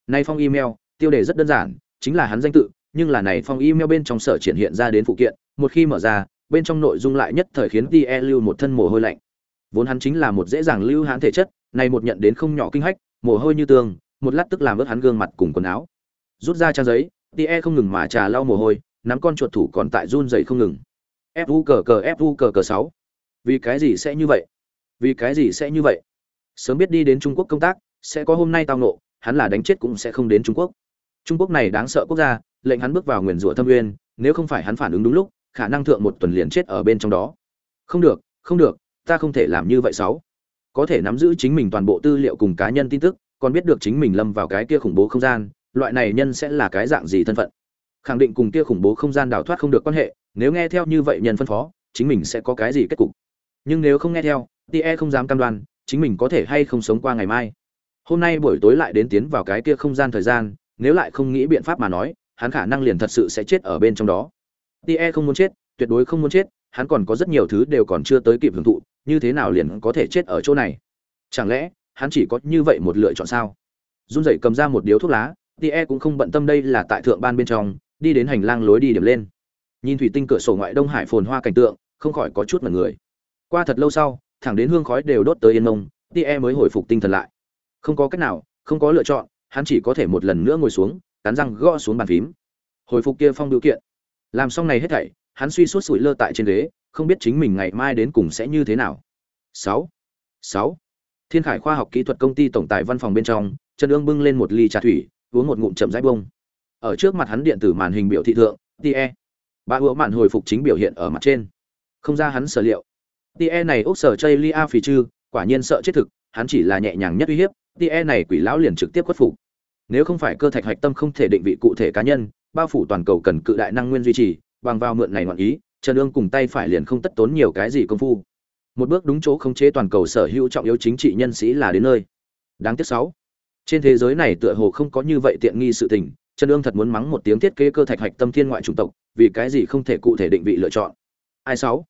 Nay phong email, tiêu đề rất đơn giản, chính là hắn danh tự, nhưng là này phong email bên trong sở triển hiện ra đến phụ kiện, một khi mở ra, bên trong nội dung lại nhất thời khiến tie lưu một thân mồ hôi lạnh vốn hắn chính là một dễ dàng lưu hãn thể chất này một nhận đến không nhỏ kinh hách, mồ hôi như tương một lát tức làm ướt hắn gương mặt cùng quần áo. Rút ra trang giấy tie không ngừng mà trà lau mồ hôi, nắm con chuột thủ còn tại run dậy không ngừng. Fu cờ cờ fu cờ cờ sáu. Vì cái gì sẽ như vậy? Vì cái gì sẽ như vậy? Sớm biết đi đến trung quốc công tác, sẽ có hôm nay tao nộ hắn là đánh chết cũng sẽ không đến trung quốc. Trung quốc này đáng sợ quốc gia, lệnh hắn bước vào nguyền rủa thâm uyên, nếu không phải hắn phản ứng đúng lúc, khả năng thượng một tuần liền chết ở bên trong đó. Không được không được ta không thể làm như vậy sáu. Có thể nắm giữ chính mình toàn bộ tư liệu cùng cá nhân tin tức, còn biết được chính mình lâm vào cái kia khủng bố không gian, loại này nhân sẽ là cái dạng gì thân phận? Khẳng định cùng kia khủng bố không gian đào thoát không được quan hệ, nếu nghe theo như vậy nhân phân phó, chính mình sẽ có cái gì kết cục? Nhưng nếu không nghe theo tie không dám cam đoan, chính mình có thể hay không sống qua ngày mai. Hôm nay buổi tối lại đến tiến vào cái kia không gian thời gian, nếu lại không nghĩ biện pháp mà nói, hắn khả năng liền thật sự sẽ chết ở bên trong đó. Tie không muốn chết, tuyệt đối không muốn chết hắn còn có rất nhiều thứ đều còn chưa tới kịp hưởng thụ, như thế nào liền có thể chết ở chỗ này? Chẳng lẽ, hắn chỉ có như vậy một lựa chọn sao? Run rẩy cầm ra một điếu thuốc lá tie cũng không bận tâm đây là tại thượng ban bên trong, đi đến hành lang lối đi điểm lên. Nhìn thủy tinh cửa sổ ngoại đông hải phồn hoa cảnh tượng, không khỏi có chút mật người. Qua thật lâu sau, thẳng đến hương khói đều đốt tới yên mông tie mới hồi phục tinh thần lại. Không có cách nào, không có lựa chọn, hắn chỉ có thể một lần nữa ngồi xuống, cắn răng gõ xuống bàn phím. Hồi phục kia phong biểu kiện. Làm xong này hết thảy hắn suy suốt sủi lơ tại trên ghế, không biết chính mình ngày mai đến cùng sẽ như thế nào. Sáu. Sáu. Thiên khải khoa học kỹ thuật công ty tổng tài văn phòng bên trong, trần ương bưng lên một ly trà thủy, uống một ngụm chậm rãi bông. Ở trước mặt hắn điện tử màn hình biểu thị thượng tie ba ủa mạn hồi phục chính biểu hiện ở mặt trên. Không ra hắn sở liệu. Tie này ốc sở chây lia phì chư quả nhiên sợ chết thực, hắn chỉ là nhẹ nhàng nhất uy hiếp tie này quỷ lão liền trực tiếp khuất phục. Nếu không phải cơ thạch hạch tâm không thể định vị cụ thể cá nhân, bao phủ toàn cầu cần cự đại năng nguyên duy trì bằng vào mượn này ngoạn ý, trần ương cùng tay phải liền không tất tốn nhiều cái gì công phu. Một bước đúng chỗ khống chế toàn cầu sở hữu trọng yếu chính trị nhân sĩ là đến nơi. Đáng tiếc sáu. Trên thế giới này tựa hồ không có như vậy tiện nghi sự tình, trần ương thật muốn mắng một tiếng thiết kế cơ thạch hạch tâm thiên ngoại chủng tộc, vì cái gì không thể cụ thể định vị lựa chọn. Ai sáu?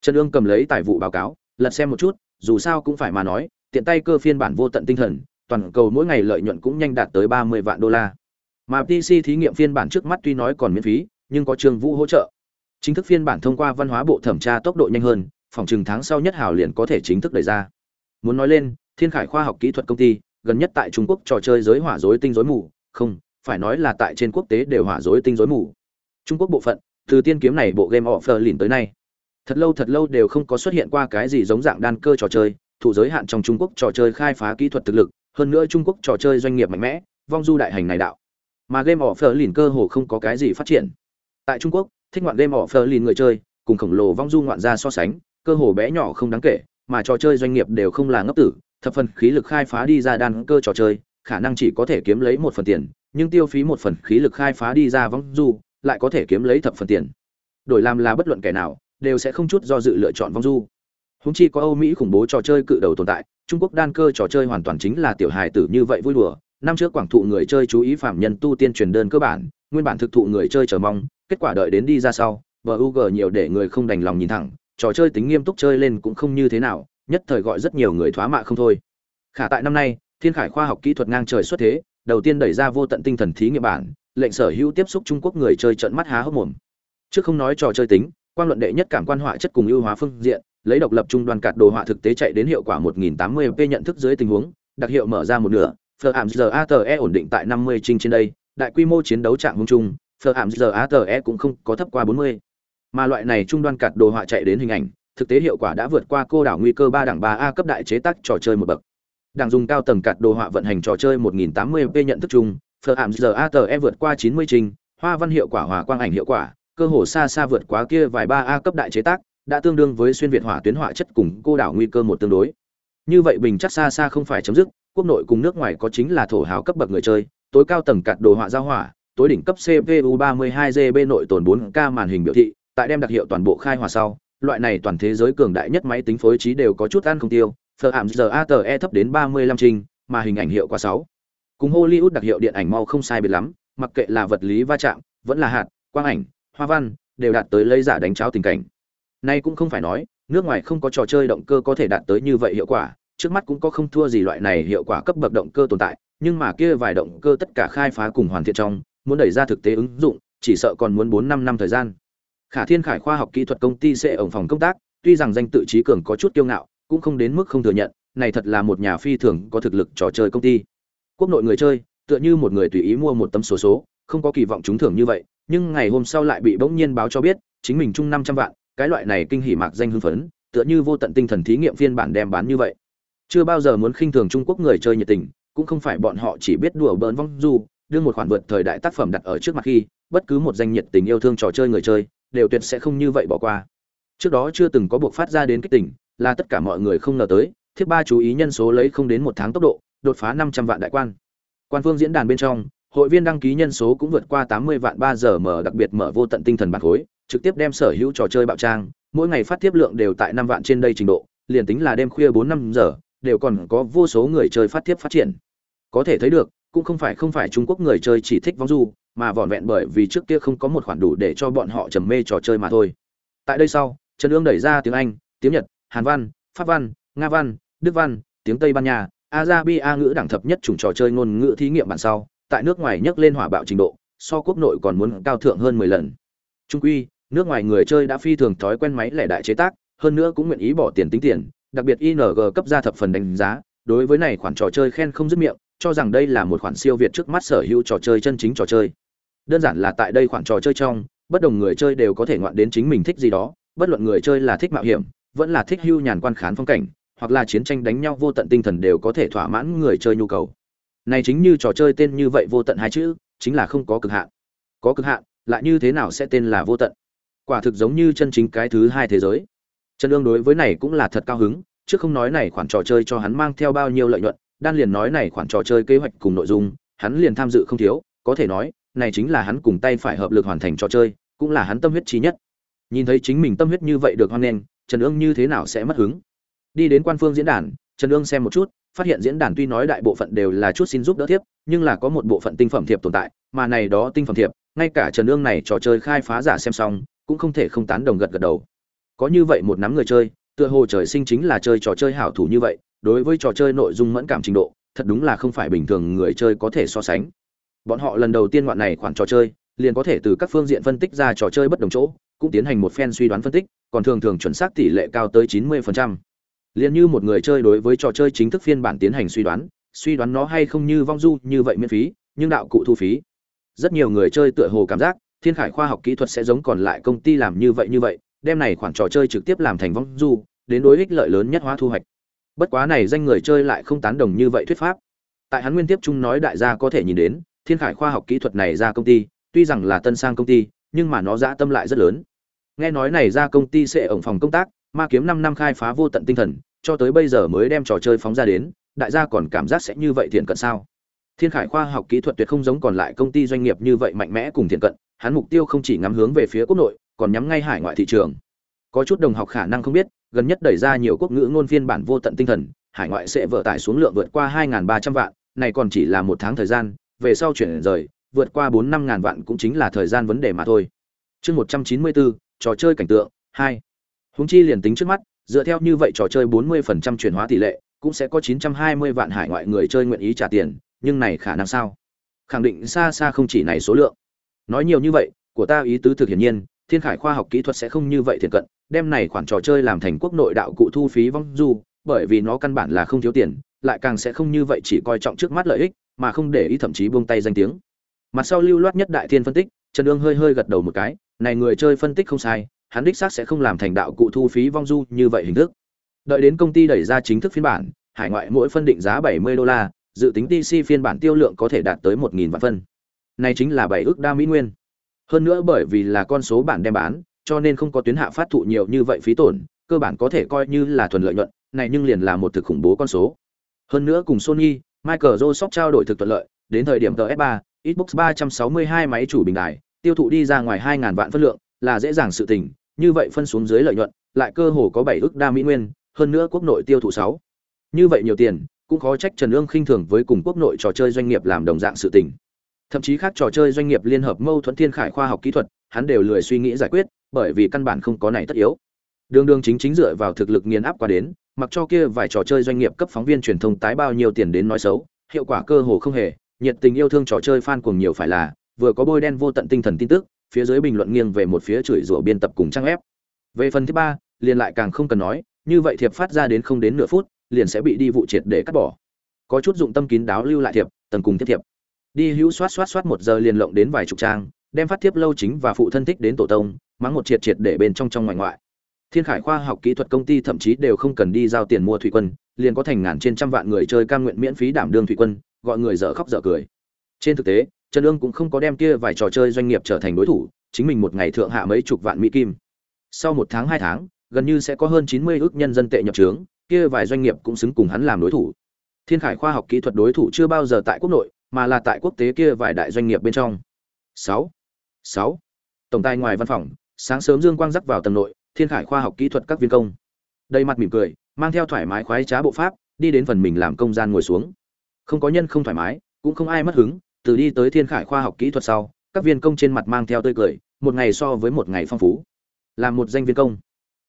Trần ương cầm lấy tài vụ báo cáo, lật xem một chút, dù sao cũng phải mà nói, tiện tay cơ phiên bản vô tận tinh thần, toàn cầu mỗi ngày lợi nhuận cũng nhanh đạt tới ba mươi vạn đô la. Mà pc thí nghiệm phiên bản trước mắt tuy nói còn miễn phí nhưng có trường vũ hỗ trợ. Chính thức phiên bản thông qua văn hóa bộ thẩm tra tốc độ nhanh hơn, phòng trừng tháng sau nhất hào liền có thể chính thức đẩy ra. Muốn nói lên, thiên khải khoa học kỹ thuật công ty, gần nhất tại trung quốc trò chơi giới hỏa rối tinh rối mù. Không, phải nói là tại trên quốc tế đều hỏa rối tinh rối mù. Trung quốc bộ phận, từ tiên kiếm này bộ game offer lìn tới nay. Thật lâu thật lâu đều không có xuất hiện qua cái gì giống dạng đan cơ trò chơi, thủ giới hạn trong trung quốc trò chơi khai phá kỹ thuật thực lực, hơn nữa trung quốc trò chơi doanh nghiệp mạnh mẽ, vong du đại hành này đạo. Mà game offer lìn cơ hồ không có cái gì phát triển tại trung quốc, thích ngoạn game offer lìn người chơi, cùng khổng lồ vong du ngoạn ra so sánh, cơ hồ bé nhỏ không đáng kể, mà trò chơi doanh nghiệp đều không là ngốc tử, thập phần khí lực khai phá đi ra đan cơ trò chơi, khả năng chỉ có thể kiếm lấy một phần tiền, nhưng tiêu phí một phần khí lực khai phá đi ra vong du, lại có thể kiếm lấy thập phần tiền. Đổi làm là bất luận kẻ nào, đều sẽ không chút do dự lựa chọn vong du. Húng chi có âu mỹ khủng bố trò chơi cự đầu tồn tại, trung quốc đan cơ trò chơi hoàn toàn chính là tiểu hài tử như vậy vui đùa. Năm trước quảng thụ người chơi chú ý phạm nhân tu tiên truyền đơn cơ bản, nguyên bản thực thụ người chơi chờ mong kết quả đợi đến đi ra sau bug nhiều để người không đành lòng nhìn thẳng, trò chơi tính nghiêm túc chơi lên cũng không như thế nào, nhất thời gọi rất nhiều người thoá mạ không thôi. Khả tại năm nay, thiên khải khoa học kỹ thuật ngang trời xuất thế, đầu tiên đẩy ra vô tận tinh thần thí nghiệm bản, lệnh sở hữu tiếp xúc trung quốc người chơi trận mắt há hốc mồm. Trước không nói trò chơi tính quan luận đệ nhất cảm quan họa chất cùng ưu hóa phương diện, lấy độc lập trung đoàn cạt đồ họa thực tế chạy đến hiệu quả 1080p nhận thức dưới tình huống, đặc hiệu mở ra một nửa phờ ảm giờ ate ổn định tại 50 trinh trên đây, đại quy mô chiến đấu trạng hung chung phờ ảm giờ ate cũng không có thấp qua 40 mà loại này trung đoan cạt đồ họa chạy đến hình ảnh, thực tế hiệu quả đã vượt qua cô đảo nguy cơ ba đẳng ba a cấp đại chế tác trò chơi một bậc. Đảng dùng cao tầng cạt đồ họa vận hành trò chơi 1080p nhận thức chung, phở ảm giờ ate vượt qua 90 trình, hoa văn hiệu quả, hòa quang ảnh hiệu quả, cơ hồ xa xa vượt quá kia vài ba a cấp đại chế tác, đã tương đương với xuyên việt hỏa tuyến họa chất cùng cô đảo nguy cơ một tương đối. Như vậy bình chắc xa xa không phải chấm dứt, quốc nội cùng nước ngoài có chính là thổ hào cấp bậc người chơi, tối cao tầng cạt đồ họa giao hỏa tối đỉnh cấp CPU 32 GB nội tồn 4K màn hình biểu thị, tại đem đặc hiệu toàn bộ khai hòa sau, loại này toàn thế giới cường đại nhất máy tính phối trí đều có chút ăn không tiêu, giờ ATE thấp đến 35 trình, mà hình ảnh hiệu quả 6. Cùng Hollywood đặc hiệu điện ảnh mau không sai biệt lắm, mặc kệ là vật lý va chạm, vẫn là hạt, quang ảnh, hoa văn, đều đạt tới lấy giả đánh cháo tình cảnh. Nay cũng không phải nói, nước ngoài không có trò chơi động cơ có thể đạt tới như vậy hiệu quả, trước mắt cũng có không thua gì loại này hiệu quả cấp bậc động cơ tồn tại, nhưng mà kia vài động cơ tất cả khai phá cùng hoàn thiện trong, muốn đẩy ra thực tế ứng dụng, chỉ sợ còn muốn 4 5 năm thời gian. Khả Thiên Khải khoa học kỹ thuật công ty sẽ ổng phòng công tác, tuy rằng danh tự trí cường có chút kiêu ngạo, cũng không đến mức không thừa nhận, này thật là một nhà phi thường có thực lực trò chơi công ty. Quốc nội người chơi, tựa như một người tùy ý mua một tấm số số, không có kỳ vọng trúng thưởng như vậy, nhưng ngày hôm sau lại bị bỗng nhiên báo cho biết, chính mình chung 500 vạn, cái loại này kinh hỉ mạc danh hưng phấn, tựa như vô tận tinh thần thí nghiệm phiên bản đem bán như vậy. Chưa bao giờ muốn khinh thường Trung Quốc người chơi nhiệt tình, cũng không phải bọn họ chỉ biết đùa bỡn vong du đưa một khoản vượt thời đại tác phẩm đặt ở trước mặt khi, bất cứ một danh nhiệt tình yêu thương trò chơi người chơi, đều tuyệt sẽ không như vậy bỏ qua. Trước đó chưa từng có buộc phát ra đến kích tỉnh là tất cả mọi người không ngờ tới thiết ba chú ý nhân số lấy không đến một tháng tốc độ, đột phá năm trăm vạn đại quan. Quan phương diễn đàn bên trong, hội viên đăng ký nhân số cũng vượt qua tám mươi vạn ba giờ mở đặc biệt mở vô tận tinh thần bạc khối, trực tiếp đem sở hữu trò chơi bạo trang, mỗi ngày phát tiếp lượng đều tại năm vạn trên đây trình độ, liền tính là đêm khuya bốn năm giờ, đều còn có vô số người chơi phát tiếp phát triển. Có thể thấy được cũng không phải không phải trung quốc người chơi chỉ thích vong du, mà vỏn vẹn bởi vì trước kia không có một khoản đủ để cho bọn họ trầm mê trò chơi mà thôi. Tại đây sau, trần Dương đẩy ra tiếng anh, tiếng nhật, hàn văn, pháp văn, nga văn, đức văn, tiếng tây ban nha arabia ngữ đẳng thập nhất chủng trò chơi ngôn ngữ thí nghiệm bản sau, tại nước ngoài nhấc lên hỏa bạo trình độ, so quốc nội còn muốn cao thượng hơn mười lần. Trung quy, nước ngoài người chơi đã phi thường thói quen máy lẻ đại chế tác, hơn nữa cũng nguyện ý bỏ tiền tính tiền, đặc biệt ing cấp ra thập phần đánh giá, đối với này khoản trò chơi khen không dứt miệng cho rằng đây là một khoản siêu việt trước mắt sở hữu trò chơi chân chính trò chơi. Đơn giản là tại đây khoản trò chơi trong, bất đồng người chơi đều có thể ngoạn đến chính mình thích gì đó, bất luận người chơi là thích mạo hiểm, vẫn là thích hưu nhàn quan khán phong cảnh, hoặc là chiến tranh đánh nhau vô tận tinh thần đều có thể thỏa mãn người chơi nhu cầu. Này chính như trò chơi tên như vậy vô tận hai chữ, chính là không có cực hạn. Có cực hạn, lại như thế nào sẽ tên là vô tận? Quả thực giống như chân chính cái thứ hai thế giới. Trần ương đối với này cũng là thật cao hứng, chứ không nói này khoản trò chơi cho hắn mang theo bao nhiêu lợi nhuận đan liền nói này khoản trò chơi kế hoạch cùng nội dung, hắn liền tham dự không thiếu, có thể nói, này chính là hắn cùng tay phải hợp lực hoàn thành trò chơi, cũng là hắn tâm huyết trí nhất. Nhìn thấy chính mình tâm huyết như vậy được hoan nghênh, trần ương như thế nào sẽ mất hứng? Đi đến quan phương diễn đàn, trần ương xem một chút, phát hiện diễn đàn tuy nói đại bộ phận đều là chút xin giúp đỡ thiếp, nhưng là có một bộ phận tinh phẩm thiệp tồn tại, mà này đó tinh phẩm thiệp, ngay cả trần ương này trò chơi khai phá giả xem xong, cũng không thể không tán đồng gật gật đầu. Có như vậy một nắm người chơi, tựa hồ trời sinh chính là chơi trò chơi hảo thủ như vậy đối với trò chơi nội dung mẫn cảm trình độ thật đúng là không phải bình thường người chơi có thể so sánh bọn họ lần đầu tiên ngoạn này khoản trò chơi liền có thể từ các phương diện phân tích ra trò chơi bất đồng chỗ cũng tiến hành một phen suy đoán phân tích còn thường thường chuẩn xác tỷ lệ cao tới 90%. liền như một người chơi đối với trò chơi chính thức phiên bản tiến hành suy đoán, suy đoán nó hay không như vong du như vậy miễn phí, nhưng đạo cụ thu phí. Rất nhiều người chơi tựa hồ cảm giác, Thiên Khải khoa học kỹ thuật sẽ giống còn lại công ty làm như vậy như vậy, đem này khoản trò chơi trực tiếp làm thành vong du, đến đối ích lợi lớn nhất hóa thu hoạch. Bất quá này danh người chơi lại không tán đồng như vậy thuyết pháp. Tại hắn nguyên tiếp chung nói đại gia có thể nhìn đến, Thiên Khải khoa học kỹ thuật này ra công ty, tuy rằng là tân sang công ty, nhưng mà nó dã tâm lại rất lớn. Nghe nói này ra công ty sẽ ổng phòng công tác, ma kiếm năm năm khai phá vô tận tinh thần, cho tới bây giờ mới đem trò chơi phóng ra đến, đại gia còn cảm giác sẽ như vậy thiện cận sao? Thiên Khải khoa học kỹ thuật tuyệt không giống còn lại công ty doanh nghiệp như vậy mạnh mẽ cùng thiện cận, hắn mục tiêu không chỉ ngắm hướng về phía quốc nội, còn nhắm ngay hải ngoại thị trường. Có chút đồng học khả năng không biết, gần nhất đẩy ra nhiều quốc ngữ ngôn phiên bản vô tận tinh thần, hải ngoại sẽ vỡ tải xuống lượng vượt qua 2300 vạn, này còn chỉ là một tháng thời gian, về sau chuyển rời, vượt qua 4 năm ngàn vạn cũng chính là thời gian vấn đề mà thôi. Chương 194, trò chơi cảnh tượng, 2. Huống chi liền tính trước mắt, dựa theo như vậy trò chơi 40% chuyển hóa tỷ lệ, cũng sẽ có 920 vạn hải ngoại người chơi nguyện ý trả tiền, nhưng này khả năng sao? Khẳng định xa xa không chỉ này số lượng. Nói nhiều như vậy, của ta ý tứ thực hiển nhiên, Thiên Khải khoa học kỹ thuật sẽ không như vậy thiện cận, đem này khoản trò chơi làm thành quốc nội đạo cụ thu phí vong du, bởi vì nó căn bản là không thiếu tiền, lại càng sẽ không như vậy chỉ coi trọng trước mắt lợi ích, mà không để ý thậm chí buông tay danh tiếng. Mặt sau lưu loát nhất đại thiên phân tích, Trần Dương hơi hơi gật đầu một cái, này người chơi phân tích không sai, hắn đích xác sẽ không làm thành đạo cụ thu phí vong du như vậy hình thức. Đợi đến công ty đẩy ra chính thức phiên bản, hải ngoại mỗi phân định giá 70 đô la, dự tính TC phiên bản tiêu lượng có thể đạt tới 1000 vạn phân. Này chính là bảy ước đa mỹ nguyên. Hơn nữa bởi vì là con số bản đem bán, cho nên không có tuyến hạ phát thụ nhiều như vậy phí tổn, cơ bản có thể coi như là thuần lợi nhuận, này nhưng liền là một thực khủng bố con số. Hơn nữa cùng Sony, Michael Joseph trao đổi thực thuận lợi, đến thời điểm PS3, Xbox 362 máy chủ bình đài, tiêu thụ đi ra ngoài 2000 vạn phân lượng, là dễ dàng sự tình, như vậy phân xuống dưới lợi nhuận, lại cơ hồ có 7 ức đa mỹ nguyên, hơn nữa quốc nội tiêu thụ 6. Như vậy nhiều tiền, cũng khó trách Trần Ương khinh thường với cùng quốc nội trò chơi doanh nghiệp làm đồng dạng sự tình. Thậm chí khác trò chơi doanh nghiệp liên hợp mâu thuẫn thiên khải khoa học kỹ thuật, hắn đều lười suy nghĩ giải quyết, bởi vì căn bản không có này tất yếu. Đường đường chính chính dựa vào thực lực nghiền áp qua đến, mặc cho kia vài trò chơi doanh nghiệp cấp phóng viên truyền thông tái bao nhiêu tiền đến nói xấu, hiệu quả cơ hồ không hề, nhiệt tình yêu thương trò chơi fan cuồng nhiều phải là, vừa có bôi đen vô tận tinh thần tin tức, phía dưới bình luận nghiêng về một phía chửi rủa biên tập cùng trang ép. Về phần thứ ba, liền lại càng không cần nói, như vậy thiệp phát ra đến không đến nửa phút, liền sẽ bị đi vụ triệt để cắt bỏ. Có chút dụng tâm kín đáo lưu lại thiệp, tầng cùng tiếp thiệp. Đi hữu soát soát soát một giờ liền lộng đến vài chục trang, đem phát thiếp lâu chính và phụ thân thích đến tổ tông, mắng một triệt triệt để bên trong trong ngoài ngoại. thiên khải khoa học kỹ thuật công ty thậm chí đều không cần đi giao tiền mua thủy quân liền có thành ngàn trên trăm vạn người chơi cam nguyện miễn phí đảm đương thủy quân gọi người dở khóc dở cười. Trên thực tế trần ương cũng không có đem kia vài trò chơi doanh nghiệp trở thành đối thủ chính mình một ngày thượng hạ mấy chục vạn mỹ kim. Sau một tháng hai tháng gần như sẽ có hơn chín mươi ước nhân dân tệ nhập trướng kia vài doanh nghiệp cũng xứng cùng hắn làm đối thủ. Thiên khải khoa học kỹ thuật đối thủ chưa bao giờ tại quốc nội mà là tại quốc tế kia vài đại doanh nghiệp bên trong. Sáu. Sáu. Tổng tài ngoài văn phòng, sáng sớm dương quang rắc vào tầng nội, thiên khải khoa học kỹ thuật các viên công. Đầy mặt mỉm cười, mang theo thoải mái khoái trá bộ pháp, đi đến phần mình làm công gian ngồi xuống. Không có nhân không thoải mái, cũng không ai mất hứng, từ đi tới thiên khải khoa học kỹ thuật sau, các viên công trên mặt mang theo tươi cười, một ngày so với một ngày phong phú. Làm một danh viên công.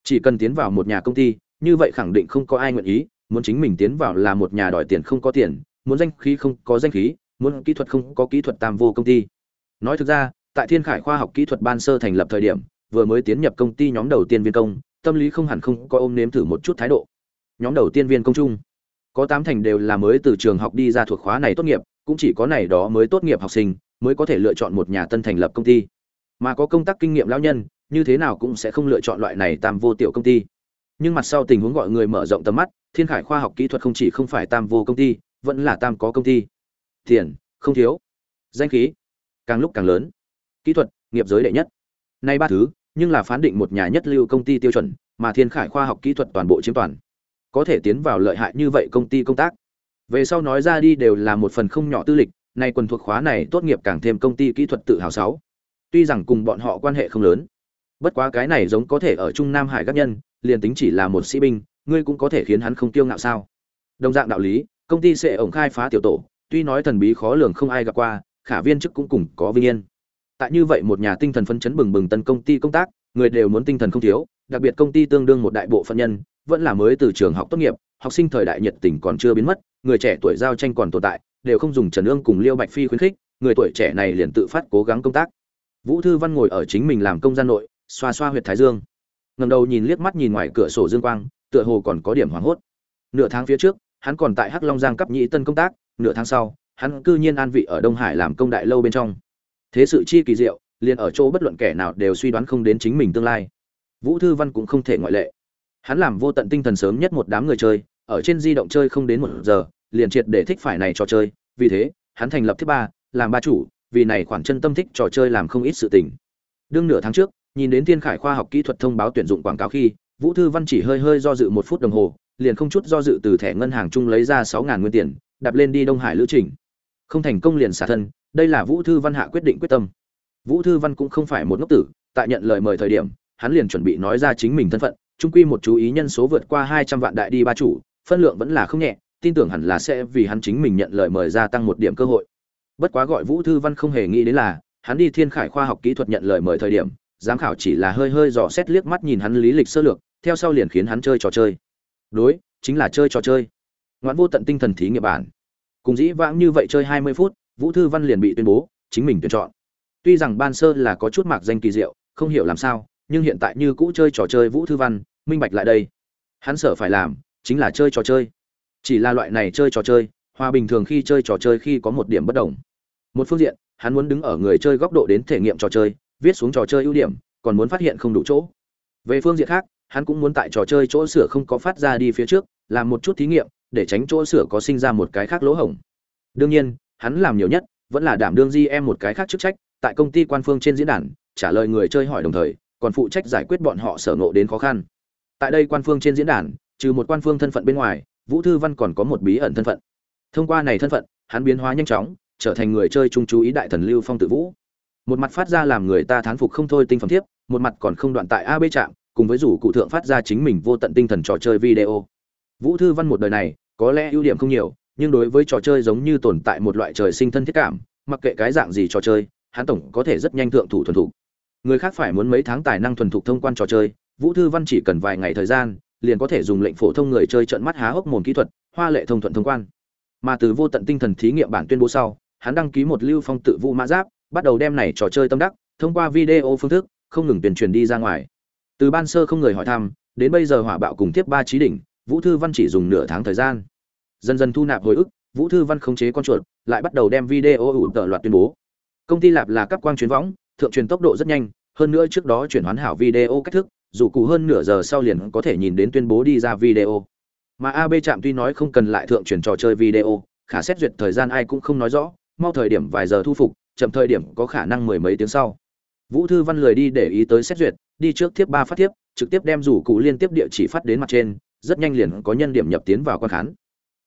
Chỉ cần tiến vào một nhà công ty, như vậy khẳng định không có ai nguyện ý, muốn chính mình tiến vào là một nhà đòi tiền không có tiền, muốn danh khí không có danh khí muốn kỹ thuật không có kỹ thuật tam vô công ty. Nói thực ra, tại thiên khải khoa học kỹ thuật ban sơ thành lập thời điểm, vừa mới tiến nhập công ty nhóm đầu tiên viên công, tâm lý không hẳn không có ôm nếm thử một chút thái độ. Nhóm đầu tiên viên công chung, có tám thành đều là mới từ trường học đi ra thuộc khóa này tốt nghiệp, cũng chỉ có này đó mới tốt nghiệp học sinh mới có thể lựa chọn một nhà tân thành lập công ty. Mà có công tác kinh nghiệm lão nhân, như thế nào cũng sẽ không lựa chọn loại này tam vô tiểu công ty. Nhưng mặt sau tình huống gọi người mở rộng tầm mắt, thiên khải khoa học kỹ thuật không chỉ không phải tam vô công ty, vẫn là tam có công ty tiền, không thiếu. Danh khí, càng lúc càng lớn. Kỹ thuật, nghiệp giới đệ nhất. Nay ba thứ, nhưng là phán định một nhà nhất lưu công ty tiêu chuẩn, mà thiên khải khoa học kỹ thuật toàn bộ chiếm toàn. Có thể tiến vào lợi hại như vậy công ty công tác. Về sau nói ra đi đều là một phần không nhỏ tư lịch, nay quần thuộc khóa này tốt nghiệp càng thêm công ty kỹ thuật tự hào sáu. Tuy rằng cùng bọn họ quan hệ không lớn, bất quá cái này giống có thể ở trung nam hải các nhân, liền tính chỉ là một sĩ binh, ngươi cũng có thể khiến hắn không tiêu ngạo sao? Đồng dạng đạo lý, công ty sẽ ổng khai phá tiểu tổ tuy nói thần bí khó lường không ai gặp qua, khả viên chức cũng cùng có vinh yên. Tại như vậy một nhà tinh thần phấn chấn bừng bừng tân công ty công tác, người đều muốn tinh thần không thiếu, đặc biệt công ty tương đương một đại bộ phận nhân, vẫn là mới từ trường học tốt nghiệp, học sinh thời đại nhiệt tình còn chưa biến mất, người trẻ tuổi giao tranh còn tồn tại, đều không dùng trần ương cùng liêu bạch phi khuyến khích, người tuổi trẻ này liền tự phát cố gắng công tác. Vũ thư văn ngồi ở chính mình làm công gian nội, xoa xoa huyệt thái dương. Ngẩng đầu nhìn liếc mắt nhìn ngoài cửa sổ dương quang, tựa hồ còn có điểm hoảng hốt. Nửa tháng phía trước, hắn còn tại hắc long giang cấp nhị tân công tác nửa tháng sau, hắn cư nhiên an vị ở đông hải làm công đại lâu bên trong. Thế sự chi kỳ diệu, liền ở chỗ bất luận kẻ nào đều suy đoán không đến chính mình tương lai. Vũ thư văn cũng không thể ngoại lệ. Hắn làm vô tận tinh thần sớm nhất một đám người chơi, ở trên di động chơi không đến một giờ, liền triệt để thích phải này trò chơi. Vì thế, hắn thành lập thứ ba, làm ba chủ, vì này khoản chân tâm thích trò chơi làm không ít sự tình. Đương nửa tháng trước, nhìn đến thiên khải khoa học kỹ thuật thông báo tuyển dụng quảng cáo khi, vũ thư văn chỉ hơi hơi do dự một phút đồng hồ, liền không chút do dự từ thẻ ngân hàng chung lấy ra sáu ngàn nguyên tiền đạp lên đi đông hải lữ trình. Không thành công liền xả thân, đây là vũ thư văn hạ quyết định quyết tâm. Vũ thư văn cũng không phải một ngốc tử, tại nhận lời mời thời điểm, hắn liền chuẩn bị nói ra chính mình thân phận trung quy một chú ý nhân số vượt qua hai trăm vạn đại đi ba chủ, phân lượng vẫn là không nhẹ, tin tưởng hẳn là sẽ vì hắn chính mình nhận lời mời gia tăng một điểm cơ hội. Bất quá gọi vũ thư văn không hề nghĩ đến là, hắn đi thiên khải khoa học kỹ thuật nhận lời mời thời điểm, giám khảo chỉ là hơi hơi dò xét liếc mắt nhìn hắn lý lịch sơ lược, theo sau liền khiến hắn chơi trò chơi. Đối, chính là chơi trò chơi ngoạn vô tận tinh thần thí nghiệm bản. Cùng dĩ vãng như vậy chơi hai mươi phút, vũ thư văn liền bị tuyên bố, chính mình tuyển chọn. Tuy rằng ban sơ là có chút mạc danh kỳ diệu, không hiểu làm sao, nhưng hiện tại như cũ chơi trò chơi vũ thư văn, minh bạch lại đây. Hắn sợ phải làm, chính là chơi trò chơi. Chỉ là loại này chơi trò chơi, hòa bình thường khi chơi trò chơi khi có một điểm bất đồng. Một phương diện, hắn muốn đứng ở người chơi góc độ đến thể nghiệm trò chơi, viết xuống trò chơi ưu điểm, còn muốn phát hiện không đủ chỗ. Về phương diện khác, hắn cũng muốn tại trò chơi chỗ sửa không có phát ra đi phía trước, làm một chút thí nghiệm để tránh chỗ sửa có sinh ra một cái khác lỗ hổng. Đương nhiên, hắn làm nhiều nhất vẫn là đảm đương di em một cái khác chức trách, tại công ty quan phương trên diễn đàn, trả lời người chơi hỏi đồng thời, còn phụ trách giải quyết bọn họ sở ngộ đến khó khăn. Tại đây quan phương trên diễn đàn, trừ một quan phương thân phận bên ngoài, vũ thư văn còn có một bí ẩn thân phận. Thông qua này thân phận, hắn biến hóa nhanh chóng, trở thành người chơi trung chú ý đại thần lưu phong tự vũ. Một mặt phát ra làm người ta thán phục không thôi tinh phẩm thiếp, một mặt còn không đoạn tại ab trạm, cùng với rủ cụ thượng phát ra chính mình vô tận tinh thần trò chơi video vũ thư văn một đời này, có lẽ ưu điểm không nhiều, nhưng đối với trò chơi giống như tồn tại một loại trời sinh thân thiết cảm, mặc kệ cái dạng gì trò chơi, hắn tổng có thể rất nhanh thượng thủ thuần thục. Người khác phải muốn mấy tháng tài năng thuần thục thông quan trò chơi, vũ thư văn chỉ cần vài ngày thời gian, liền có thể dùng lệnh phổ thông người chơi trận mắt há hốc mồm kỹ thuật, hoa lệ thông thuận thông quan. Mà từ vô tận tinh thần thí nghiệm bản tuyên bố sau, hắn đăng ký một lưu phong tự vũ mã giáp, bắt đầu đem này trò chơi tâm đắc, thông qua video phương thức, không ngừng tuyên truyền đi ra ngoài. Từ ban sơ không người hỏi thăm, đến bây giờ hỏa bạo cùng tiếp ba trí đỉnh vũ thư văn chỉ dùng nửa tháng thời gian. Dần dần thu nạp hồi ức, vũ thư văn khống chế con chuột, lại bắt đầu đem video ủ tợ loạt tuyên bố. Công ty lạp là cấp quang truyền võng, thượng truyền tốc độ rất nhanh, hơn nữa trước đó chuyển hoán hảo video cách thức, dù cụ hơn nửa giờ sau liền có thể nhìn đến tuyên bố đi ra video. Mà ab trạm tuy nói không cần lại thượng truyền trò chơi video, khả xét duyệt thời gian ai cũng không nói rõ, mau thời điểm vài giờ thu phục, chậm thời điểm có khả năng mười mấy tiếng sau. Vũ thư văn lười đi để ý tới xét duyệt, đi trước tiếp ba phát tiếp trực tiếp đem rủ cụ liên tiếp địa chỉ phát đến mặt trên rất nhanh liền có nhân điểm nhập tiến vào quan khán.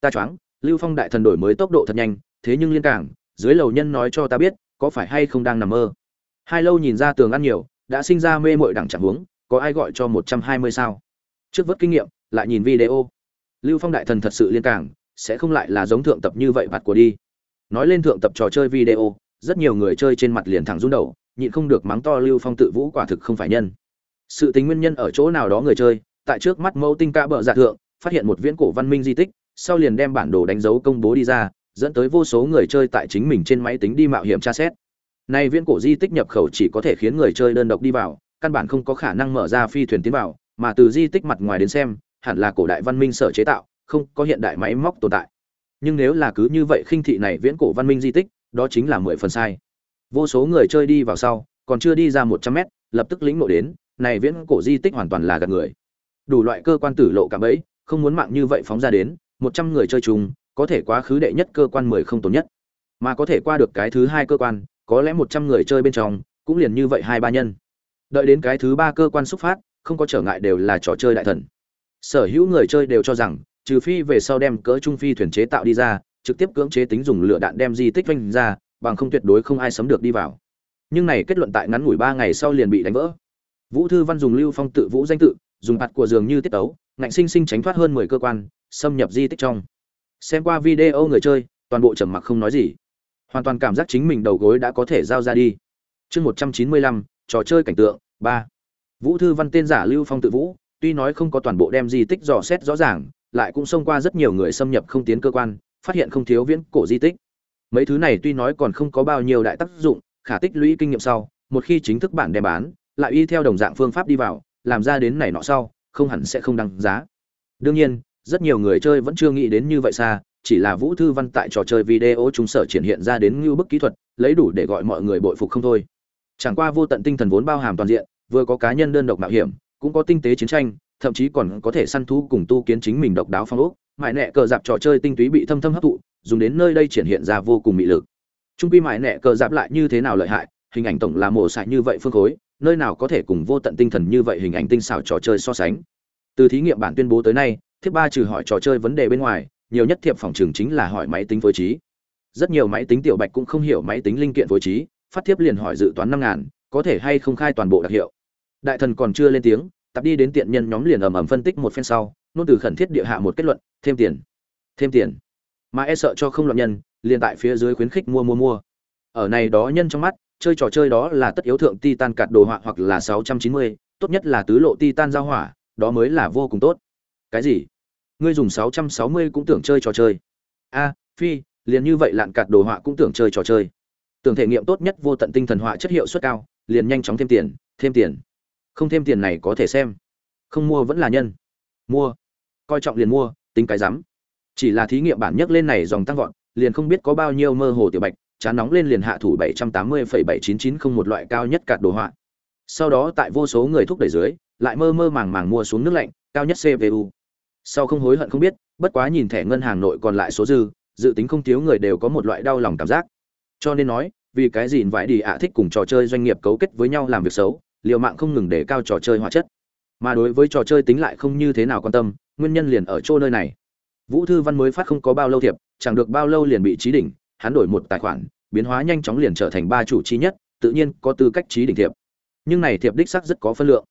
Ta choáng, lưu phong đại thần đổi mới tốc độ thật nhanh, thế nhưng liên cảng, dưới lầu nhân nói cho ta biết, có phải hay không đang nằm mơ. Hai lâu nhìn ra tường ăn nhiều, đã sinh ra mê mội đẳng chẳng huống, có ai gọi cho một trăm hai mươi sao? Trước vớt kinh nghiệm, lại nhìn video. Lưu phong đại thần thật sự liên cảng, sẽ không lại là giống thượng tập như vậy bạt của đi. Nói lên thượng tập trò chơi video, rất nhiều người chơi trên mặt liền thẳng run đầu, nhịn không được mắng to lưu phong tự vũ quả thực không phải nhân. Sự tính nguyên nhân ở chỗ nào đó người chơi tại trước mắt mẫu tinh ca bờ dạ thượng, phát hiện một viễn cổ văn minh di tích, sau liền đem bản đồ đánh dấu công bố đi ra, dẫn tới vô số người chơi tại chính mình trên máy tính đi mạo hiểm tra xét. Nay viễn cổ di tích nhập khẩu chỉ có thể khiến người chơi đơn độc đi vào, căn bản không có khả năng mở ra phi thuyền tiến vào, mà từ di tích mặt ngoài đến xem, hẳn là cổ đại văn minh sở chế tạo, không có hiện đại máy móc tồn tại. Nhưng nếu là cứ như vậy khinh thị này viễn cổ văn minh di tích, đó chính là mười phần sai. Vô số người chơi đi vào sau, còn chưa đi ra một trăm mét, lập tức lĩnh nộ đến, này viễn cổ di tích hoàn toàn là gạt người đủ loại cơ quan tử lộ cả bẫy không muốn mạng như vậy phóng ra đến, một trăm người chơi chung, có thể quá khứ đệ nhất cơ quan mười không tốt nhất. Mà có thể qua được cái thứ hai cơ quan, có lẽ một trăm người chơi bên trong, cũng liền như vậy hai ba nhân. Đợi đến cái thứ ba cơ quan xuất phát, không có trở ngại đều là trò chơi đại thần. Sở hữu người chơi đều cho rằng, trừ phi về sau đem cỡ trung phi thuyền chế tạo đi ra, trực tiếp cưỡng chế tính dùng lửa đạn đem di tích vênh ra, bằng không tuyệt đối không ai sấm được đi vào. Nhưng này kết luận tại ngắn ngủi ba ngày sau liền bị đánh vỡ. Vũ thư văn dùng lưu phong tự vũ danh tự dùng mặt của giường như tiết tấu, ngạnh sinh sinh tránh thoát hơn mười cơ quan, xâm nhập di tích trong. Xem qua video người chơi, toàn bộ trầm mặc không nói gì. Hoàn toàn cảm giác chính mình đầu gối đã có thể giao ra đi. Chương một trăm chín mươi lăm, trò chơi cảnh tượng, ba. Vũ thư văn tên giả lưu phong tự vũ, tuy nói không có toàn bộ đem di tích dò xét rõ ràng, lại cũng xông qua rất nhiều người xâm nhập không tiến cơ quan, phát hiện không thiếu viễn cổ di tích. Mấy thứ này tuy nói còn không có bao nhiêu đại tác dụng, khả tích lũy kinh nghiệm sau, một khi chính thức bản đem bán, lại y theo đồng dạng phương pháp đi vào làm ra đến này nọ sau, không hẳn sẽ không đăng giá. Đương nhiên, rất nhiều người chơi vẫn chưa nghĩ đến như vậy xa, chỉ là vũ thư văn tại trò chơi video chúng sở triển hiện ra đến ngưu bức kỹ thuật, lấy đủ để gọi mọi người bội phục không thôi. Chẳng qua vô tận tinh thần vốn bao hàm toàn diện, vừa có cá nhân đơn độc mạo hiểm, cũng có tinh tế chiến tranh, thậm chí còn có thể săn thú cùng tu kiến chính mình độc đáo phong ốc. Mại nẹ cờ dạp trò chơi tinh túy bị thâm thâm hấp thụ, dùng đến nơi đây triển hiện ra vô cùng mị lực. Trung pi mại nẹ cờ dạp lại như thế nào lợi hại, hình ảnh tổng là mổ xại như vậy phương khối nơi nào có thể cùng vô tận tinh thần như vậy hình ảnh tinh xảo trò chơi so sánh. Từ thí nghiệm bản tuyên bố tới nay, thiếp ba trừ hỏi trò chơi vấn đề bên ngoài, nhiều nhất thiệp phòng trường chính là hỏi máy tính phối trí. Rất nhiều máy tính tiểu bạch cũng không hiểu máy tính linh kiện phối trí, phát thiếp liền hỏi dự toán năm ngàn, có thể hay không khai toàn bộ đặc hiệu. Đại thần còn chưa lên tiếng, tập đi đến tiện nhân nhóm liền ầm ầm phân tích một phen sau, nôn từ khẩn thiết địa hạ một kết luận, thêm tiền thêm tiền. Mà e sợ cho không loạn nhân, liền tại phía dưới khuyến khích mua mua mua. Ở này đó nhân trong mắt chơi trò chơi đó là tất yếu thượng titan cạt đồ họa hoặc là 690, tốt nhất là tứ lộ titan giao hỏa đó mới là vô cùng tốt. Cái gì? Ngươi dùng 660 cũng tưởng chơi trò chơi. A phi liền như vậy lạn cạt đồ họa cũng tưởng chơi trò chơi. Tưởng thể nghiệm tốt nhất vô tận tinh thần họa chất hiệu suất cao liền nhanh chóng thêm tiền thêm tiền. Không thêm tiền này có thể xem. Không mua vẫn là nhân. Mua. Coi trọng liền mua tính cái rắm. Chỉ là thí nghiệm bản nhất lên này dòng tăng vọt liền không biết có bao nhiêu mơ hồ tiểu bạch chán nóng lên liền hạ thủ 780,7990 một loại cao nhất cạt đồ họa. Sau đó tại vô số người thúc đẩy dưới lại mơ mơ màng màng mua xuống nước lạnh cao nhất cpu sau không hối hận không biết bất quá nhìn thẻ ngân hàng nội còn lại số dư dự tính không thiếu người đều có một loại đau lòng cảm giác. Cho nên nói vì cái gì vãi đi ạ thích cùng trò chơi doanh nghiệp cấu kết với nhau làm việc xấu liều mạng không ngừng để cao trò chơi hóa chất. Mà đối với trò chơi tính lại không như thế nào quan tâm nguyên nhân liền ở chỗ nơi này. Vũ thư văn mới phát không có bao lâu thiệp chẳng được bao lâu liền bị trí đỉnh hắn đổi một tài khoản, biến hóa nhanh chóng liền trở thành ba chủ chi nhất, tự nhiên có tư cách trí đỉnh thiệp. Nhưng này thiệp đích sắc rất có phân lượng.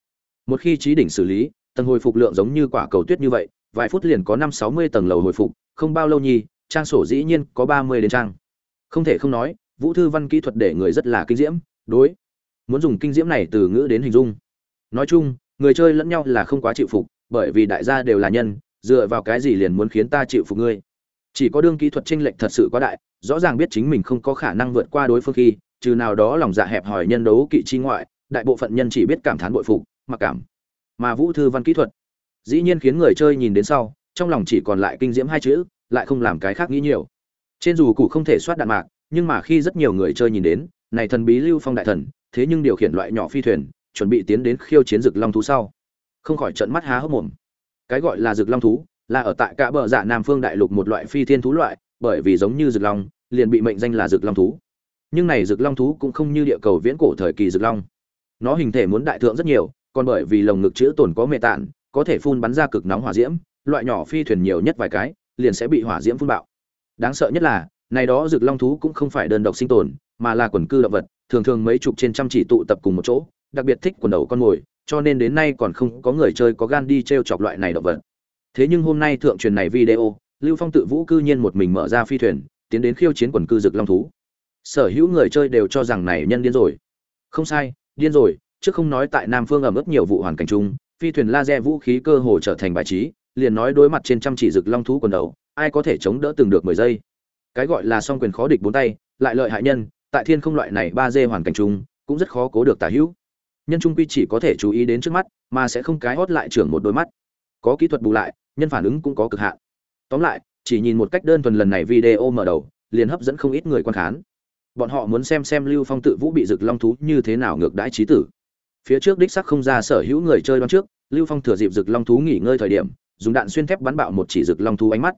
Một khi trí đỉnh xử lý, tầng hồi phục lượng giống như quả cầu tuyết như vậy, vài phút liền có năm sáu mươi tầng lầu hồi phục, không bao lâu nhi, trang sổ dĩ nhiên có ba mươi đến trang. Không thể không nói, vũ thư văn kỹ thuật để người rất là kinh diễm, đối. Muốn dùng kinh diễm này từ ngữ đến hình dung. Nói chung, người chơi lẫn nhau là không quá chịu phục, bởi vì đại gia đều là nhân, dựa vào cái gì liền muốn khiến ta chịu phục ngươi. Chỉ có đương kỹ thuật tranh lệch thật sự quá đại rõ ràng biết chính mình không có khả năng vượt qua đối phương khi, trừ nào đó lòng dạ hẹp hòi nhân đấu kỵ chi ngoại, đại bộ phận nhân chỉ biết cảm thán bội phục, mặc cảm. Mà vũ thư văn kỹ thuật, dĩ nhiên khiến người chơi nhìn đến sau, trong lòng chỉ còn lại kinh diễm hai chữ, lại không làm cái khác nghĩ nhiều. Trên dù cụ không thể soát đạn mạc, nhưng mà khi rất nhiều người chơi nhìn đến, này thần bí lưu phong đại thần, thế nhưng điều khiển loại nhỏ phi thuyền, chuẩn bị tiến đến khiêu chiến rực long thú sau. Không khỏi trận mắt há hốc mồm. Cái gọi là rực long thú, là ở tại cả bờ dạ nam phương đại lục một loại phi thiên thú loại bởi vì giống như rực long, liền bị mệnh danh là rực long thú. Nhưng này rực long thú cũng không như địa cầu viễn cổ thời kỳ rực long. Nó hình thể muốn đại thượng rất nhiều, còn bởi vì lồng ngực chữ tồn có mệ tạn có thể phun bắn ra cực nóng hỏa diễm, loại nhỏ phi thuyền nhiều nhất vài cái, liền sẽ bị hỏa diễm phun bạo. Đáng sợ nhất là, này đó rực long thú cũng không phải đơn độc sinh tồn, mà là quần cư động vật, thường thường mấy chục trên trăm chỉ tụ tập cùng một chỗ, đặc biệt thích quần đầu con mồi, cho nên đến nay còn không có người chơi có gan đi t r e o chọc loại này động vật. Thế nhưng hôm nay thượng truyền này video lưu phong tự vũ cư nhiên một mình mở ra phi thuyền, tiến đến khiêu chiến quần cư dực long thú. Sở hữu người chơi đều cho rằng này nhân điên rồi. Không sai, điên rồi, chứ không nói tại nam phương ẩm ướt nhiều vụ hoàn cảnh chung, phi thuyền laser vũ khí cơ hồ trở thành bài trí, liền nói đối mặt trên trăm chỉ dực long thú quần đầu, ai có thể chống đỡ từng được mười giây. Cái gọi là song quyền khó địch bốn tay, lại lợi hại nhân, tại thiên không loại này ba d hoàn cảnh chung, cũng rất khó cố được tả hữu. Nhân trung quy chỉ có thể chú ý đến trước mắt, mà sẽ không cái hót lại trưởng một đôi mắt. Có kỹ thuật bù lại, nhân phản ứng cũng có cực hạn tóm lại, chỉ nhìn một cách đơn thuần lần này video mở đầu, liền hấp dẫn không ít người quan khán. Bọn họ muốn xem xem lưu phong tự vũ bị rực long thú như thế nào ngược đãi trí tử. Phía trước đích sắc không ra sở hữu người chơi đoán trước, lưu phong thừa dịp rực long thú nghỉ ngơi thời điểm, dùng đạn xuyên thép bắn bạo một chỉ rực long thú ánh mắt.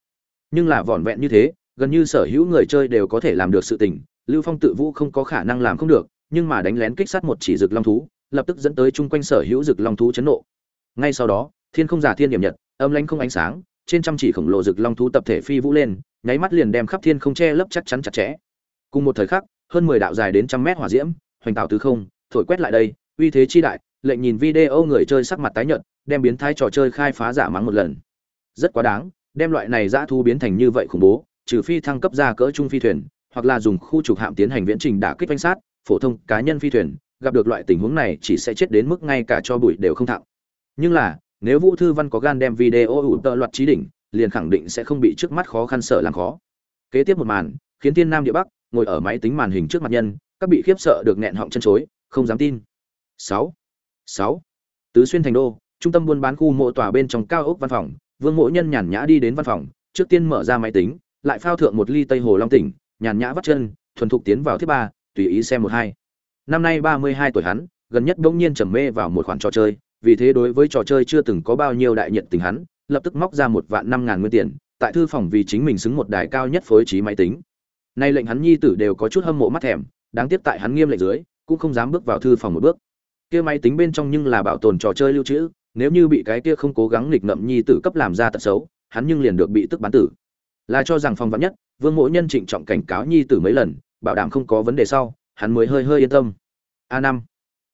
Nhưng là vỏn vẹn như thế, gần như sở hữu người chơi đều có thể làm được sự tình, lưu phong tự vũ không có khả năng làm không được, nhưng mà đánh lén kích sát một chỉ rực long thú, lập tức dẫn tới chung quanh sở hữu rực long thú chấn nộ. Ngay sau đó, thiên không giả thiên điểm nhật, âm lãnh không ánh sáng trên trăm chỉ khổng lồ rực long thú tập thể phi vũ lên, nháy mắt liền đem khắp thiên không che lấp chắc chắn chặt chẽ. Cùng một thời khắc, hơn mười đạo dài đến trăm mét hỏa diễm, hoành tạo tứ không, thổi quét lại đây, uy thế chi đại, lệnh nhìn video người chơi sắc mặt tái nhợt, đem biến thái trò chơi khai phá giả mắng một lần. Rất quá đáng, đem loại này dã thu biến thành như vậy khủng bố, trừ phi thăng cấp ra cỡ trung phi thuyền, hoặc là dùng khu trục hạm tiến hành viễn trình đả kích danh sát, phổ thông cá nhân phi thuyền, gặp được loại tình huống này chỉ sẽ chết đến mức ngay cả cho bụi đều không thạo nhưng là nếu vũ thư văn có gan đem video ủ tợ loạt trí đỉnh, liền khẳng định sẽ không bị trước mắt khó khăn sợ làm khó. Kế tiếp một màn, khiến Thiên nam địa bắc, ngồi ở máy tính màn hình trước mặt nhân, các bị khiếp sợ được nghẹn họng chân chối, không dám tin. Sáu. Sáu. Tứ xuyên thành đô, trung tâm buôn bán khu mộ tòa bên trong cao ốc văn phòng, vương mộ nhân nhàn nhã đi đến văn phòng, trước tiên mở ra máy tính, lại phao thượng một ly tây hồ long tỉnh, nhàn nhã vắt chân, thuần thục tiến vào thứ ba, tùy ý xem một hai. Năm nay ba mươi hai tuổi hắn, gần nhất bỗng nhiên trầm mê vào một khoản trò chơi vì thế đối với trò chơi chưa từng có bao nhiêu đại nhiệt tình hắn, lập tức móc ra một vạn năm ngàn nguyên tiền, tại thư phòng vì chính mình xứng một đài cao nhất phối trí máy tính. Nay lệnh hắn nhi tử đều có chút hâm mộ mắt thèm, đáng tiếc tại hắn nghiêm lệnh dưới, cũng không dám bước vào thư phòng một bước. Kia máy tính bên trong nhưng là bảo tồn trò chơi lưu trữ, nếu như bị cái kia không cố gắng nghịch ngậm nhi tử cấp làm ra tật xấu, hắn nhưng liền được bị tức bán tử. Là cho rằng phòng vắn nhất, vương mỗi nhân trịnh trọng cảnh cáo nhi tử mấy lần, bảo đảm không có vấn đề sau, hắn mới hơi hơi yên tâm. A năm.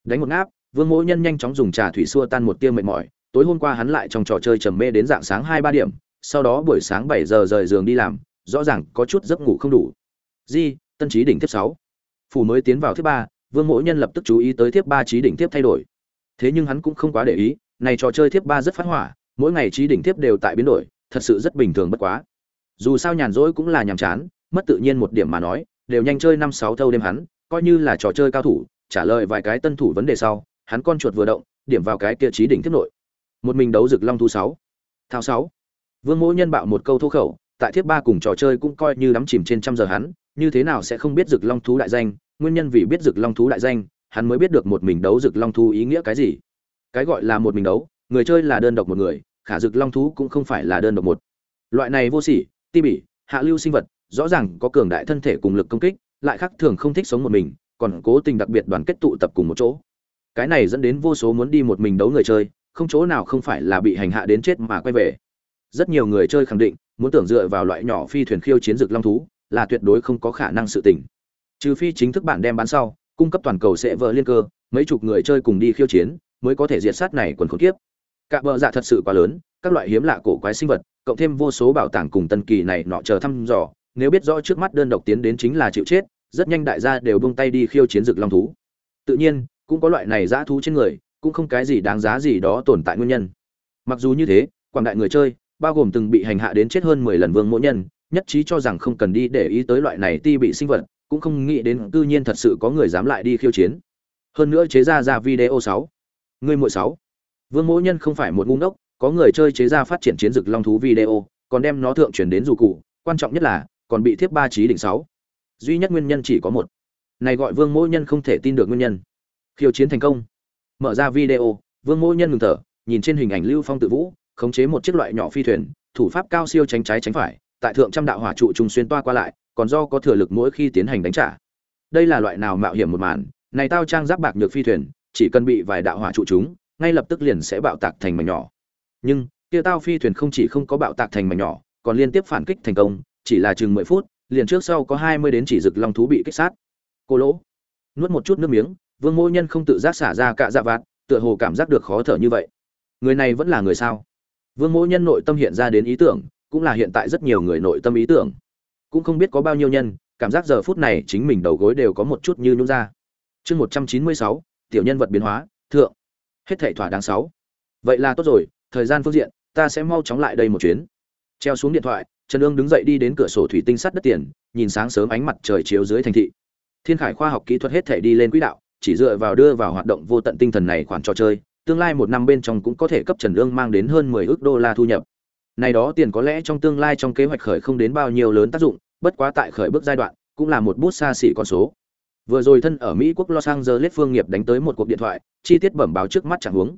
Đánh một ngáp vương mỗ nhân nhanh chóng dùng trà thủy xua tan một tia mệt mỏi, tối hôm qua hắn lại trong trò chơi trầm mê đến dạng sáng hai ba điểm, sau đó buổi sáng bảy giờ rời giường đi làm, rõ ràng có chút giấc ngủ không đủ. Di, tân trí đỉnh tiếp sáu. Phủ mới tiến vào tiếp ba, vương mỗ nhân lập tức chú ý tới tiếp ba trí đỉnh tiếp thay đổi. Thế nhưng hắn cũng không quá để ý, này trò chơi tiếp ba rất phát hỏa, mỗi ngày trí đỉnh tiếp đều tại biến đổi, thật sự rất bình thường bất quá. Dù sao nhàn rỗi cũng là nhàm chán, mất tự nhiên một điểm mà nói, đều nhanh chơi năm sáu thâu đêm hắn, coi như là trò chơi cao thủ, trả lời vài cái tân thủ vấn đề sau hắn con chuột vừa động, điểm vào cái kia trí đỉnh tiếp nội. Một mình đấu rực long Thú sáu. Thao sáu. Vương Mỗ nhân bạo một câu thô khẩu, tại thiết ba cùng trò chơi cũng coi như đắm chìm trên trăm giờ hắn, như thế nào sẽ không biết rực long thú đại danh, nguyên nhân vì biết rực long thú đại danh, hắn mới biết được một mình đấu rực long thú ý nghĩa cái gì. Cái gọi là một mình đấu, người chơi là đơn độc một người, khả rực long thú cũng không phải là đơn độc một. Loại này vô sỉ, ti bỉ, hạ lưu sinh vật, rõ ràng có cường đại thân thể cùng lực công kích, lại khác thường không thích sống một mình, còn cố tình đặc biệt đoàn kết tụ tập cùng một chỗ cái này dẫn đến vô số muốn đi một mình đấu người chơi, không chỗ nào không phải là bị hành hạ đến chết mà quay về. Rất nhiều người chơi khẳng định, muốn tưởng dựa vào loại nhỏ phi thuyền khiêu chiến rực long thú, là tuyệt đối không có khả năng sự tỉnh trừ phi chính thức bản đem bán sau, cung cấp toàn cầu sẽ vỡ liên cơ, mấy chục người chơi cùng đi khiêu chiến, mới có thể diệt sát này quần khốn kiếp. Cạ bờ dạ thật sự quá lớn, các loại hiếm lạ cổ quái sinh vật, cộng thêm vô số bảo tàng cùng tân kỳ này nọ chờ thăm dò, nếu biết rõ trước mắt đơn độc tiến đến chính là chịu chết, rất nhanh đại gia đều buông tay đi khiêu chiến rực long thú. Tự nhiên cũng có loại này dã thú trên người, cũng không cái gì đáng giá gì đó tồn tại nguyên nhân. Mặc dù như thế, quảng đại người chơi, bao gồm từng bị hành hạ đến chết hơn mười lần vương mỗi nhân, nhất trí cho rằng không cần đi để ý tới loại này ti bị sinh vật, cũng không nghĩ đến tự nhiên thật sự có người dám lại đi khiêu chiến. Hơn nữa chế ra ra video sáu. Người muội sáu. Vương mỗi nhân không phải một ngu ngốc, có người chơi chế ra phát triển chiến dực long thú video, còn đem nó thượng truyền đến dù cụ, quan trọng nhất là, còn bị thiếp ba trí đỉnh sáu. Duy nhất nguyên nhân chỉ có một. Này gọi vương mỗi nhân không thể tin được nguyên nhân khiêu chiến thành công. Mở ra video, vương mỗi nhân ngừng thở, nhìn trên hình ảnh lưu phong tự vũ, khống chế một chiếc loại nhỏ phi thuyền, thủ pháp cao siêu tránh trái tránh phải, tại thượng trăm đạo hỏa trụ trùng xuyên toa qua lại, còn do có thừa lực mỗi khi tiến hành đánh trả. Đây là loại nào mạo hiểm một màn, này tao trang giáp bạc nhược phi thuyền, chỉ cần bị vài đạo hỏa trụ chúng ngay lập tức liền sẽ bạo tạc thành mảnh nhỏ. Nhưng, kia tao phi thuyền không chỉ không có bạo tạc thành mảnh nhỏ, còn liên tiếp phản kích thành công, chỉ là chừng mười phút, liền trước sau có hai mươi đến chỉ rực long thú bị kích sát. Cô lỗ, nuốt một chút nước miếng vương mỗ nhân không tự giác xả ra cạ dạ vạt, tựa hồ cảm giác được khó thở như vậy. Người này vẫn là người sao? Vương mỗ nhân nội tâm hiện ra đến ý tưởng, cũng là hiện tại rất nhiều người nội tâm ý tưởng. Cũng không biết có bao nhiêu nhân, cảm giác giờ phút này chính mình đầu gối đều có một chút như nhún ra. Chương một trăm chín mươi sáu, tiểu nhân vật biến hóa, thượng. Hết thệ thỏa đáng sáu. Vậy là tốt rồi, thời gian phương diện, ta sẽ mau chóng lại đây một chuyến. Treo xuống điện thoại, trần ương đứng dậy đi đến cửa sổ thủy tinh sắt đất tiền, nhìn sáng sớm ánh mặt trời chiếu dưới thành thị. Thiên khải khoa học kỹ thuật hết thể đi lên quỹ đạo chỉ dựa vào đưa vào hoạt động vô tận tinh thần này khoản trò chơi, tương lai một năm bên trong cũng có thể cấp trần ương mang đến hơn mười ước đô la thu nhập. Này đó tiền có lẽ trong tương lai trong kế hoạch khởi không đến bao nhiêu lớn tác dụng, bất quá tại khởi bước giai đoạn, cũng là một bút xa xỉ con số. Vừa rồi thân ở mỹ quốc los angeles phương nghiệp đánh tới một cuộc điện thoại, chi tiết bẩm báo trước mắt chẳng huống.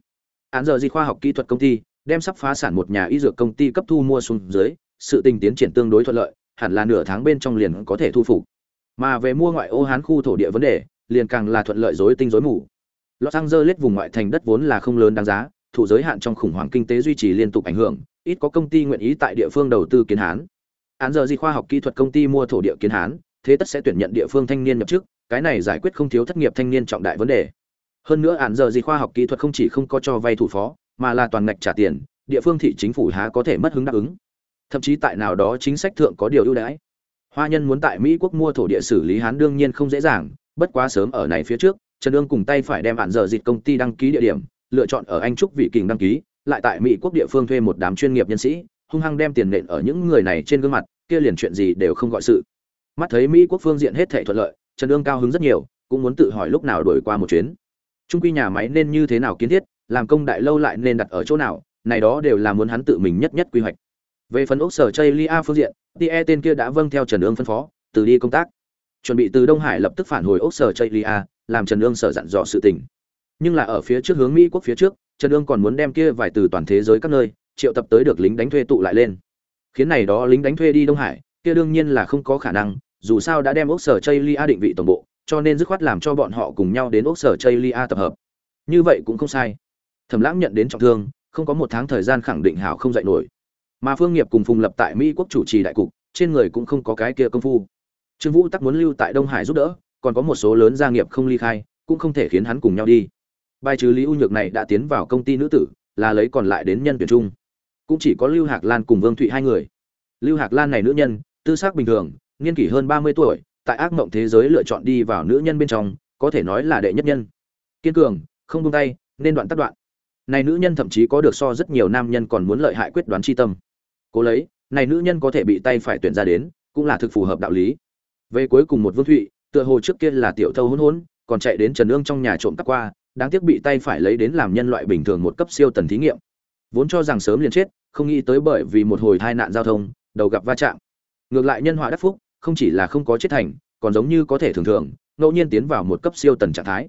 Án giờ gì khoa học kỹ thuật công ty, đem sắp phá sản một nhà y dược công ty cấp thu mua xuống dưới, sự tình tiến triển tương đối thuận lợi, hẳn là nửa tháng bên trong liền có thể thu phục. Mà về mua ngoại ô hán khu thổ địa vấn đề liền càng là thuận lợi rối tinh rối mù. Los angeles vùng ngoại thành đất vốn là không lớn đáng giá, thủ giới hạn trong khủng hoảng kinh tế duy trì liên tục ảnh hưởng, ít có công ty nguyện ý tại địa phương đầu tư kiến hán. Án giờ gì khoa học kỹ thuật công ty mua thổ địa kiến hán, thế tất sẽ tuyển nhận địa phương thanh niên nhập chức, cái này giải quyết không thiếu thất nghiệp thanh niên trọng đại vấn đề. Hơn nữa án giờ gì khoa học kỹ thuật không chỉ không có cho vay thủ phó, mà là toàn ngạch trả tiền, địa phương thị chính phủ há có thể mất hứng đáp ứng. Thậm chí tại nào đó chính sách thượng có điều ưu đãi. Hoa nhân muốn tại mỹ quốc mua thổ địa xử lý hán đương nhiên không dễ dàng bất quá sớm ở này phía trước, trần ương cùng tay phải đem hạn giờ dịch công ty đăng ký địa điểm, lựa chọn ở anh trúc vị kình đăng ký, lại tại mỹ quốc địa phương thuê một đám chuyên nghiệp nhân sĩ, hung hăng đem tiền nện ở những người này trên gương mặt, kia liền chuyện gì đều không gọi sự. Mắt thấy mỹ quốc phương diện hết thể thuận lợi, trần ương cao hứng rất nhiều, cũng muốn tự hỏi lúc nào đổi qua một chuyến. Trung quy nhà máy nên như thế nào kiến thiết, làm công đại lâu lại nên đặt ở chỗ nào, này đó đều là muốn hắn tự mình nhất nhất quy hoạch. Về phần ốc sở chây lia phương diện tie tên kia đã vâng theo trần ương phân phó, từ đi công tác chuẩn bị từ đông hải lập tức phản hồi ốc sở chây lia, làm trần ương sở dặn dò sự tình. Nhưng là ở phía trước hướng mỹ quốc phía trước, trần ương còn muốn đem kia vài từ toàn thế giới các nơi, triệu tập tới được lính đánh thuê tụ lại lên. Khiến này đó lính đánh thuê đi đông hải, kia đương nhiên là không có khả năng, dù sao đã đem ốc sở chây lia định vị tổng bộ, cho nên dứt khoát làm cho bọn họ cùng nhau đến ốc sở chây lia tập hợp. Như vậy cũng không sai. Thẩm lãng nhận đến trọng thương, không có một tháng thời gian khẳng định hảo không dạy nổi. Mà phương nghiệp cùng phùng lập tại mỹ quốc chủ trì đại cục, trên người cũng không có cái kia công phu trương vũ tắc muốn lưu tại đông hải giúp đỡ, còn có một số lớn gia nghiệp không ly khai, cũng không thể khiến hắn cùng nhau đi. Bài trừ lý u nhược này đã tiến vào công ty nữ tử, là lấy còn lại đến nhân tuyển trung. Cũng chỉ có lưu hạc lan cùng vương thụy hai người. Lưu hạc lan này nữ nhân, tư xác bình thường, niên kỷ hơn ba mươi tuổi, tại ác mộng thế giới lựa chọn đi vào nữ nhân bên trong, có thể nói là đệ nhất nhân. Kiên cường, không buông tay, nên đoạn tắt đoạn. Này nữ nhân thậm chí có được so rất nhiều nam nhân còn muốn lợi hại quyết đoán chi tâm. Cố lấy, này nữ nhân có thể bị tay phải tuyển ra đến, cũng là thực phù hợp đạo lý về cuối cùng một vương thụy, tựa hồ trước kia là tiểu thâu hôn hôn còn chạy đến trần ương trong nhà trộm cắp qua, đáng tiếc bị tay phải lấy đến làm nhân loại bình thường một cấp siêu tần thí nghiệm. Vốn cho rằng sớm liền chết, không nghĩ tới bởi vì một hồi tai nạn giao thông, đầu gặp va chạm. Ngược lại nhân họa đắc phúc, không chỉ là không có chết thành, còn giống như có thể thường thường, ngẫu nhiên tiến vào một cấp siêu tần trạng thái.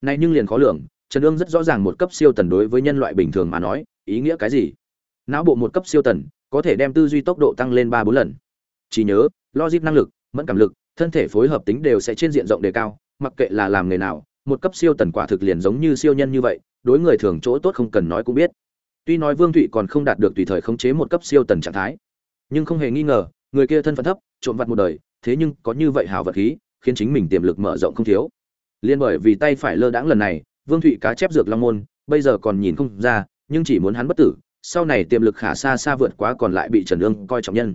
Này nhưng liền khó lường, trần ương rất rõ ràng một cấp siêu tần đối với nhân loại bình thường mà nói, ý nghĩa cái gì? Não bộ một cấp siêu tần, có thể đem tư duy tốc độ tăng lên ba bốn lần. Chỉ nhớ, logic năng lực mẫn cảm lực, thân thể phối hợp tính đều sẽ trên diện rộng đề cao, mặc kệ là làm nghề nào, một cấp siêu tần quả thực liền giống như siêu nhân như vậy, đối người thường chỗ tốt không cần nói cũng biết. Tuy nói vương thụy còn không đạt được tùy thời khống chế một cấp siêu tần trạng thái, nhưng không hề nghi ngờ, người kia thân phận thấp, trộm vặt một đời, thế nhưng có như vậy hào vật khí, khiến chính mình tiềm lực mở rộng không thiếu. Liên bởi vì tay phải lơ đãng lần này, vương thụy cá chép dược long môn, bây giờ còn nhìn không ra, nhưng chỉ muốn hắn bất tử, sau này tiềm lực khả xa xa vượt quá còn lại bị trần ương coi trọng nhân.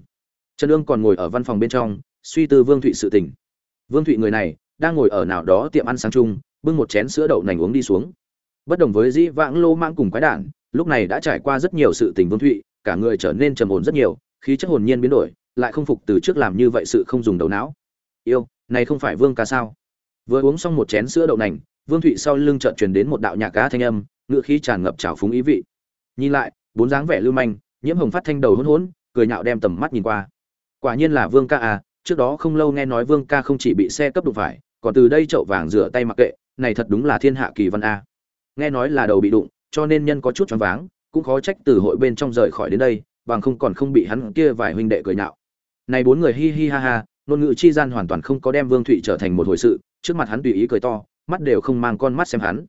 Trần ương còn ngồi ở văn phòng bên trong suy tư vương thụy sự tình. Vương thụy người này đang ngồi ở nào đó tiệm ăn sáng chung bưng một chén sữa đậu nành uống đi xuống. Bất đồng với dĩ vãng lô mang cùng quái đản lúc này đã trải qua rất nhiều sự tình vương thụy cả người trở nên trầm ổn rất nhiều khí chất hồn nhiên biến đổi lại không phục từ trước làm như vậy sự không dùng đầu não. Yêu này không phải vương ca sao? Vừa uống xong một chén sữa đậu nành vương thụy sau lưng chợt truyền đến một đạo nhạc cá thanh âm ngựa khí tràn ngập trào phúng ý vị. Nhìn lại bốn dáng vẻ lưu manh nhiễm hồng phát thanh đầu hỗn hỗn, cười nhạo đem tầm mắt nhìn qua. Quả nhiên là vương ca à trước đó không lâu nghe nói vương ca không chỉ bị xe cấp đụng phải, còn từ đây chậu vàng rửa tay mặc kệ, này thật đúng là thiên hạ kỳ văn a. Nghe nói là đầu bị đụng, cho nên nhân có chút choáng váng, cũng khó trách từ hội bên trong rời khỏi đến đây, bằng không còn không bị hắn kia vài huynh đệ cười nhạo. Này bốn người hi hi ha ha, ngôn ngữ chi gian hoàn toàn không có đem vương thụy trở thành một hồi sự, trước mặt hắn tùy ý cười to, mắt đều không mang con mắt xem hắn.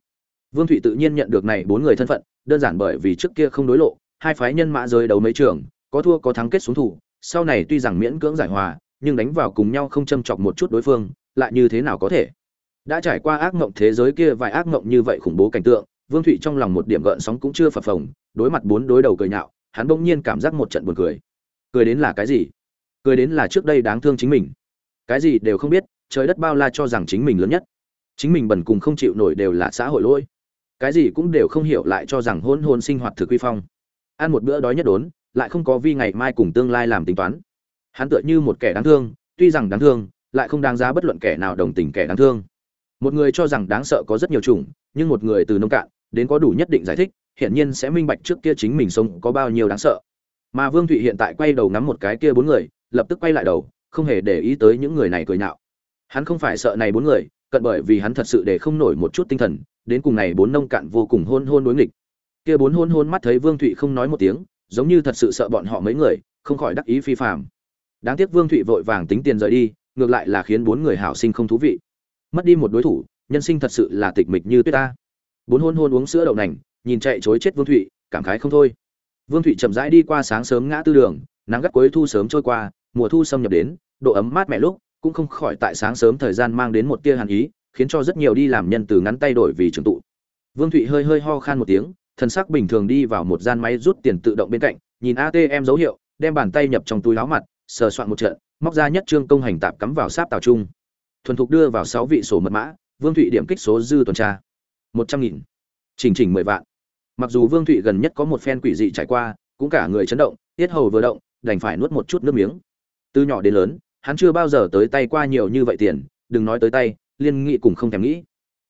Vương thụy tự nhiên nhận được này bốn người thân phận, đơn giản bởi vì trước kia không đối lộ, hai phái nhân mã rơi đấu mấy trường, có thua có thắng kết xuống thủ, sau này tuy rằng miễn cưỡng giải hòa nhưng đánh vào cùng nhau không châm chọc một chút đối phương, lại như thế nào có thể? Đã trải qua ác ngộng thế giới kia vài ác ngộng như vậy khủng bố cảnh tượng, vương thụy trong lòng một điểm gợn sóng cũng chưa phập phồng, đối mặt bốn đối đầu cười nhạo, hắn bỗng nhiên cảm giác một trận buồn cười. Cười đến là cái gì? Cười đến là trước đây đáng thương chính mình. Cái gì đều không biết, trời đất bao la cho rằng chính mình lớn nhất. Chính mình bần cùng không chịu nổi đều là xã hội lỗi. Cái gì cũng đều không hiểu lại cho rằng hôn hôn sinh hoạt thực quy phong. Ăn một bữa đói nhất đốn, lại không có vi ngày mai cùng tương lai làm tính toán hắn tựa như một kẻ đáng thương, tuy rằng đáng thương, lại không đáng giá bất luận kẻ nào đồng tình kẻ đáng thương. Một người cho rằng đáng sợ có rất nhiều chủng, nhưng một người từ nông cạn, đến có đủ nhất định giải thích, hiển nhiên sẽ minh bạch trước kia chính mình sống có bao nhiêu đáng sợ. Mà vương thụy hiện tại quay đầu ngắm một cái kia bốn người, lập tức quay lại đầu, không hề để ý tới những người này cười nhạo. Hắn không phải sợ này bốn người, cận bởi vì hắn thật sự để không nổi một chút tinh thần, đến cùng này bốn nông cạn vô cùng hôn hôn đối nghịch. Kia bốn hôn hôn mắt thấy vương thụy không nói một tiếng, giống như thật sự sợ bọn họ mấy người, không khỏi đắc ý phi phàm đáng tiếc vương thụy vội vàng tính tiền rời đi, ngược lại là khiến bốn người hảo sinh không thú vị. Mất đi một đối thủ, nhân sinh thật sự là tịch mịch như tuyết ta. Bốn hôn hôn uống sữa đậu nành, nhìn chạy chối chết vương thụy, cảm khái không thôi. Vương thụy chậm rãi đi qua sáng sớm ngã tư đường, nắng gắt cuối thu sớm trôi qua, mùa thu xâm nhập đến, độ ấm mát mẻ lúc, cũng không khỏi tại sáng sớm thời gian mang đến một tia hàn ý, khiến cho rất nhiều đi làm nhân từ ngắn tay đổi vì trường tụ. Vương thụy hơi hơi ho khan một tiếng thần sắc bình thường đi vào một gian máy rút tiền tự động bên cạnh, nhìn atm dấu hiệu, đem bàn tay nhập trong túi áo mặt sờ soạn một trận, móc ra nhất trương công hành tạp cắm vào sáp tàu trung thuần thục đưa vào sáu vị sổ mật mã, vương thụy điểm kích số dư tuần tra. Một trăm nghìn. Chỉnh chỉnh mười vạn. Mặc dù vương thụy gần nhất có một phen quỷ dị trải qua, cũng cả người chấn động, tiết hầu vừa động, đành phải nuốt một chút nước miếng. Từ nhỏ đến lớn, hắn chưa bao giờ tới tay qua nhiều như vậy tiền, đừng nói tới tay, liên nghị cùng không thèm nghĩ.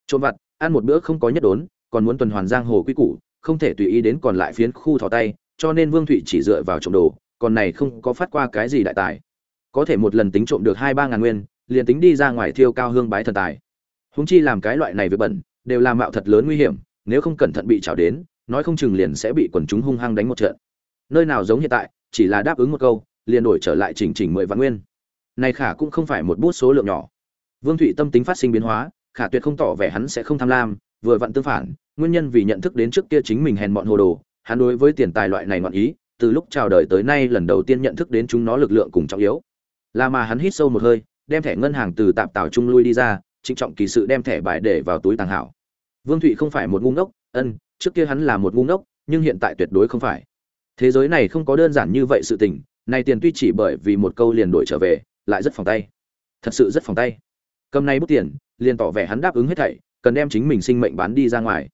Trộm vặt, ăn một bữa không có nhất đốn, còn muốn tuần hoàn giang hồ quy củ, không thể tùy ý đến còn lại phiến khu thò tay, cho nên vương thụy chỉ dựa vào trộm đồ còn này không có phát qua cái gì đại tài. Có thể một lần tính trộm được hai ba ngàn nguyên, liền tính đi ra ngoài thiêu cao hương bái thần tài. Húng chi làm cái loại này việc bẩn, đều làm mạo thật lớn nguy hiểm, nếu không cẩn thận bị trào đến, nói không chừng liền sẽ bị quần chúng hung hăng đánh một trận. Nơi nào giống hiện tại, chỉ là đáp ứng một câu, liền đổi trở lại chỉnh chỉnh mười vạn nguyên. Này khả cũng không phải một bút số lượng nhỏ. Vương thụy tâm tính phát sinh biến hóa, khả tuyệt không tỏ vẻ hắn sẽ không tham lam, vừa vặn tương phản, nguyên nhân vì nhận thức đến trước kia chính mình hèn mọn hồ đồ, hắn đối với tiền tài loại này ngọn ý từ lúc chào đời tới nay lần đầu tiên nhận thức đến chúng nó lực lượng cùng trọng yếu. Là mà hắn hít sâu một hơi, đem thẻ ngân hàng từ tạp tảo trung lui đi ra, trịnh trọng kỳ sự đem thẻ bài để vào túi tàng hảo. Vương thụy không phải một ngu ngốc, ân, trước kia hắn là một ngu ngốc, nhưng hiện tại tuyệt đối không phải. Thế giới này không có đơn giản như vậy sự tình, này tiền tuy chỉ bởi vì một câu liền đổi trở về, lại rất phòng tay. Thật sự rất phòng tay. Cầm này bút tiền, liền tỏ vẻ hắn đáp ứng hết thảy, cần đem chính mình sinh mệnh bán đi ra ngoài.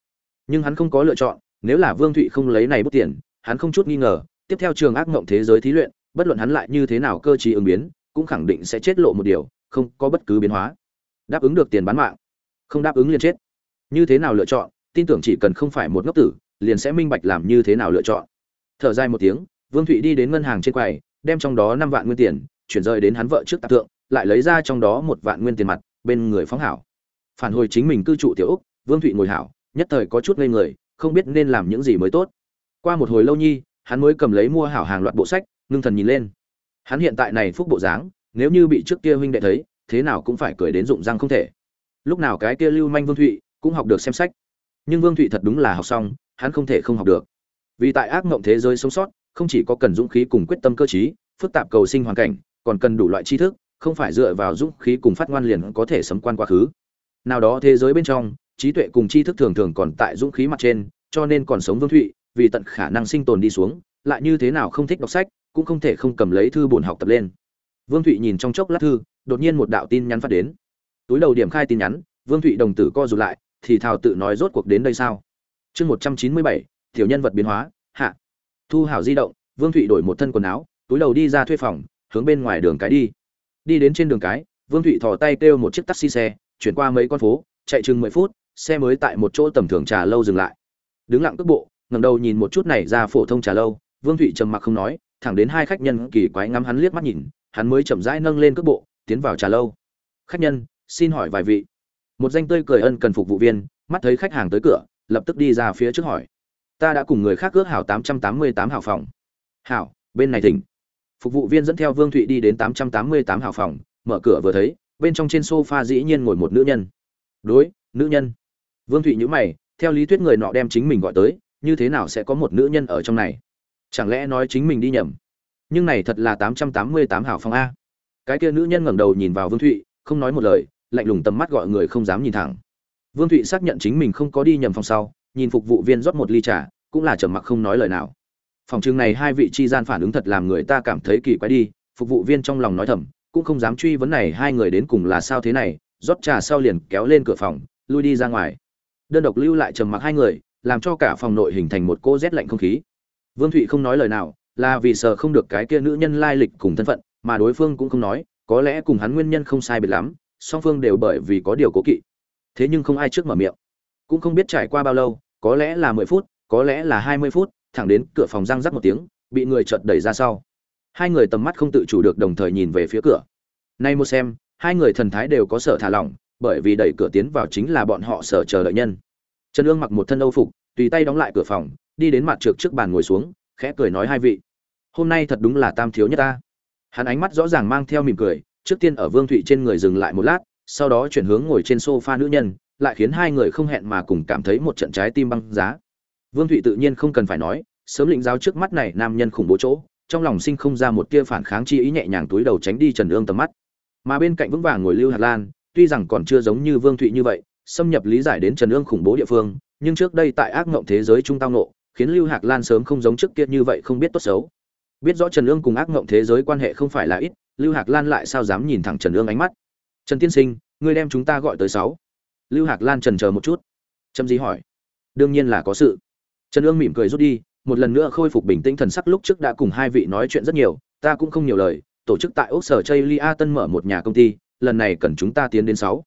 Nhưng hắn không có lựa chọn, nếu là vương thụy không lấy này bút tiền, hắn không chút nghi ngờ tiếp theo trường ác mộng thế giới thí luyện, bất luận hắn lại như thế nào cơ chí ứng biến, cũng khẳng định sẽ chết lộ một điều, không có bất cứ biến hóa. Đáp ứng được tiền bán mạng, không đáp ứng liền chết. Như thế nào lựa chọn, tin tưởng chỉ cần không phải một ngốc tử, liền sẽ minh bạch làm như thế nào lựa chọn. Thở dài một tiếng, vương thụy đi đến ngân hàng trên quầy, đem trong đó năm vạn nguyên tiền, chuyển rời đến hắn vợ trước tạc tượng lại lấy ra trong đó một vạn nguyên tiền mặt, bên người phóng hảo. Phản hồi chính mình cư trụ tiểu úc, vương thụy ngồi hảo, nhất thời có chút ngây người, không biết nên làm những gì mới tốt. Qua một hồi lâu nhi hắn mới cầm lấy mua hảo hàng loạt bộ sách, ngưng thần nhìn lên. Hắn hiện tại này phúc bộ dáng, nếu như bị trước kia huynh đệ thấy, thế nào cũng phải cười đến rụng răng không thể. Lúc nào cái kia lưu manh vương thụy cũng học được xem sách. Nhưng vương thụy thật đúng là học xong, hắn không thể không học được. Vì tại ác mộng thế giới sống sót, không chỉ có cần dũng khí cùng quyết tâm cơ chí phức tạp cầu sinh hoàn cảnh, còn cần đủ loại tri thức, không phải dựa vào dũng khí cùng phát ngoan liền có thể sấm quan quá khứ. Nào đó thế giới bên trong, trí tuệ cùng tri thức thường thường còn tại dũng khí mặt trên, cho nên còn sống vương thụy vì tận khả năng sinh tồn đi xuống, lại như thế nào không thích đọc sách, cũng không thể không cầm lấy thư buồn học tập lên. Vương thụy nhìn trong chốc lát thư, đột nhiên một đạo tin nhắn phát đến. Túi đầu điểm khai tin nhắn, vương thụy đồng tử co rụt lại, thì thào tự nói rốt cuộc đến đây sao? Chương một trăm chín mươi bảy, tiểu nhân vật biến hóa, hạ. Thu hảo di động, vương thụy đổi một thân quần áo, túi đầu đi ra thuê phòng, hướng bên ngoài đường cái đi. Đi đến trên đường cái, vương thụy thò tay kêu một chiếc taxi xe, chuyển qua mấy con phố, chạy chừng mười phút, xe mới tại một chỗ tầm thường trà lâu dừng lại. Đứng lặng cước bộ ngẩng đầu nhìn một chút này ra phổ thông trà lâu, vương thụy trầm mặc không nói, thẳng đến hai khách nhân kỳ quái ngắm hắn liếc mắt nhìn, hắn mới chậm rãi nâng lên cước bộ, tiến vào trà lâu. Khách nhân, xin hỏi vài vị. Một danh tươi cười ân cần phục vụ viên, mắt thấy khách hàng tới cửa, lập tức đi ra phía trước hỏi. Ta đã cùng người khác ước hảo tám trăm tám mươi tám hảo phòng. Hảo, bên này thỉnh. Phục vụ viên dẫn theo vương thụy đi đến tám trăm tám mươi tám hảo phòng, mở cửa vừa thấy, bên trong trên sofa dĩ nhiên ngồi một nữ nhân. Đối, nữ nhân. Vương thụy nhíu mày, theo lý thuyết người nọ đem chính mình gọi tới như thế nào sẽ có một nữ nhân ở trong này? Chẳng lẽ nói chính mình đi nhầm? Nhưng này thật là tám trăm tám mươi tám hảo phòng a. Cái kia nữ nhân ngẩng đầu nhìn vào vương thụy, không nói một lời, lạnh lùng tầm mắt gọi người không dám nhìn thẳng. Vương thụy xác nhận chính mình không có đi nhầm phòng sau, nhìn phục vụ viên rót một ly trà, cũng là trầm mặc không nói lời nào. Phòng trường này hai vị chi gian phản ứng thật làm người ta cảm thấy kỳ quái đi, phục vụ viên trong lòng nói thầm, cũng không dám truy vấn này hai người đến cùng là sao thế này, rót trà sau liền kéo lên cửa phòng, lui đi ra ngoài. Đơn độc lưu lại trầm mặc hai người làm cho cả phòng nội hình thành một cô rét lạnh không khí. Vương thụy không nói lời nào, là vì sợ không được cái kia nữ nhân lai lịch cùng thân phận, mà đối phương cũng không nói, có lẽ cùng hắn nguyên nhân không sai biệt lắm, song phương đều bởi vì có điều cố kỵ. Thế nhưng không ai trước mở miệng. Cũng không biết trải qua bao lâu, có lẽ là mười phút, có lẽ là hai mươi phút, thẳng đến cửa phòng răng rắc một tiếng, bị người chợt đẩy ra sau. Hai người tầm mắt không tự chủ được đồng thời nhìn về phía cửa. Nay một xem, hai người thần thái đều có sở thả lỏng, bởi vì đẩy cửa tiến vào chính là bọn họ sở chờ đợi nhân trần ương mặc một thân âu phục, tùy tay đóng lại cửa phòng, đi đến mặt trượt trước bàn ngồi xuống, khẽ cười nói hai vị. Hôm nay thật đúng là tam thiếu nhất ta. Hắn ánh mắt rõ ràng mang theo mỉm cười, trước tiên ở vương thụy trên người dừng lại một lát, sau đó chuyển hướng ngồi trên sofa nữ nhân, lại khiến hai người không hẹn mà cùng cảm thấy một trận trái tim băng giá. Vương thụy tự nhiên không cần phải nói, sớm lĩnh giáo trước mắt này nam nhân khủng bố chỗ, trong lòng sinh không ra một tia phản kháng chi ý nhẹ nhàng túi đầu tránh đi trần ương tầm mắt. Mà bên cạnh vững vàng ngồi lưu hạt lan, tuy rằng còn chưa giống như vương thụy như vậy xâm nhập lý giải đến trần ương khủng bố địa phương, nhưng trước đây tại ác ngộng thế giới trung tao nộ khiến lưu hạc lan sớm không giống trước kia như vậy không biết tốt xấu. Biết rõ trần ương cùng ác ngộng thế giới quan hệ không phải là ít, lưu hạc lan lại sao dám nhìn thẳng trần ương ánh mắt? Trần tiên sinh, ngươi đem chúng ta gọi tới sáu. Lưu hạc lan chần chờ một chút. Trâm gì hỏi. Đương nhiên là có sự. Trần ương mỉm cười rút đi, một lần nữa khôi phục bình tĩnh thần sắc lúc trước đã cùng hai vị nói chuyện rất nhiều, ta cũng không nhiều lời, tổ chức tại ốc sở chây lia tân mở một nhà công ty, lần này cần chúng ta tiến đến sáu.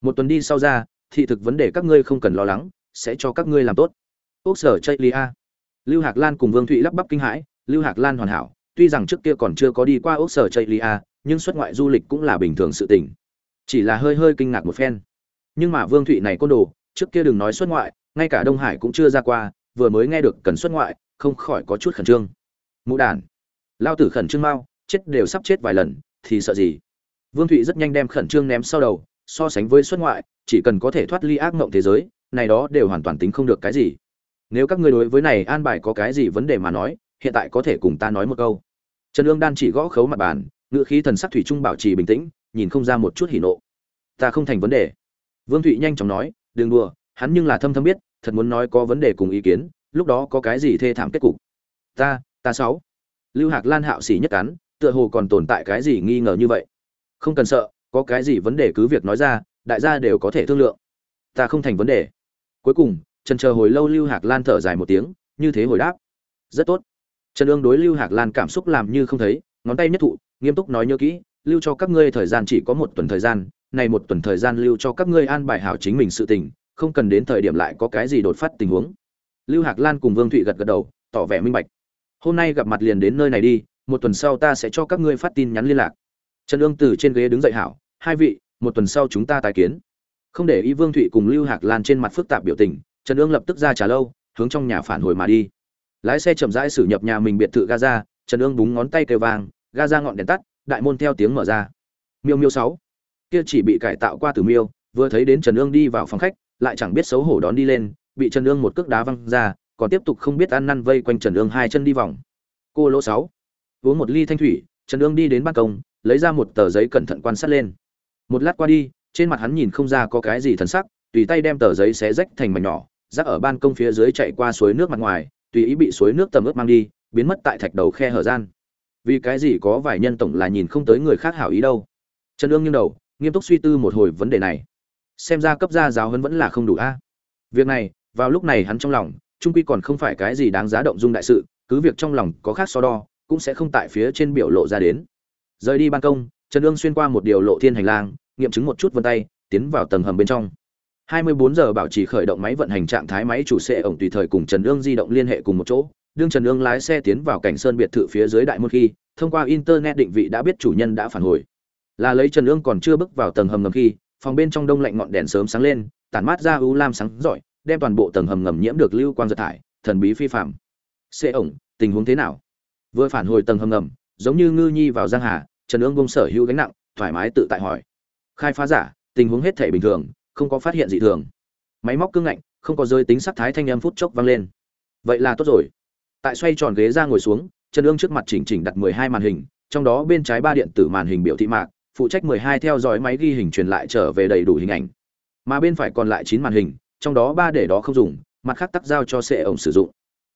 Một tuần đi sau ra thị thực vấn đề các ngươi không cần lo lắng, sẽ cho các ngươi làm tốt. Úc sở chây lia lưu hạc lan cùng vương thụy lắp bắp kinh hãi, lưu hạc lan hoàn hảo, tuy rằng trước kia còn chưa có đi qua úc sở chây lia nhưng xuất ngoại du lịch cũng là bình thường sự tình. Chỉ là hơi hơi kinh ngạc một phen. Nhưng mà vương thụy này côn đồ, trước kia đừng nói xuất ngoại, ngay cả đông hải cũng chưa ra qua, vừa mới nghe được cần xuất ngoại, không khỏi có chút khẩn trương. Mũ đàn lao tử khẩn trương mau, chết đều sắp chết vài lần, thì sợ gì? Vương thụy rất nhanh đem khẩn trương ném sau đầu, so sánh với xuất ngoại chỉ cần có thể thoát ly ác mộng thế giới, này đó đều hoàn toàn tính không được cái gì. Nếu các ngươi đối với này an bài có cái gì vấn đề mà nói, hiện tại có thể cùng ta nói một câu. Trần ương đan chỉ gõ khấu mặt bàn ngựa khí thần sắc thủy trung bảo trì bình tĩnh, nhìn không ra một chút hỉ nộ. Ta không thành vấn đề. Vương thụy nhanh chóng nói, đừng đùa, hắn nhưng là thâm thâm biết, thật muốn nói có vấn đề cùng ý kiến, lúc đó có cái gì thê thảm kết cục? Ta ta sáu. Lưu hạc lan hạo xỉ nhất cắn, tựa hồ còn tồn tại cái gì nghi ngờ như vậy. Không cần sợ, có cái gì vấn đề cứ việc nói ra đại gia đều có thể thương lượng. Ta không thành vấn đề. Cuối cùng, trần chờ hồi lâu lưu hạc lan thở dài một tiếng, như thế hồi đáp. Rất tốt. Trần ương đối lưu hạc lan cảm xúc làm như không thấy, ngón tay nhất thụ, nghiêm túc nói nhớ kỹ, lưu cho các ngươi thời gian chỉ có một tuần thời gian, này một tuần thời gian lưu cho các ngươi an bài hảo chính mình sự tình, không cần đến thời điểm lại có cái gì đột phát tình huống. Lưu hạc lan cùng vương thụy gật gật đầu, tỏ vẻ minh bạch. Hôm nay gặp mặt liền đến nơi này đi, một tuần sau ta sẽ cho các ngươi phát tin nhắn liên lạc. Trần ương từ trên ghế đứng dậy hảo, hai vị một tuần sau chúng ta tái kiến. Không để ý vương thụy cùng lưu hạc lan trên mặt phức tạp biểu tình trần ương lập tức ra trả lâu hướng trong nhà phản hồi mà đi. Lái xe chậm rãi xử nhập nhà mình biệt thự gaza trần ương búng ngón tay kêu vàng, gaza ngọn đèn tắt đại môn theo tiếng mở ra. Miêu miêu sáu. Kia chỉ bị cải tạo qua từ miêu vừa thấy đến trần ương đi vào phòng khách lại chẳng biết xấu hổ đón đi lên bị trần ương một cước đá văng ra còn tiếp tục không biết ăn năn vây quanh trần ương hai chân đi vòng. Cô lỗ sáu. Uống một ly thanh thủy trần ương đi đến ban công lấy ra một tờ giấy cẩn thận quan sát lên một lát qua đi, trên mặt hắn nhìn không ra có cái gì thần sắc, tùy tay đem tờ giấy xé rách thành mảnh nhỏ, rác ở ban công phía dưới chạy qua suối nước mặt ngoài, tùy ý bị suối nước tầm ướt mang đi, biến mất tại thạch đầu khe hở gian. Vì cái gì có vài nhân tổng là nhìn không tới người khác hảo ý đâu. Trần ương nghiêng đầu, nghiêm túc suy tư một hồi vấn đề này. Xem ra cấp gia giáo hấn vẫn là không đủ a. Việc này, vào lúc này hắn trong lòng, trung quy còn không phải cái gì đáng giá động dung đại sự, cứ việc trong lòng có khác so đo, cũng sẽ không tại phía trên biểu lộ ra đến. Rời đi ban công trần Dương xuyên qua một điều lộ thiên hành lang nghiệm chứng một chút vân tay tiến vào tầng hầm bên trong 24 giờ bảo trì khởi động máy vận hành trạng thái máy chủ xe ổng tùy thời cùng Trần Dương di động liên hệ cùng một chỗ, đương Trần Dương lái xe tiến vào cảnh sơn biệt thự phía dưới đại môn khi, thông qua internet định vị đã biết chủ nhân đã phản hồi. Là lấy Trần Dương còn chưa bước vào tầng hầm ngầm khi, phòng bên trong đông lạnh ngọn đèn sớm sáng lên, tản mát ra u lam sáng rọi, đem toàn bộ tầng hầm ngầm nhiễm được lưu quang giật thải, thần bí phi phàm. Xe ổng tình huống thế nào vừa phản hồi tầng hầm ngầm giống như ngư nhi vào giang hà trần ương bông sở hữu gánh nặng, thoải mái tự tại hỏi. Khai phá giả, tình huống hết thể bình thường, không có phát hiện gì thường. Máy móc cương ngạnh, không có rơi tính sắc thái thanh em phút chốc vang lên. Vậy là tốt rồi. Tại xoay tròn ghế ra ngồi xuống, trần ương trước mặt chỉnh chỉnh đặt mười hai màn hình, trong đó bên trái ba điện tử màn hình biểu thị mạc, phụ trách mười hai theo dõi máy ghi hình truyền lại trở về đầy đủ hình ảnh. Mà bên phải còn lại chín màn hình, trong đó ba để đó không dùng, mặt khác tắt giao cho xe ổng sử dụng.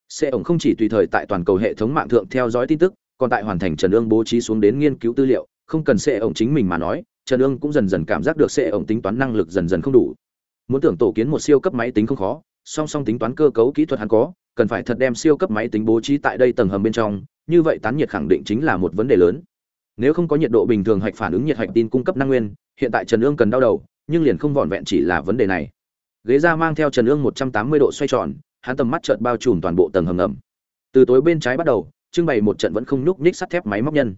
Xe ổng không chỉ tùy thời tại toàn cầu hệ thống mạng thượng theo dõi tin tức còn tại hoàn thành trần ương bố trí xuống đến nghiên cứu tư liệu, không cần sẽ ổng chính mình mà nói, trần ương cũng dần dần cảm giác được sẽ ổng tính toán năng lực dần dần không đủ. Muốn tưởng tổ kiến một siêu cấp máy tính không khó, song song tính toán cơ cấu kỹ thuật hắn có, cần phải thật đem siêu cấp máy tính bố trí tại đây tầng hầm bên trong, như vậy tán nhiệt khẳng định chính là một vấn đề lớn. Nếu không có nhiệt độ bình thường hạch phản ứng nhiệt hạch tin cung cấp năng nguyên, hiện tại trần ương cần đau đầu, nhưng liền không vỏn vẹn chỉ là vấn đề này. Ghế ra mang theo trần ương một trăm tám mươi độ xoay tròn, hắn tầm mắt chợt bao trùm toàn bộ tầng hầm ngầm. Từ tối bên trái bắt đầu trưng bày một trận vẫn không nhúc nhích sắt thép máy móc nhân.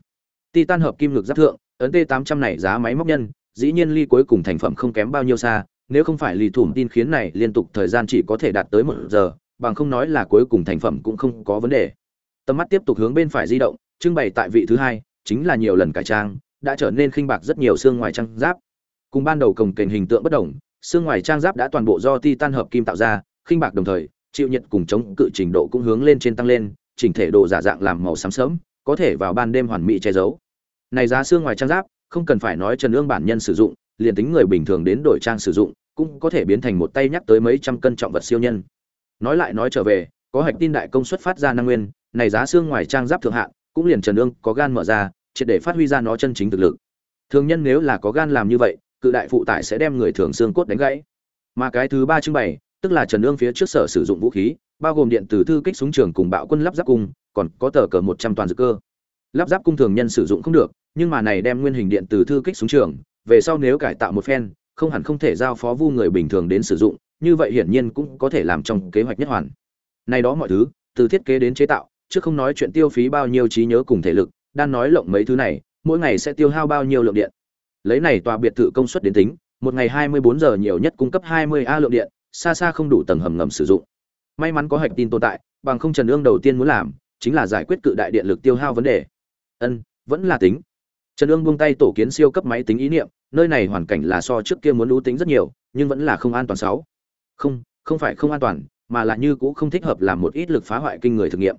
Titan hợp kim ngực giáp thượng, ấn t 800 này giá máy móc nhân, dĩ nhiên ly cuối cùng thành phẩm không kém bao nhiêu xa, nếu không phải lì thủm tin khiến này liên tục thời gian chỉ có thể đạt tới một giờ, bằng không nói là cuối cùng thành phẩm cũng không có vấn đề. Tầm mắt tiếp tục hướng bên phải di động, trưng bày tại vị thứ hai, chính là nhiều lần cải trang, đã trở nên khinh bạc rất nhiều xương ngoài trang giáp. Cùng ban đầu cồng kềnh hình tượng bất đồng, xương ngoài trang giáp đã toàn bộ do titan hợp kim tạo ra, khinh bạc đồng thời, chịu nhiệt cùng chống cự trình độ cũng hướng lên trên tăng lên chỉnh thể độ giả dạng làm màu xám sớm, có thể vào ban đêm hoàn mỹ che giấu. Này giá xương ngoài trang giáp, không cần phải nói trần ương bản nhân sử dụng, liền tính người bình thường đến đổi trang sử dụng, cũng có thể biến thành một tay nhắc tới mấy trăm cân trọng vật siêu nhân. Nói lại nói trở về, có hạch tin đại công suất phát ra năng nguyên, này giá xương ngoài trang giáp thượng hạng cũng liền trần ương có gan mở ra, triệt để phát huy ra nó chân chính thực lực. Thường nhân nếu là có gan làm như vậy, cự đại phụ tải sẽ đem người thường xương cốt đánh gãy. Mà cái thứ ba trưng bày, tức là trần ương phía trước sở sử dụng vũ khí bao gồm điện từ thư kích súng trường cùng bạo quân lắp ráp cung, còn có tờ cờ một trăm toàn dự cơ. Lắp ráp cung thường nhân sử dụng không được, nhưng mà này đem nguyên hình điện từ thư kích súng trường, về sau nếu cải tạo một phen, không hẳn không thể giao phó vu người bình thường đến sử dụng, như vậy hiển nhiên cũng có thể làm trong kế hoạch nhất hoàn. Này đó mọi thứ, từ thiết kế đến chế tạo, chứ không nói chuyện tiêu phí bao nhiêu trí nhớ cùng thể lực đang nói lộng mấy thứ này, mỗi ngày sẽ tiêu hao bao nhiêu lượng điện. Lấy này tòa biệt thự công suất đến tính, một ngày 24 giờ nhiều nhất cung cấp 20 a lượng điện, xa xa không đủ tầng hầm ngầm sử dụng may mắn có hạch tin tồn tại, bằng không trần ương đầu tiên muốn làm chính là giải quyết cự đại điện lực tiêu hao vấn đề. Ân, vẫn là tính. Trần ương buông tay tổ kiến siêu cấp máy tính ý niệm, nơi này hoàn cảnh là so trước kia muốn lũ tính rất nhiều, nhưng vẫn là không an toàn sáu. Không không phải không an toàn, mà là như cũ không thích hợp làm một ít lực phá hoại kinh người thực nghiệm.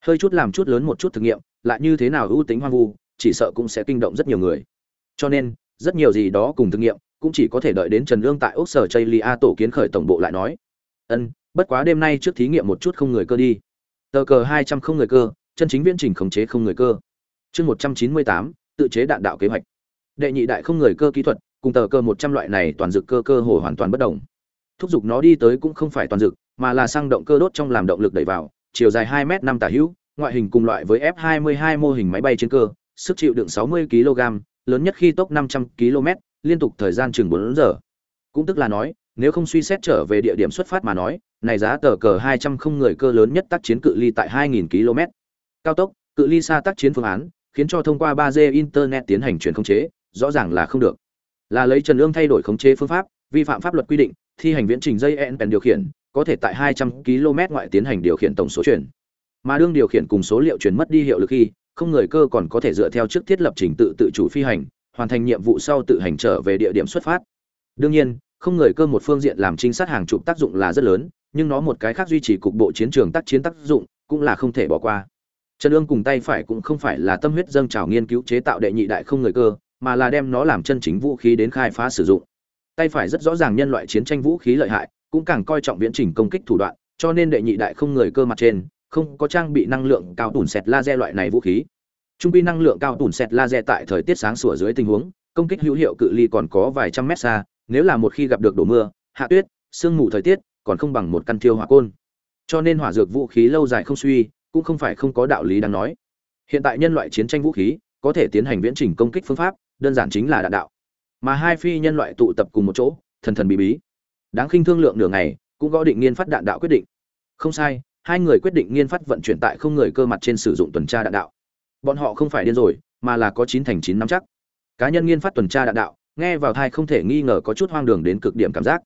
Hơi chút làm chút lớn một chút thực nghiệm, lại như thế nào ưu tính hoang vu, chỉ sợ cũng sẽ kinh động rất nhiều người. Cho nên, rất nhiều gì đó cùng thực nghiệm, cũng chỉ có thể đợi đến trần ương tại ốc sở chây lia tổ kiến khởi tổng bộ lại nói. Ân bất quá đêm nay trước thí nghiệm một chút không người cơ đi. Tờ cờ hai trăm không người cơ, chân chính viễn trình khống chế không người cơ. Chương một trăm chín mươi tám, tự chế đạn đạo kế hoạch. Đệ nhị đại không người cơ kỹ thuật, cùng tờ cơ một trăm loại này toàn dực cơ cơ hồ hoàn toàn bất đồng. Thúc giục nó đi tới cũng không phải toàn dực, mà là sang động cơ đốt trong làm động lực đẩy vào, chiều dài hai m năm tả hữu, ngoại hình cùng loại với f 22 mô hình máy bay trên cơ, sức chịu đựng 60 kg lớn nhất khi tốc 500 km liên tục thời gian chừng 4 giờ. Cũng tức là nói nếu không suy xét trở về địa điểm xuất phát mà nói này giá tờ cờ 200 không người cơ lớn nhất tác chiến cự ly tại 2.000 km cao tốc cự ly xa tác chiến phương án khiến cho thông qua ba d internet tiến hành chuyển khống chế, rõ ràng là không được. Là lấy Trần Ương thay đổi khống chế phương pháp, vi phạm pháp luật quy định, thi hành viễn trình dây EN điều khiển, có thể tại 200 km ngoại tiến hành điều khiển tổng số chuyển. Mà đương điều khiển cùng số liệu chuyển mất đi hiệu lực khi, không người cơ còn có thể dựa theo trước thiết lập trình tự tự chủ phi hành, hoàn thành nhiệm vụ sau tự hành trở về địa điểm xuất phát. Đương nhiên, không người cơ một phương diện làm trinh sát hàng chục tác dụng là rất lớn, nhưng nó một cái khác duy trì cục bộ chiến trường tác chiến tác dụng, cũng là không thể bỏ qua. Trần ương cùng tay phải cũng không phải là tâm huyết dâng trào nghiên cứu chế tạo đệ nhị đại không người cơ, mà là đem nó làm chân chính vũ khí đến khai phá sử dụng. Tay phải rất rõ ràng nhân loại chiến tranh vũ khí lợi hại, cũng càng coi trọng viễn trình công kích thủ đoạn, cho nên đệ nhị đại không người cơ mặt trên không có trang bị năng lượng cao tủn sẹt laser loại này vũ khí. Trung bi năng lượng cao tủn sẹt laser tại thời tiết sáng sủa dưới tình huống, công kích hữu hiệu cự ly còn có vài trăm mét xa, nếu là một khi gặp được đổ mưa, hạ tuyết, sương mù thời tiết, còn không bằng một căn thiêu hỏa côn. Cho nên hỏa dược vũ khí lâu dài không suy, cũng không phải không có đạo lý đang nói. Hiện tại nhân loại chiến tranh vũ khí có thể tiến hành viễn trình công kích phương pháp đơn giản chính là đạn đạo. Mà hai phi nhân loại tụ tập cùng một chỗ thần thần bí bí. Đáng khinh thương lượng nửa ngày cũng gõ định nghiên phát đạn đạo quyết định. Không sai hai người quyết định nghiên phát vận chuyển tại không người cơ mặt trên sử dụng tuần tra đạn đạo. Bọn họ không phải điên rồi mà là có chín thành chín nắm chắc. Cá nhân nghiên phát tuần tra đạn đạo nghe vào thai không thể nghi ngờ có chút hoang đường đến cực điểm cảm giác.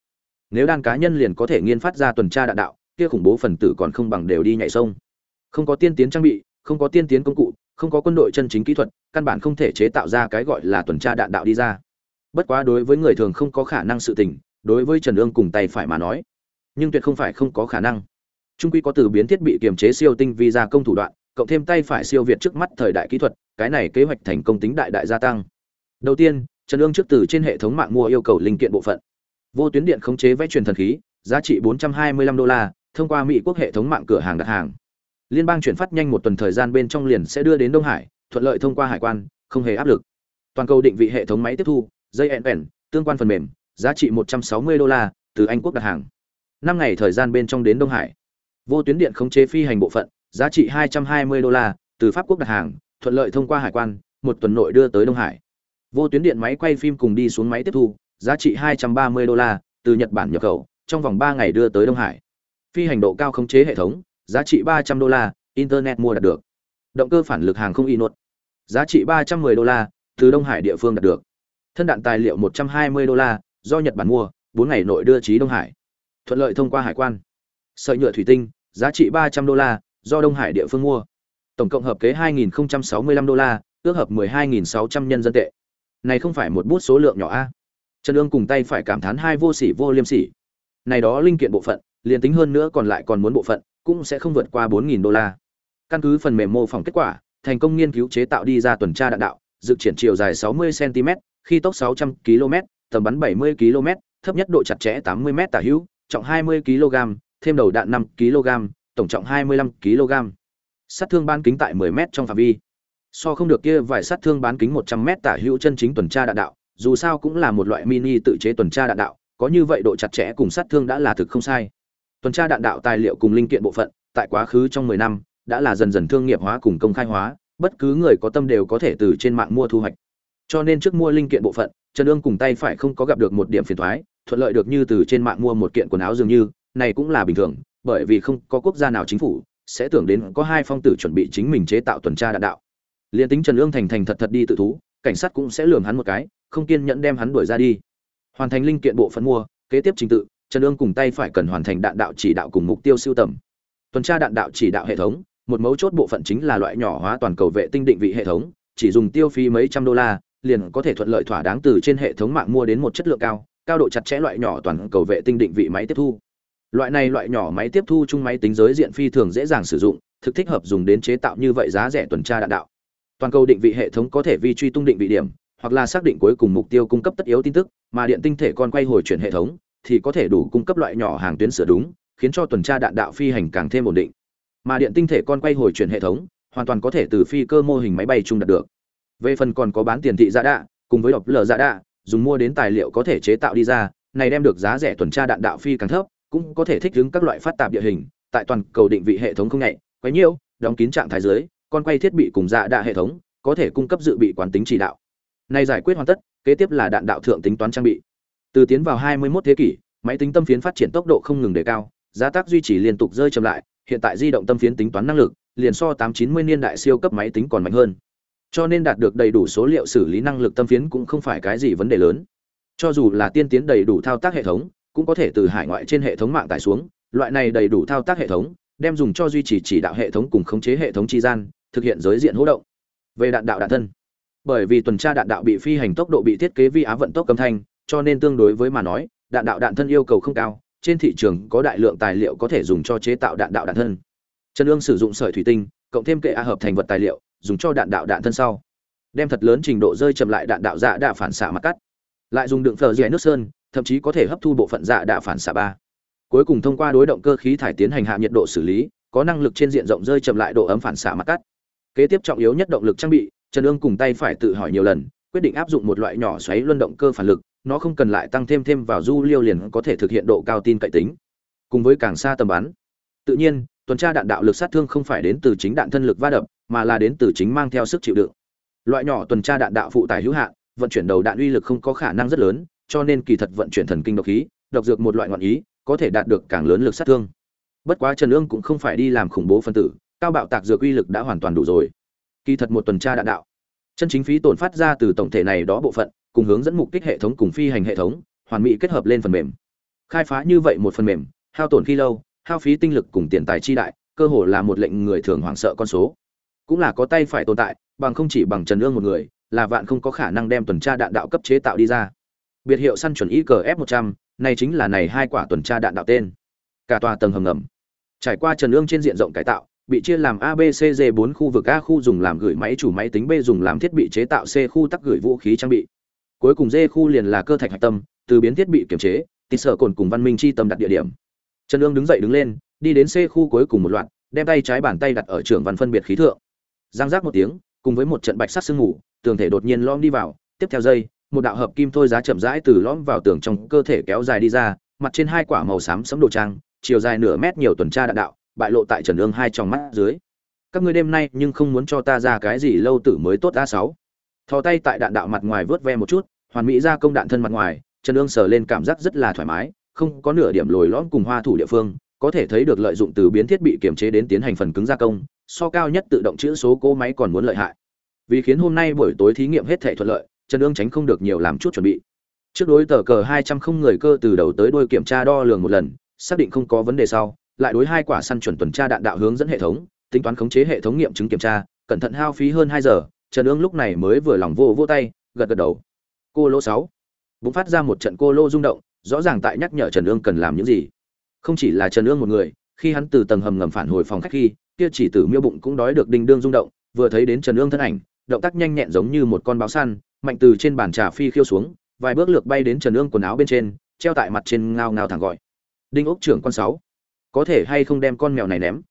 Nếu đan cá nhân liền có thể nghiên phát ra tuần tra đạn đạo, kia khủng bố phần tử còn không bằng đều đi nhảy sông. Không có tiên tiến trang bị, không có tiên tiến công cụ, không có quân đội chân chính kỹ thuật, căn bản không thể chế tạo ra cái gọi là tuần tra đạn đạo đi ra. Bất quá đối với người thường không có khả năng sự tình, đối với trần ương cùng tay phải mà nói, nhưng tuyệt không phải không có khả năng. Trung quy có từ biến thiết bị kiềm chế siêu tinh vi ra công thủ đoạn, cộng thêm tay phải siêu việt trước mắt thời đại kỹ thuật, cái này kế hoạch thành công tính đại đại gia tăng. Đầu tiên trần ương trước từ trên hệ thống mạng mua yêu cầu linh kiện bộ phận. Vô tuyến điện khống chế vẽ truyền thần khí, giá trị 425 đô la, thông qua mỹ quốc hệ thống mạng cửa hàng đặt hàng. Liên bang chuyển phát nhanh một tuần thời gian bên trong liền sẽ đưa đến đông hải, thuận lợi thông qua hải quan, không hề áp lực. Toàn cầu định vị hệ thống máy tiếp thu, dây nn tương quan phần mềm, giá trị 160 đô la, từ anh quốc đặt hàng. Năm ngày thời gian bên trong đến đông hải. Vô tuyến điện khống chế phi hành bộ phận, giá trị 220 đô la, từ pháp quốc đặt hàng, thuận lợi thông qua hải quan, một tuần nội đưa tới đông hải vô tuyến điện máy quay phim cùng đi xuống máy tiếp thu, giá trị 230 đô la, từ nhật bản nhập khẩu, trong vòng 3 ngày đưa tới đông hải. Phi hành độ cao khống chế hệ thống, giá trị 300 đô la, internet mua đạt được. Động cơ phản lực hàng không y giá trị 310 đô la, từ đông hải địa phương đạt được. Thân đạn tài liệu 120 đô la, do nhật bản mua 4 ngày nội đưa chí đông hải. Thuận lợi thông qua hải quan. Sợi nhựa thủy tinh, giá trị 300 đô la, do đông hải địa phương mua. Tổng cộng hợp kế 2.065 đô la, ước hợp 12.600 nhân dân tệ này không phải một bút số lượng nhỏ a. Trần ương cùng tay phải cảm thán hai vô sỉ vô liêm sỉ. Này đó linh kiện bộ phận, liền tính hơn nữa còn lại còn muốn bộ phận, cũng sẽ không vượt qua 4.000 đô la. Căn cứ phần mềm mô phỏng kết quả, thành công nghiên cứu chế tạo đi ra tuần tra đạn đạo dự triển chiều dài 60 cm khi tốc 600 km tầm bắn 70 km thấp nhất độ chặt chẽ 80 m tả hữu, trọng 20 kg thêm đầu đạn 5 kg tổng trọng 25 kg sát thương bán kính tại 10 m trong phạm vi so không được kia vài sát thương bán kính 100 m tả hữu chân chính tuần tra đạn đạo, dù sao cũng là một loại mini tự chế tuần tra đạn đạo, có như vậy độ chặt chẽ cùng sát thương đã là thực không sai. Tuần tra đạn đạo tài liệu cùng linh kiện bộ phận, tại quá khứ trong 10 năm, đã là dần dần thương nghiệp hóa cùng công khai hóa, bất cứ người có tâm đều có thể từ trên mạng mua thu hoạch. Cho nên trước mua linh kiện bộ phận, trần Dương cùng tay phải không có gặp được một điểm phiền toái, thuận lợi được như từ trên mạng mua một kiện quần áo dường như, này cũng là bình thường, bởi vì không có quốc gia nào chính phủ sẽ tưởng đến có hai phong tử chuẩn bị chính mình chế tạo tuần tra đạn đạo liền tính trần ương thành thành thật thật đi tự thú, cảnh sát cũng sẽ lường hắn một cái, không kiên nhẫn đem hắn đuổi ra đi. Hoàn thành linh kiện bộ phận mua, kế tiếp trình tự, trần ương cùng tay phải cần hoàn thành đạn đạo chỉ đạo cùng mục tiêu siêu tầm. Tuần tra đạn đạo chỉ đạo hệ thống, một mấu chốt bộ phận chính là loại nhỏ hóa toàn cầu vệ tinh định vị hệ thống, chỉ dùng tiêu phí mấy trăm đô la, liền có thể thuận lợi thỏa đáng từ trên hệ thống mạng mua đến một chất lượng cao cao độ chặt chẽ loại nhỏ toàn cầu vệ tinh định vị máy tiếp thu. Loại này loại nhỏ máy tiếp thu chung máy tính giới diện phi thường dễ dàng sử dụng, thực thích hợp dùng đến chế tạo như vậy giá rẻ tuần tra đạn đạo toàn cầu định vị hệ thống có thể vi truy tung định vị điểm, hoặc là xác định cuối cùng mục tiêu cung cấp tất yếu tin tức, mà điện tinh thể con quay hồi chuyển hệ thống, thì có thể đủ cung cấp loại nhỏ hàng tuyến sửa đúng, khiến cho tuần tra đạn đạo phi hành càng thêm ổn định. Mà điện tinh thể con quay hồi chuyển hệ thống, hoàn toàn có thể từ phi cơ mô hình máy bay chung đạt được. Về phần còn có bán tiền thị giả đạ, cùng với độc lờ giả đạ, dùng mua đến tài liệu có thể chế tạo đi ra, này đem được giá rẻ tuần tra đạn đạo phi càng thấp, cũng có thể thích ứng các loại phát tạp địa hình, tại toàn cầu định vị hệ thống không nhạy quấy nhiêu đóng kín trạng thái dưới con quay thiết bị cùng dạ đạ hệ thống, có thể cung cấp dự bị quán tính chỉ đạo. Nay giải quyết hoàn tất, kế tiếp là đạn đạo thượng tính toán trang bị. Từ tiến vào 21 thế kỷ, máy tính tâm phiến phát triển tốc độ không ngừng đề cao, giá tác duy trì liên tục rơi chậm lại, hiện tại di động tâm phiến tính toán năng lực, liền so 890 niên đại siêu cấp máy tính còn mạnh hơn. Cho nên đạt được đầy đủ số liệu xử lý năng lực tâm phiến cũng không phải cái gì vấn đề lớn. Cho dù là tiên tiến đầy đủ thao tác hệ thống, cũng có thể từ hải ngoại trên hệ thống mạng tải xuống, loại này đầy đủ thao tác hệ thống, đem dùng cho duy trì chỉ đạo hệ thống cùng khống chế hệ thống tri gian thực hiện giới diện hỗ động. Về đạn đạo đạn thân. Bởi vì tuần tra đạn đạo bị phi hành tốc độ bị thiết kế vi á vận tốc âm thanh, cho nên tương đối với mà nói, đạn đạo đạn thân yêu cầu không cao, trên thị trường có đại lượng tài liệu có thể dùng cho chế tạo đạn đạo đạn thân. Trần ương sử dụng sợi thủy tinh, cộng thêm kệ a hợp thành vật tài liệu, dùng cho đạn đạo đạn thân sau. Đem thật lớn trình độ rơi chậm lại đạn đạo dạ đạ phản xạ mặt cắt. Lại dùng đựng phờ dẻ nước sơn, thậm chí có thể hấp thu bộ phận dạ đạ phản xạ ba. Cuối cùng thông qua đối động cơ khí thải tiến hành hạ nhiệt độ xử lý, có năng lực trên diện rộng rơi chậm lại độ ấm phản xạ mặt cắt kế tiếp trọng yếu nhất động lực trang bị, trần ương cùng tay phải tự hỏi nhiều lần, quyết định áp dụng một loại nhỏ xoáy luân động cơ phản lực, nó không cần lại tăng thêm thêm vào du liêu liền có thể thực hiện độ cao tin cậy tính. Cùng với càng xa tầm bắn. Tự nhiên, tuần tra đạn đạo lực sát thương không phải đến từ chính đạn thân lực va đập, mà là đến từ chính mang theo sức chịu đựng. Loại nhỏ tuần tra đạn đạo phụ tải hữu hạn, vận chuyển đầu đạn uy lực không có khả năng rất lớn, cho nên kỳ thật vận chuyển thần kinh độc khí, độc dược một loại ngọn ý, có thể đạt được càng lớn lực sát thương. Bất quá trần ương cũng không phải đi làm khủng bố phân tử cao bạo tạc dược uy lực đã hoàn toàn đủ rồi kỳ thật một tuần tra đạn đạo chân chính phí tổn phát ra từ tổng thể này đó bộ phận cùng hướng dẫn mục kích hệ thống cùng phi hành hệ thống hoàn mỹ kết hợp lên phần mềm khai phá như vậy một phần mềm hao tổn khi lâu hao phí tinh lực cùng tiền tài chi đại cơ hồ là một lệnh người thường hoảng sợ con số cũng là có tay phải tồn tại bằng không chỉ bằng trần ương một người là vạn không có khả năng đem tuần tra đạn đạo cấp chế tạo đi ra biệt hiệu săn chuẩn ICF 100, này chính là này hai quả tuần tra đạn đạo tên. Cả tòa tầng hầm ngầm. Trải qua Trần Ương trên diện rộng cải tạo, bị chia làm ABCD 4 khu vực A khu dùng làm gửi máy chủ máy tính B dùng làm thiết bị chế tạo C khu tắc gửi vũ khí trang bị. Cuối cùng D khu liền là cơ thạch hạch tâm, từ biến thiết bị kiểm chế, tít sở cồn cùng văn minh chi tâm đặt địa điểm. Trần Ương đứng dậy đứng lên, đi đến C khu cuối cùng một loạt, đem tay trái bàn tay đặt ở trưởng văn phân biệt khí thượng. Giang giác một tiếng, cùng với một trận bạch sắc sương ngủ, tường thể đột nhiên lõm đi vào, tiếp theo dây, một đạo hợp kim thôi giá chậm rãi từ lõm vào tường trong cơ thể kéo dài đi ra, mặt trên hai quả màu xám sẫm đồ trang, chiều dài nửa mét nhiều tuần tra đạn đạo, bại lộ tại Trần Ương hai trong mắt dưới. Các ngươi đêm nay nhưng không muốn cho ta ra cái gì lâu tử mới tốt a sáu. Thò tay tại đạn đạo mặt ngoài vớt ve một chút, hoàn mỹ ra công đạn thân mặt ngoài, Trần Ương sờ lên cảm giác rất là thoải mái, không có nửa điểm lồi lõm cùng hoa thủ địa phương, có thể thấy được lợi dụng từ biến thiết bị kiểm chế đến tiến hành phần cứng gia công, so cao nhất tự động chữ số cỗ máy còn muốn lợi hại. Vì khiến hôm nay buổi tối thí nghiệm hết thể thuận lợi, Trần ương tránh không được nhiều làm chút chuẩn bị. Trước đối tờ cờ 200 không người cơ từ đầu tới đuôi kiểm tra đo lường một lần, xác định không có vấn đề sau, lại đối hai quả săn chuẩn tuần tra đạn đạo hướng dẫn hệ thống, tính toán khống chế hệ thống nghiệm chứng kiểm tra, cẩn thận hao phí hơn hai giờ, Trần ương lúc này mới vừa lòng vô vô tay, gật gật đầu. Cô lô sáu Bùng phát ra một trận cô lô rung động, rõ ràng tại nhắc nhở Trần ương cần làm những gì. Không chỉ là Trần ương một người, khi hắn từ tầng hầm ngầm phản hồi phòng khách khi, kia chỉ tử miêu bụng cũng đói được đinh đương rung động, vừa thấy đến Trần ương thân ảnh, động tác nhanh nhẹn giống như một con báo săn, mạnh từ trên bàn trà phi khiêu xuống vài bước lược bay đến trần ương quần áo bên trên treo tại mặt trên ngao ngao thẳng gọi đinh ốc trưởng con sáu có thể hay không đem con mèo này ném?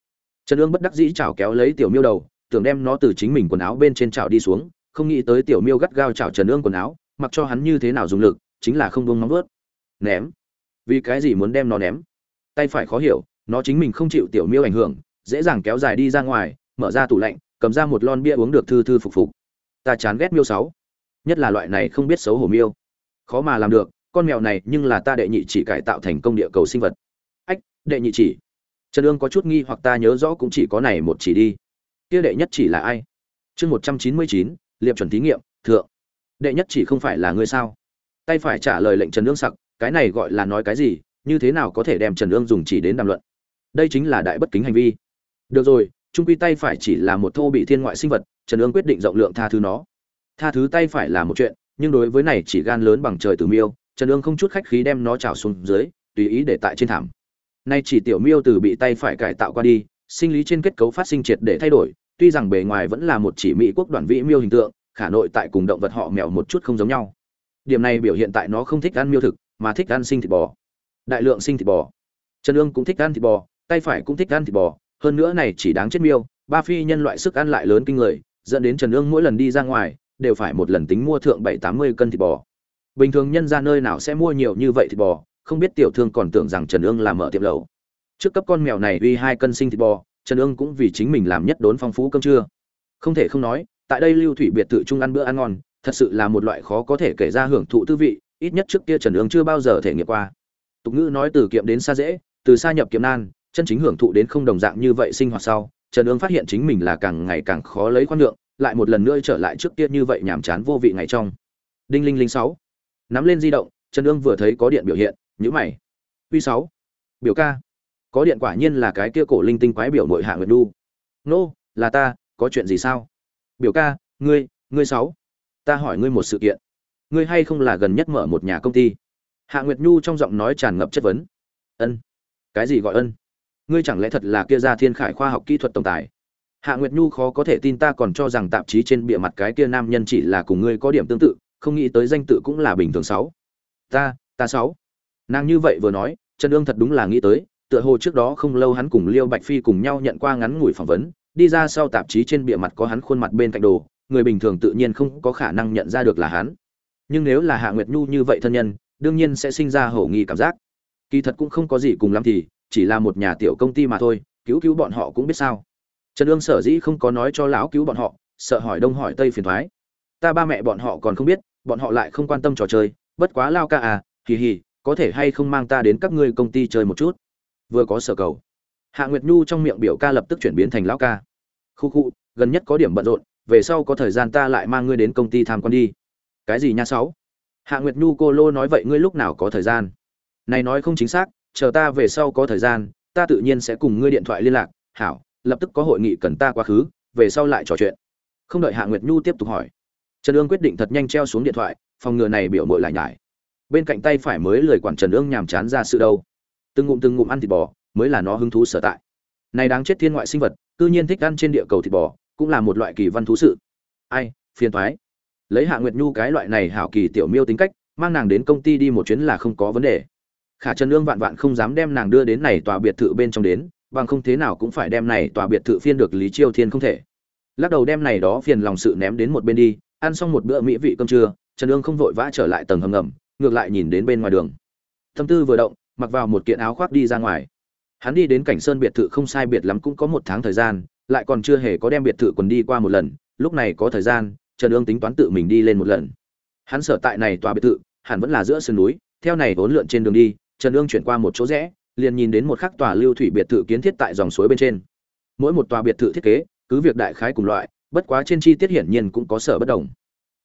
Trần ương bất đắc dĩ chảo kéo lấy tiểu miêu đầu, tưởng đem nó từ chính mình quần áo bên trên chảo đi xuống, không nghĩ tới tiểu miêu gắt gao chảo trần ương quần áo, mặc cho hắn như thế nào dùng lực, chính là không buông nóng vớt ném? Vì cái gì muốn đem nó ném? Tay phải khó hiểu, nó chính mình không chịu tiểu miêu ảnh hưởng, dễ dàng kéo dài đi ra ngoài, mở ra tủ lạnh, cầm ra một lon bia uống được thư thư phục phục. Ta chán ghét miêu sáu. Nhất là loại này không biết xấu hổ miêu. Khó mà làm được, con mèo này nhưng là ta đệ nhị chỉ cải tạo thành công địa cầu sinh vật đệ nhị chỉ. Trần ương có chút nghi hoặc ta nhớ rõ cũng chỉ có này một chỉ đi. Kia đệ nhất chỉ là ai? Chương một trăm chín mươi chín, liệp chuẩn thí nghiệm, thượng. Đệ nhất chỉ không phải là ngươi sao? Tay phải trả lời lệnh trần ương sặc, cái này gọi là nói cái gì? Như thế nào có thể đem trần ương dùng chỉ đến đàm luận? Đây chính là đại bất kính hành vi. Được rồi, trung quy tay phải chỉ là một thô bị thiên ngoại sinh vật, trần ương quyết định rộng lượng tha thứ nó. Tha thứ tay phải là một chuyện, nhưng đối với này chỉ gan lớn bằng trời từ miêu, trần ương không chút khách khí đem nó trào xuống dưới, tùy ý để tại trên thảm nay chỉ tiểu miêu từ bị tay phải cải tạo qua đi, sinh lý trên kết cấu phát sinh triệt để thay đổi, tuy rằng bề ngoài vẫn là một chỉ mỹ quốc đoàn vĩ miêu hình tượng, khả nội tại cùng động vật họ mèo một chút không giống nhau. Điểm này biểu hiện tại nó không thích ăn miêu thực, mà thích ăn sinh thịt bò. Đại lượng sinh thịt bò. Trần ương cũng thích ăn thịt bò, tay phải cũng thích ăn thịt bò, hơn nữa này chỉ đáng chết miêu, ba phi nhân loại sức ăn lại lớn kinh người, dẫn đến trần ương mỗi lần đi ra ngoài, đều phải một lần tính mua thượng bảy tám mươi cân thịt bò. Bình thường nhân ra nơi nào sẽ mua nhiều như vậy thịt bò không biết tiểu thương còn tưởng rằng trần ương làm mở tiệm lẩu. Trước cấp con mèo này uy hai cân sinh thịt bò, trần ương cũng vì chính mình làm nhất đốn phong phú cơm trưa. Không thể không nói, tại đây lưu thủy biệt thự chung ăn bữa ăn ngon, thật sự là một loại khó có thể kể ra hưởng thụ tư vị, ít nhất trước kia trần ương chưa bao giờ thể nghiệm qua. Tục ngữ nói từ kiệm đến xa dễ, từ xa nhập kiệm nan, chân chính hưởng thụ đến không đồng dạng như vậy sinh hoạt sau, trần ương phát hiện chính mình là càng ngày càng khó lấy quan lượng lại một lần nữa trở lại trước kia như vậy nhàm chán vô vị ngày trong. Đinh linh linh sáu. Nắm lên di động, trần ương vừa thấy có điện biểu hiện nhữ mày. Uy sáu. Biểu ca. Có điện quả nhiên là cái kia cổ linh tinh quái biểu nội hạ nguyệt đu nô, là ta, có chuyện gì sao? Biểu ca, ngươi ngươi sáu. Ta hỏi ngươi một sự kiện. Ngươi hay không là gần nhất mở một nhà công ty? Hạ nguyệt nhu trong giọng nói tràn ngập chất vấn. Ân. Cái gì gọi ân? Ngươi chẳng lẽ thật là kia ra thiên khải khoa học kỹ thuật tổng tài? Hạ nguyệt nhu khó có thể tin ta còn cho rằng tạp chí trên bìa mặt cái kia nam nhân chỉ là cùng ngươi có điểm tương tự, không nghĩ tới danh tự cũng là bình thường sáu. Ta ta sáu nàng như vậy vừa nói, trần ương thật đúng là nghĩ tới, tựa hồ trước đó không lâu hắn cùng liêu bạch phi cùng nhau nhận qua ngắn ngủi phỏng vấn, đi ra sau tạp chí trên bìa mặt có hắn khuôn mặt bên cạnh đồ, người bình thường tự nhiên không có khả năng nhận ra được là hắn. Nhưng nếu là hạ nguyệt nhu như vậy thân nhân, đương nhiên sẽ sinh ra hổ nghi cảm giác. Kỳ thật cũng không có gì cùng lắm thì, chỉ là một nhà tiểu công ty mà thôi, cứu cứu bọn họ cũng biết sao. Trần ương sở dĩ không có nói cho lão cứu bọn họ, sợ hỏi đông hỏi tây phiền thoái. Ta ba mẹ bọn họ còn không biết, bọn họ lại không quan tâm trò chơi, bất quá lao ca à kỳ hì có thể hay không mang ta đến các ngươi công ty chơi một chút? Vừa có sở cầu. Hạ nguyệt nhu trong miệng biểu ca lập tức chuyển biến thành lão ca. Khu khu, gần nhất có điểm bận rộn, về sau có thời gian ta lại mang ngươi đến công ty tham quan đi. Cái gì nha sáu? Hạ nguyệt nhu cô lô nói vậy ngươi lúc nào có thời gian? Này nói không chính xác, chờ ta về sau có thời gian, ta tự nhiên sẽ cùng ngươi điện thoại liên lạc. Hảo, lập tức có hội nghị cần ta quá khứ, về sau lại trò chuyện. Không đợi hạ nguyệt nhu tiếp tục hỏi, trần ương quyết định thật nhanh treo xuống điện thoại, phòng ngừa này biểu mội lại nhải bên cạnh tay phải mới lười quản trần ương nhàm chán ra sự đâu. Từng ngụm từng ngụm ăn thịt bò, mới là nó hứng thú sở tại. Này đáng chết thiên ngoại sinh vật, cư nhiên thích ăn trên địa cầu thịt bò, cũng là một loại kỳ văn thú sự. Ai, phiền thoái lấy hạ nguyệt nhu cái loại này hảo kỳ tiểu miêu tính cách, mang nàng đến công ty đi một chuyến là không có vấn đề. Khả trần ương vạn vạn không dám đem nàng đưa đến này tòa biệt thự bên trong đến, bằng không thế nào cũng phải đem này tòa biệt thự phiên được lý chiêu thiên không thể. Lắc đầu đem này đó phiền lòng sự ném đến một bên đi, ăn xong một bữa mỹ vị cơm trưa, trần ương không vội vã trở lại tầng hầm ngầm ngược lại nhìn đến bên ngoài đường. Tâm tư vừa động, mặc vào một kiện áo khoác đi ra ngoài. Hắn đi đến cảnh sơn biệt thự không sai biệt lắm cũng có một tháng thời gian, lại còn chưa hề có đem biệt thự quần đi qua một lần, lúc này có thời gian, trần ương tính toán tự mình đi lên một lần. Hắn sở tại này tòa biệt thự, hẳn vẫn là giữa sườn núi, theo này vốn lượn trên đường đi, trần ương chuyển qua một chỗ rẽ, liền nhìn đến một khắc tòa lưu thủy biệt thự kiến thiết tại dòng suối bên trên. Mỗi một tòa biệt thự thiết kế, cứ việc đại khái cùng loại, bất quá trên chi tiết hiển nhiên cũng có sở bất đồng.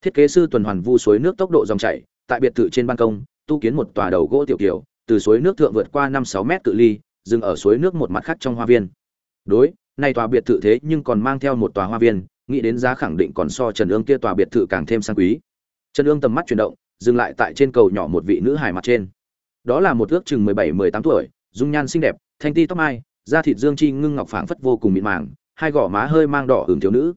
Thiết kế sư tuần hoàn vu suối nước tốc độ dòng chảy tại biệt thự trên ban công, tu kiến một tòa đầu gỗ tiểu kiểu, từ suối nước thượng vượt qua năm sáu mét cự ly, dừng ở suối nước một mặt khác trong hoa viên. Đối, nay tòa biệt thự thế nhưng còn mang theo một tòa hoa viên, nghĩ đến giá khẳng định còn so trần ương kia tòa biệt thự càng thêm sang quý. Trần ương tầm mắt chuyển động, dừng lại tại trên cầu nhỏ một vị nữ hài mặt trên. Đó là một ước chừng mười bảy, mười tám tuổi, dung nhan xinh đẹp, thanh ti tóc mai, da thịt dương chi ngưng ngọc phảng phất vô cùng mịn màng, hai gò má hơi mang đỏ hưởng thiếu nữ.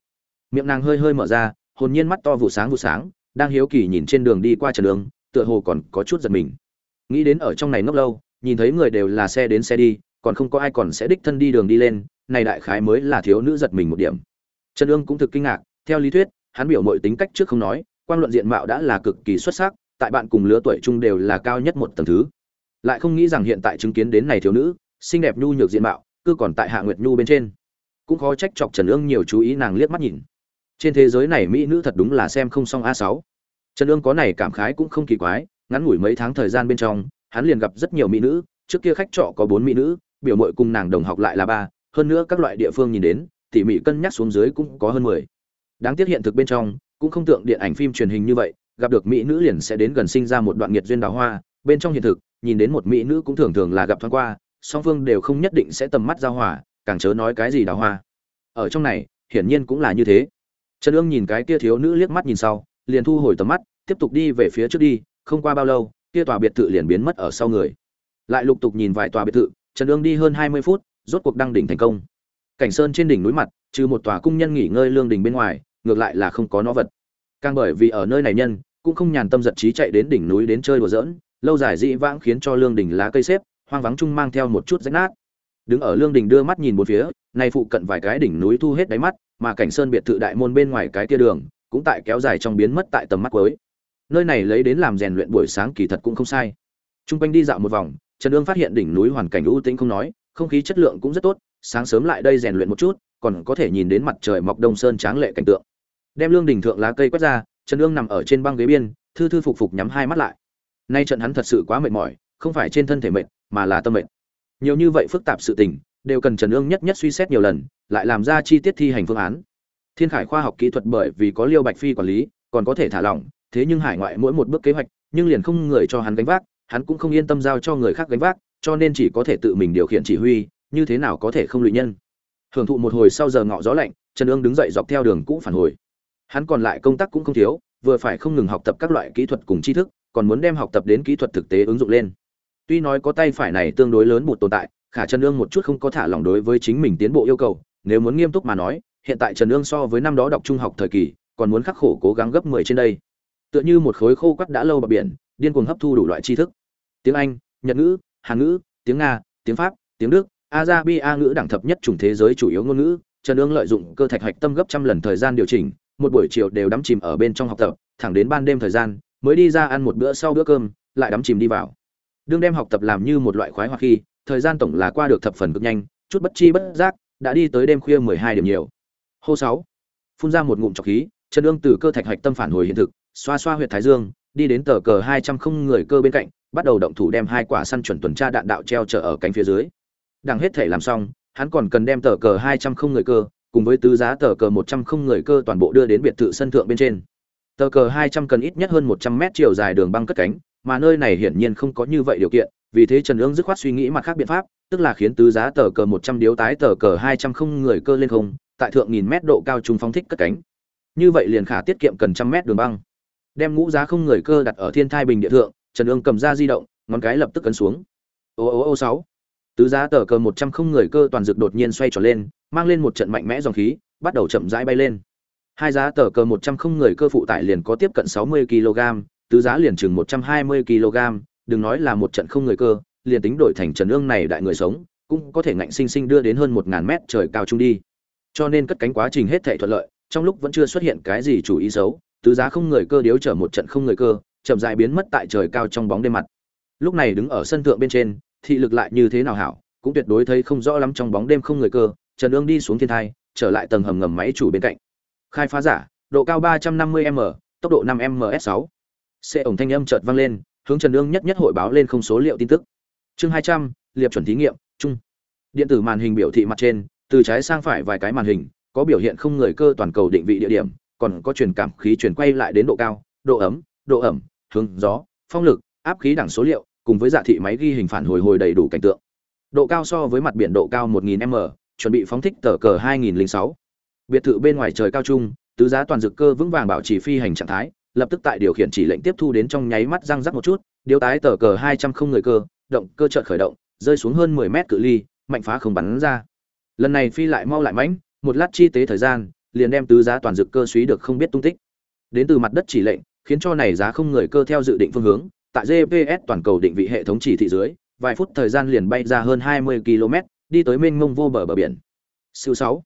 Miệng nàng hơi hơi mở ra, hồn nhiên mắt to vụ sáng vụ sáng đang hiếu kỳ nhìn trên đường đi qua trần đường tựa hồ còn có chút giật mình. Nghĩ đến ở trong này ngốc lâu, nhìn thấy người đều là xe đến xe đi, còn không có ai còn sẽ đích thân đi đường đi lên, này đại khái mới là thiếu nữ giật mình một điểm. Trần ương cũng thực kinh ngạc, theo lý thuyết, hắn biểu mọi tính cách trước không nói quan luận diện mạo đã là cực kỳ xuất sắc, tại bạn cùng lứa tuổi chung đều là cao nhất một tầng thứ. Lại không nghĩ rằng hiện tại chứng kiến đến này thiếu nữ, xinh đẹp nhu nhược diện mạo, cứ còn tại hạ nguyệt nhu bên trên. Cũng khó trách chọc trần ương nhiều chú ý nàng liếc mắt nhìn trên thế giới này mỹ nữ thật đúng là xem không xong a sáu. Trần ương có này cảm khái cũng không kỳ quái, ngắn ngủi mấy tháng thời gian bên trong, hắn liền gặp rất nhiều mỹ nữ, trước kia khách trọ có bốn mỹ nữ, biểu mội cùng nàng đồng học lại là ba, hơn nữa các loại địa phương nhìn đến, tỉ mỉ cân nhắc xuống dưới cũng có hơn mười. Đáng tiếc hiện thực bên trong, cũng không tượng điện ảnh phim truyền hình như vậy, gặp được mỹ nữ liền sẽ đến gần sinh ra một đoạn nghiệt duyên đào hoa, bên trong hiện thực, nhìn đến một mỹ nữ cũng thường thường là gặp thoáng qua, song phương đều không nhất định sẽ tầm mắt giao hòa, càng chớ nói cái gì đào hoa. Ở trong này, hiển nhiên cũng là như thế trần ương nhìn cái kia thiếu nữ liếc mắt nhìn sau, liền thu hồi tầm mắt, tiếp tục đi về phía trước đi, không qua bao lâu, kia tòa biệt thự liền biến mất ở sau người. Lại lục tục nhìn vài tòa biệt thự, trần ương đi hơn hai mươi phút, rốt cuộc đăng đỉnh thành công. Cảnh sơn trên đỉnh núi mặt, trừ một tòa cung nhân nghỉ ngơi lương đình bên ngoài, ngược lại là không có nó vật. Càng bởi vì ở nơi này nhân, cũng không nhàn tâm giật trí chạy đến đỉnh núi đến chơi đùa giỡn, lâu dài dĩ vãng khiến cho lương đình lá cây xếp, hoang vắng chung mang theo một chút rách nát. Đứng ở lương đình đưa mắt nhìn một phía nay phụ cận vài cái đỉnh núi thu hết đáy mắt mà cảnh sơn biệt thự đại môn bên ngoài cái tia đường cũng tại kéo dài trong biến mất tại tầm mắt cuối nơi này lấy đến làm rèn luyện buổi sáng kỳ thật cũng không sai Trung quanh đi dạo một vòng, Trần Dương phát hiện đỉnh núi hoàn cảnh ưu tĩnh không nói, không khí chất lượng cũng rất tốt, sáng sớm lại đây rèn luyện một chút, còn có thể nhìn đến mặt trời mọc đông sơn tráng lệ cảnh tượng. Đem lương đỉnh thượng lá cây quét ra, Trần Dương nằm ở trên băng ghế biên, thư thư phục phục nhắm hai mắt lại. Nay trận hắn thật sự quá mệt mỏi, không phải trên thân thể mệt, mà là tâm mệt. Nhiều như vậy phức tạp sự tình, đều cần Trần Dương nhất nhất suy xét nhiều lần, lại làm ra chi tiết thi hành phương án. Thiên Khải khoa học kỹ thuật bởi vì có Liêu Bạch Phi quản lý, còn có thể thả lỏng, thế nhưng hải ngoại mỗi một bước kế hoạch, nhưng liền không người cho hắn gánh vác, hắn cũng không yên tâm giao cho người khác gánh vác, cho nên chỉ có thể tự mình điều khiển chỉ huy, như thế nào có thể không lụy nhân. Hưởng thụ một hồi sau giờ ngọ gió lạnh, Trần Dương đứng dậy dọc theo đường cũ phản hồi. Hắn còn lại công tác cũng không thiếu, vừa phải không ngừng học tập các loại kỹ thuật cùng tri thức, còn muốn đem học tập đến kỹ thuật thực tế ứng dụng lên. Tuy nói có tay phải này tương đối lớn một tồn tại, khả Trần ương một chút không có thả lỏng đối với chính mình tiến bộ yêu cầu, nếu muốn nghiêm túc mà nói, hiện tại Trần ương so với năm đó đọc trung học thời kỳ, còn muốn khắc khổ cố gắng gấp 10 trên đây. Tựa như một khối khô quắt đã lâu bờ biển, điên cuồng hấp thu đủ loại tri thức. Tiếng anh nhật ngữ hàn ngữ tiếng nga tiếng pháp tiếng đức arabia ngữ đẳng thập nhất chủng thế giới chủ yếu ngôn ngữ. Trần ương lợi dụng cơ thạch hạch tâm gấp trăm lần thời gian điều chỉnh một buổi chiều đều đắm chìm ở bên trong học tập thẳng đến ban đêm thời gian mới đi ra ăn một bữa sau bữa cơm lại đắm chìm đi vào. Đương đem học tập làm như một loại khoái hoặc khi thời gian tổng là qua được thập phần cực nhanh, chút bất chi bất giác, đã đi tới đêm khuya mười hai điểm nhiều. Hô sáu, phun ra một ngụm trọc khí, trần Dương từ cơ thạch hạch tâm phản hồi hiện thực, xoa xoa huyệt thái dương, đi đến tờ cờ hai trăm không người cơ bên cạnh, bắt đầu động thủ đem hai quả săn chuẩn tuần tra đạn đạo treo chở ở cánh phía dưới. Đang hết thể làm xong, hắn còn cần đem tờ cờ hai trăm không người cơ, cùng với tứ giá tờ cờ một trăm không người cơ toàn bộ đưa đến biệt thự sân thượng bên trên. Tờ cờ hai trăm cần ít nhất hơn một trăm mét chiều dài đường băng cất cánh, mà nơi này hiển nhiên không có như vậy điều kiện vì thế trần ương dứt khoát suy nghĩ mặt khác biện pháp, tức là khiến tứ giá tờ cờ một trăm điếu tái tờ cờ hai trăm không người cơ lên không, tại thượng nghìn mét độ cao trung phóng thích cất cánh. Như vậy liền khả tiết kiệm cần trăm mét đường băng. Đem ngũ giá không người cơ đặt ở thiên thai bình địa thượng, trần ương cầm ra di động, ngón cái lập tức cấn xuống. Ô ô ô sáu. Tứ giá tờ cờ một trăm không người cơ toàn dực đột nhiên xoay trở lên, mang lên một trận mạnh mẽ dòng khí, bắt đầu chậm rãi bay lên. Hai giá tờ cờ một trăm không người cơ phụ tải liền có tiếp cận sáu mươi kg tứ giá liền chừng một trăm hai mươi kg đừng nói là một trận không người cơ, liền tính đổi thành trần ương này đại người sống, cũng có thể ngạnh sinh sinh đưa đến hơn một ngàn mét trời cao trung đi. Cho nên cất cánh quá trình hết thảy thuận lợi, trong lúc vẫn chưa xuất hiện cái gì chủ ý xấu, tứ giá không người cơ điếu chở một trận không người cơ, chậm rãi biến mất tại trời cao trong bóng đêm mặt. Lúc này đứng ở sân thượng bên trên, thị lực lại như thế nào hảo, cũng tuyệt đối thấy không rõ lắm trong bóng đêm không người cơ, trần ương đi xuống thiên thai, trở lại tầng hầm ngầm máy chủ bên cạnh. Khai phá giả, độ cao 350 m, tốc độ 5 ms 6 xe ổng thanh âm chợt vang lên hướng trần Dương nhất nhất hội báo lên không số liệu tin tức. Chương 200, liệp chuẩn thí nghiệm chung. Điện tử màn hình biểu thị mặt trên từ trái sang phải vài cái màn hình có biểu hiện không người cơ toàn cầu định vị địa điểm còn có truyền cảm khí truyền quay lại đến độ cao độ ấm độ ẩm hướng gió phong lực áp khí đẳng số liệu cùng với dạ thị máy ghi hình phản hồi hồi đầy đủ cảnh tượng. Độ cao so với mặt biển độ cao 1000 m chuẩn bị phóng thích tờ cờ 2006. biệt thự bên ngoài trời cao trung tứ giá toàn dược cơ vững vàng bảo trì phi hành trạng thái lập tức tại điều khiển chỉ lệnh tiếp thu đến trong nháy mắt răng rắc một chút điều tái tờ cờ 200 không người cơ động cơ chợt khởi động rơi xuống hơn 10 mét cự ly mạnh phá không bắn ra lần này phi lại mau lại mãnh một lát chi tế thời gian liền đem tứ giá toàn dược cơ suý được không biết tung tích đến từ mặt đất chỉ lệnh khiến cho này giá không người cơ theo dự định phương hướng tại GPS toàn cầu định vị hệ thống chỉ thị dưới, vài phút thời gian liền bay ra hơn 20 km, đi tới mênh mông vô bờ bờ biển. Siêu 6.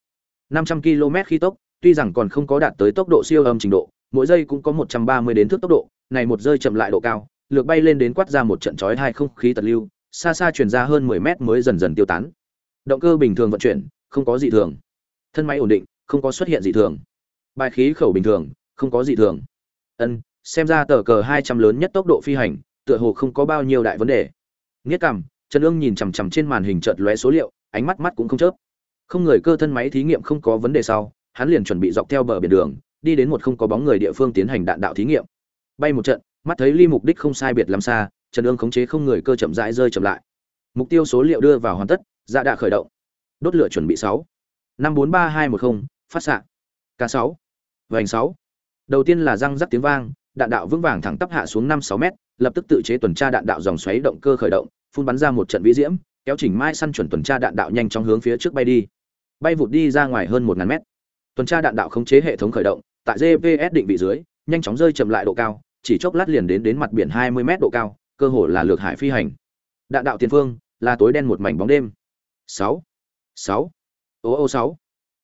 500 km khi tốc, tuy rằng còn không có đạt tới tốc độ siêu âm trình độ, mỗi giây cũng có 130 đến thước tốc độ, này một rơi chậm lại độ cao, lược bay lên đến quát ra một trận chói hai không khí tật lưu, xa xa truyền ra hơn 10 mét mới dần dần tiêu tán. Động cơ bình thường vận chuyển, không có dị thường. Thân máy ổn định, không có xuất hiện dị thường. Bài khí khẩu bình thường, không có dị thường. Ân, xem ra tờ cờ hai trăm lớn nhất tốc độ phi hành tựa hồ không có bao nhiêu đại vấn đề Nghiệt cảm, trần ương nhìn chằm chằm trên màn hình chợt lóe số liệu ánh mắt mắt cũng không chớp không người cơ thân máy thí nghiệm không có vấn đề sau hắn liền chuẩn bị dọc theo bờ biển đường đi đến một không có bóng người địa phương tiến hành đạn đạo thí nghiệm. Bay một trận, mắt thấy ly mục đích không sai biệt làm xa, trần ương khống chế không người cơ chậm rãi rơi chậm lại. Mục tiêu số liệu đưa vào hoàn tất dạ đạ khởi động. Đốt lửa chuẩn bị sáu. Năm bốn ba hai một không, phát xạ. K sáu. Vành sáu. Đầu tiên là răng rắc tiếng vang, đạn đạo vững vàng thẳng tắp hạ xuống năm sáu mét, lập tức tự chế tuần tra đạn đạo dòng xoáy động cơ khởi động, phun bắn ra một trận vĩ diễm, kéo chỉnh mai săn chuẩn tuần tra đạn đạo nhanh chóng hướng phía trước bay đi. Bay vụt đi ra ngoài hơn một ngàn mét. Tuần tra đạn đạo khống chế hệ thống khởi động tại gps định vị dưới, nhanh chóng rơi chậm lại độ cao, chỉ chốc lát liền đến đến mặt biển hai mươi mét độ cao, cơ hồ là lược hải phi hành. Đạn đạo tiền phương, là tối đen một mảnh bóng đêm. Sáu sáu, ô ô sáu.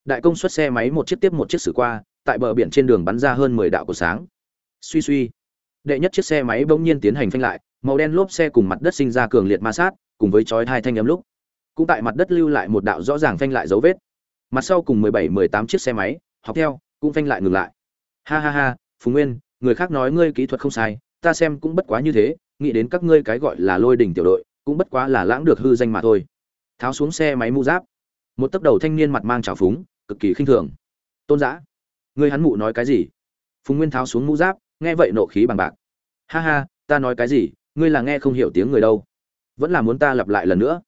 Đại công suất xe máy một chiếc tiếp một chiếc xử qua, tại bờ biển trên đường bắn ra hơn mười đạo của sáng. Suy suy. Đệ nhất chiếc xe máy bỗng nhiên tiến hành phanh lại, màu đen lốp xe cùng mặt đất sinh ra cường liệt ma sát, cùng với chói hai thanh âm lúc. Cũng tại mặt đất lưu lại một đạo rõ ràng phanh lại dấu vết. Mặt sau cùng mười bảy, mười tám chiếc xe máy, học theo, cũng phanh lại ngừng lại ha ha ha, phùng nguyên, người khác nói ngươi kỹ thuật không sai, ta xem cũng bất quá như thế, nghĩ đến các ngươi cái gọi là lôi đỉnh tiểu đội, cũng bất quá là lãng được hư danh mà thôi. Tháo xuống xe máy mũ giáp. Một tấc đầu thanh niên mặt mang trào phúng, cực kỳ khinh thường. Tôn giã ngươi hắn mụ nói cái gì? Phùng nguyên tháo xuống mũ giáp, nghe vậy nộ khí bằng bạc. Ha ha, ta nói cái gì, ngươi là nghe không hiểu tiếng người đâu. Vẫn là muốn ta lặp lại lần nữa.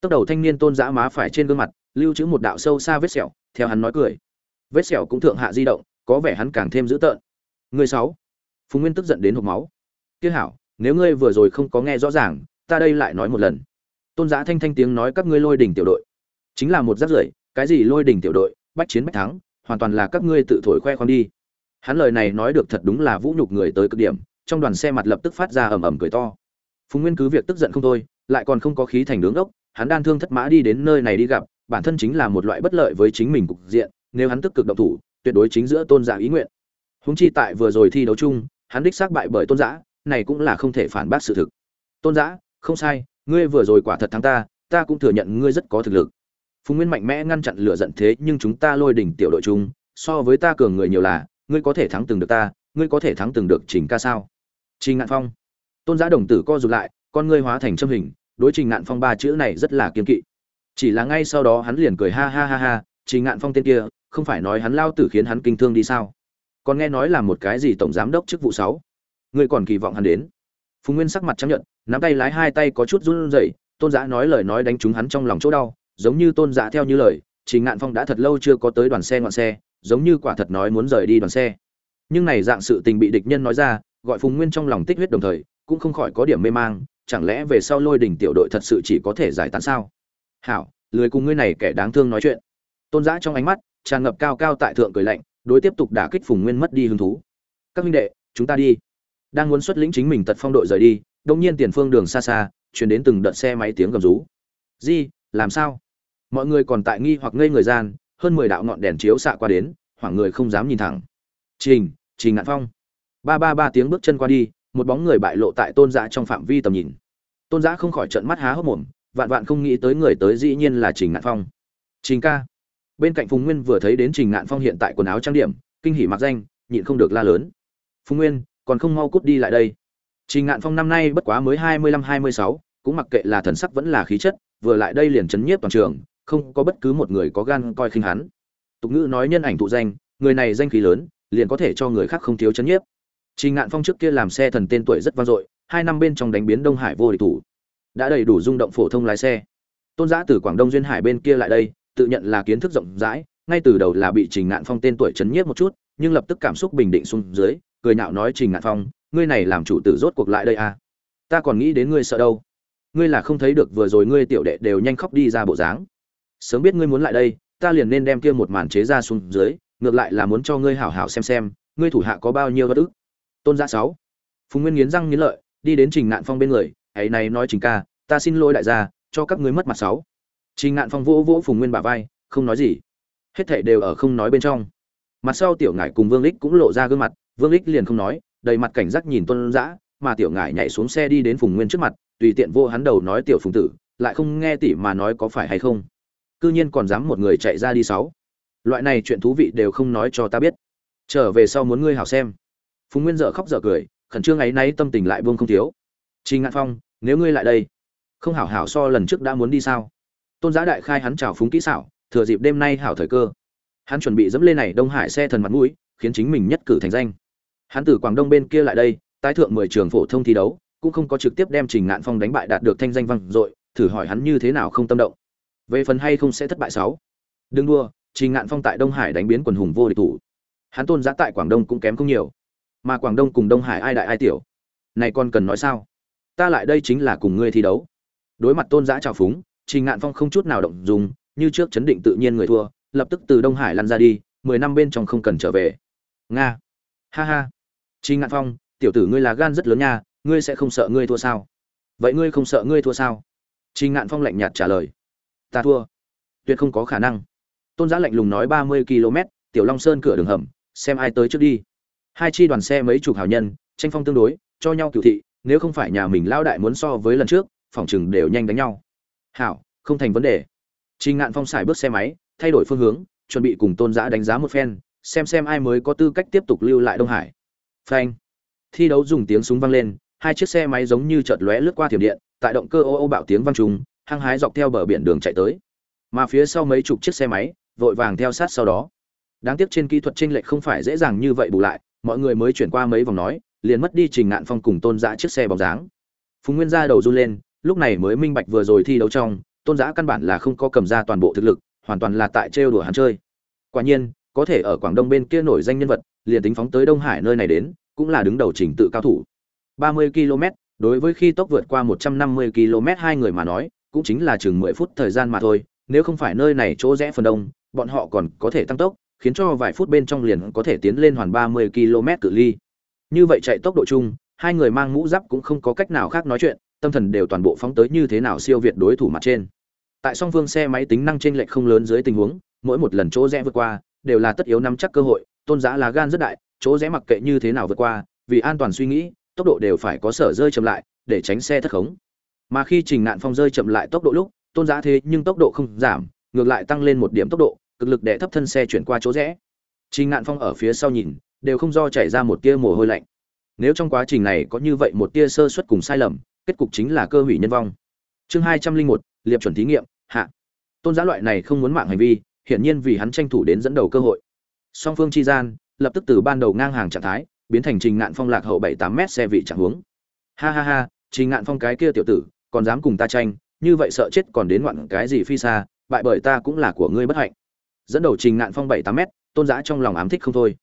Tốc đầu thanh niên tôn giã má phải trên gương mặt, lưu trữ một đạo sâu xa vết sẹo, theo hắn nói cười. Vết sẹo cũng thượng hạ di động có vẻ hắn càng thêm dữ tợn. Người sáu. Phùng nguyên tức giận đến hộp máu. Kia hảo, nếu ngươi vừa rồi không có nghe rõ ràng, ta đây lại nói một lần. Tôn Giá thanh thanh tiếng nói các ngươi lôi đỉnh tiểu đội. Chính là một rác rưởi cái gì lôi đỉnh tiểu đội, bách chiến bách thắng, hoàn toàn là các ngươi tự thổi khoe khoang đi. Hắn lời này nói được thật đúng là vũ nhục người tới cực điểm, trong đoàn xe mặt lập tức phát ra ầm ầm cười to. Phùng nguyên cứ việc tức giận không thôi, lại còn không có khí thành đứng ốc, hắn đan thương thất mã đi đến nơi này đi gặp, bản thân chính là một loại bất lợi với chính mình cục diện, nếu hắn tức cực động thủ tuyệt đối chính giữa tôn giả ý nguyện. Húng chi tại vừa rồi thi đấu chung, hắn đích xác bại bởi tôn giả, này cũng là không thể phản bác sự thực. Tôn giả, không sai, ngươi vừa rồi quả thật thắng ta ta cũng thừa nhận ngươi rất có thực lực. Phùng nguyên mạnh mẽ ngăn chặn lửa giận thế, nhưng chúng ta lôi đỉnh tiểu đội chung, so với ta cường người nhiều là, ngươi có thể thắng từng được ta, ngươi có thể thắng từng được trình ca sao? Trình ngạn phong. Tôn giả đồng tử co rụt lại, con ngươi hóa thành châm hình, đối trình ngạn phong ba chữ này rất là kiên kỵ. Chỉ là ngay sau đó hắn liền cười ha ha ha ha, trình ngạn phong tên kia không phải nói hắn lao tử khiến hắn kinh thương đi sao? Còn nghe nói là một cái gì tổng giám đốc chức vụ sáu? Ngươi còn kỳ vọng hắn đến? Phùng nguyên sắc mặt chấp nhận nắm tay lái hai tay có chút run rẩy, tôn giã nói lời nói đánh trúng hắn trong lòng chỗ đau, giống như tôn giã theo như lời, trình ngạn phong đã thật lâu chưa có tới đoàn xe ngoạn xe, giống như quả thật nói muốn rời đi đoàn xe. Nhưng này dạng sự tình bị địch nhân nói ra, gọi phùng nguyên trong lòng tích huyết đồng thời, cũng không khỏi có điểm mê mang, chẳng lẽ về sau lôi đỉnh tiểu đội thật sự chỉ có thể giải tán sao? Hảo, lười cùng ngươi này kẻ đáng thương nói chuyện. Tôn giã trong ánh mắt tràn ngập cao cao tại thượng cười lạnh, đối tiếp tục đả kích phùng nguyên mất đi hứng thú. Các huynh đệ, chúng ta đi. Đang muốn xuất lĩnh chính mình tật phong đội rời đi đông nhiên tiền phương đường xa xa, chuyển đến từng đợt xe máy tiếng gầm rú. Di, làm sao? Mọi người còn tại nghi hoặc ngây người gian, hơn mười đạo ngọn đèn chiếu xạ qua đến, hoảng người không dám nhìn thẳng. Trình trình ngạn phong. Ba ba ba tiếng bước chân qua đi, một bóng người bại lộ tại tôn giã trong phạm vi tầm nhìn. Tôn giã không khỏi trận mắt há hốc mồm, vạn vạn không nghĩ tới người tới dĩ nhiên là trình ngạn phong. Trình ca bên cạnh phùng nguyên vừa thấy đến trình ngạn phong hiện tại quần áo trang điểm, kinh hỉ mặc danh, nhịn không được la lớn. Phùng nguyên, còn không mau cút đi lại đây. Trình ngạn phong năm nay bất quá mới hai mươi lăm, hai mươi sáu, cũng mặc kệ là thần sắc vẫn là khí chất, vừa lại đây liền chấn nhiếp toàn trường, không có bất cứ một người có gan coi khinh hắn. Tục ngữ nói nhân ảnh thụ danh, người này danh khí lớn, liền có thể cho người khác không thiếu chấn nhiếp. Trình ngạn phong trước kia làm xe thần tên tuổi rất vang dội, hai năm bên trong đánh biến đông hải vô địch thủ. Đã đầy đủ rung động phổ thông lái xe. Tôn giã từ quảng đông duyên hải bên kia lại đây tự nhận là kiến thức rộng rãi, ngay từ đầu là bị trình ngạn phong tên tuổi chấn nhiếp một chút, nhưng lập tức cảm xúc bình định xuống dưới, cười nhạo nói, trình ngạn phong, ngươi này làm chủ tử rốt cuộc lại đây à? Ta còn nghĩ đến ngươi sợ đâu. Ngươi là không thấy được vừa rồi ngươi tiểu đệ đều nhanh khóc đi ra bộ dáng. Sớm biết ngươi muốn lại đây, ta liền nên đem kia một màn chế ra xuống dưới, ngược lại là muốn cho ngươi hảo hảo xem xem, ngươi thủ hạ có bao nhiêu bất ức. Tôn gia sáu. Phùng nguyên nghiến răng nghiến lợi, đi đến trình ngạn phong bên người, ấy này nói trình ca, ta xin lỗi đại gia, cho các ngươi mất mặt sáu trình ngạn phong vỗ vỗ phùng nguyên bả vai không nói gì. Hết thảy đều ở không nói bên trong. Mặt sau tiểu ngải cùng vương Lịch cũng lộ ra gương mặt vương Lịch liền không nói đầy mặt cảnh giác nhìn tôn Dã, mà tiểu ngải nhảy xuống xe đi đến phùng nguyên trước mặt tùy tiện vô hắn đầu nói tiểu phùng tử lại không nghe tỷ mà nói có phải hay không. Cư nhiên còn dám một người chạy ra đi sáu. Loại này chuyện thú vị đều không nói cho ta biết. Trở về sau muốn ngươi hảo xem. Phùng nguyên dở khóc dở cười khẩn trương ấy nay tâm tình lại vương không thiếu. Trình ngạn phong nếu ngươi lại đây không hảo hảo so lần trước đã muốn đi sao? Tôn giá đại khai hắn chào phúng kỹ xảo, thừa dịp đêm nay hảo thời cơ. Hắn chuẩn bị dẫm lên này đông hải xe thần mặt mũi, khiến chính mình nhất cử thành danh. Hắn từ quảng đông bên kia lại đây, tái thượng mười trường phổ thông thi đấu, cũng không có trực tiếp đem trình ngạn phong đánh bại đạt được thanh danh vang dội, thử hỏi hắn như thế nào không tâm động. Về phần hay không sẽ thất bại sáu. Đừng đua trình ngạn phong tại đông hải đánh biến quần hùng vô địch thủ. Hắn tôn giá tại quảng đông cũng kém không nhiều. Mà quảng đông cùng đông hải ai đại ai tiểu? Này còn cần nói sao? Ta lại đây chính là cùng ngươi thi đấu. Đối mặt tôn giã trào phúng trình ngạn phong không chút nào động dung, như trước chấn định tự nhiên người thua lập tức từ đông hải lăn ra đi mười năm bên trong không cần trở về. Nga. Ha ha. Trình ngạn phong tiểu tử ngươi là gan rất lớn nha ngươi sẽ không sợ ngươi thua sao? Vậy ngươi không sợ ngươi thua sao? Trình ngạn phong lạnh nhạt trả lời. Ta thua. Tuyệt không có khả năng. Tôn Giá lạnh lùng nói ba mươi km tiểu long sơn cửa đường hầm xem ai tới trước đi. Hai chi đoàn xe mấy chục hảo nhân tranh phong tương đối cho nhau cửu thị nếu không phải nhà mình lao đại muốn so với lần trước phòng chừng đều nhanh đánh nhau hảo, không thành vấn đề. Trình ngạn phong xài bước xe máy, thay đổi phương hướng, chuẩn bị cùng tôn giã đánh giá một phen, xem xem ai mới có tư cách tiếp tục lưu lại đông hải. Phanh. Thi đấu dùng tiếng súng vang lên, hai chiếc xe máy giống như chợt lóe lướt qua thiểm điện, tại động cơ ô ô bạo tiếng vang trùng, hăng hái dọc theo bờ biển đường chạy tới. Mà phía sau mấy chục chiếc xe máy, vội vàng theo sát sau đó. Đáng tiếc trên kỹ thuật chênh lệch không phải dễ dàng như vậy bù lại, mọi người mới chuyển qua mấy vòng nói, liền mất đi trình ngạn phong cùng tôn giã chiếc xe bóng dáng. Phùng nguyên ra đầu run lên lúc này mới minh bạch vừa rồi thi đấu trong, tôn giã căn bản là không có cầm ra toàn bộ thực lực, hoàn toàn là tại trêu đùa hắn chơi. Quả nhiên, có thể ở quảng đông bên kia nổi danh nhân vật, liền tính phóng tới đông hải nơi này đến, cũng là đứng đầu trình tự cao thủ. 30 km đối với khi tốc vượt qua 150 km hai người mà nói, cũng chính là chừng 10 phút thời gian mà thôi, nếu không phải nơi này chỗ rẽ phần đông, bọn họ còn có thể tăng tốc, khiến cho vài phút bên trong liền có thể tiến lên hoàn 30 km cự ly. Như vậy chạy tốc độ chung, hai người mang mũ giáp cũng không có cách nào khác nói chuyện tâm thần đều toàn bộ phóng tới như thế nào siêu việt đối thủ mặt trên. Tại song phương xe máy tính năng trên lệch không lớn dưới tình huống, mỗi một lần chỗ rẽ vượt qua đều là tất yếu nắm chắc cơ hội, tôn giá là gan rất đại, chỗ rẽ mặc kệ như thế nào vượt qua, vì an toàn suy nghĩ, tốc độ đều phải có sở rơi chậm lại, để tránh xe thất khống. Mà khi trình nạn phong rơi chậm lại tốc độ lúc, tôn giá thế nhưng tốc độ không giảm, ngược lại tăng lên một điểm tốc độ, cực lực để thấp thân xe chuyển qua chỗ rẽ. Trình nạn phong ở phía sau nhìn, đều không do chảy ra một tia mồ hôi lạnh. Nếu trong quá trình này có như vậy một tia sơ suất cùng sai lầm kết cục chính là cơ hủy nhân vong. Chương hai trăm linh một, liệp chuẩn thí nghiệm, hạ. Tôn giá loại này không muốn mạng hành vi, hiển nhiên vì hắn tranh thủ đến dẫn đầu cơ hội. Song phương chi gian, lập tức từ ban đầu ngang hàng trạng thái, biến thành trình ngạn phong lạc hậu bảy tám mét xe vị trạng hướng. ha ha ha, trình ngạn phong cái kia tiểu tử, còn dám cùng ta tranh, như vậy sợ chết còn đến ngoạn cái gì phi xa, bại bởi ta cũng là của ngươi bất hạnh. Dẫn đầu trình ngạn phong bảy tám mét, tôn giã trong lòng ám thích không thôi.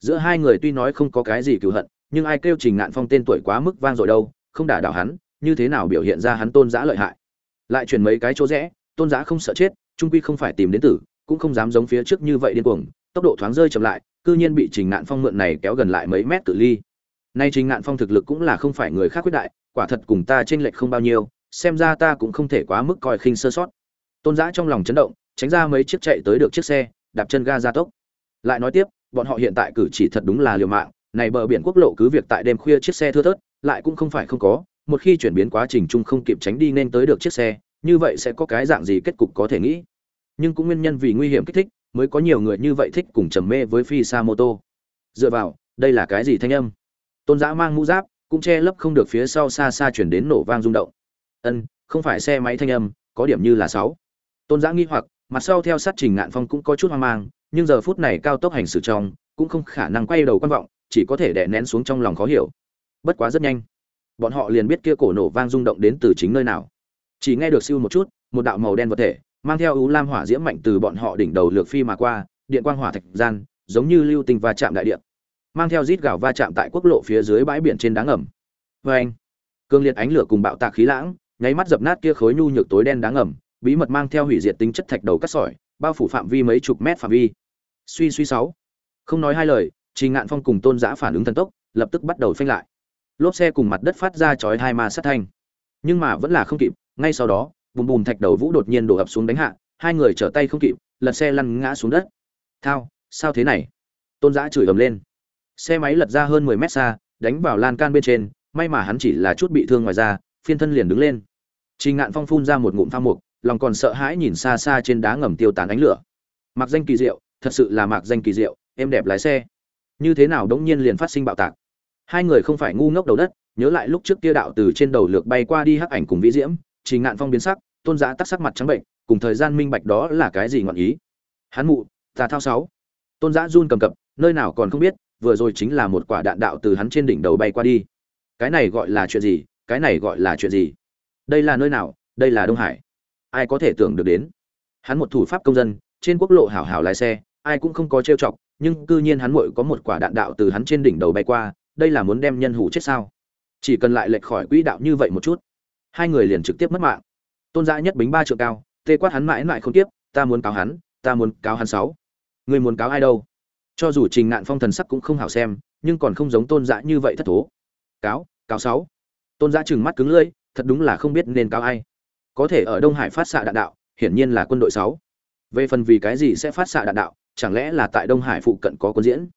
Giữa hai người tuy nói không có cái gì cựu hận, nhưng ai kêu trình ngạn phong tên tuổi quá mức vang dội đâu không đả đảo hắn, như thế nào biểu hiện ra hắn tôn giã lợi hại. Lại chuyển mấy cái chỗ rẽ, tôn giã không sợ chết, trung quy không phải tìm đến tử, cũng không dám giống phía trước như vậy điên cuồng, tốc độ thoáng rơi chậm lại, cư nhiên bị trình ngạn phong mượn này kéo gần lại mấy mét cự ly. Nay trình ngạn phong thực lực cũng là không phải người khác quyết đại, quả thật cùng ta chênh lệch không bao nhiêu, xem ra ta cũng không thể quá mức coi khinh sơ sót. Tôn giã trong lòng chấn động, tránh ra mấy chiếc chạy tới được chiếc xe, đạp chân ga ra tốc. Lại nói tiếp, bọn họ hiện tại cử chỉ thật đúng là liều mạng, này bờ biển quốc lộ cứ việc tại đêm khuya chiếc xe thưa thớt lại cũng không phải không có, một khi chuyển biến quá trình chung không kịp tránh đi nên tới được chiếc xe, như vậy sẽ có cái dạng gì kết cục có thể nghĩ. Nhưng cũng nguyên nhân vì nguy hiểm kích thích, mới có nhiều người như vậy thích cùng trầm mê với phi xa mô tô. Dựa vào, đây là cái gì thanh âm? Tôn giã mang mũ giáp, cũng che lấp không được phía sau xa xa chuyển đến nổ vang rung động. Ân, không phải xe máy thanh âm, có điểm như là sáu. Tôn giã nghi hoặc, mặt sau theo sát trình ngạn phong cũng có chút hoang mang, nhưng giờ phút này cao tốc hành xử trong, cũng không khả năng quay đầu quan vọng, chỉ có thể đè nén xuống trong lòng khó hiểu bất quá rất nhanh. Bọn họ liền biết kia cổ nổ vang rung động đến từ chính nơi nào. Chỉ nghe được siêu một chút, một đạo màu đen vật thể, mang theo ưu lam hỏa diễm mạnh từ bọn họ đỉnh đầu lược phi mà qua, điện quang hỏa thạch gian, giống như lưu tinh va chạm đại điện. Mang theo rít gào va chạm tại quốc lộ phía dưới bãi biển trên đá ngầm. Vê anh cương liệt ánh lửa cùng bạo tạc khí lãng, nháy mắt dập nát kia khối nhu nhược tối đen đá ngầm, bí mật mang theo hủy diệt tính chất thạch đầu cắt sỏi, bao phủ phạm vi mấy chục mét phạm vi. Suy suy sáu. Không nói hai lời trình ngạn phong cùng tôn giã phản ứng thần tốc, lập tức bắt đầu phanh lại lốp xe cùng mặt đất phát ra chói hai ma sát thanh. Nhưng mà vẫn là không kịp, ngay sau đó, bùm bùm thạch đầu vũ đột nhiên đổ ập xuống đánh hạ, hai người trở tay không kịp, lật xe lăn ngã xuống đất. Thao, sao thế này? Tôn giã chửi ầm lên. Xe máy lật ra hơn mười mét xa, đánh vào lan can bên trên, may mà hắn chỉ là chút bị thương ngoài ra phiên thân liền đứng lên. Trình ngạn phong phun ra một ngụm pha mục, lòng còn sợ hãi nhìn xa xa trên đá ngầm tiêu tán ánh lửa. Mặc danh kỳ diệu, thật sự là mặc danh kỳ diệu, em đẹp lái xe. Như thế nào đống nhiên liền phát sinh bạo tạc? Hai người không phải ngu ngốc đầu đất, nhớ lại lúc trước kia đạo từ trên đầu lược bay qua đi hắc ảnh cùng vĩ diễm, chỉ ngạn phong biến sắc, tôn giã tắc sắc mặt trắng bệnh, cùng thời gian minh bạch đó là cái gì ngọn ý. Hắn mụ tà thao sáu. Tôn giã run cầm cập, nơi nào còn không biết, vừa rồi chính là một quả đạn đạo từ hắn trên đỉnh đầu bay qua đi. Cái này gọi là chuyện gì, cái này gọi là chuyện gì? Đây là nơi nào, đây là đông hải. Ai có thể tưởng được đến? Hắn một thủ pháp công dân, trên quốc lộ hảo hảo lái xe, ai cũng không có trêu chọc, nhưng cư nhiên hắn muội có một quả đạn đạo từ hắn trên đỉnh đầu bay qua đây là muốn đem nhân hủ chết sao? Chỉ cần lại lệch khỏi quỹ đạo như vậy một chút, hai người liền trực tiếp mất mạng. Tôn giã nhất bính ba trượng cao, tê quát hắn mãi mãi không tiếp, ta muốn cáo hắn, ta muốn cáo hắn sáu. Người muốn cáo ai đâu? Cho dù trình ngạn phong thần sắc cũng không hảo xem, nhưng còn không giống tôn giã như vậy thất thố. Cáo cáo sáu. Tôn giã trừng mắt cứng lưỡi, thật đúng là không biết nên cáo ai. Có thể ở đông hải phát xạ đạn đạo, hiển nhiên là quân đội sáu. Về phần vì cái gì sẽ phát xạ đạn đạo, chẳng lẽ là tại đông hải phụ cận có quân diễn?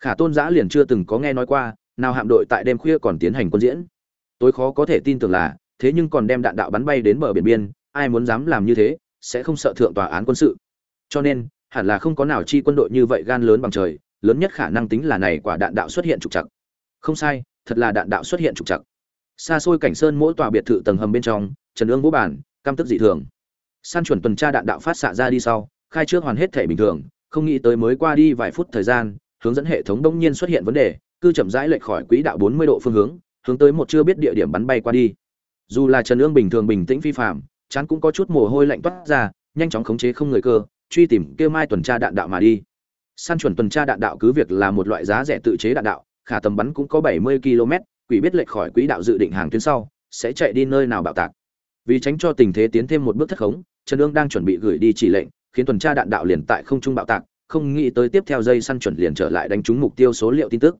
Khả tôn giã liền chưa từng có nghe nói qua, nào hạm đội tại đêm khuya còn tiến hành quân diễn. Tối khó có thể tin tưởng là, thế nhưng còn đem đạn đạo bắn bay đến bờ biển biên, ai muốn dám làm như thế, sẽ không sợ thượng tòa án quân sự. Cho nên, hẳn là không có nào chi quân đội như vậy gan lớn bằng trời, lớn nhất khả năng tính là này quả đạn đạo xuất hiện trục trặc. Không sai, thật là đạn đạo xuất hiện trục trặc. Xa xôi cảnh sơn mỗi tòa biệt thự tầng hầm bên trong, trần ương vũ bản cam tức dị thường. San chuẩn tuần tra đạn đạo phát xạ ra đi sau, khai trước hoàn hết thể bình thường, không nghĩ tới mới qua đi vài phút thời gian hướng dẫn hệ thống đông nhiên xuất hiện vấn đề, cư chậm rãi lệch khỏi quỹ đạo 40 độ phương hướng hướng tới một chưa biết địa điểm bắn bay qua đi. Dù là trần ương bình thường bình tĩnh phi phạm chán cũng có chút mồ hôi lạnh toát ra, nhanh chóng khống chế không người cơ, truy tìm kêu mai tuần tra đạn đạo mà đi. Săn chuẩn tuần tra đạn đạo cứ việc là một loại giá rẻ tự chế đạn đạo, khả tầm bắn cũng có 70 km, quỷ biết lệch khỏi quỹ đạo dự định hàng tuyến sau, sẽ chạy đi nơi nào bạo tạc. Vì tránh cho tình thế tiến thêm một bước thất khống, trần ương đang chuẩn bị gửi đi chỉ lệnh, khiến tuần tra đạn đạo liền tại không trung bạo tạc không nghĩ tới tiếp theo dây săn chuẩn liền trở lại đánh trúng mục tiêu số liệu tin tức.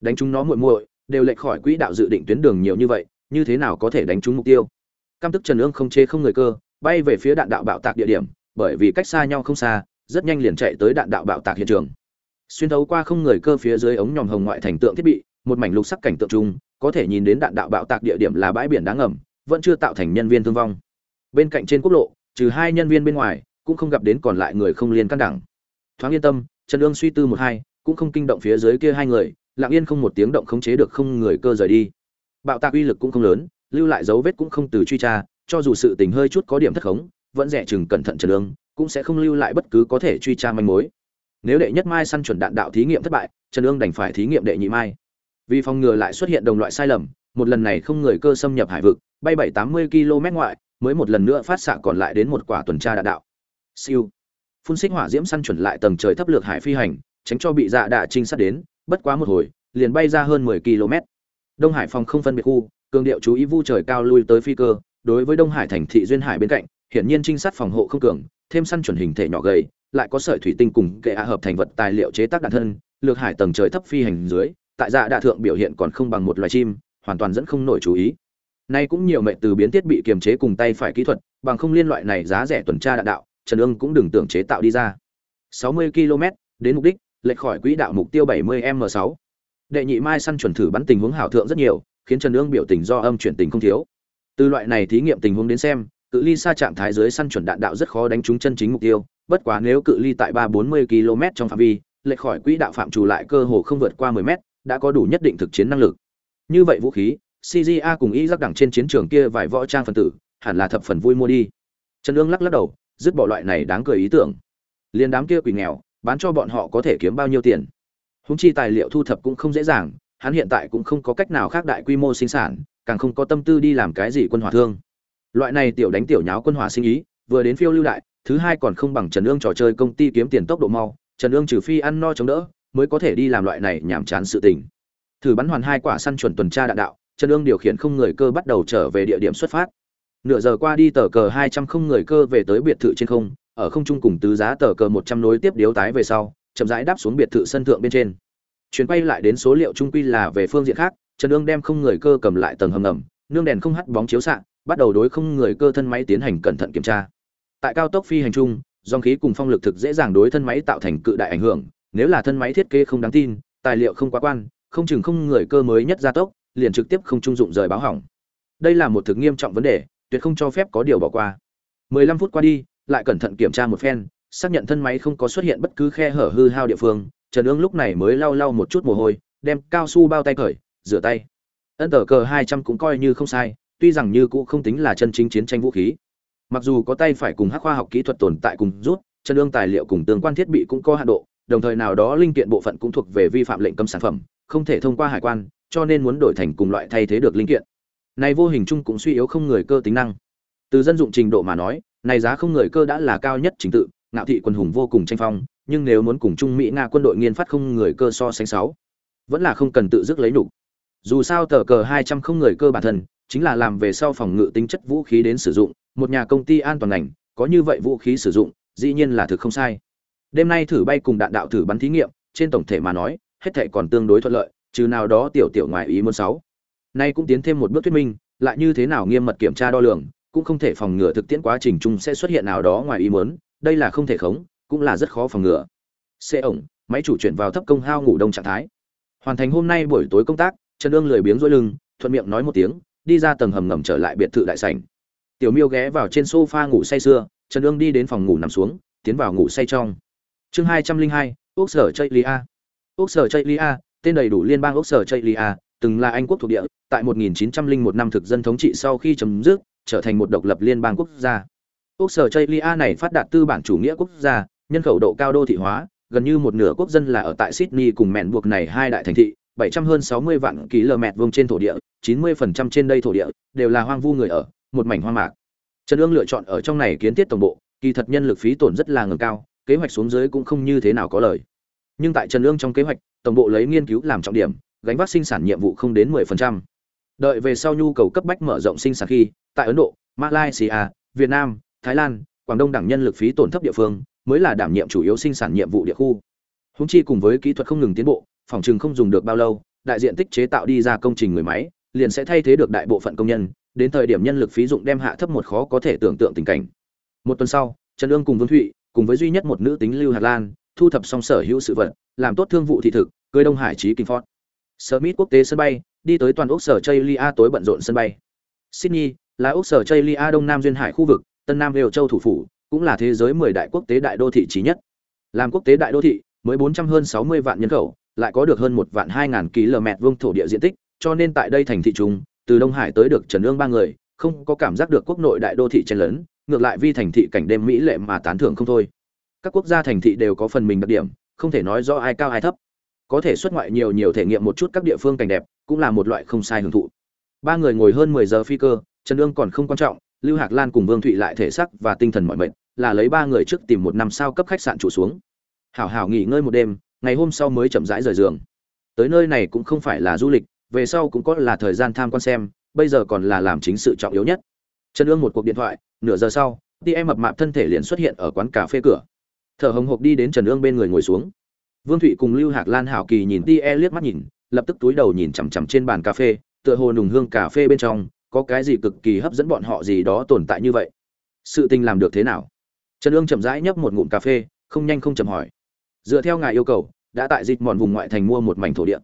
Đánh trúng nó muội muội, đều lệch khỏi quỹ đạo dự định tuyến đường nhiều như vậy, như thế nào có thể đánh trúng mục tiêu? Cam tức trần ương không chế không người cơ, bay về phía đạn đạo bạo tạc địa điểm, bởi vì cách xa nhau không xa, rất nhanh liền chạy tới đạn đạo bạo tạc hiện trường. Xuyên thấu qua không người cơ phía dưới ống nhòm hồng ngoại thành tượng thiết bị, một mảnh lục sắc cảnh tượng chung, có thể nhìn đến đạn đạo bạo tạc địa điểm là bãi biển đá ngầm, vẫn chưa tạo thành nhân viên thương vong. Bên cạnh trên quốc lộ, trừ hai nhân viên bên ngoài, cũng không gặp đến còn lại người không liên căn đẳng thoáng yên tâm, trần ương suy tư một hai, cũng không kinh động phía dưới kia hai người, lặng yên không một tiếng động khống chế được không người cơ rời đi. Bạo tạc uy lực cũng không lớn, lưu lại dấu vết cũng không từ truy tra, cho dù sự tình hơi chút có điểm thất khống, vẫn rẻ chừng cẩn thận trần ương, cũng sẽ không lưu lại bất cứ có thể truy tra manh mối. Nếu đệ nhất mai săn chuẩn đạn đạo thí nghiệm thất bại, trần ương đành phải thí nghiệm đệ nhị mai. Vì phòng ngừa lại xuất hiện đồng loại sai lầm, một lần này không người cơ xâm nhập hải vực, bay bảy tám mươi km ngoại, mới một lần nữa phát xạ còn lại đến một quả tuần tra đạn đạo. Siêu phun xích hỏa diễm săn chuẩn lại tầng trời thấp lược hải phi hành, tránh cho bị dạ đạ trinh sát đến, bất quá một hồi, liền bay ra hơn 10 km. Đông hải phòng không phân biệt khu, cường điệu chú ý vu trời cao lui tới phi cơ, đối với đông hải thành thị duyên hải bên cạnh, hiển nhiên trinh sát phòng hộ không cường, thêm săn chuẩn hình thể nhỏ gầy, lại có sợi thủy tinh cùng kệ a hợp thành vật tài liệu chế tác đạn thân, lược hải tầng trời thấp phi hành dưới, tại dạ đạ thượng biểu hiện còn không bằng một loài chim, hoàn toàn dẫn không nổi chú ý. Nay cũng nhiều mệnh từ biến thiết bị kiềm chế cùng tay phải kỹ thuật, bằng không liên loại này giá rẻ tuần tra đạn đạo trần Dương cũng đừng tưởng chế tạo đi ra. 60 km, đến mục đích, lệch khỏi quỹ đạo mục tiêu 70 m 6 đệ nhị mai săn chuẩn thử bắn tình huống hảo thượng rất nhiều, khiến trần Dương biểu tình do âm chuyển tình không thiếu. Từ loại này thí nghiệm tình huống đến xem, cự ly xa trạng thái dưới săn chuẩn đạn đạo rất khó đánh trúng chân chính mục tiêu, bất quá nếu cự ly tại ba bốn mươi km trong phạm vi, lệch khỏi quỹ đạo phạm trù lại cơ hồ không vượt qua 10 m đã có đủ nhất định thực chiến năng lực. Như vậy vũ khí CJA cùng y giác đẳng trên chiến trường kia vài võ trang phần tử, hẳn là thập phần vui mua đi. Trần Dương lắc lắc đầu dứt bỏ loại này đáng cười ý tưởng. Liên đám kia quỷ nghèo, bán cho bọn họ có thể kiếm bao nhiêu tiền? Húng chi tài liệu thu thập cũng không dễ dàng, hắn hiện tại cũng không có cách nào khác đại quy mô sinh sản, càng không có tâm tư đi làm cái gì quân hỏa thương. Loại này tiểu đánh tiểu nháo quân hỏa sinh ý, vừa đến phiêu lưu đại, thứ hai còn không bằng trần ương trò chơi công ty kiếm tiền tốc độ mau, trần ương trừ phi ăn no chống đỡ, mới có thể đi làm loại này nhảm chán sự tình. Thử bắn hoàn hai quả săn chuẩn tuần tra đạn đạo, trần ương điều khiển không người cơ bắt đầu trở về địa điểm xuất phát nửa giờ qua đi tờ cờ hai trăm không người cơ về tới biệt thự trên không, ở không trung cùng tứ giá tờ cờ một trăm nối tiếp điếu tái về sau, chậm rãi đáp xuống biệt thự sân thượng bên trên. Chuyến quay lại đến số liệu trung quy là về phương diện khác, trần ương đem không người cơ cầm lại tầng hầm ngầm, nương đèn không hắt bóng chiếu xạ, bắt đầu đối không người cơ thân máy tiến hành cẩn thận kiểm tra. Tại cao tốc phi hành trung dòng khí cùng phong lực thực dễ dàng đối thân máy tạo thành cự đại ảnh hưởng, nếu là thân máy thiết kế không đáng tin, tài liệu không quá quan, không chừng không người cơ mới nhất gia tốc, liền trực tiếp không trung dụng rời báo hỏng. Đây là một thực nghiêm trọng vấn đề tuyệt không cho phép có điều bỏ qua. 15 phút qua đi, lại cẩn thận kiểm tra một phen, xác nhận thân máy không có xuất hiện bất cứ khe hở hư hao địa phương, trần ương lúc này mới lau lau một chút mồ hôi, đem cao su bao tay cởi, rửa tay. Ân tờ cờ 200 cũng coi như không sai, tuy rằng như cũ không tính là chân chính chiến tranh vũ khí. Mặc dù có tay phải cùng hắc khoa học kỹ thuật tồn tại cùng rút, trần ương tài liệu cùng tương quan thiết bị cũng có hạn độ, đồng thời nào đó linh kiện bộ phận cũng thuộc về vi phạm lệnh cấm sản phẩm, không thể thông qua hải quan, cho nên muốn đổi thành cùng loại thay thế được linh kiện này vô hình chung cũng suy yếu không người cơ tính năng. Từ dân dụng trình độ mà nói, này giá không người cơ đã là cao nhất trình tự, ngạo thị quân hùng vô cùng tranh phong, nhưng nếu muốn cùng trung mỹ nga quân đội nghiên phát không người cơ so sánh sáu, vẫn là không cần tự dứt lấy đủ dù sao tờ cờ hai trăm không người cơ bản thân, chính là làm về sau phòng ngự tính chất vũ khí đến sử dụng, một nhà công ty an toàn ngành, có như vậy vũ khí sử dụng, dĩ nhiên là thực không sai. Đêm nay thử bay cùng đạn đạo thử bắn thí nghiệm, trên tổng thể mà nói, hết thảy còn tương đối thuận lợi, trừ nào đó tiểu tiểu ngoài ý muốn sáu nay cũng tiến thêm một bước thuyết minh, lại như thế nào nghiêm mật kiểm tra đo lường, cũng không thể phòng ngừa thực tiễn quá trình chung sẽ xuất hiện nào đó ngoài ý muốn, đây là không thể khống, cũng là rất khó phòng ngừa. Xe ổng, máy chủ chuyển vào thấp công hao ngủ đông trạng thái. Hoàn thành hôm nay buổi tối công tác, trần ương lười biếng duỗi lưng, thuận miệng nói một tiếng, đi ra tầng hầm ngầm trở lại biệt thự đại sảnh. Tiểu miêu ghé vào trên sofa ngủ say sưa, trần ương đi đến phòng ngủ nằm xuống, tiến vào ngủ say trong. Chương hai trăm linh hai ốc sở chây lia ốc sở chây lia tên đầy đủ liên bang ốc sở chây lia từng là anh quốc thuộc địa, tại 1901 năm thực dân thống trị sau khi chấm dứt, trở thành một độc lập liên bang quốc gia. Quốc sở chây lia này phát đạt tư bản chủ nghĩa quốc gia, nhân khẩu độ cao đô thị hóa, gần như một nửa quốc dân là ở tại sydney cùng mẹn buộc này hai đại thành thị 700 hơn 60 vạn km vuông trên thổ địa 90% trên đây thổ địa, đều là hoang vu người ở, một mảnh hoang mạc. Trần ương lựa chọn ở trong này kiến thiết tổng bộ, kỳ thật nhân lực phí tổn rất là ngầm cao, kế hoạch xuống dưới cũng không như thế nào có lời. Nhưng tại trần ương trong kế hoạch, tổng bộ lấy nghiên cứu làm trọng điểm gánh vác sinh sản nhiệm vụ không đến 10%. đợi về sau nhu cầu cấp bách mở rộng sinh sản khi, tại ấn độ, malaysia, việt nam, thái lan, quảng đông đẳng nhân lực phí tổn thấp địa phương mới là đảm nhiệm chủ yếu sinh sản nhiệm vụ địa khu. Húng chi cùng với kỹ thuật không ngừng tiến bộ, phòng trường không dùng được bao lâu, đại diện tích chế tạo đi ra công trình người máy liền sẽ thay thế được đại bộ phận công nhân, đến thời điểm nhân lực phí dụng đem hạ thấp một khó có thể tưởng tượng tình cảnh. Một tuần sau, trần ương cùng vương thụy cùng với duy nhất một nữ tính lưu hạt lan thu thập xong sở hữu sự vật, làm tốt thương vụ thị thực, cưới đông hải trí kinh phót smith quốc tế sân bay, đi tới toàn ốc sở Chailia tối bận rộn sân bay. Sydney là ốc sở Chailia đông nam duyên hải khu vực, tân nam đều châu thủ phủ, cũng là thế giới mười đại quốc tế đại đô thị trí nhất. Làm quốc tế đại đô thị, mới bốn trăm hơn sáu mươi vạn nhân khẩu, lại có được hơn một vạn hai ngàn km vuông thổ địa diện tích, cho nên tại đây thành thị trung từ đông hải tới được trần ương ba người, không có cảm giác được quốc nội đại đô thị chen lớn ngược lại vi thành thị cảnh đêm mỹ lệ mà tán thưởng không thôi. Các quốc gia thành thị đều có phần mình đặc điểm, không thể nói rõ ai cao ai thấp có thể xuất ngoại nhiều nhiều thể nghiệm một chút các địa phương cảnh đẹp, cũng là một loại không sai hưởng thụ. Ba người ngồi hơn mười giờ phi cơ, trần ương còn không quan trọng, lưu hạc lan cùng vương thụy lại thể sắc và tinh thần mọi mệnh là lấy ba người trước tìm một năm sao cấp khách sạn trụ xuống. Hảo hảo nghỉ ngơi một đêm, ngày hôm sau mới chậm rãi rời giường. Tới nơi này cũng không phải là du lịch, về sau cũng có là thời gian tham quan xem, bây giờ còn là làm chính sự trọng yếu nhất. Trần ương một cuộc điện thoại, nửa giờ sau đi em mập mạp thân thể liền xuất hiện ở quán cà phê cửa. Thở hồng hộc đi đến trần ương bên người ngồi xuống vương thụy cùng lưu hạc lan hảo kỳ nhìn đi e liếc mắt nhìn, lập tức túi đầu nhìn chằm chằm trên bàn cà phê, tựa hồ nùng hương cà phê bên trong, có cái gì cực kỳ hấp dẫn bọn họ gì đó tồn tại như vậy. Sự tình làm được thế nào? Trần ương chậm rãi nhấp một ngụm cà phê, không nhanh không chậm hỏi. Dựa theo ngài yêu cầu, đã tại dịch mòn vùng ngoại thành mua một mảnh thổ địa.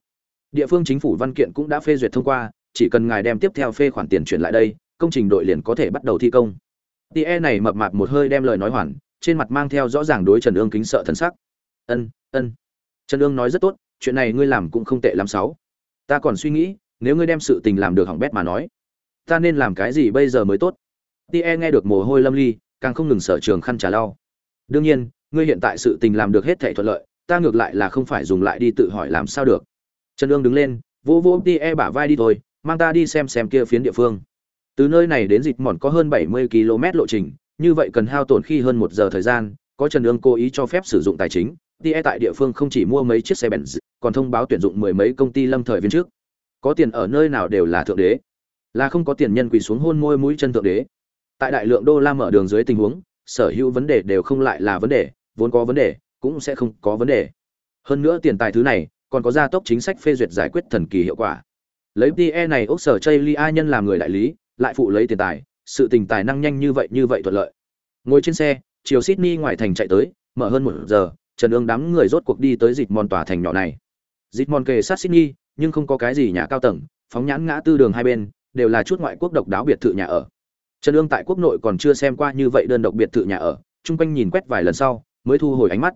Địa phương chính phủ văn kiện cũng đã phê duyệt thông qua, chỉ cần ngài đem tiếp theo phê khoản tiền chuyển lại đây, công trình đội liền có thể bắt đầu thi công. Tie này mập mạp một hơi đem lời nói hoàn, trên mặt mang theo rõ ràng đối trần ương kính sợ thần sắc. Ân ân trần ương nói rất tốt, chuyện này ngươi làm cũng không tệ lắm sáu. Ta còn suy nghĩ, nếu ngươi đem sự tình làm được hỏng bét mà nói, ta nên làm cái gì bây giờ mới tốt? Tie nghe được mồ hôi lâm ly, càng không ngừng sở trường khăn trà lau. Đương nhiên, ngươi hiện tại sự tình làm được hết thảy thuận lợi, ta ngược lại là không phải dùng lại đi tự hỏi làm sao được. Trần ương đứng lên, vỗ vỗ tie bả vai đi thôi, mang ta đi xem xem kia phiến địa phương. Từ nơi này đến dịch mòn có hơn 70 km lộ trình, như vậy cần hao tổn khi hơn một giờ thời gian, có trần ương cố ý cho phép sử dụng tài chính tie tại địa phương không chỉ mua mấy chiếc xe benz, còn thông báo tuyển dụng mười mấy công ty lâm thời viên trước. Có tiền ở nơi nào đều là thượng đế. Là không có tiền nhân quỳ xuống hôn môi mũi chân thượng đế. Tại đại lượng đô la mở đường dưới tình huống, sở hữu vấn đề đều không lại là vấn đề, vốn có vấn đề, cũng sẽ không có vấn đề. Hơn nữa tiền tài thứ này, còn có gia tốc chính sách phê duyệt giải quyết thần kỳ hiệu quả. Lấy PE này ốc sở chây lia nhân làm người đại lý, lại phụ lấy tiền tài, sự tình tài năng nhanh như vậy như vậy thuận lợi. Ngồi trên xe, chiều sydney ngoài thành chạy tới, mở hơn một giờ trần ương đám người rốt cuộc đi tới dịch mòn tòa thành nhỏ này. Dịch mòn kề sát sydney, nhưng không có cái gì nhà cao tầng, phóng nhãn ngã tư đường hai bên, đều là chút ngoại quốc độc đáo biệt thự nhà ở. Trần ương tại quốc nội còn chưa xem qua như vậy đơn độc biệt thự nhà ở, chung quanh nhìn quét vài lần sau, mới thu hồi ánh mắt.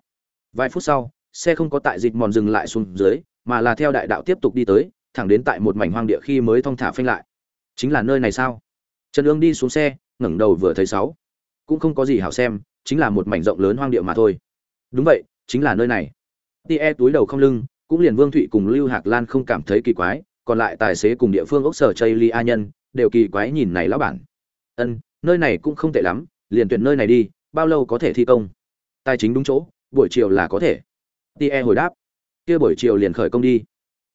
Vài phút sau, xe không có tại dịch mòn dừng lại xuống dưới, mà là theo đại đạo tiếp tục đi tới, thẳng đến tại một mảnh hoang địa khi mới thong thả phanh lại. Chính là nơi này sao? Trần ương đi xuống xe, ngẩng đầu vừa thấy sáu. Cũng không có gì hảo xem, chính là một mảnh rộng lớn hoang địa mà thôi đúng vậy, chính là nơi này. Tie túi đầu không lưng, cũng liền vương thụy cùng lưu hạc lan không cảm thấy kỳ quái, còn lại tài xế cùng địa phương ốc sở chây li a nhân, đều kỳ quái nhìn này lão bản. Ân, nơi này cũng không tệ lắm, liền tuyển nơi này đi, bao lâu có thể thi công? Tài chính đúng chỗ, buổi chiều là có thể. Tie hồi đáp. Kia buổi chiều liền khởi công đi.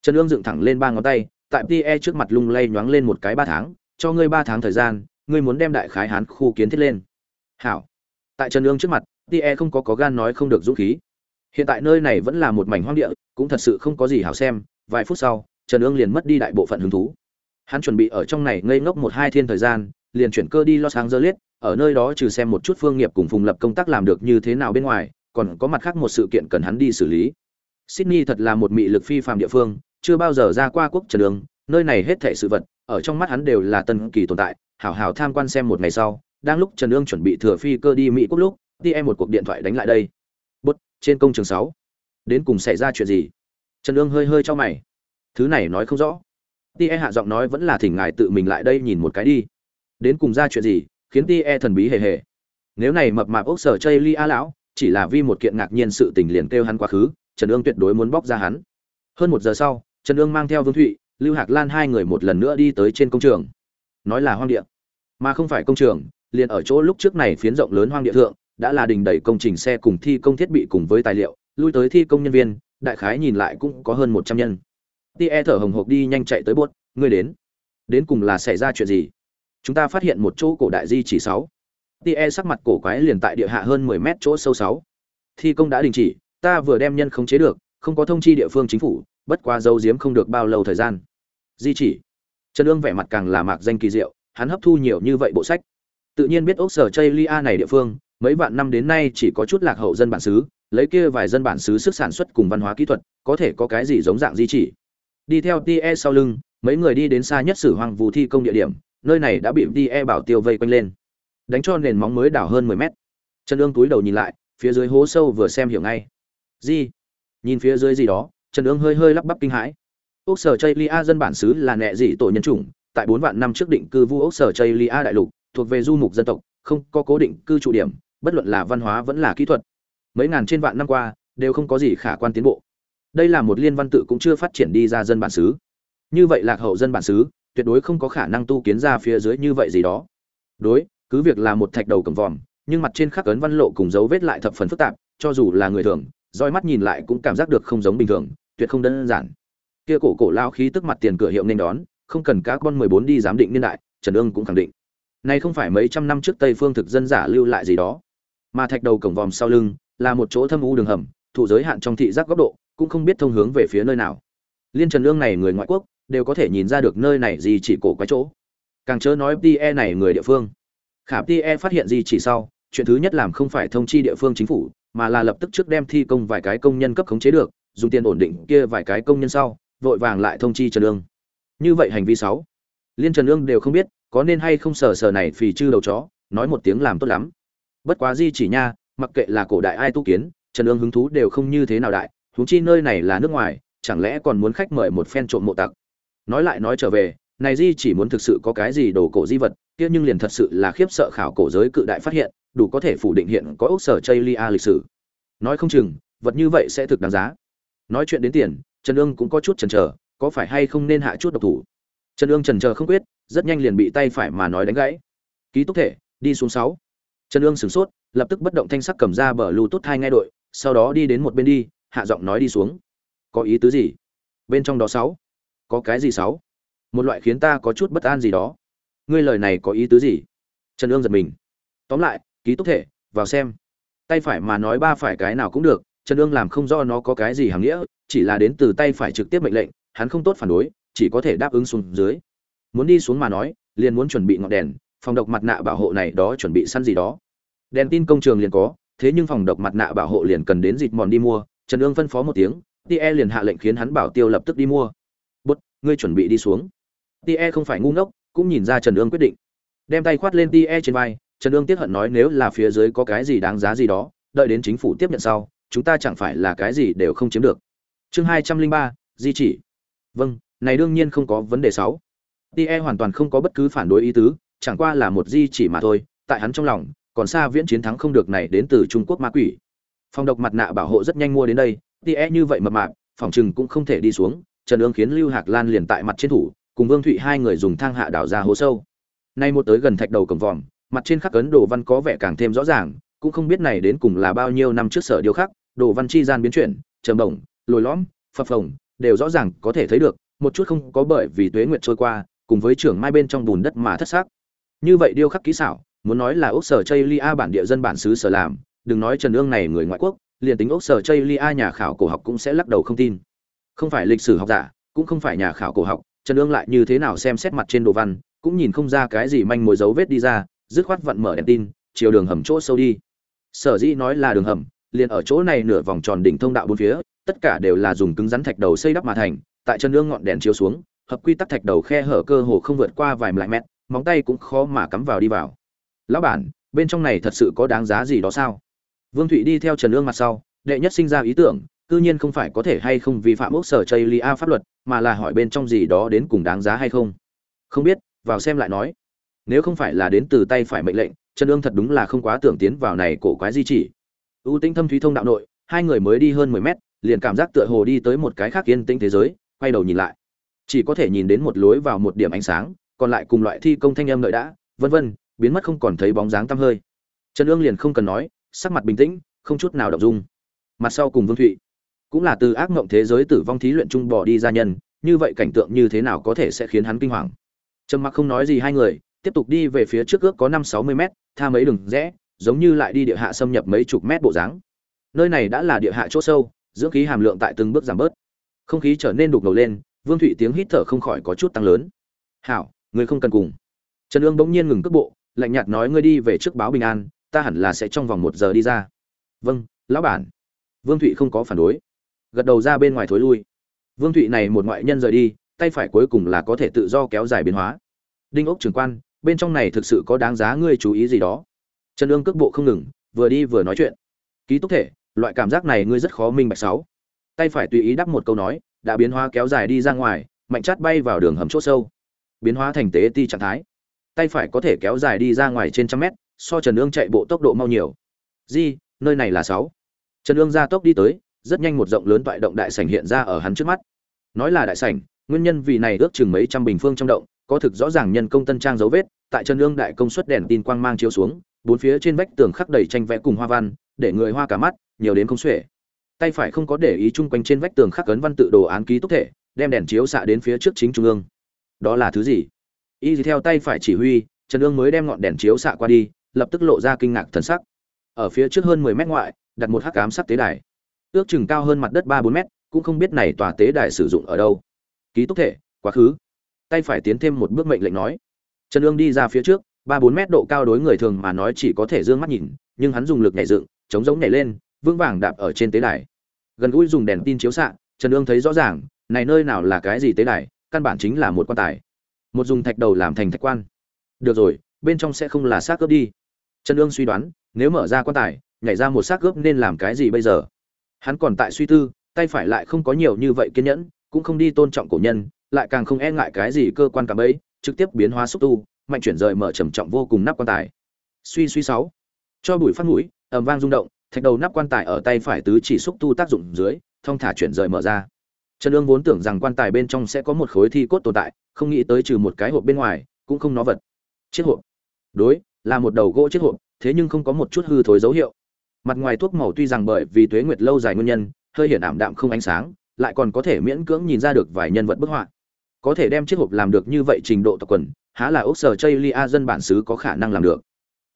Trần ương dựng thẳng lên ba ngón tay, tại tie trước mặt lung lay nhoáng lên một cái ba tháng, cho ngươi ba tháng thời gian, ngươi muốn đem đại khái hán khu kiến thiết lên. Hảo. Tại trần ương trước mặt tie không có có gan nói không được dũng khí. Hiện tại nơi này vẫn là một mảnh hoang địa, cũng thật sự không có gì hảo xem, vài phút sau, trần ương liền mất đi đại bộ phận hứng thú. Hắn chuẩn bị ở trong này ngây ngốc một hai thiên thời gian, liền chuyển cơ đi los angeles, ở nơi đó trừ xem một chút phương nghiệp cùng phùng lập công tác làm được như thế nào bên ngoài, còn có mặt khác một sự kiện cần hắn đi xử lý. Sydney thật là một mị lực phi phàm địa phương, chưa bao giờ ra qua quốc trần đường nơi này hết thảy sự vật, ở trong mắt hắn đều là tân kỳ tồn tại, hảo hảo tham quan xem một ngày sau, đang lúc trần ương chuẩn bị thừa phi cơ đi mỹ quốc lúc đi một cuộc điện thoại đánh lại đây. Bút, trên công trường sáu. Đến cùng xảy ra chuyện gì? Trần ương hơi hơi cho mày. Thứ này nói không rõ. Tie hạ giọng nói vẫn là thỉnh ngài tự mình lại đây nhìn một cái đi. Đến cùng ra chuyện gì, khiến tie thần bí hề hề. Nếu này mập mạp ốc sở chây li a lão, chỉ là vì một kiện ngạc nhiên sự tình liền kêu hắn quá khứ, trần ương tuyệt đối muốn bóc ra hắn. Hơn một giờ sau, trần ương mang theo vương thụy, lưu hạc lan hai người một lần nữa đi tới trên công trường. Nói là hoang địa. Mà không phải công trường, liền ở chỗ lúc trước này phiến rộng lớn hoang địa thượng đã là đình đẩy công trình xe cùng thi công thiết bị cùng với tài liệu, lui tới thi công nhân viên, đại khái nhìn lại cũng có hơn một trăm nhân. Tie thở hồng hộc đi nhanh chạy tới buốt ngươi đến. Đến cùng là xảy ra chuyện gì? Chúng ta phát hiện một chỗ cổ đại di chỉ sáu. Tie sắc mặt cổ quái liền tại địa hạ hơn mười mét chỗ sâu sáu. Thi công đã đình chỉ, ta vừa đem nhân không chế được, không có thông chi địa phương chính phủ, bất quá dấu diếm không được bao lâu thời gian. Di chỉ. Trần ương vẻ mặt càng là mạc danh kỳ diệu, hắn hấp thu nhiều như vậy bộ sách. Tự nhiên biết ốc sở chây lia này địa phương mấy vạn năm đến nay chỉ có chút lạc hậu dân bản xứ, lấy kia vài dân bản xứ sức sản xuất cùng văn hóa kỹ thuật, có thể có cái gì giống dạng di chỉ. Đi theo tie sau lưng, mấy người đi đến xa nhất sử hoàng vũ thi công địa điểm, nơi này đã bị tie bảo tiêu vây quanh lên. Đánh cho nền móng mới đào hơn mười mét. Trần ương túi đầu nhìn lại, phía dưới hố sâu vừa xem hiểu ngay. Gì? Nhìn phía dưới gì đó, trần ương hơi hơi lắp bắp kinh hãi. Ốc sở chây lia dân bản xứ là nẹ dị tổ nhân chủng, tại bốn vạn năm trước định cư vu ốc sở chây lia đại lục, thuộc về du mục dân tộc, không có cố định cư trụ điểm bất luận là văn hóa vẫn là kỹ thuật. Mấy ngàn trên vạn năm qua, đều không có gì khả quan tiến bộ. Đây là một liên văn tự cũng chưa phát triển đi ra dân bản xứ. Như vậy lạc hậu dân bản xứ, tuyệt đối không có khả năng tu kiến ra phía dưới như vậy gì đó. Đối, cứ việc là một thạch đầu cầm vòm, nhưng mặt trên khắc ấn văn lộ cùng dấu vết lại thập phần phức tạp, cho dù là người thường roi mắt nhìn lại cũng cảm giác được không giống bình thường, tuyệt không đơn giản. Kia cổ cổ lao khí tức mặt tiền cửa hiệu nên đón, không cần các con 14 đi giám định niên đại, trần ương cũng khẳng định. Này không phải mấy trăm năm trước tây phương thực dân giả lưu lại gì đó mà thạch đầu cổng vòm sau lưng là một chỗ thâm u đường hầm thụ giới hạn trong thị giác góc độ, cũng không biết thông hướng về phía nơi nào. Liên trần lương này người ngoại quốc, đều có thể nhìn ra được nơi này gì chỉ cổ quái chỗ. Càng chớ nói pte này người địa phương. Khả pte phát hiện gì chỉ sau, chuyện thứ nhất làm không phải thông chi địa phương chính phủ, mà là lập tức trước đem thi công vài cái công nhân cấp khống chế được, dùng tiền ổn định kia vài cái công nhân sau, vội vàng lại thông chi trần lương. như vậy hành vi sáu. Liên trần lương đều không biết, có nên hay không sờ sờ này phì chư đầu chó, nói một tiếng làm tốt lắm bất quá di chỉ nha, mặc kệ là cổ đại ai tu kiến, trần ương hứng thú đều không như thế nào đại, huống chi nơi này là nước ngoài, chẳng lẽ còn muốn khách mời một phen trộm mộ tặc? Nói lại nói trở về, này di chỉ muốn thực sự có cái gì đồ cổ di vật, kia nhưng liền thật sự là khiếp sợ khảo cổ giới cự đại phát hiện, đủ có thể phủ định hiện có ốc sở chây lia lịch sử. Nói không chừng, vật như vậy sẽ thực đáng giá. Nói chuyện đến tiền, trần ương cũng có chút chần chờ, có phải hay không nên hạ chút độc thủ? Trần ương chần chờ không quyết, rất nhanh liền bị tay phải mà nói đánh gãy. Ký túc thể, đi xuống sáu trần ương sửng sốt, lập tức bất động thanh sắc cầm ra bờ lưu tốt thai ngay đội, sau đó đi đến một bên đi, hạ giọng nói đi xuống. Có ý tứ gì? Bên trong đó sáu. Có cái gì sáu? Một loại khiến ta có chút bất an gì đó. Ngươi lời này có ý tứ gì? Trần ương giật mình. Tóm lại, ký túc thể, vào xem. Tay phải mà nói ba phải cái nào cũng được, trần ương làm không do nó có cái gì hàm nghĩa, chỉ là đến từ tay phải trực tiếp mệnh lệnh, hắn không tốt phản đối, chỉ có thể đáp ứng xuống dưới. Muốn đi xuống mà nói, liền muốn chuẩn bị ngọn đèn, phòng độc mặt nạ bảo hộ này đó chuẩn bị săn gì đó đèn tin công trường liền có, thế nhưng phòng độc mặt nạ bảo hộ liền cần đến dịt mòn đi mua. Trần ương phân phó một tiếng tie liền hạ lệnh khiến hắn bảo tiêu lập tức đi mua. Bút, ngươi chuẩn bị đi xuống. Tie không phải ngu ngốc, cũng nhìn ra trần ương quyết định. Đem tay khoát lên tie trên vai, trần ương tiếc hận nói nếu là phía dưới có cái gì đáng giá gì đó, đợi đến chính phủ tiếp nhận sau, chúng ta chẳng phải là cái gì đều không chiếm được. Chương hai trăm linh ba, di chỉ. Vâng này đương nhiên không có vấn đề sáu. Tie hoàn toàn không có bất cứ phản đối ý tứ, chẳng qua là một di chỉ mà thôi, tại hắn trong lòng còn xa viễn chiến thắng không được này đến từ trung quốc ma quỷ. Phòng độc mặt nạ bảo hộ rất nhanh mua đến đây tie như vậy mập mạp, phòng chừng cũng không thể đi xuống, trần ương khiến lưu hạc lan liền tại mặt trên thủ, cùng vương thụy hai người dùng thang hạ đảo ra hố sâu. Nay một tới gần thạch đầu cầm vòm, mặt trên khắc ấn đồ văn có vẻ càng thêm rõ ràng, cũng không biết này đến cùng là bao nhiêu năm trước sở điêu khắc, đồ văn chi gian biến chuyển, trầm bổng, lồi lõm, phập phồng, đều rõ ràng có thể thấy được, một chút không có bởi vì tuế nguyệt trôi qua, cùng với trưởng mai bên trong bùn đất mà thất xác. Như vậy điêu khắc kỹ xảo muốn nói là ốc sở chây lia bản địa dân bản xứ sở làm, đừng nói trần ương này người ngoại quốc, liền tính ốc sở chây lia nhà khảo cổ học cũng sẽ lắc đầu không tin. Không phải lịch sử học giả, cũng không phải nhà khảo cổ học, trần ương lại như thế nào xem xét mặt trên đồ văn, cũng nhìn không ra cái gì manh mối dấu vết đi ra, dứt khoát vận mở đèn tin, chiều đường hầm chỗ sâu đi. Sở dĩ nói là đường hầm, liền ở chỗ này nửa vòng tròn đỉnh thông đạo bốn phía, tất cả đều là dùng cứng rắn thạch đầu xây đắp mà thành, tại chân nương ngọn đèn chiếu xuống, hợp quy tắc thạch đầu khe hở cơ hồ không vượt qua vài lại mét, móng tay cũng khó mà cắm vào đi vào lão bản, bên trong này thật sự có đáng giá gì đó sao? Vương thụy đi theo trần ương mặt sau, đệ nhất sinh ra ý tưởng, cư nhiên không phải có thể hay không vi phạm ốc sở chây lia pháp luật, mà là hỏi bên trong gì đó đến cùng đáng giá hay không. Không biết, vào xem lại nói. Nếu không phải là đến từ tay phải mệnh lệnh, trần ương thật đúng là không quá tưởng tiến vào này cổ quái di chỉ. Ưu tĩnh thâm thúy thông đạo nội, hai người mới đi hơn mười mét, liền cảm giác tựa hồ đi tới một cái khác yên tĩnh thế giới, quay đầu nhìn lại. Chỉ có thể nhìn đến một lối vào một điểm ánh sáng, còn lại cùng loại thi công thanh âm lợi đã, vân vân biến mất không còn thấy bóng dáng tăm hơi. Trần ương liền không cần nói, sắc mặt bình tĩnh, không chút nào động dung. Mặt sau cùng vương thụy, cũng là từ ác mộng thế giới tử vong thí luyện trung bỏ đi ra nhân, như vậy cảnh tượng như thế nào có thể sẽ khiến hắn kinh hoàng? Trầm mặc không nói gì hai người, tiếp tục đi về phía trước ước có năm sáu mươi mét, tha mấy đường rẽ, giống như lại đi địa hạ xâm nhập mấy chục mét bộ dáng. Nơi này đã là địa hạ chỗ sâu, dưỡng khí hàm lượng tại từng bước giảm bớt. Không khí trở nên đục ngầu lên, vương thụy tiếng hít thở không khỏi có chút tăng lớn. Hảo, người không cần cùng. Trần ương bỗng nhiên ngừng cước bộ lạnh nhạt nói ngươi đi về trước báo bình an, ta hẳn là sẽ trong vòng một giờ đi ra. Vâng lão bản. Vương thụy không có phản đối. Gật đầu ra bên ngoài thối lui. Vương thụy này một ngoại nhân rời đi, tay phải cuối cùng là có thể tự do kéo dài biến hóa. Đinh ốc Trường quan, bên trong này thực sự có đáng giá ngươi chú ý gì đó. Trần ương cước bộ không ngừng, vừa đi vừa nói chuyện. Ký túc thể, loại cảm giác này ngươi rất khó minh bạch sáu. Tay phải tùy ý đắp một câu nói, đã biến hóa kéo dài đi ra ngoài, mạnh chát bay vào đường hầm chỗ sâu. Biến hóa thành tế ti trạng thái tay phải có thể kéo dài đi ra ngoài trên trăm mét, so trần ương chạy bộ tốc độ mau nhiều. Di, nơi này là sáu. Trần ương ra tốc đi tới, rất nhanh một rộng lớn toại động đại sảnh hiện ra ở hắn trước mắt. Nói là đại sảnh, nguyên nhân vì này ước chừng mấy trăm bình phương trong động, có thực rõ ràng nhân công tân trang dấu vết, tại Trần ương đại công suất đèn tin quang mang chiếu xuống, bốn phía trên vách tường khắc đầy tranh vẽ cùng hoa văn, để người hoa cả mắt, nhiều đến không xuể. Tay phải không có để ý chung quanh trên vách tường khắc ấn văn tự đồ án ký túc thể, đem đèn chiếu xạ đến phía trước chính trung ương. Đó là thứ gì? Y theo tay phải chỉ huy, trần ương mới đem ngọn đèn chiếu xạ qua đi, lập tức lộ ra kinh ngạc thần sắc. Ở phía trước hơn mười mét ngoại, đặt một hắc cám sắc tế đài. Ước chừng cao hơn mặt đất ba bốn mét, cũng không biết này tòa tế đài sử dụng ở đâu. Ký túc thể, quá khứ. Tay phải tiến thêm một bước mệnh lệnh nói. Trần ương đi ra phía trước, ba bốn mét độ cao đối người thường mà nói chỉ có thể d ư ơ n g mắt nhìn, nhưng hắn dùng lực nhảy dựng, chống giống nhảy lên, vững vàng đạp ở trên tế đài. Gần gũi dùng đèn tin chiếu xạ, trần ương thấy rõ ràng, này nơi nào là cái gì tế đài, căn bản chính là một quan tài một dùng thạch đầu làm thành thạch quan. Được rồi, bên trong sẽ không là xác cướp đi. Trần ương suy đoán, nếu mở ra quan tài, nhảy ra một xác cướp nên làm cái gì bây giờ? Hắn còn tại suy tư, tay phải lại không có nhiều như vậy kiên nhẫn, cũng không đi tôn trọng cổ nhân, lại càng không e ngại cái gì cơ quan cảm ấy trực tiếp biến hóa xúc tu, mạnh chuyển rời mở trầm trọng vô cùng nắp quan tài. Suy suy sáu. Cho bụi phát mũi ẩm vang rung động, thạch đầu nắp quan tài ở tay phải tứ chỉ xúc tu tác dụng dưới, thông thả chuyển rời mở ra trần Dương vốn tưởng rằng quan tài bên trong sẽ có một khối thi cốt tồn tại, không nghĩ tới trừ một cái hộp bên ngoài, cũng không nó vật. Chiếc hộp. Đối, là một đầu gỗ chiếc hộp, thế nhưng không có một chút hư thối dấu hiệu. Mặt ngoài thuốc màu tuy rằng bởi vì tuế nguyệt lâu dài nguyên nhân, hơi hiển ảm đạm không ánh sáng, lại còn có thể miễn cưỡng nhìn ra được vài nhân vật bức họa. Có thể đem chiếc hộp làm được như vậy trình độ tộc quần, há là Úc sở Chaylia dân bản xứ có khả năng làm được.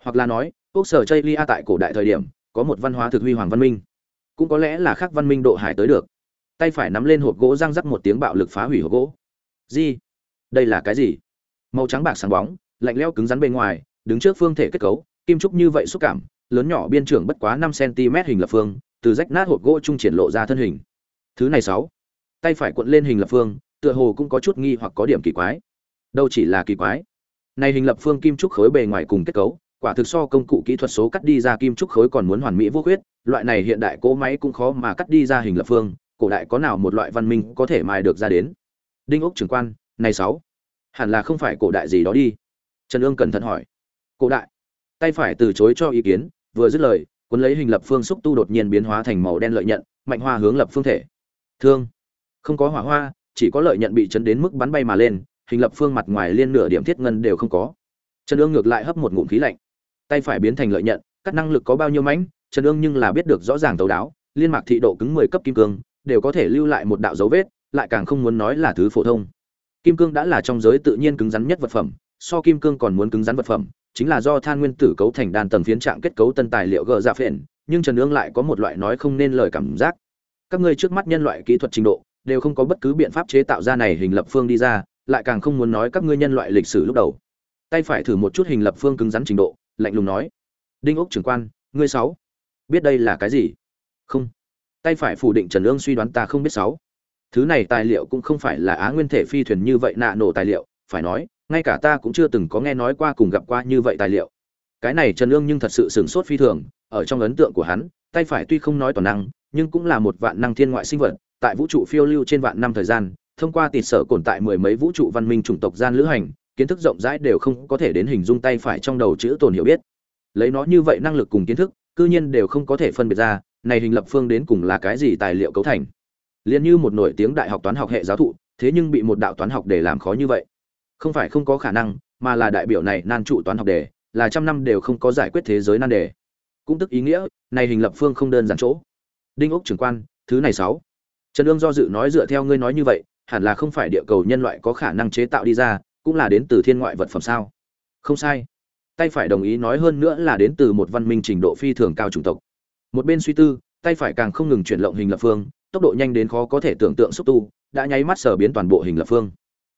Hoặc là nói, Úc sở Chaylia tại cổ đại thời điểm, có một văn hóa thực huy hoàng văn minh. Cũng có lẽ là khác văn minh độ hải tới được tay phải nắm lên hộp gỗ răng rắc một tiếng bạo lực phá hủy hộp gỗ. Gì? Đây là cái gì? Màu trắng bạc sáng bóng, lạnh leo cứng rắn bên ngoài, đứng trước phương thể kết cấu, kim trúc như vậy xúc cảm, lớn nhỏ biên trưởng bất quá năm cm hình lập phương, từ rách nát hộp gỗ trung triển lộ ra thân hình. Thứ này sáu. Tay phải cuộn lên hình lập phương, tựa hồ cũng có chút nghi hoặc có điểm kỳ quái. Đâu chỉ là kỳ quái. Này hình lập phương kim trúc khối bề ngoài cùng kết cấu, quả thực so công cụ kỹ thuật số cắt đi ra kim trúc khối còn muốn hoàn mỹ vô khuyết, loại này hiện đại cỗ máy cũng khó mà cắt đi ra hình lập phương cổ đại có nào một loại văn minh có thể mài được ra đến? Đinh ốc trưởng quan, này sáu. Hẳn là không phải cổ đại gì đó đi. Trần ương cẩn thận hỏi. Cổ đại. Tay phải từ chối cho ý kiến, vừa dứt lời, cuốn lấy hình lập phương xúc tu đột nhiên biến hóa thành màu đen lợi nhận, mạnh hoa hướng lập phương thể. Thương. Không có hỏa hoa, chỉ có lợi nhận bị chấn đến mức bắn bay mà lên, hình lập phương mặt ngoài liên nửa điểm thiết ngân đều không có. Trần ương ngược lại hấp một ngụm khí lạnh. Tay phải biến thành lợi nhận, cắt năng lực có bao nhiêu mãnh, trần ương nhưng là biết được rõ ràng tấu đáo, liên mạc thị độ cứng mười cấp kim cương đều có thể lưu lại một đạo dấu vết, lại càng không muốn nói là thứ phổ thông. Kim cương đã là trong giới tự nhiên cứng rắn nhất vật phẩm, so kim cương còn muốn cứng rắn vật phẩm, chính là do than nguyên tử cấu thành đan tầng phiến trạng kết cấu tân tài liệu gờ dạ ra phiền. nhưng trần ương lại có một loại nói không nên lời cảm giác. Các ngươi trước mắt nhân loại kỹ thuật trình độ, đều không có bất cứ biện pháp chế tạo ra này hình lập phương đi ra, lại càng không muốn nói các ngươi nhân loại lịch sử lúc đầu. Tay phải thử một chút hình lập phương cứng rắn trình độ, lạnh lùng nói. Đinh ốc trưởng quan, ngươi sáu, biết đây là cái gì? Không tay phải phủ định trần ương suy đoán ta không biết sáu. Thứ này tài liệu cũng không phải là á nguyên thể phi thuyền như vậy nạ nổ tài liệu, phải nói, ngay cả ta cũng chưa từng có nghe nói qua cùng gặp qua như vậy tài liệu. Cái này trần ương nhưng thật sự sửng sốt phi thường, ở trong ấn tượng của hắn, tay phải tuy không nói toàn năng, nhưng cũng là một vạn năng thiên ngoại sinh vật, tại vũ trụ phiêu lưu trên vạn năm thời gian, thông qua tịt sở tồn tại mười mấy vũ trụ văn minh chủng tộc gian lữ hành, kiến thức rộng rãi đều không có thể đến hình dung tay phải trong đầu chữ tồn hiểu biết. Lấy nó như vậy năng lực cùng kiến thức, cư nhiên đều không có thể phân biệt ra này hình lập phương đến cùng là cái gì tài liệu cấu thành? Liền như một nổi tiếng đại học toán học hệ giáo thụ, thế nhưng bị một đạo toán học để làm khó như vậy. Không phải không có khả năng, mà là đại biểu này nan trụ toán học đề, là trăm năm đều không có giải quyết thế giới nan đề. Cũng tức ý nghĩa, này hình lập phương không đơn giản chỗ. Đinh ốc trưởng quan, thứ này sáu. Trần ương do dự nói dựa theo ngươi nói như vậy, hẳn là không phải địa cầu nhân loại có khả năng chế tạo đi ra, cũng là đến từ thiên ngoại vật phẩm sao? Không sai. Tay phải đồng ý nói hơn nữa là đến từ một văn minh trình độ phi thường cao chủng tộc một bên suy tư, tay phải càng không ngừng chuyển lộng hình lập phương, tốc độ nhanh đến khó có thể tưởng tượng xúc tu, đã nháy mắt sở biến toàn bộ hình lập phương.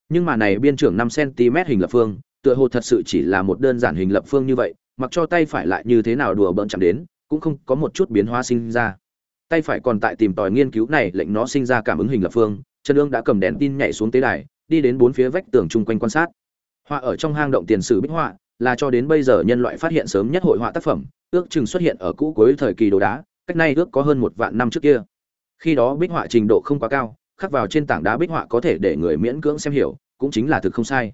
Nhưng mà này biên trưởng năm cm hình lập phương, tựa hồ thật sự chỉ là một đơn giản hình lập phương như vậy, mặc cho tay phải lại như thế nào đùa bỡn chạm đến, cũng không có một chút biến hóa sinh ra. Tay phải còn tại tìm tòi nghiên cứu này, lệnh nó sinh ra cảm ứng hình lập phương trần ương đã cầm đèn tin nhảy xuống tế đài, đi đến bốn phía vách tường chung quanh quan sát. Họa ở trong hang động tiền sử bích họa là cho đến bây giờ nhân loại phát hiện sớm nhất hội họa tác phẩm, ước chừng xuất hiện ở cũ cuối thời kỳ đồ đá, cách nay ước có hơn một vạn năm trước kia. Khi đó bích họa trình độ không quá cao, khắc vào trên tảng đá bích họa có thể để người miễn cưỡng xem hiểu, cũng chính là thực không sai.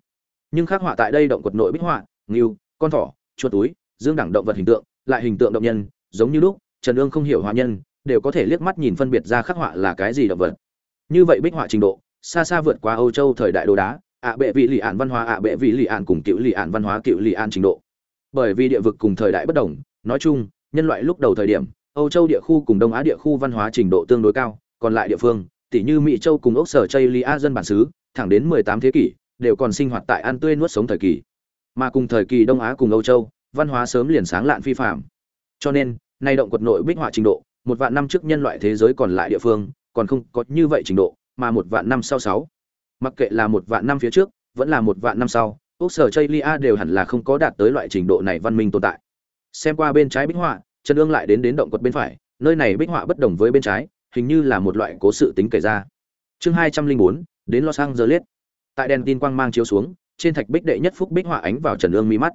Nhưng khắc họa tại đây động quật nội bích họa, ngưu, con thỏ, chuột túi, dương đẳng động vật hình tượng, lại hình tượng động nhân, giống như lúc, trần Dương không hiểu họa nhân, đều có thể liếc mắt nhìn phân biệt ra khắc họa là cái gì động vật. Như vậy bích họa trình độ, xa xa vượt qua âu châu thời đại đồ đá ạ bệ vị lì ạn văn hóa, ạ bệ vị lì ạn cùng cựu lì ạn văn hóa, cựu lì ạn trình độ. Bởi vì địa vực cùng thời đại bất đồng, nói chung, nhân loại lúc đầu thời điểm, âu châu địa khu cùng đông á địa khu văn hóa trình độ tương đối cao, còn lại địa phương tỷ như mỹ châu cùng ốc sở chây lia dân bản xứ, thẳng đến 18 thế kỷ, đều còn sinh hoạt tại ăn tươi nuốt sống thời kỳ. Mà cùng thời kỳ đông á cùng âu châu, văn hóa sớm liền sáng lạn phi phạm. Cho nên, nay động quật nội bích họa trình độ, một vạn năm trước nhân loại thế giới còn lại địa phương, còn không có như vậy trình độ, mà một vạn năm sau sáu mặc kệ là một vạn năm phía trước, vẫn là một vạn năm sau quốc sở chây lia đều hẳn là không có đạt tới loại trình độ này văn minh tồn tại. Xem qua bên trái bích họa, trần ương lại đến đến động quật bên phải, nơi này bích họa bất đồng với bên trái, hình như là một loại cố sự tính kể ra. Chương hai trăm linh bốn, đến los angeles. Tại đèn tin quang mang chiếu xuống, trên thạch bích đệ nhất phúc bích họa ánh vào trần ương mi mắt.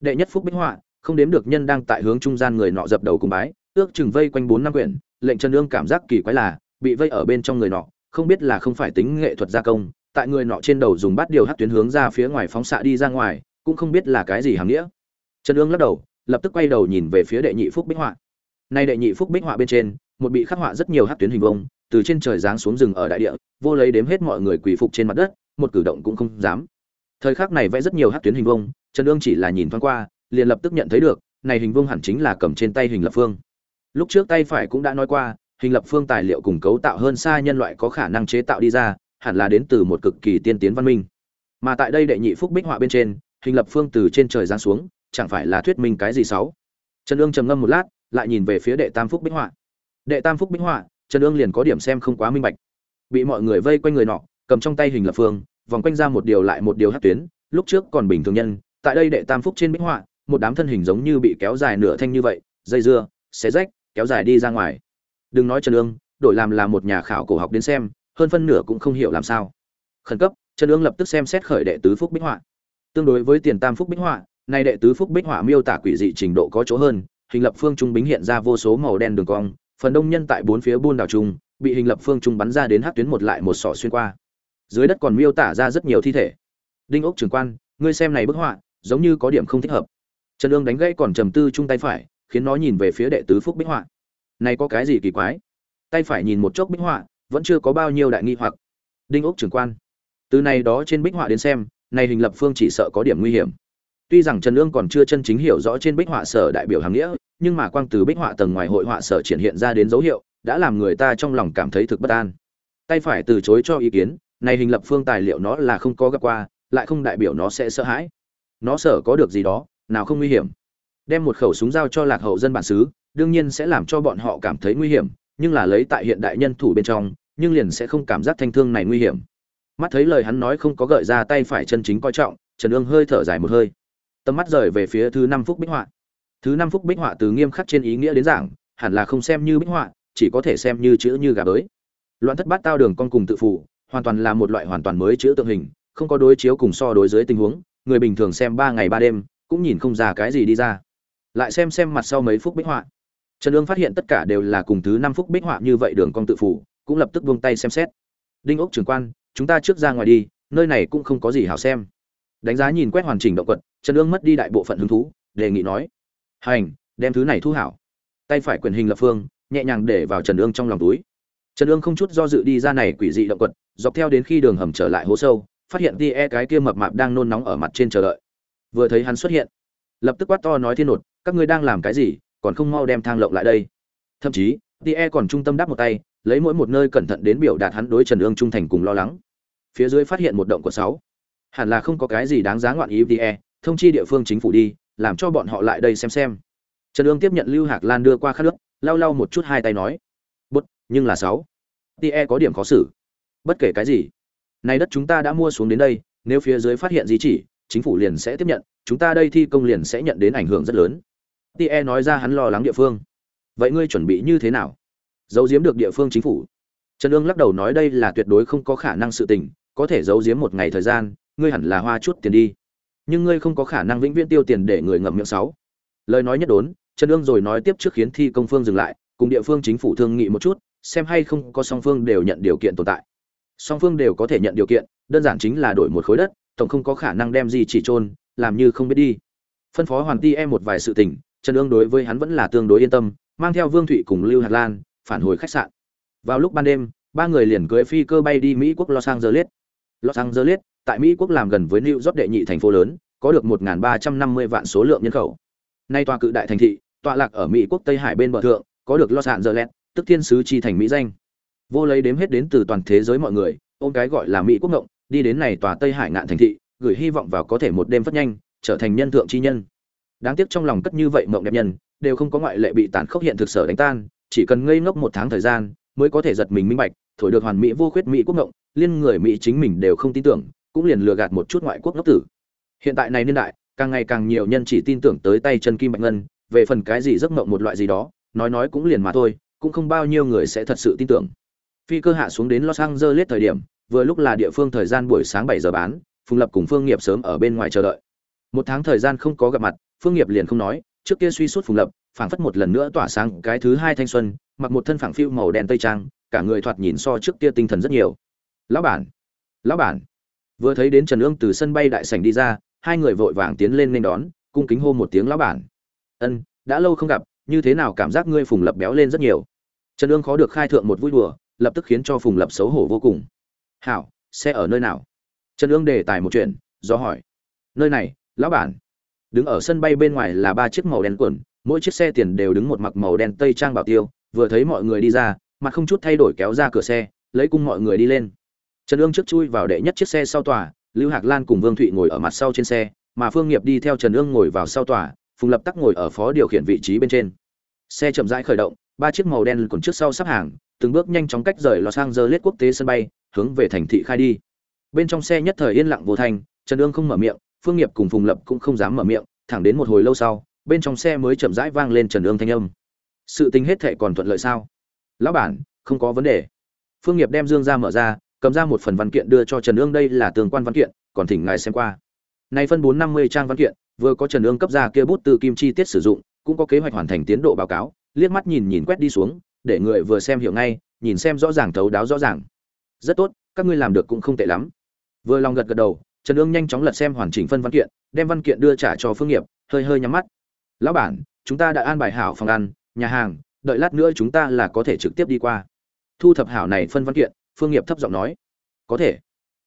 Đệ nhất phúc bích họa, không đếm được nhân đang tại hướng trung gian người nọ dập đầu cùng bái, ước chừng vây quanh bốn năm quyển, lệnh trần ương cảm giác kỳ quái là, bị vây ở bên trong người nọ không biết là không phải tính nghệ thuật gia công, tại người nọ trên đầu dùng bát điều hát tuyến hướng ra phía ngoài phóng xạ đi ra ngoài, cũng không biết là cái gì hàm nghĩa. Trần ương lắc đầu, lập tức quay đầu nhìn về phía đệ nhị phúc bích họa. Nay đệ nhị phúc bích họa bên trên, một bị khắc họa rất nhiều hát tuyến hình vông từ trên trời giáng xuống rừng ở đại địa, vô lấy đếm hết mọi người quỳ phục trên mặt đất, một cử động cũng không dám. Thời khắc này vẽ rất nhiều hát tuyến hình vông trần ương chỉ là nhìn thoáng qua, liền lập tức nhận thấy được, này hình vông hẳn chính là cầm trên tay hình lập phương. Lúc trước tay phải cũng đã nói qua hình lập phương tài liệu cùng cấu tạo hơn xa nhân loại có khả năng chế tạo đi ra, hẳn là đến từ một cực kỳ tiên tiến văn minh. Mà tại đây đệ nhị phúc bích họa bên trên, hình lập phương từ trên trời giáng xuống, chẳng phải là thuyết minh cái gì xấu trần ương trầm ngâm một lát, lại nhìn về phía đệ tam phúc bích họa. Đệ tam phúc bích họa, trần ương liền có điểm xem không quá minh bạch. Bị mọi người vây quanh người nọ, cầm trong tay hình lập phương, vòng quanh ra một điều lại một điều hát tuyến, lúc trước còn bình thường nhân, tại đây đệ tam phúc trên bích họa, một đám thân hình giống như bị kéo dài nửa thanh như vậy, dây dưa, xé rách, kéo dài đi ra ngoài đừng nói trần ương, đổi làm là một nhà khảo cổ học đến xem, hơn phân nửa cũng không hiểu làm sao. Khẩn cấp, trần ương lập tức xem xét khởi đệ tứ phúc bích họa. Tương đối với tiền tam phúc bích họa, nay đệ tứ phúc bích họa miêu tả quỷ dị trình độ có chỗ hơn, hình lập phương trung bính hiện ra vô số màu đen đường cong, phần đông nhân tại bốn phía buôn đảo trung bị hình lập phương trung bắn ra đến hát tuyến một lại một sọ xuyên qua. Dưới đất còn miêu tả ra rất nhiều thi thể. Đinh ốc trưởng quan, ngươi xem này bức họa, giống như có điểm không thích hợp. Trần ương đánh gãy còn trầm tư chung tay phải, khiến nó nhìn về phía đệ tứ phúc bích họa này có cái gì kỳ quái? Tay phải nhìn một chốc bích họa, vẫn chưa có bao nhiêu đại nghi hoặc. Đinh ốc trưởng quan, từ này đó trên bích họa đến xem, này hình lập phương chỉ sợ có điểm nguy hiểm. Tuy rằng trần lương còn chưa chân chính hiểu rõ trên bích họa sở đại biểu hàng nghĩa, nhưng mà quang từ bích họa tầng ngoài hội họa sở triển hiện ra đến dấu hiệu, đã làm người ta trong lòng cảm thấy thực bất an. Tay phải từ chối cho ý kiến, này hình lập phương tài liệu nó là không có gặp qua, lại không đại biểu nó sẽ sợ hãi. Nó sợ có được gì đó, nào không nguy hiểm đem một khẩu súng giao cho lạc hậu dân bản xứ, đương nhiên sẽ làm cho bọn họ cảm thấy nguy hiểm, nhưng là lấy tại hiện đại nhân thủ bên trong, nhưng liền sẽ không cảm giác thanh thương này nguy hiểm. Mắt thấy lời hắn nói không có gợi ra tay phải chân chính coi trọng, trần ương hơi thở dài một hơi. Tầm mắt rời về phía thứ năm phúc bích họa. Thứ năm phúc bích họa từ nghiêm khắc trên ý nghĩa đến giảng, hẳn là không xem như bích họa, chỉ có thể xem như chữ như gà bới. Loạn thất bát tao đường con cùng tự phụ, hoàn toàn là một loại hoàn toàn mới chữ tượng hình, không có đối chiếu cùng so đối dưới tình huống, người bình thường xem ba ngày ba đêm, cũng nhìn không ra cái gì đi ra lại xem xem mặt sau mấy phút bích họa. Trần ương phát hiện tất cả đều là cùng thứ năm phút bích họa như vậy đường cong tự phủ, cũng lập tức buông tay xem xét. Đinh ốc trưởng quan, chúng ta trước ra ngoài đi, nơi này cũng không có gì hảo xem. Đánh giá nhìn quét hoàn chỉnh động quật, trần ương mất đi đại bộ phận hứng thú, đề nghị nói. Hành, đem thứ này thu hảo. Tay phải quyền hình lập phương, nhẹ nhàng để vào trần ương trong lòng túi. Trần ương không chút do dự đi ra này quỷ dị động quật, dọc theo đến khi đường hầm trở lại hố sâu, phát hiện tia e cái kia mập mạp đang nôn nóng ở mặt trên chờ đợi. Vừa thấy hắn xuất hiện, lập tức quát to nói thiên nột các ngươi đang làm cái gì còn không mau đem thang lộng lại đây. Thậm chí Tie còn trung tâm đáp một tay lấy mỗi một nơi cẩn thận đến biểu đạt hắn đối trần ương trung thành cùng lo lắng. Phía dưới phát hiện một động của sáu. Hẳn là không có cái gì đáng giá ngoạn ý Tie, thông chi địa phương chính phủ đi làm cho bọn họ lại đây xem xem. Trần ương tiếp nhận lưu hạc lan đưa qua khát nước lau lau một chút hai tay nói bút nhưng là sáu. Tie có điểm khó xử. Bất kể cái gì nay đất chúng ta đã mua xuống đến đây nếu phía dưới phát hiện gì chỉ chính phủ liền sẽ tiếp nhận chúng ta đây thi công liền sẽ nhận đến ảnh hưởng rất lớn tie nói ra hắn lo lắng địa phương. Vậy ngươi chuẩn bị như thế nào? Giấu giếm được địa phương chính phủ. Trần ương lắc đầu nói đây là tuyệt đối không có khả năng sự tình, có thể giấu giếm một ngày thời gian, ngươi hẳn là hoa chút tiền đi. Nhưng ngươi không có khả năng vĩnh viễn tiêu tiền để người ngậm miệng sáu. Lời nói nhất đốn, trần ương rồi nói tiếp trước khiến thi công phương dừng lại, cùng địa phương chính phủ thương nghị một chút, xem hay không có song phương đều nhận điều kiện tồn tại. Song phương đều có thể nhận điều kiện, đơn giản chính là đổi một khối đất, tổng không có khả năng đem gì chỉ trôn làm như không biết đi. Phân phó hoàn ti em một vài sự tình trần ương đối với hắn vẫn là tương đối yên tâm mang theo vương thụy cùng lưu hạt lan phản hồi khách sạn vào lúc ban đêm ba người liền cưỡi phi cơ bay đi mỹ quốc los angeles los angeles tại Mỹ quốc làm gần với New York đệ nhị thành phố lớn, có được 1350 vạn số lượng nhân khẩu. Nay tòa cự đại thành thị, tọa lạc ở Mỹ quốc Tây Hải bên bờ thượng, có được Los Angeles, tức thiên sứ chi thành mỹ danh. Vô lấy đếm hết đến từ toàn thế giới mọi người, ôm cái gọi là Mỹ quốc ngộng, đi đến này tòa Tây Hải ngạn thành thị, gửi hy vọng vào có thể một đêm phát nhanh, trở thành nhân thượng chi nhân. Đáng tiếc trong lòng cất như vậy mộng đẹp nhân, đều không có ngoại lệ bị tàn khốc hiện thực sở đánh tan, chỉ cần ngây ngốc một tháng thời gian, mới có thể giật mình minh bạch, thổi được hoàn mỹ vô khuyết mỹ quốc ngộng, liên người mỹ chính mình đều không tin tưởng, cũng liền lừa gạt một chút ngoại quốc ngốc tử. Hiện tại này niên đại, càng ngày càng nhiều nhân chỉ tin tưởng tới tay chân kim bạch ngân, về phần cái gì giấc mộng một loại gì đó, nói nói cũng liền mà thôi, cũng không bao nhiêu người sẽ thật sự tin tưởng. Phi cơ hạ xuống đến Los Angeles thời điểm, vừa lúc là địa phương thời gian buổi sáng 7 giờ bán, Phùng Lập cùng Phương Nghiệp sớm ở bên ngoài chờ đợi. Một tháng thời gian không có gặp mặt, Phương Nghiệp liền không nói, trước kia suy suốt Phùng Lập, phảng phất một lần nữa tỏa sáng cái thứ hai thanh xuân, mặc một thân phẳng phiu màu đen tây trang, cả người thoạt nhìn so trước kia tinh thần rất nhiều. "Lão bản, lão bản." Vừa thấy đến Trần Ương từ sân bay đại sảnh đi ra, hai người vội vàng tiến lên nên đón, cung kính hô một tiếng lão bản. "Ân, đã lâu không gặp, như thế nào cảm giác ngươi Phùng Lập béo lên rất nhiều?" Trần Ương khó được khai thượng một vui đùa, lập tức khiến cho Phùng Lập xấu hổ vô cùng. "Hảo, xe ở nơi nào?" Trần Ương đề tài một chuyện, do hỏi. "Nơi này, lão bản." Đứng ở sân bay bên ngoài là ba chiếc màu đen quần, mỗi chiếc xe tiền đều đứng một mặc màu đen tây trang bảo tiêu, vừa thấy mọi người đi ra, mặt không chút thay đổi kéo ra cửa xe, lấy cung mọi người đi lên. Trần Ương trước chui vào đệ nhất chiếc xe sau tòa, Lưu Hạc Lan cùng Vương Thụy ngồi ở mặt sau trên xe, mà Phương Nghiệp đi theo Trần Ương ngồi vào sau tòa, Phùng Lập Tắc ngồi ở phó điều khiển vị trí bên trên. Xe chậm rãi khởi động, ba chiếc màu đen còn trước sau sắp hàng, từng bước nhanh chóng cách rời Los Angeles quốc tế sân bay, hướng về thành thị khai đi. Bên trong xe nhất thời yên lặng vô thành, Trần Ương không mở miệng, Phương Nghiệp cùng Phùng Lập cũng không dám mở miệng, thẳng đến một hồi lâu sau, bên trong xe mới chậm rãi vang lên Trần Ương thanh âm. Sự tình hết thảy còn thuận lợi sao? Lão bản, không có vấn đề. Phương Nghiệp đem dương ra mở ra, cầm ra một phần văn kiện đưa cho Trần Ương đây là tương quan văn kiện, còn thỉnh ngài xem qua. Nay phân bốn năm mươi trang văn kiện, vừa có Trần Ương cấp ra kia bút từ kim chi tiết sử dụng, cũng có kế hoạch hoàn thành tiến độ báo cáo, liếc mắt nhìn nhìn quét đi xuống, để người vừa xem hiểu ngay, nhìn xem rõ ràng thấu đáo rõ ràng. Rất tốt, các ngươi làm được cũng không tệ lắm. Vừa lòng gật gật đầu, Trần Ương nhanh chóng lật xem hoàn chỉnh phân văn kiện, đem văn kiện đưa trả cho Phương Nghiệp, hơi hơi nhắm mắt. "Lão bản, chúng ta đã an bài hảo phòng ăn, nhà hàng, đợi lát nữa chúng ta là có thể trực tiếp đi qua." Thu thập hảo này phân văn kiện, Phương Nghiệp thấp giọng nói. "Có thể."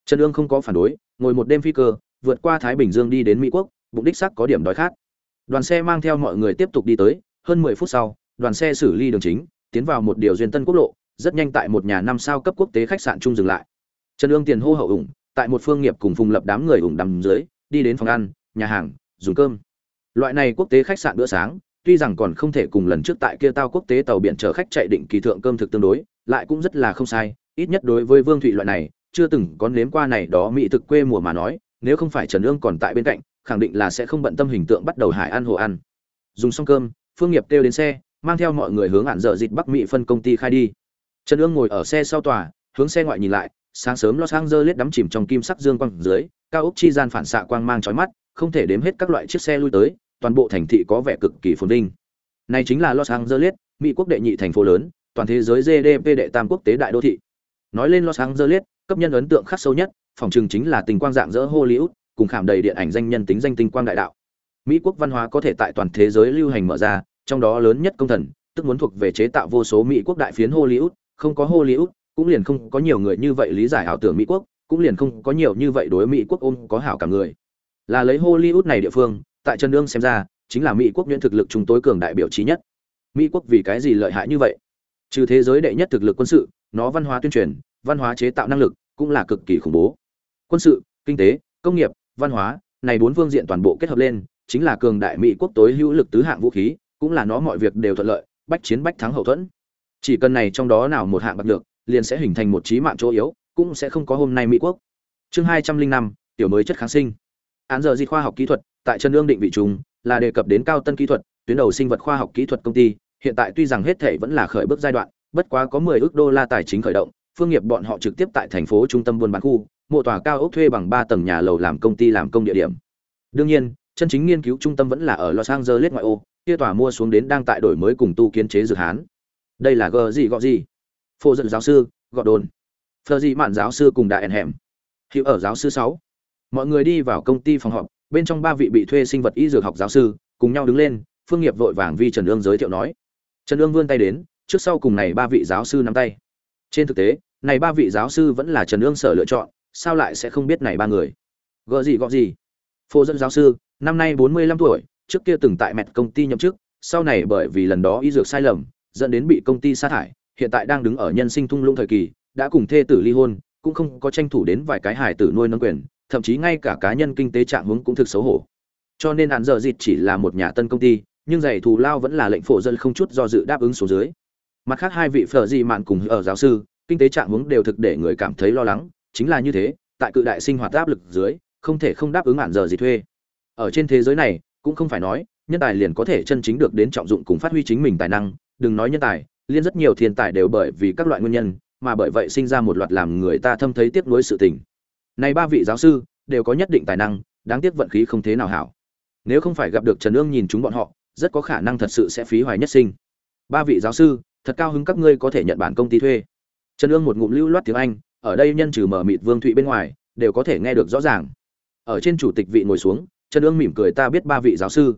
Trần Ương không có phản đối, ngồi một đêm phi cơ, vượt qua Thái Bình Dương đi đến Mỹ quốc, bụng đích xác có điểm đói khát. Đoàn xe mang theo mọi người tiếp tục đi tới, hơn 10 phút sau, đoàn xe xử lý đường chính, tiến vào một điều duyên tân quốc lộ, rất nhanh tại một nhà năm sao cấp quốc tế khách sạn trung dừng lại. Trần Ương tiền hô hậu ủng, tại một phương nghiệp cùng phùng lập đám người ủng đầm dưới, đi đến phòng ăn, nhà hàng, dùng cơm. Loại này quốc tế khách sạn bữa sáng, tuy rằng còn không thể cùng lần trước tại kia tao quốc tế tàu biển chở khách chạy định kỳ thượng cơm thực tương đối, lại cũng rất là không sai, ít nhất đối với Vương Thụy loại này, chưa từng có nếm qua này đó mỹ thực quê mùa mà nói, nếu không phải Trần Ương còn tại bên cạnh, khẳng định là sẽ không bận tâm hình tượng bắt đầu hải ăn hồ ăn. Dùng xong cơm, Phương Nghiệp kêu đến xe, mang theo mọi người hướng ạn dở dịt Bắc Mỹ phân công ty khai đi. Trần Ương ngồi ở xe sau tòa, hướng xe ngoại nhìn lại, sáng sớm Los Angeles đắm chìm trong kim sắc dương quang dưới, cao ốc chi gian phản xạ quang mang chói mắt, không thể đếm hết các loại chiếc xe lui tới, toàn bộ thành thị có vẻ cực kỳ phồn vinh. Này chính là Los Angeles, Mỹ quốc đệ nhị thành phố lớn, toàn thế giới GDP đệ tam quốc tế đại đô thị. Nói lên Los Angeles, cấp nhân ấn tượng khắc sâu nhất, phòng trường chính là tình quang dạng dỡ Hollywood, cùng khảm đầy điện ảnh danh nhân tính danh tinh quang đại đạo. Mỹ quốc văn hóa có thể tại toàn thế giới lưu hành mở ra, trong đó lớn nhất công thần, tức muốn thuộc về chế tạo vô số Mỹ quốc đại phiến Hollywood, không có Hollywood, cũng liền không có nhiều người như vậy lý giải ảo tưởng Mỹ quốc, cũng liền không có nhiều như vậy đối Mỹ quốc ôm có hảo cả người. Là lấy Hollywood này địa phương, tại Trần đương xem ra, chính là Mỹ quốc nhuyễn thực lực chúng tối cường đại biểu trí nhất. Mỹ quốc vì cái gì lợi hại như vậy? Trừ thế giới đệ nhất thực lực quân sự, nó văn hóa tuyên truyền, văn hóa chế tạo năng lực cũng là cực kỳ khủng bố. Quân sự, kinh tế, công nghiệp, văn hóa, này bốn phương diện toàn bộ kết hợp lên, chính là cường đại Mỹ quốc tối hữu lực tứ hạng vũ khí, cũng là nó mọi việc đều thuận lợi, bách chiến bách thắng hậu thuẫn. Chỉ cần này trong đó nào một hạng bạc được, liền sẽ hình thành một trí mạng chỗ yếu, cũng sẽ không có hôm nay Mỹ quốc. Chương hai trăm linh năm tiểu mới chất kháng sinh. Án giờ di khoa học kỹ thuật, tại chân lương định vị trùng, là đề cập đến cao tân kỹ thuật, tuyến đầu sinh vật khoa học kỹ thuật công ty, hiện tại tuy rằng hết thể vẫn là khởi bước giai đoạn, bất quá có mười ước đô la tài chính khởi động, phương nghiệp bọn họ trực tiếp tại thành phố trung tâm buôn bán khu, mộ tòa cao ốc thuê bằng ba tầng nhà lầu làm công ty làm công địa điểm. Đương nhiên, chân chính nghiên cứu trung tâm vẫn là ở Los Angeles ngoại ô, kia tòa mua xuống đến đang tại đổi mới cùng tu kiến chế dược hán. Đây là gờ gì gọi gì? Phô dẫn giáo sư, gọt đồn. Phờ gì mạn giáo sư cùng đại ẩn hẻm. Hiệu ở giáo sư sáu Mọi người đi vào công ty phòng họp, bên trong ba vị bị thuê sinh vật y dược học giáo sư cùng nhau đứng lên, Phương Nghiệp vội vàng vi Trần Ương giới thiệu nói. Trần Ương vươn tay đến, trước sau cùng này ba vị giáo sư nắm tay. Trên thực tế, này ba vị giáo sư vẫn là Trần Ương sở lựa chọn, sao lại sẽ không biết này ba người gợ gì gọ gì phô dẫn giáo sư năm nay bốn mươi lăm tuổi trước kia từng tại mẹt công ty nhậm chức sau này bởi vì lần đó y dược sai lầm dẫn đến bị công ty sa thải hiện tại đang đứng ở nhân sinh thung lũng thời kỳ, đã cùng thê tử ly hôn, cũng không có tranh thủ đến vài cái hài tử nuôi nấng quyền, thậm chí ngay cả cá nhân kinh tế trạng huống cũng thực xấu hổ. Cho nên án giờ dịch chỉ là một nhà tân công ty, nhưng giày thù lao vẫn là lệnh phổ dân không chút do dự đáp ứng số dưới. Mặt khác hai vị phở gì mạn cùng ở giáo sư, kinh tế trạng huống đều thực để người cảm thấy lo lắng, chính là như thế, tại cự đại sinh hoạt áp lực dưới, không thể không đáp ứng án giờ gì thuê. Ở trên thế giới này, cũng không phải nói, nhân tài liền có thể chân chính được đến trọng dụng cùng phát huy chính mình tài năng, đừng nói nhân tài liên rất nhiều thiên tài đều bởi vì các loại nguyên nhân, mà bởi vậy sinh ra một loạt làm người ta thâm thấy tiếc nuối sự tình. Này ba vị giáo sư đều có nhất định tài năng, đáng tiếc vận khí không thế nào hảo. Nếu không phải gặp được trần ương nhìn chúng bọn họ, rất có khả năng thật sự sẽ phí hoài nhất sinh. Ba vị giáo sư, thật cao hứng các ngươi có thể nhận bản công ty thuê. Trần ương một ngụm lưu loát tiếng anh, ở đây nhân trừ mở mịt vương thụy bên ngoài, đều có thể nghe được rõ ràng. Ở trên chủ tịch vị ngồi xuống, trần ương mỉm cười ta biết ba vị giáo sư.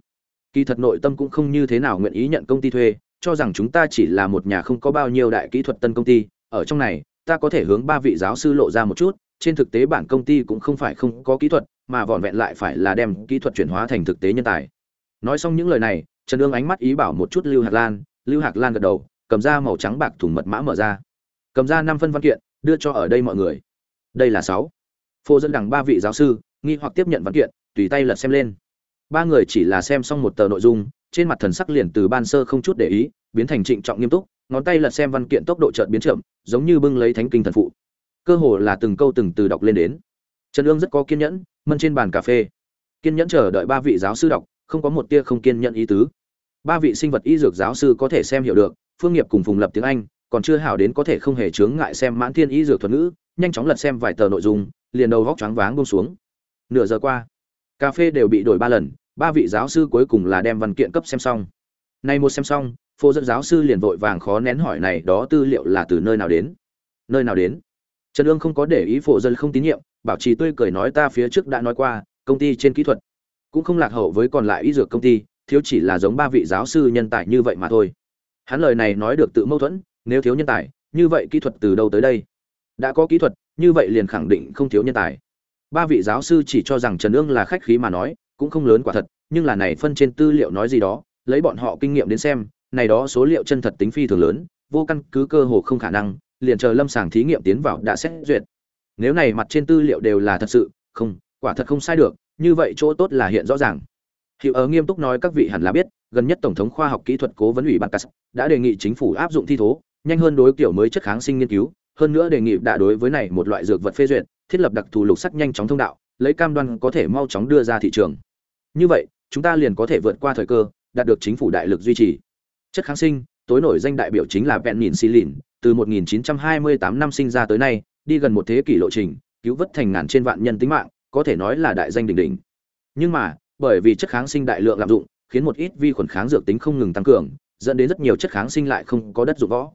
Kỳ thật nội tâm cũng không như thế nào nguyện ý nhận công ty thuê cho rằng chúng ta chỉ là một nhà không có bao nhiêu đại kỹ thuật tân công ty, ở trong này, ta có thể hướng ba vị giáo sư lộ ra một chút, trên thực tế bản công ty cũng không phải không có kỹ thuật, mà vỏn vẹn lại phải là đem kỹ thuật chuyển hóa thành thực tế nhân tài. Nói xong những lời này, trần Dương ánh mắt ý bảo một chút lưu hạc lan, lưu hạc lan gật đầu, cầm ra màu trắng bạc thùng mật mã mở ra. Cầm ra năm phân văn kiện, đưa cho ở đây mọi người. Đây là sáu. Phô dẫn đằng ba vị giáo sư, nghi hoặc tiếp nhận văn kiện, tùy tay lật xem lên. Ba người chỉ là xem xong một tờ nội dung trên mặt thần sắc liền từ ban sơ không chút để ý, biến thành trịnh trọng nghiêm túc, ngón tay lật xem văn kiện tốc độ chợt biến chậm, giống như bưng lấy thánh kinh thần phụ. Cơ hồ là từng câu từng từ đọc lên đến. Trần ương rất có kiên nhẫn, mân trên bàn cà phê. Kiên nhẫn chờ đợi ba vị giáo sư đọc, không có một tia không kiên nhẫn ý tứ. Ba vị sinh vật y dược giáo sư có thể xem hiểu được, phương nghiệp cùng phùng lập tiếng anh, còn chưa hảo đến có thể không hề chướng ngại xem mãn thiên y dược thuật ngữ, nhanh chóng lật xem vài tờ nội dung, liền đầu vóc choáng váng bông xuống. Nửa giờ qua, cà phê đều bị đổi ba lần ba vị giáo sư cuối cùng là đem văn kiện cấp xem xong. Nay một xem xong, phô dẫn giáo sư liền vội vàng khó nén hỏi này đó tư liệu là từ nơi nào đến? Nơi nào đến? Trần ương không có để ý phổ dân không tín nhiệm, bảo trì tươi cười nói ta phía trước đã nói qua, công ty trên kỹ thuật cũng không lạc hậu với còn lại y dược công ty, thiếu chỉ là giống ba vị giáo sư nhân tài như vậy mà thôi. Hắn lời này nói được tự mâu thuẫn, nếu thiếu nhân tài, như vậy kỹ thuật từ đâu tới đây? Đã có kỹ thuật, như vậy liền khẳng định không thiếu nhân tài. Ba vị giáo sư chỉ cho rằng trần ương là khách khí mà nói cũng không lớn quả thật, nhưng là này phân trên tư liệu nói gì đó, lấy bọn họ kinh nghiệm đến xem, này đó số liệu chân thật tính phi thường lớn, vô căn cứ cơ hồ không khả năng, liền chờ lâm sàng thí nghiệm tiến vào đã xét duyệt. Nếu này mặt trên tư liệu đều là thật sự, không, quả thật không sai được, như vậy chỗ tốt là hiện rõ ràng. Hiệu ở nghiêm túc nói các vị hẳn là biết, gần nhất tổng thống khoa học kỹ thuật cố vấn ủy ban cas đã đề nghị chính phủ áp dụng thi thố, nhanh hơn đối kiểu mới chất kháng sinh nghiên cứu, hơn nữa đề nghị đã đối với này một loại dược vật phê duyệt, thiết lập đặc thù lục sắc nhanh chóng thông đạo lấy cam đoan có thể mau chóng đưa ra thị trường. Như vậy, chúng ta liền có thể vượt qua thời cơ, đạt được chính phủ đại lực duy trì. Chất kháng sinh, tối nổi danh đại biểu chính là penicillin, từ 1928 năm sinh ra tới nay, đi gần một thế kỷ lộ trình, cứu vớt thành ngàn trên vạn nhân tính mạng, có thể nói là đại danh đỉnh đỉnh. Nhưng mà, bởi vì chất kháng sinh đại lượng lạm dụng, khiến một ít vi khuẩn kháng dược tính không ngừng tăng cường, dẫn đến rất nhiều chất kháng sinh lại không có đất dụng võ.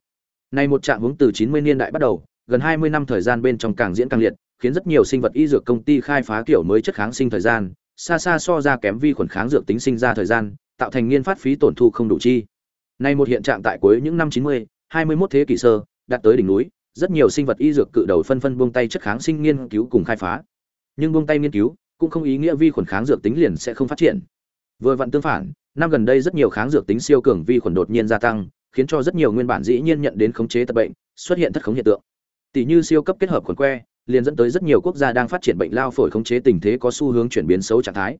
Này một trạng hướng từ 90 niên đại bắt đầu, gần 20 năm thời gian bên trong càng diễn càng liệt khiến rất nhiều sinh vật y dược công ty khai phá kiểu mới chất kháng sinh thời gian xa xa so ra kém vi khuẩn kháng dược tính sinh ra thời gian tạo thành nghiên phát phí tổn thu không đủ chi nay một hiện trạng tại cuối những năm 90, 21 thế kỷ sơ, đạt tới đỉnh núi, rất nhiều sinh vật y dược cự đầu phân phân buông tay chất kháng sinh nghiên cứu cùng khai phá. Nhưng buông tay nghiên cứu cũng không ý nghĩa vi khuẩn kháng dược tính liền sẽ không phát triển. Vừa vặn tương phản, năm gần đây rất nhiều kháng dược tính siêu cường vi khuẩn đột nhiên gia tăng, khiến cho rất nhiều nguyên bản dĩ nhiên nhận đến khống chế tật bệnh, xuất hiện thất khống hiện tượng. Tỷ như siêu cấp kết hợp khuẩn que, liền dẫn tới rất nhiều quốc gia đang phát triển bệnh lao phổi khống chế tình thế có xu hướng chuyển biến xấu trạng thái.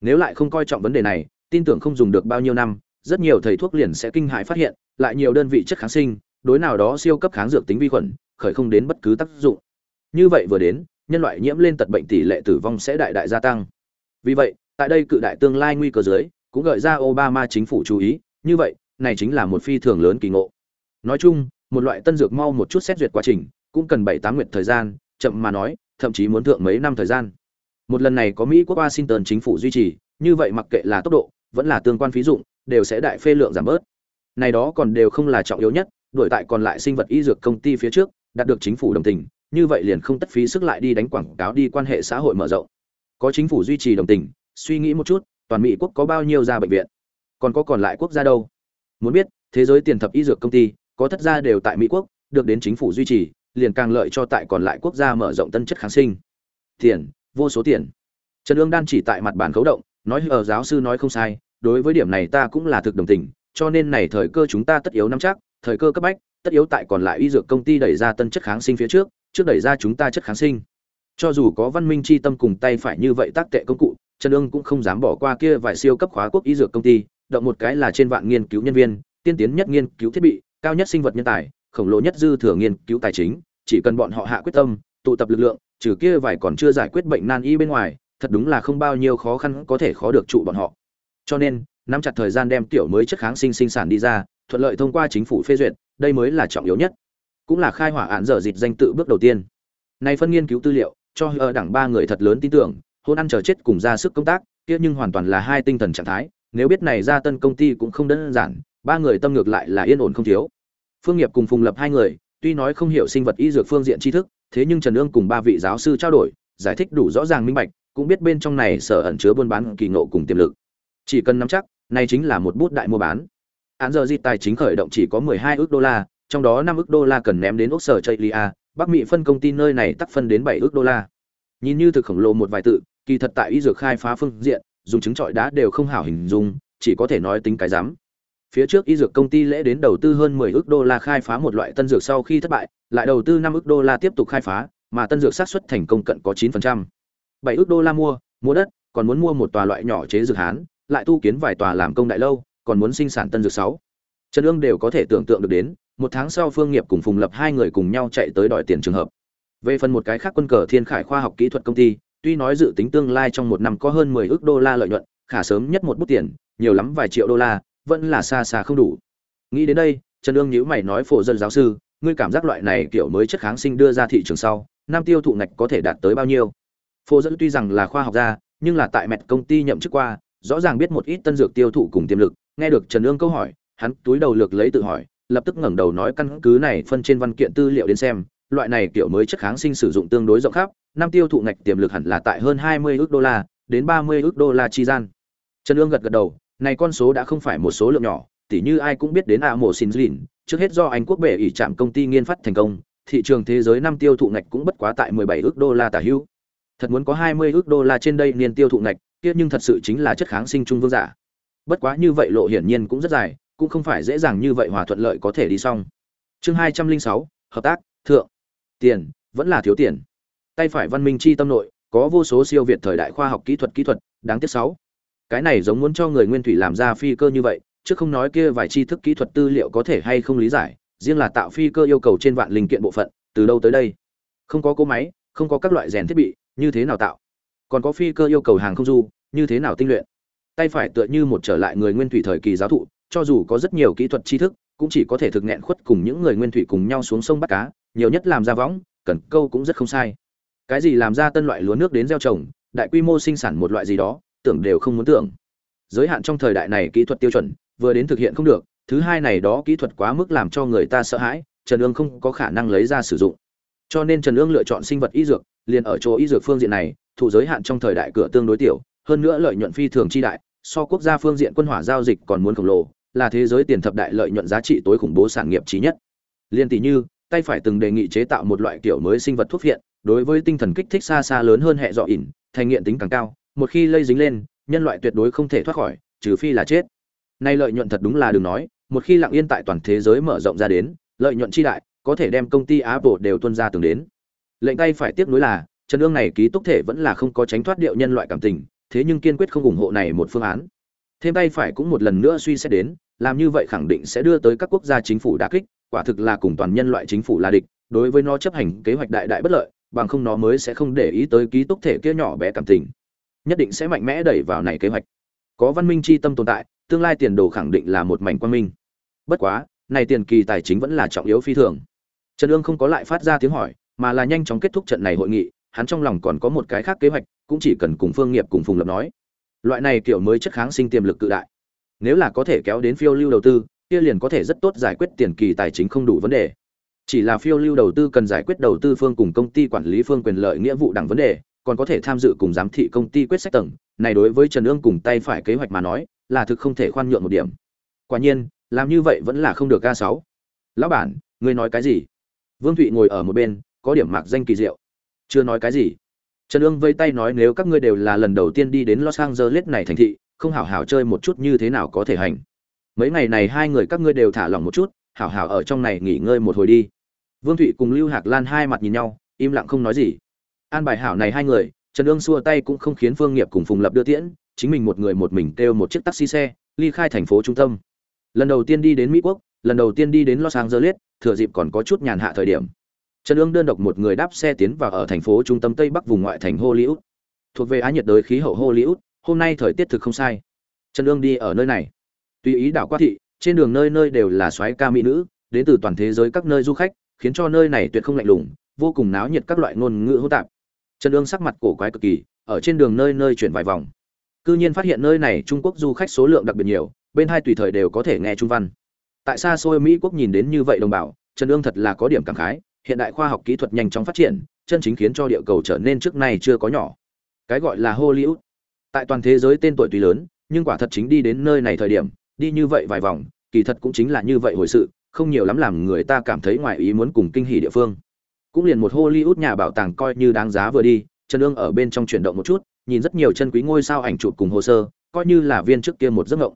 Nếu lại không coi trọng vấn đề này, tin tưởng không dùng được bao nhiêu năm, rất nhiều thầy thuốc liền sẽ kinh hãi phát hiện, lại nhiều đơn vị chất kháng sinh, đối nào đó siêu cấp kháng dược tính vi khuẩn, khởi không đến bất cứ tác dụng. Như vậy vừa đến, nhân loại nhiễm lên tật bệnh tỷ lệ tử vong sẽ đại đại gia tăng. Vì vậy, tại đây cự đại tương lai nguy cơ dưới, cũng gợi ra Obama chính phủ chú ý, như vậy, này chính là một phi thường lớn kỳ ngộ. Nói chung, một loại tân dược mau một chút xét duyệt quá trình, cũng cần 7 8 nguyệt thời gian, chậm mà nói, thậm chí muốn thượng mấy năm thời gian. Một lần này có Mỹ quốc Washington chính phủ duy trì, như vậy mặc kệ là tốc độ, vẫn là tương quan phí dụng, đều sẽ đại phê lượng giảm bớt. Này đó còn đều không là trọng yếu nhất, đổi tại còn lại sinh vật y dược công ty phía trước, đạt được chính phủ đồng tình, như vậy liền không tất phí sức lại đi đánh quảng cáo đi quan hệ xã hội mở rộng. Có chính phủ duy trì đồng tình, suy nghĩ một chút, toàn Mỹ quốc có bao nhiêu gia bệnh viện? Còn có còn lại quốc gia đâu? Muốn biết, thế giới tiền thập y dược công ty, có thất gia đều tại Mỹ quốc, được đến chính phủ duy trì, liền càng lợi cho tại còn lại quốc gia mở rộng tân chất kháng sinh. Tiền, vô số tiền. Trần ương đan chỉ tại mặt bản khấu động, nói ở giáo sư nói không sai, đối với điểm này ta cũng là thực đồng tình, cho nên này thời cơ chúng ta tất yếu nắm chắc, thời cơ cấp bách, tất yếu tại còn lại y dược công ty đẩy ra tân chất kháng sinh phía trước trước đẩy ra chúng ta chất kháng sinh. Cho dù có văn minh chi tâm cùng tay phải như vậy tác tệ công cụ, trần ương cũng không dám bỏ qua kia vài siêu cấp khóa quốc y dược công ty, động một cái là trên vạn nghiên cứu nhân viên, tiên tiến nhất nghiên cứu thiết bị, cao nhất sinh vật nhân tài, khổng lồ nhất dư thừa nghiên cứu tài chính chỉ cần bọn họ hạ quyết tâm, tụ tập lực lượng, trừ kia vài còn chưa giải quyết bệnh nan y bên ngoài, thật đúng là không bao nhiêu khó khăn có thể khó được trụ bọn họ. Cho nên, nắm chặt thời gian đem tiểu mới chất kháng sinh sinh sản đi ra, thuận lợi thông qua chính phủ phê duyệt, đây mới là trọng yếu nhất. Cũng là khai hỏa án dở dịt danh tự bước đầu tiên. Nay phân nghiên cứu tư liệu, cho ở đảng ba người thật lớn tin tưởng, hôn ăn chờ chết cùng ra sức công tác, kia nhưng hoàn toàn là hai tinh thần trạng thái, nếu biết này ra tân công ty cũng không đơn giản, ba người tâm ngược lại là yên ổn không thiếu. Phương nghiệp cùng phùng lập hai người tuy nói không hiểu sinh vật y dược phương diện tri thức, thế nhưng trần ương cùng ba vị giáo sư trao đổi, giải thích đủ rõ ràng minh bạch, cũng biết bên trong này sở ẩn chứa buôn bán kỳ ngộ cùng tiềm lực. Chỉ cần nắm chắc, này chính là một bút đại mua bán. Án giờ di tài chính khởi động chỉ có 12 ước đô la, trong đó 5 ước đô la cần ném đến ốc sở chaylia bắc mỹ phân công ty nơi này tắt phân đến 7 ước đô la. Nhìn như thực khổng lồ một vài tự, kỳ thật tại y dược khai phá phương diện, dùng chứng trọi đá đều không hảo hình dung, chỉ có thể nói tính cái dám phía trước y dược công ty lễ đến đầu tư hơn 10 ước đô la khai phá một loại tân dược sau khi thất bại, lại đầu tư 5 ước đô la tiếp tục khai phá, mà tân dược xác suất thành công cận có 9%. 7 ước đô la mua mua đất, còn muốn mua một tòa loại nhỏ chế dược hán, lại tu kiến vài tòa làm công đại lâu, còn muốn sinh sản tân dược sáu trần ương đều có thể tưởng tượng được đến, một tháng sau phương nghiệp cùng phùng lập hai người cùng nhau chạy tới đòi tiền trường hợp về phần một cái khác quân cờ thiên khải khoa học kỹ thuật công ty, tuy nói dự tính tương lai trong một năm có hơn 10 ước đô la lợi nhuận, khả sớm nhất một bút tiền, nhiều lắm vài triệu đô la vẫn là xa xa không đủ. Nghĩ đến đây, trần ương nhíu mày nói phổ dân giáo sư, ngươi cảm giác loại này kiểu mới chất kháng sinh đưa ra thị trường sau năm tiêu thụ ngạch có thể đạt tới bao nhiêu? Phổ dân tuy rằng là khoa học gia, nhưng là tại mẹt công ty nhậm chức qua, rõ ràng biết một ít tân dược tiêu thụ cùng tiềm lực. Nghe được trần ương câu hỏi, hắn túi đầu lược lấy tự hỏi, lập tức ngẩng đầu nói căn cứ này phân trên văn kiện tư liệu đến xem, loại này kiểu mới chất kháng sinh sử dụng tương đối rộng khắp năm tiêu thụ ngạch tiềm lực hẳn là tại hơn hai mươi ước đô la đến ba mươi ước đô la chi gian. Trần Dương gật gật đầu này con số đã không phải một số lượng nhỏ tỉ như ai cũng biết đến a mổ xin lìn trước hết do anh quốc bệ ỷ trạm công ty nghiên phát thành công thị trường thế giới năm tiêu thụ ngạch cũng bất quá tại 17 ước đô la tả hữu thật muốn có 20 ước đô la trên đây niên tiêu thụ ngạch kia nhưng thật sự chính là chất kháng sinh trung vương giả. Bất quá như vậy lộ hiển nhiên cũng rất dài cũng không phải dễ dàng như vậy hòa thuận lợi có thể đi xong. Chương 206, hợp tác thượng. Tiền vẫn là thiếu tiền. Tay phải văn minh chi tâm nội có vô số siêu việt thời đại khoa học kỹ thuật kỹ thuật đáng tiếc sáu cái này giống muốn cho người nguyên thủy làm ra phi cơ như vậy, chứ không nói kia vài tri thức kỹ thuật tư liệu có thể hay không lý giải, riêng là tạo phi cơ yêu cầu trên vạn linh kiện bộ phận, từ đâu tới đây? Không có cỗ máy, không có các loại rèn thiết bị, như thế nào tạo? Còn có phi cơ yêu cầu hàng không du, như thế nào tinh luyện? Tay phải tựa như một trở lại người nguyên thủy thời kỳ giáo thụ, cho dù có rất nhiều kỹ thuật tri thức, cũng chỉ có thể thực nghẹn khuất cùng những người nguyên thủy cùng nhau xuống sông bắt cá, nhiều nhất làm ra võng, cần câu cũng rất không sai. Cái gì làm ra tân loại lúa nước đến gieo trồng, đại quy mô sinh sản một loại gì đó tưởng đều không muốn tưởng. Giới hạn trong thời đại này kỹ thuật tiêu chuẩn, vừa đến thực hiện không được, thứ hai này đó kỹ thuật quá mức làm cho người ta sợ hãi, trần ương không có khả năng lấy ra sử dụng. Cho nên trần ương lựa chọn sinh vật y dược, liền ở chỗ y dược phương diện này thụ giới hạn trong thời đại cửa tương đối tiểu, hơn nữa lợi nhuận phi thường chi đại, so quốc gia phương diện quân hỏa giao dịch còn muốn khổng lồ, là thế giới tiền thập đại lợi nhuận giá trị tối khủng bố sản nghiệp trí nhất. Liên tỷ như, tay phải từng đề nghị chế tạo một loại kiểu mới sinh vật thuốc viện đối với tinh thần kích thích xa xa lớn hơn hệ dọ ỉn, thành nghiện tính càng cao một khi lây dính lên, nhân loại tuyệt đối không thể thoát khỏi, trừ phi là chết. Nay lợi nhuận thật đúng là đừng nói, một khi lặng yên tại toàn thế giới mở rộng ra đến, lợi nhuận chi đại, có thể đem công ty apple đều tuân ra từng đến. Lệnh tay phải tiếp nối là, trần ương này ký túc thể vẫn là không có tránh thoát điệu nhân loại cảm tình, thế nhưng kiên quyết không ủng hộ này một phương án. Thêm tay phải cũng một lần nữa suy xét đến, làm như vậy khẳng định sẽ đưa tới các quốc gia chính phủ đả kích, quả thực là cùng toàn nhân loại chính phủ là địch, đối với nó chấp hành kế hoạch đại đại bất lợi, bằng không nó mới sẽ không để ý tới ký túc thể kia nhỏ bé cảm tình nhất định sẽ mạnh mẽ đẩy vào này kế hoạch. Có văn minh chi tâm tồn tại, tương lai tiền đồ khẳng định là một mảnh quan minh. Bất quá, này tiền kỳ tài chính vẫn là trọng yếu phi thường. Trần ương không có lại phát ra tiếng hỏi, mà là nhanh chóng kết thúc trận này hội nghị, hắn trong lòng còn có một cái khác kế hoạch, cũng chỉ cần cùng phương nghiệp cùng phùng lập nói. Loại này kiểu mới chất kháng sinh tiềm lực cự đại. Nếu là có thể kéo đến phiêu lưu đầu tư, kia liền có thể rất tốt giải quyết tiền kỳ tài chính không đủ vấn đề. Chỉ là phiêu lưu đầu tư cần giải quyết đầu tư phương cùng công ty quản lý phương quyền lợi nghĩa vụ đẳng vấn đề còn có thể tham dự cùng giám thị công ty quyết sách tầng, này đối với trần ương cùng tay phải kế hoạch mà nói, là thực không thể khoan nhượng một điểm. Quả nhiên, làm như vậy vẫn là không được ca sáu. Lão bản, ngươi nói cái gì? Vương thụy ngồi ở một bên, có điểm mạc danh kỳ diệu. Chưa nói cái gì. Trần ương vây tay nói nếu các ngươi đều là lần đầu tiên đi đến los angeles này thành thị, không hảo hảo chơi một chút như thế nào có thể hành. Mấy ngày này hai người các ngươi đều thả lỏng một chút, hảo hảo ở trong này nghỉ ngơi một hồi đi. Vương thụy cùng lưu hạc lan hai mặt nhìn nhau, im lặng không nói gì an bài hảo này hai người, trần ương xua tay cũng không khiến phương nghiệp cùng phùng lập đưa tiễn, chính mình một người một mình kêu một chiếc taxi xe, ly khai thành phố trung tâm. Lần đầu tiên đi đến mỹ quốc, lần đầu tiên đi đến los angeles, thừa dịp còn có chút nhàn hạ thời điểm. Trần ương đơn độc một người đáp xe tiến vào ở thành phố trung tâm tây bắc vùng ngoại thành hollywood. Thuộc về á nhiệt đới khí hậu hollywood, hôm nay thời tiết thực không sai. Trần ương đi ở nơi này. Tùy ý đảo qua thị, trên đường nơi nơi đều là soái ca mỹ nữ, đến từ toàn thế giới các nơi du khách, khiến cho nơi này tuyệt không lạnh lùng, vô cùng náo nhiệt các loại ngôn ngữ hỗn tạp trần ương sắc mặt cổ quái cực kỳ, ở trên đường nơi nơi chuyển vài vòng. Cư nhiên phát hiện nơi này trung quốc du khách số lượng đặc biệt nhiều, bên hai tùy thời đều có thể nghe trung văn. Tại xa xôi mỹ quốc nhìn đến như vậy đồng bào, trần ương thật là có điểm cảm khái, hiện đại khoa học kỹ thuật nhanh chóng phát triển, chân chính khiến cho địa cầu trở nên trước nay chưa có nhỏ. Cái gọi là hollywood. Tại toàn thế giới tên tuổi tuy lớn, nhưng quả thật chính đi đến nơi này thời điểm, đi như vậy vài vòng, kỳ thật cũng chính là như vậy hồi sự, không nhiều lắm làm người ta cảm thấy ngoài ý muốn cùng kinh hỉ địa phương cũng liền một hollywood nhà bảo tàng coi như đáng giá vừa đi, trần ương ở bên trong chuyển động một chút, nhìn rất nhiều chân quý ngôi sao ảnh chụp cùng hồ sơ, coi như là viên trước kia một giấc ngộng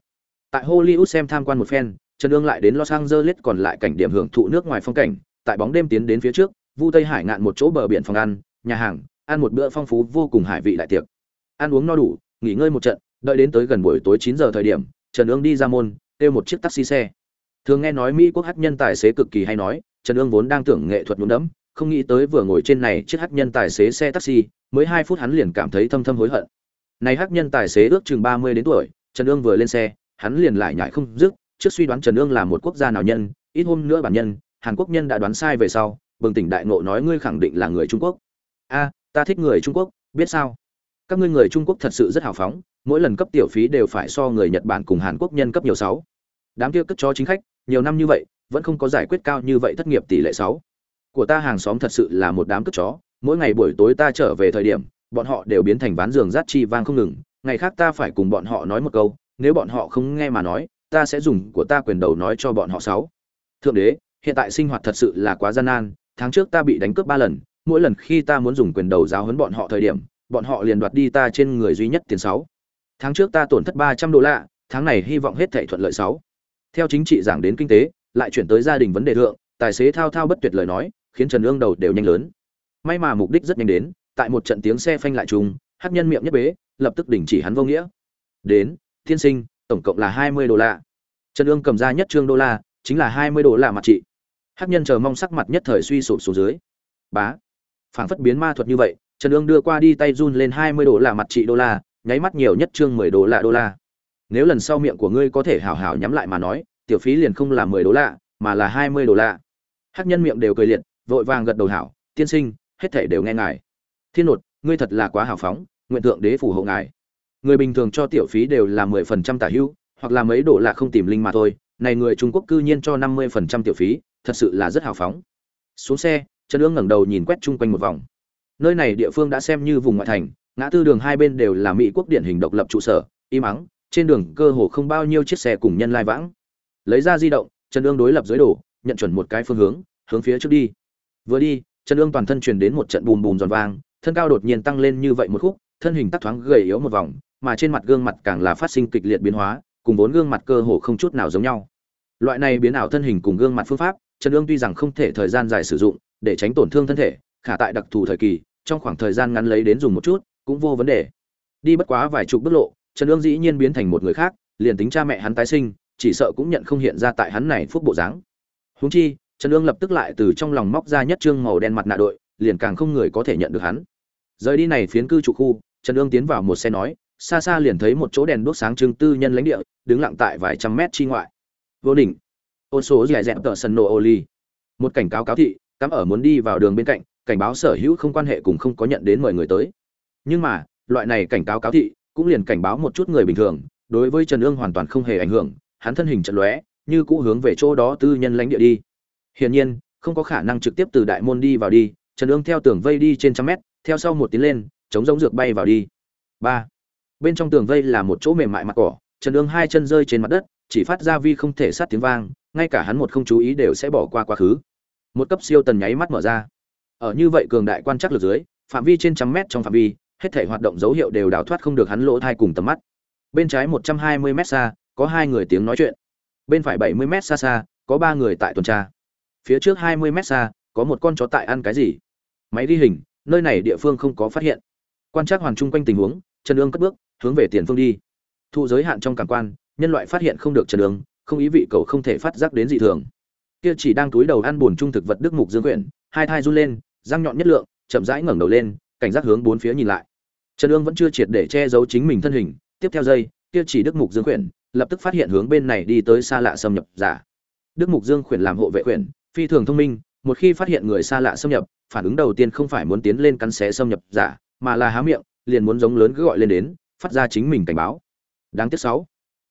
tại hollywood xem tham quan một phen, trần ương lại đến los angeles còn lại cảnh điểm hưởng thụ nước ngoài phong cảnh, tại bóng đêm tiến đến phía trước, vu tây hải ngạn một chỗ bờ biển phòng ăn, nhà hàng, ăn một bữa phong phú vô cùng hải vị đại tiệc. Ăn uống no đủ, nghỉ ngơi một trận, đợi đến tới gần buổi tối chín giờ thời điểm, trần ương đi ra môn, kêu một chiếc taxi xe. Thường nghe nói mỹ quốc hát nhân tài xế cực kỳ hay nói, trần ương vốn đang tưởng nghệ thuật nhún đẫm không nghĩ tới vừa ngồi trên này chiếc hắc nhân tài xế xe taxi, mới hai phút hắn liền cảm thấy thâm thâm hối hận. Này hắc nhân tài xế ước chừng ba mươi đến tuổi, trần ương vừa lên xe, hắn liền lại nhại không dứt, trước suy đoán trần ương là một quốc gia nào nhân, ít hôm nữa bản nhân, hàn quốc nhân đã đoán sai về sau, bừng tỉnh đại ngộ nói ngươi khẳng định là người trung quốc. A, ta thích người trung quốc, biết sao? Các ngươi người trung quốc thật sự rất hào phóng, mỗi lần cấp tiểu phí đều phải so người nhật bản cùng hàn quốc nhân cấp nhiều sáu. Đám kia cất cho chính khách, nhiều năm như vậy, vẫn không có giải quyết cao như vậy thất nghiệp tỷ lệ sáu của ta hàng xóm thật sự là một đám cướp chó, mỗi ngày buổi tối ta trở về thời điểm, bọn họ đều biến thành ván giường rát chi vang không ngừng, ngày khác ta phải cùng bọn họ nói một câu, nếu bọn họ không nghe mà nói, ta sẽ dùng của ta quyền đầu nói cho bọn họ sáu. Thượng đế, hiện tại sinh hoạt thật sự là quá gian nan, tháng trước ta bị đánh cướp ba lần, mỗi lần khi ta muốn dùng quyền đầu giáo huấn bọn họ thời điểm, bọn họ liền đoạt đi ta trên người duy nhất tiền sáu. Tháng trước ta tổn thất ba trăm đô la, tháng này hy vọng hết thảy thuận lợi sáu. Theo chính trị giảng đến kinh tế, lại chuyển tới gia đình vấn đề thượng, tài xế thao thao bất tuyệt lời nói khiến trần ương đầu đều nhanh lớn. May mà mục đích rất nhanh đến, tại một trận tiếng xe phanh lại chung hát nhân miệng nhất bế, lập tức đình chỉ hắn vô nghĩa. Đến thiên sinh, tổng cộng là hai mươi đô la. Trần ương cầm ra nhất trương đô la, chính là hai mươi đô la mặt trị. Hát nhân chờ mong sắc mặt nhất thời suy sụp xuống dưới. Bá, phảng phất biến ma thuật như vậy, trần ương đưa qua đi tay run lên hai mươi đô la mặt trị đô la, nháy mắt nhiều nhất trương mười đô la đô la. Nếu lần sau miệng của ngươi có thể hảo hảo nhắm lại mà nói, tiểu phí liền không là mười đô la, mà là hai mươi đô la. Hát nhân miệng đều cười liệt vội vàng gật đầu hảo, tiên sinh, hết thể đều nghe ngài. Thiên nột, ngươi thật là quá hào phóng, nguyện thượng đế phù hộ ngài. Người bình thường cho tiểu phí đều là mười phần trăm tả hữu, hoặc là mấy độ là không tìm linh mà thôi. Này người trung quốc cư nhiên cho năm mươi phần trăm tiểu phí, thật sự là rất hào phóng. Xuống xe, trần ương ngẩng đầu nhìn quét chung quanh một vòng. Nơi này địa phương đã xem như vùng ngoại thành, ngã tư đường hai bên đều là mỹ quốc điển hình độc lập trụ sở, im ắng, trên đường cơ hồ không bao nhiêu chiếc xe cùng nhân lai vãng. Lấy ra di động, trần ương đối lập dưới đồ, nhận chuẩn một cái phương hướng hướng phía trước đi vừa đi trần ương toàn thân truyền đến một trận bùm bùm giòn vang, thân cao đột nhiên tăng lên như vậy một khúc, thân hình tắc thoáng gầy yếu một vòng, mà trên mặt gương mặt càng là phát sinh kịch liệt biến hóa, cùng vốn gương mặt cơ hồ không chút nào giống nhau. Loại này biến ảo thân hình cùng gương mặt phương pháp trần ương tuy rằng không thể thời gian dài sử dụng, để tránh tổn thương thân thể, khả tại đặc thù thời kỳ, trong khoảng thời gian ngắn lấy đến dùng một chút, cũng vô vấn đề. Đi bất quá vài chục bước lộ trần ương dĩ nhiên biến thành một người khác, liền tính cha mẹ hắn tái sinh, chỉ sợ cũng nhận không hiện ra tại hắn này phúc bộ dáng. Huống chi trần ương lập tức lại từ trong lòng móc ra nhất trương màu đen mặt nạ đội, liền càng không người có thể nhận được hắn. Rời đi này phiến cư trụ khu, trần ương tiến vào một xe nói, xa xa liền thấy một chỗ đèn đuốc sáng trưng tư nhân lãnh địa, đứng lặng tại vài trăm mét chi ngoại. Vô đỉnh. Ô số dẻ dẹp tờ sân nô ô ly một cảnh cáo cáo thị, cắm ở muốn đi vào đường bên cạnh, cảnh báo sở hữu không quan hệ cùng không có nhận đến mời người tới. Nhưng mà, loại này cảnh cáo cáo thị, cũng liền cảnh báo một chút người bình thường, đối với trần ương hoàn toàn không hề ảnh hưởng, hắn thân hình trận lóe, như cũ hướng về chỗ đó tư nhân lãnh địa đi hiển nhiên, không có khả năng trực tiếp từ đại môn đi vào đi, trần ương theo tường vây đi trên trăm mét, theo sau một tiếng lên, chống giống dược bay vào đi. Ba. Bên trong tường vây là một chỗ mềm mại mặt cỏ, trần ương hai chân rơi trên mặt đất, chỉ phát ra vi không thể sát tiếng vang, ngay cả hắn một không chú ý đều sẽ bỏ qua quá khứ. Một cấp siêu tần nháy mắt mở ra. Ở như vậy cường đại quan chắc lực dưới, phạm vi trên trăm mét trong phạm vi, hết thể hoạt động dấu hiệu đều đào thoát không được hắn lỗ thai cùng tầm mắt. Bên trái một trăm hai mươi mét xa, có hai người tiếng nói chuyện. Bên phải bảy mươi mét xa xa, có ba người tại tuần tra phía trước hai mươi mét xa, có một con chó tại ăn cái gì? Máy ghi hình, nơi này địa phương không có phát hiện. Quan trắc hoàn chung quanh tình huống, trần ương cất bước, hướng về tiền phương đi. Thu giới hạn trong cảm quan, nhân loại phát hiện không được trần ương, không ý vị cậu không thể phát giác đến dị thường. Kia chỉ đang túi đầu ăn buồn trung thực vật đức mục dương quyển, hai thai run lên, răng nhọn nhất lượng, chậm rãi ngẩng đầu lên, cảnh giác hướng bốn phía nhìn lại. Trần ương vẫn chưa triệt để che giấu chính mình thân hình, tiếp theo giây, kia chỉ đức mục dương quyển, lập tức phát hiện hướng bên này đi tới xa lạ xâm nhập giả. Đức mục dương khuyển làm hộ vệ quyển phi thường thông minh, một khi phát hiện người xa lạ xâm nhập, phản ứng đầu tiên không phải muốn tiến lên cắn xé xâm nhập giả, mà là há miệng, liền muốn giống lớn cứ gọi lên đến, phát ra chính mình cảnh báo. Đáng tiếc sáu.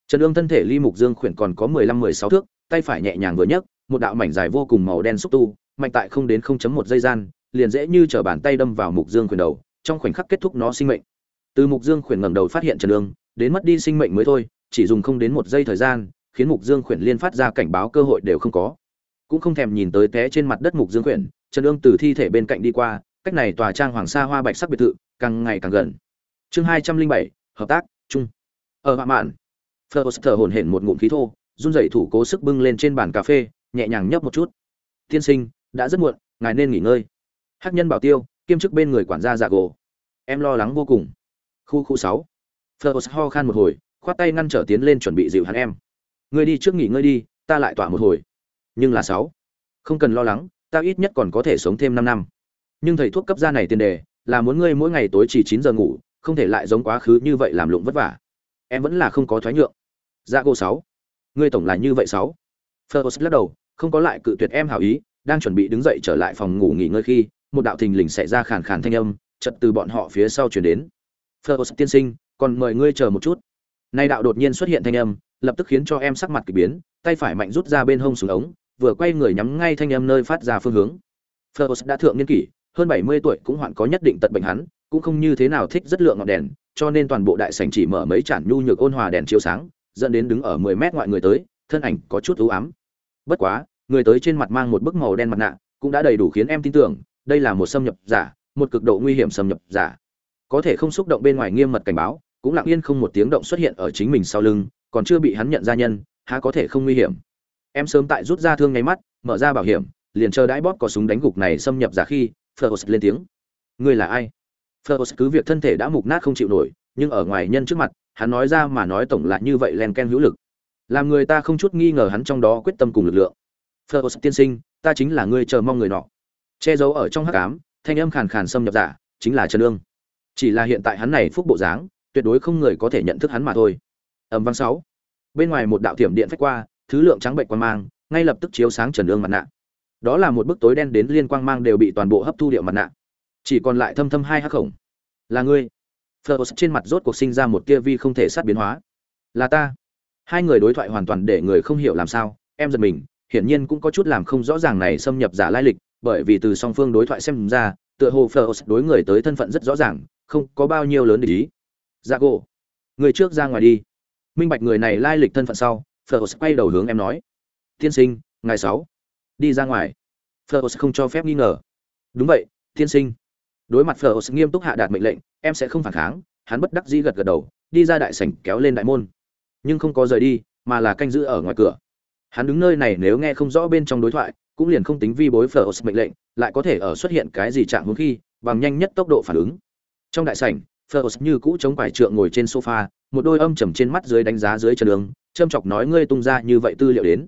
Trần ương thân thể ly mục dương khuyển còn có mười lăm, mười sáu thước, tay phải nhẹ nhàng vừa nhấc, một đạo mảnh dài vô cùng màu đen xúc tu, mạnh tại không đến không chấm một giây gian, liền dễ như t bàn tay đâm vào mục dương khuyển đầu, trong khoảnh khắc kết thúc nó sinh mệnh. Từ mục dương khuyển ngẩng đầu phát hiện trần ương, đến mất đi sinh mệnh mới thôi, chỉ dùng không đến một giây thời gian, khiến mục dương khuyển liên phát ra cảnh báo cơ hội đều không có cũng không thèm nhìn tới té trên mặt đất mục dương quyển trần ương từ thi thể bên cạnh đi qua cách này tòa trang hoàng sa hoa bạch sắc biệt thự càng ngày càng gần chương hai trăm linh bảy hợp tác chung ở hạ mạn Fleur thở hổn hển một ngụm khí thô, run rẩy thủ cố sức bưng lên trên bàn cà phê, nhẹ nhàng nhấp một chút. "Tiên sinh, đã rất muộn, ngài nên nghỉ ngơi." Hắc nhân bảo tiêu, kiêm chức bên người quản gia dạ gồ Em lo lắng vô cùng. Khu khu 6. Fleur ho khan một hồi, khoát tay ngăn trở tiến lên chuẩn bị dịu hắn em. người đi trước nghỉ ngơi đi, ta lại tỏa một hồi." Nhưng là sáu, "Không cần lo lắng, ta ít nhất còn có thể sống thêm 5 năm." Nhưng thầy thuốc cấp gia này tiền đề, là muốn ngươi mỗi ngày tối chỉ 9 giờ ngủ, không thể lại giống quá khứ như vậy làm lụng vất vả. Em vẫn là không có thoái nhượng. Dạ cô sáu. Ngươi tổng là như vậy sáu. Fergus lắc đầu không có lại cự tuyệt em hảo ý đang chuẩn bị đứng dậy trở lại phòng ngủ nghỉ ngơi khi một đạo thình lình xảy ra khàn khàn thanh âm chợt từ bọn họ phía sau truyền đến. Fergus tiên sinh còn mời ngươi chờ một chút. Nay đạo đột nhiên xuất hiện thanh âm lập tức khiến cho em sắc mặt kỳ biến tay phải mạnh rút ra bên hông xuống ống vừa quay người nhắm ngay thanh âm nơi phát ra phương hướng Flores đã thượng niên kỷ hơn 70 tuổi cũng hoạn có nhất định tật bệnh hắn cũng không như thế nào thích rất lượng ngọn đèn cho nên toàn bộ đại sảnh chỉ mở mấy chản nhu nhược ôn hòa đèn chiếu sáng dẫn đến đứng ở 10 mét ngoại người tới, thân ảnh có chút u ám. Bất quá, người tới trên mặt mang một bức màu đen mặt nạ, cũng đã đầy đủ khiến em tin tưởng, đây là một xâm nhập giả, một cực độ nguy hiểm xâm nhập giả. Có thể không xúc động bên ngoài nghiêm mật cảnh báo, cũng lặng yên không một tiếng động xuất hiện ở chính mình sau lưng, còn chưa bị hắn nhận ra nhân, há có thể không nguy hiểm. Em sớm tại rút ra thương ngay mắt, mở ra bảo hiểm, liền chờ đãi bóp có súng đánh gục này xâm nhập giả khi, Fergus lên tiếng. Ngươi là ai? Fergus cứ việc thân thể đã mục nát không chịu nổi, nhưng ở ngoài nhân trước mặt, hắn nói ra mà nói tổng lại như vậy len ken hữu lực. Làm người ta không chút nghi ngờ hắn trong đó quyết tâm cùng lực lượng. Phlos tiên sinh ta chính là người chờ mong người nọ. Che giấu ở trong hắc ám thanh âm khàn khàn xâm nhập giả chính là trần ương. Chỉ là hiện tại hắn này phúc bộ dáng tuyệt đối không người có thể nhận thức hắn mà thôi. Ầm vang sáu. Bên ngoài một đạo thiểm điện phách qua thứ lượng trắng bệnh quang mang ngay lập tức chiếu sáng trần ương mặt nạ đó là một bức tối đen đến liên quang mang đều bị toàn bộ hấp thu điệu mặt nạ chỉ còn lại thâm thâm hai hắc khổng là ngươi Phlos trên mặt rốt cuộc sinh ra một tia vi không thể sát biến hóa. Là ta. Hai người đối thoại hoàn toàn để người không hiểu làm sao, em giật mình, hiển nhiên cũng có chút làm không rõ ràng này xâm nhập giả lai lịch, bởi vì từ song phương đối thoại xem ra, tựa hồ Phlos đối người tới thân phận rất rõ ràng, không có bao nhiêu lớn để ý. Dạ gỗ, người trước ra ngoài đi. Minh bạch người này lai lịch thân phận sau, Phlos quay đầu hướng em nói: "Tiên sinh, ngày sáu, đi ra ngoài." Phlos không cho phép nghi ngờ. "Đúng vậy, tiên sinh." Đối mặt Phlos nghiêm túc hạ đạt mệnh lệnh, em sẽ không phản kháng hắn bất đắc dĩ gật gật đầu đi ra đại sảnh kéo lên đại môn nhưng không có rời đi mà là canh giữ ở ngoài cửa hắn đứng nơi này nếu nghe không rõ bên trong đối thoại cũng liền không tính vi bối phở mệnh lệnh lại có thể ở xuất hiện cái gì trạng huống khi bằng nhanh nhất tốc độ phản ứng trong đại sảnh Phlos như cũ chống quải trượng ngồi trên sofa, một đôi âm trầm trên mắt dưới đánh giá dưới chân đường, châm chọc nói ngươi tung ra như vậy tư liệu đến.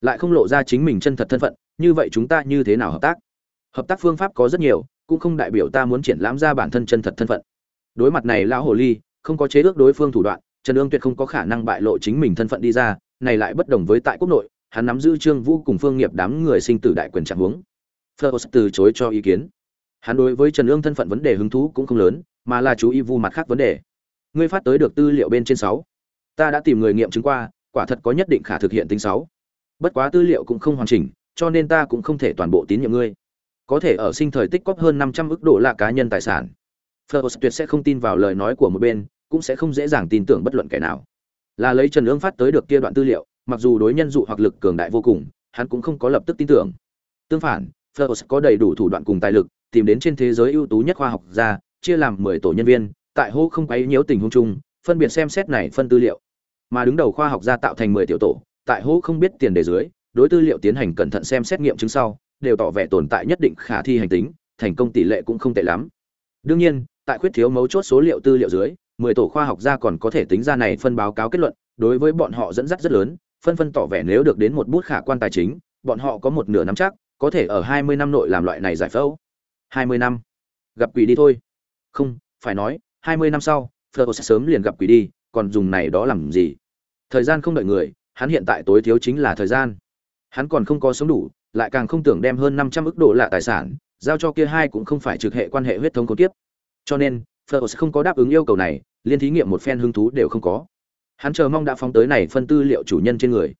Lại không lộ ra chính mình chân thật thân phận, như vậy chúng ta như thế nào hợp tác? Hợp tác phương pháp có rất nhiều, cũng không đại biểu ta muốn triển lãm ra bản thân chân thật thân phận. Đối mặt này lão hồ ly, không có chế ước đối phương thủ đoạn, trần Dương tuyệt không có khả năng bại lộ chính mình thân phận đi ra, này lại bất đồng với tại quốc nội, hắn nắm giữ trương vũ cùng phương nghiệp đám người sinh tử đại quyền trạng huống. Phlos từ chối cho ý kiến. Hắn đối với trần Dương thân phận vấn đề hứng thú cũng không lớn mà là chú ý vu mặt khác vấn đề. Ngươi phát tới được tư liệu bên trên sáu. Ta đã tìm người nghiệm chứng qua quả thật có nhất định khả thực hiện tính sáu. Bất quá tư liệu cũng không hoàn chỉnh cho nên ta cũng không thể toàn bộ tín nhiệm ngươi. Có thể ở sinh thời tích cóp hơn năm trăm ức độ là cá nhân tài sản. Fleurs tuyệt sẽ không tin vào lời nói của một bên, cũng sẽ không dễ dàng tin tưởng bất luận kẻ nào. Là lấy Trần Ương phát tới được kia đoạn tư liệu, mặc dù đối nhân dụ hoặc lực cường đại vô cùng, hắn cũng không có lập tức tin tưởng. Tương phản, Fleurs có đầy đủ thủ đoạn cùng tài lực, tìm đến trên thế giới ưu tú nhất khoa học gia, chia làm 10 tổ nhân viên, tại hô không quấy nhiễu tình huống chung, phân biệt xem xét này phân tư liệu. Mà đứng đầu khoa học gia tạo thành 10 tiểu tổ, tại hô không biết tiền đề dưới, đối tư liệu tiến hành cẩn thận xem xét nghiệm chứng sau, đều tỏ vẻ tồn tại nhất định khả thi hành tính, thành công tỷ lệ cũng không tệ lắm. Đương nhiên, tại khuyết thiếu mấu chốt số liệu tư liệu dưới, 10 tổ khoa học gia còn có thể tính ra này phân báo cáo kết luận, đối với bọn họ dẫn dắt rất lớn, phân phân tỏ vẻ nếu được đến một bút khả quan tài chính, bọn họ có một nửa nắm chắc, có thể ở 20 năm nội làm loại này giải phẫu. 20 năm. Gặp quỷ đi thôi. Không, phải nói, 20 năm sau, Fleur sẽ sớm liền gặp quỷ đi, còn dùng này đó làm gì? Thời gian không đợi người, hắn hiện tại tối thiếu chính là thời gian. Hắn còn không có sống đủ, lại càng không tưởng đem hơn 500 ức độ lạ tài sản, giao cho kia hai cũng không phải trực hệ quan hệ huyết thống cốt tiếp Cho nên, Fleur không có đáp ứng yêu cầu này, liên thí nghiệm một phen hứng thú đều không có. Hắn chờ mong đã phóng tới này phân tư liệu chủ nhân trên người.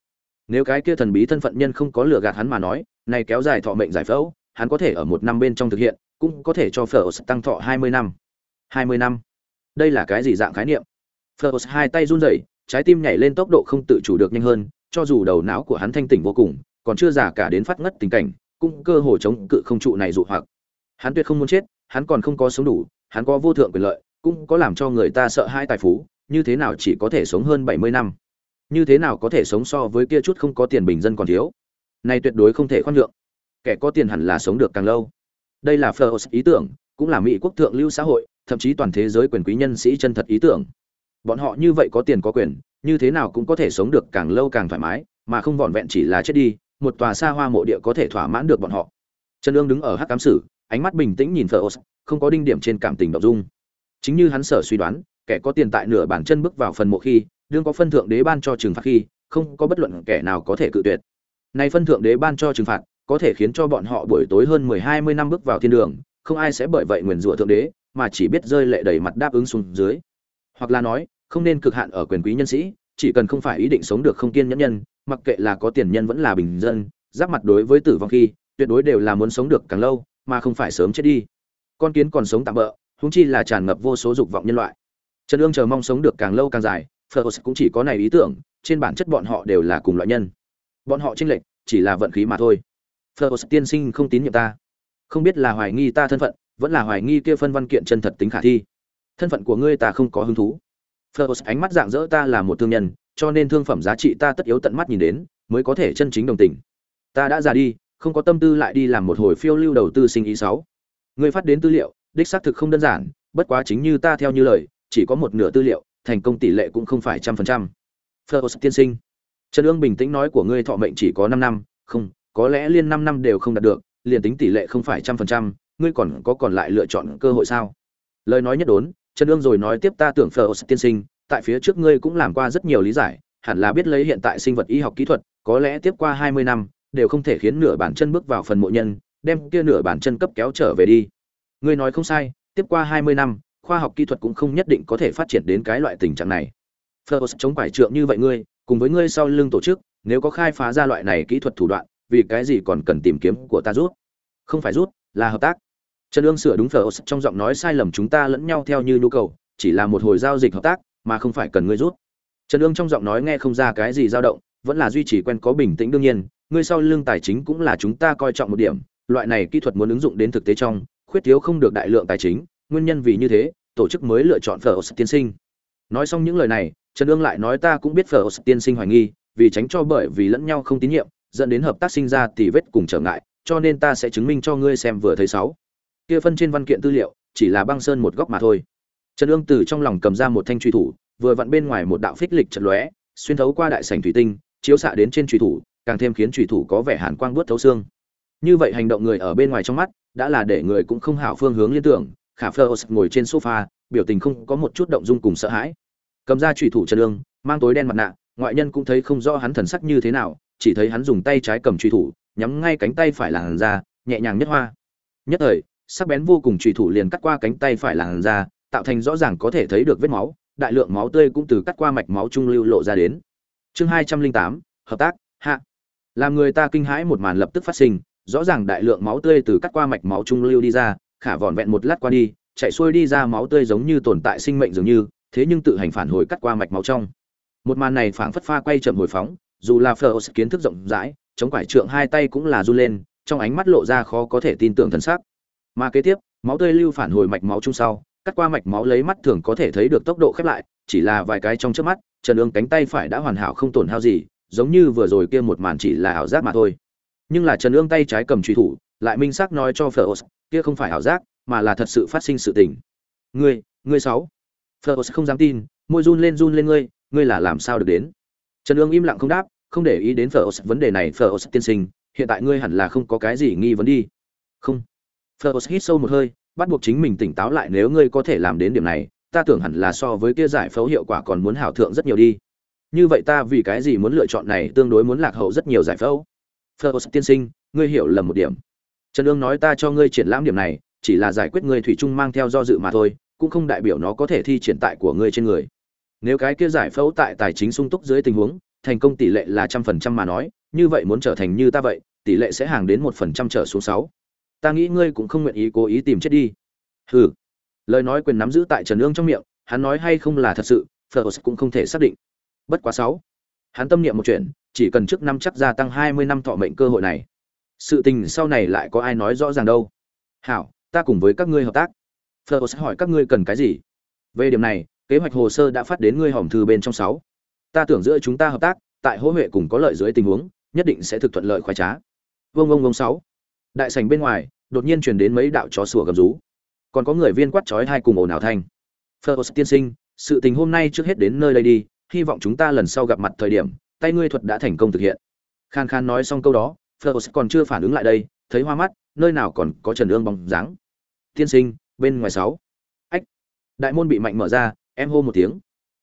Nếu cái kia thần bí thân phận nhân không có lừa gạt hắn mà nói, này kéo dài thọ mệnh giải phẫu, hắn có thể ở một năm bên trong thực hiện, cũng có thể cho Fleur tăng thọ 20 năm. 20 năm. Đây là cái gì dạng khái niệm? Fleur hai tay run rẩy, trái tim nhảy lên tốc độ không tự chủ được nhanh hơn, cho dù đầu não của hắn thanh tỉnh vô cùng, còn chưa già cả đến phát ngất tình cảnh, cũng cơ hồ chống cự không trụ này dụ hoặc. Hắn tuyệt không muốn chết, hắn còn không có sống đủ, hắn có vô thượng quyền lợi, cũng có làm cho người ta sợ hai tài phú, như thế nào chỉ có thể sống hơn 70 năm? Như thế nào có thể sống so với kia chút không có tiền bình dân còn thiếu? Này tuyệt đối không thể khoan nhượng. Kẻ có tiền hẳn là sống được càng lâu. Đây là Fleurs ý tưởng, cũng là Mỹ quốc thượng lưu xã hội, thậm chí toàn thế giới quyền quý nhân sĩ chân thật ý tưởng. Bọn họ như vậy có tiền có quyền, như thế nào cũng có thể sống được càng lâu càng thoải mái, mà không vỏn vẹn chỉ là chết đi, một tòa xa hoa mộ địa có thể thỏa mãn được bọn họ. Trần Dương đứng ở hắc cám sử, ánh mắt bình tĩnh nhìn Fleurs, không có đinh điểm trên cảm tình động dung. Chính như hắn sở suy đoán, kẻ có tiền tại nửa bản chân bước vào phần mộ khi, đương có phân thượng đế ban cho trừng phạt khi, không có bất luận kẻ nào có thể cự tuyệt. Này phân thượng đế ban cho trừng phạt, có thể khiến cho bọn họ buổi tối hơn 10-20 năm bước vào thiên đường, không ai sẽ bởi vậy nguyền rủa thượng đế, mà chỉ biết rơi lệ đầy mặt đáp ứng xuống dưới. Hoặc là nói, không nên cực hạn ở quyền quý nhân sĩ, chỉ cần không phải ý định sống được không kiên nhẫn nhân, mặc kệ là có tiền nhân vẫn là bình dân, giáp mặt đối với tử vong khi, tuyệt đối đều là muốn sống được càng lâu, mà không phải sớm chết đi. Con kiến còn sống tạm bỡ, huống chi là tràn ngập vô số dục vọng nhân loại. Trần Dương chờ mong sống được càng lâu càng dài, Fleurs cũng chỉ có này ý tưởng, trên bản chất bọn họ đều là cùng loại nhân. Bọn họ chênh lệch, chỉ là vận khí mà thôi. Fleurs tiên sinh không tín nhiệm ta, không biết là hoài nghi ta thân phận, vẫn là hoài nghi kia phân văn kiện chân thật tính khả thi. Thân phận của ngươi ta không có hứng thú. Fleurs ánh mắt dạng dỡ ta là một thương nhân, cho nên thương phẩm giá trị ta tất yếu tận mắt nhìn đến, mới có thể chân chính đồng tình. Ta đã già đi, không có tâm tư lại đi làm một hồi phiêu lưu đầu tư sinh ý sáu. Ngươi phát đến tư liệu, đích xác thực không đơn giản, bất quá chính như ta theo như lời, chỉ có một nửa tư liệu, thành công tỷ lệ cũng không phải trăm phần trăm. First tiên sinh, Trần ương bình tĩnh nói của ngươi thọ mệnh chỉ có 5 năm, không, có lẽ liên 5 năm đều không đạt được, liền tính tỷ lệ không phải trăm phần trăm, ngươi còn có còn lại lựa chọn cơ hội sao? Lời nói nhất đốn, Trần Dương rồi nói tiếp ta tưởng phờ tiên sinh, tại phía trước ngươi cũng làm qua rất nhiều lý giải, hẳn là biết lấy hiện tại sinh vật y học kỹ thuật, có lẽ tiếp qua 20 năm, đều không thể khiến nửa bản chân bước vào phần mộ nhân, đem kia nửa bản chân cấp kéo trở về đi. Ngươi nói không sai, tiếp qua 20 năm, khoa học kỹ thuật cũng không nhất định có thể phát triển đến cái loại tình trạng này. First chống phải trượng như vậy ngươi, cùng với ngươi sau lưng tổ chức, nếu có khai phá ra loại này kỹ thuật thủ đoạn, vì cái gì còn cần tìm kiếm của ta rút? Không phải rút, là hợp tác. Trần Dương sửa đúng First trong giọng nói sai lầm chúng ta lẫn nhau theo như nhu cầu, chỉ là một hồi giao dịch hợp tác, mà không phải cần ngươi rút. Trần Dương trong giọng nói nghe không ra cái gì dao động, vẫn là duy trì quen có bình tĩnh đương nhiên, ngươi sau lương tài chính cũng là chúng ta coi trọng một điểm, loại này kỹ thuật muốn ứng dụng đến thực tế trong, khuyết thiếu không được đại lượng tài chính, nguyên nhân vì như thế, tổ chức mới lựa chọn Phở tiên sinh. Nói xong những lời này, Trần Dương lại nói ta cũng biết Phở tiên sinh hoài nghi, vì tránh cho bởi vì lẫn nhau không tín nhiệm, dẫn đến hợp tác sinh ra tỷ vết cùng trở ngại, cho nên ta sẽ chứng minh cho ngươi xem vừa thấy sáu. Kia phân trên văn kiện tư liệu, chỉ là băng sơn một góc mà thôi. Trần Dương từ trong lòng cầm ra một thanh truy thủ, vừa vặn bên ngoài một đạo phích lịch chợt lóe, xuyên thấu qua đại sảnh thủy tinh, chiếu xạ đến trên truy thủ, càng thêm khiến truy thủ có vẻ hàn quang buốt thấu xương. Như vậy hành động người ở bên ngoài trong mắt, đã là để người cũng không hảo phương hướng liên tưởng, khả phơ ngồi trên sofa biểu tình không có một chút động dung cùng sợ hãi cầm ra truy thủ trần lương mang tối đen mặt nạ ngoại nhân cũng thấy không rõ hắn thần sắc như thế nào chỉ thấy hắn dùng tay trái cầm truy thủ nhắm ngay cánh tay phải làn ra nhẹ nhàng nhất hoa. Nhất thời, sắc bén vô cùng trùy thủ liền cắt qua cánh tay phải làn ra tạo thành rõ ràng có thể thấy được vết máu, đại lượng máu tươi cũng từ cắt qua mạch máu trung lưu lộ ra đến. Chương hai trăm linh tám, hợp tác, hạ. Làm người ta kinh hãi một màn lập tức phát sinh, rõ ràng đại lượng máu tươi từ cắt qua mạch máu trung lưu đi ra, khả vỏn vẹn một lát qua đi, chạy xuôi đi ra máu tươi giống như tồn tại sinh mệnh dường như, thế nhưng tự hành phản hồi cắt qua mạch máu trong. Một màn này phảng phất pha quay chậm hồi phóng, dù là phở kiến thức rộng rãi chống quải trượng hai tay cũng là run lên trong ánh mắt lộ ra khó có thể tin tưởng thần sắc. Mà kế tiếp, máu tươi lưu phản hồi mạch máu chung sau, cắt qua mạch máu lấy mắt thường có thể thấy được tốc độ khép lại, chỉ là vài cái trong trước mắt, Trần Ương cánh tay phải đã hoàn hảo không tổn hao gì, giống như vừa rồi kia một màn chỉ là ảo giác mà thôi. Nhưng là Trần Ương tay trái cầm truy thủ, lại minh xác nói cho phở kia không phải ảo giác, mà là thật sự phát sinh sự tình. Ngươi, ngươi sáu. phở không dám tin, môi run lên run lên ngươi, ngươi là làm sao được đến? Trần Ương im lặng không đáp, không để ý đến Phlos vấn đề này, Phlos tiên sinh, hiện tại ngươi hẳn là không có cái gì nghi vấn đi. Không. Phlos hít sâu một hơi, bắt buộc chính mình tỉnh táo lại nếu ngươi có thể làm đến điểm này, ta tưởng hẳn là so với kia giải phẫu hiệu quả còn muốn hảo thượng rất nhiều đi. Như vậy ta vì cái gì muốn lựa chọn này tương đối muốn lạc hậu rất nhiều giải phẫu? Phlos tiên sinh, ngươi hiểu lầm một điểm. Trần Dương nói ta cho ngươi triển lãm điểm này, chỉ là giải quyết ngươi thủy chung mang theo do dự mà thôi, cũng không đại biểu nó có thể thi triển tại của ngươi trên người. Nếu cái kia giải phẫu tại tài chính sung túc dưới tình huống, thành công tỷ lệ là trăm phần trăm mà nói, như vậy muốn trở thành như ta vậy, tỷ lệ sẽ hàng đến một phần trăm trở xuống sáu. Ta nghĩ ngươi cũng không nguyện ý cố ý tìm chết đi. Hừ. Lời nói quyền nắm giữ tại Trần ương trong miệng, hắn nói hay không là thật sự, Phở cũng không thể xác định. Bất quá sáu. Hắn tâm niệm một chuyện, chỉ cần trước năm chắc gia tăng 20 năm thọ mệnh cơ hội này. Sự tình sau này lại có ai nói rõ ràng đâu. Hảo, ta cùng với các ngươi hợp tác. Fleurs hỏi các ngươi cần cái gì? Về điểm này, kế hoạch hồ sơ đã phát đến ngươi hòm thư bên trong sáu. Ta tưởng giữa chúng ta hợp tác, tại hỗ huệ cùng có lợi dưới tình huống, nhất định sẽ thực thuận lợi khoái trá. Vông vông vông sáu. Đại sảnh bên ngoài, đột nhiên truyền đến mấy đạo chó sủa gầm rú. Còn có người viên quát chói hai cùng ồn ào thanh. Fleurs tiên sinh, sự tình hôm nay trước hết đến nơi đây đi, hy vọng chúng ta lần sau gặp mặt thời điểm, tay ngươi thuật đã thành công thực hiện. Khan Khan nói xong câu đó, Fleurs còn chưa phản ứng lại đây, thấy hoa mắt, nơi nào còn có Trần Ương bóng dáng. Tiên sinh, bên ngoài sáu. Ách. Đại môn bị mạnh mở ra, em hô một tiếng.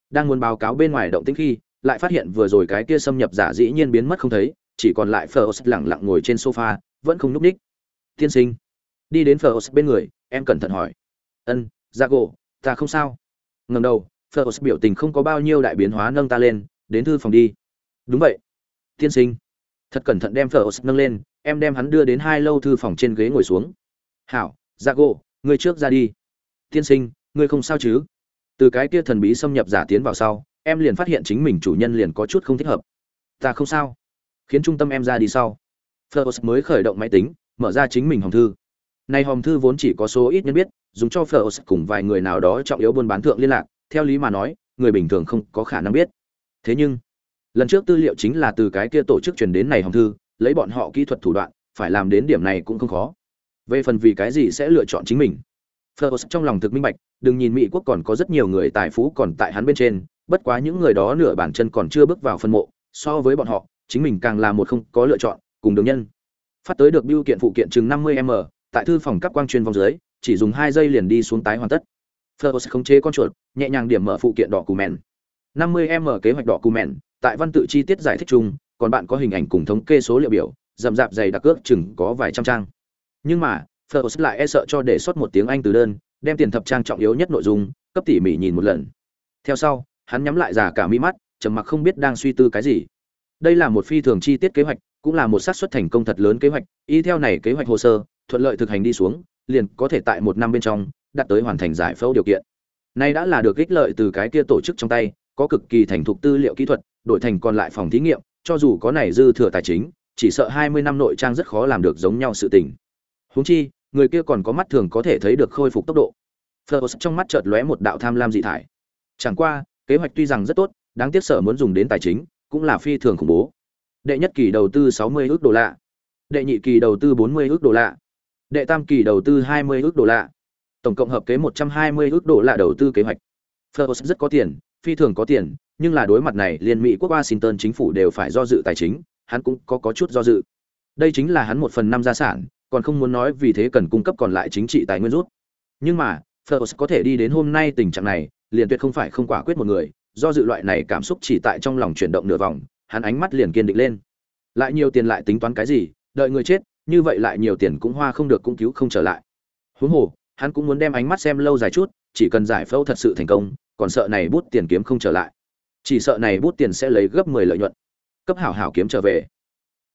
Đang muốn báo cáo bên ngoài động tĩnh khi, lại phát hiện vừa rồi cái kia xâm nhập giả dĩ nhiên biến mất không thấy, chỉ còn lại Fleurs lẳng lặng ngồi trên sofa, vẫn không núp ních Tiên sinh. Đi đến Fleurs bên người, em cẩn thận hỏi. "Ân, Jago, ta không sao." Ngẩng đầu, Fleurs biểu tình không có bao nhiêu đại biến hóa nâng ta lên, đến thư phòng đi. "Đúng vậy." Tiên sinh thật cẩn thận đem Fleurs nâng lên, em đem hắn đưa đến hai lâu thư phòng trên ghế ngồi xuống. "Hảo, Jago, ngươi trước ra đi." "Tiên sinh, ngươi không sao chứ?" Từ cái kia thần bí xâm nhập giả tiến vào sau, em liền phát hiện chính mình chủ nhân liền có chút không thích hợp. "Ta không sao." Khiến trung tâm em ra đi sau. Fleurs mới khởi động máy tính, mở ra chính mình hòm thư. Này hòm thư vốn chỉ có số ít nhân biết, dùng cho Fleurs cùng vài người nào đó trọng yếu buôn bán thượng liên lạc, theo lý mà nói, người bình thường không có khả năng biết. Thế nhưng, lần trước tư liệu chính là từ cái kia tổ chức truyền đến này hòm thư, lấy bọn họ kỹ thuật thủ đoạn, phải làm đến điểm này cũng không khó. Về phần vì cái gì sẽ lựa chọn chính mình, Fleurs trong lòng thực minh bạch, đừng nhìn Mỹ quốc còn có rất nhiều người tài phú còn tại hắn bên trên, bất quá những người đó nửa bản chân còn chưa bước vào phân mộ, so với bọn họ, chính mình càng là một không có lựa chọn, cùng đường nhân. Phát tới được biêu kiện phụ kiện chừng 50m, tại thư phòng cấp quang truyền vòng dưới, chỉ dùng 2 giây liền đi xuống tái hoàn tất. Fleurs khống chế con chuột, nhẹ nhàng điểm mở phụ kiện đỏ cù mèn. 50m kế hoạch đỏ cù mèn, tại văn tự chi tiết giải thích chung, còn bạn có hình ảnh cùng thống kê số liệu biểu, rậm rạp dày đặc cước chừng có vài trăm trang. Nhưng mà, Fleurs lại e sợ cho để xuất một tiếng Anh từ đơn, đem tiền thập trang trọng yếu nhất nội dung, cấp tỉ mỉ nhìn một lần. Theo sau, hắn nhắm lại giả cả mi mắt, trầm mặc không biết đang suy tư cái gì. Đây là một phi thường chi tiết kế hoạch, cũng là một xác suất thành công thật lớn kế hoạch, y theo này kế hoạch hồ sơ, thuận lợi thực hành đi xuống, liền có thể tại một năm bên trong đạt tới hoàn thành giải phẫu điều kiện. Nay đã là được ích lợi từ cái kia tổ chức trong tay, có cực kỳ thành thục tư liệu kỹ thuật, đổi thành còn lại phòng thí nghiệm, cho dù có này dư thừa tài chính, chỉ sợ 20 năm nội trang rất khó làm được giống nhau sự tình. Huống chi, người kia còn có mắt thường có thể thấy được khôi phục tốc độ. Fleurs trong mắt chợt lóe một đạo tham lam dị thải. Chẳng qua, kế hoạch tuy rằng rất tốt, đáng tiếc sở muốn dùng đến tài chính, cũng là phi thường khủng bố. Đệ nhất kỳ đầu tư 60 ức đô la, đệ nhị kỳ đầu tư 40 ức đô la, đệ tam kỳ đầu tư 20 ức đô la. Tổng cộng hợp kế 120 ức đô la đầu tư kế hoạch. Fleurs rất có tiền, phi thường có tiền, nhưng là đối mặt này liên mỹ quốc Washington chính phủ đều phải do dự tài chính, hắn cũng có có chút do dự. Đây chính là hắn một phần năm gia sản, còn không muốn nói vì thế cần cung cấp còn lại chính trị tài nguyên rút. Nhưng mà, Fleurs có thể đi đến hôm nay tình trạng này, liền tuyệt không phải không quả quyết một người, do dự loại này cảm xúc chỉ tại trong lòng chuyển động nửa vòng, hắn ánh mắt liền kiên định lên. Lại nhiều tiền lại tính toán cái gì, đợi người chết, như vậy lại nhiều tiền cũng hoa không được cũng cứu không trở lại. Huống hồ, hắn cũng muốn đem ánh mắt xem lâu dài chút, chỉ cần giải phẫu thật sự thành công, còn sợ này bút tiền kiếm không trở lại. Chỉ sợ này bút tiền sẽ lấy gấp 10 lợi nhuận. Cấp hảo hảo kiếm trở về.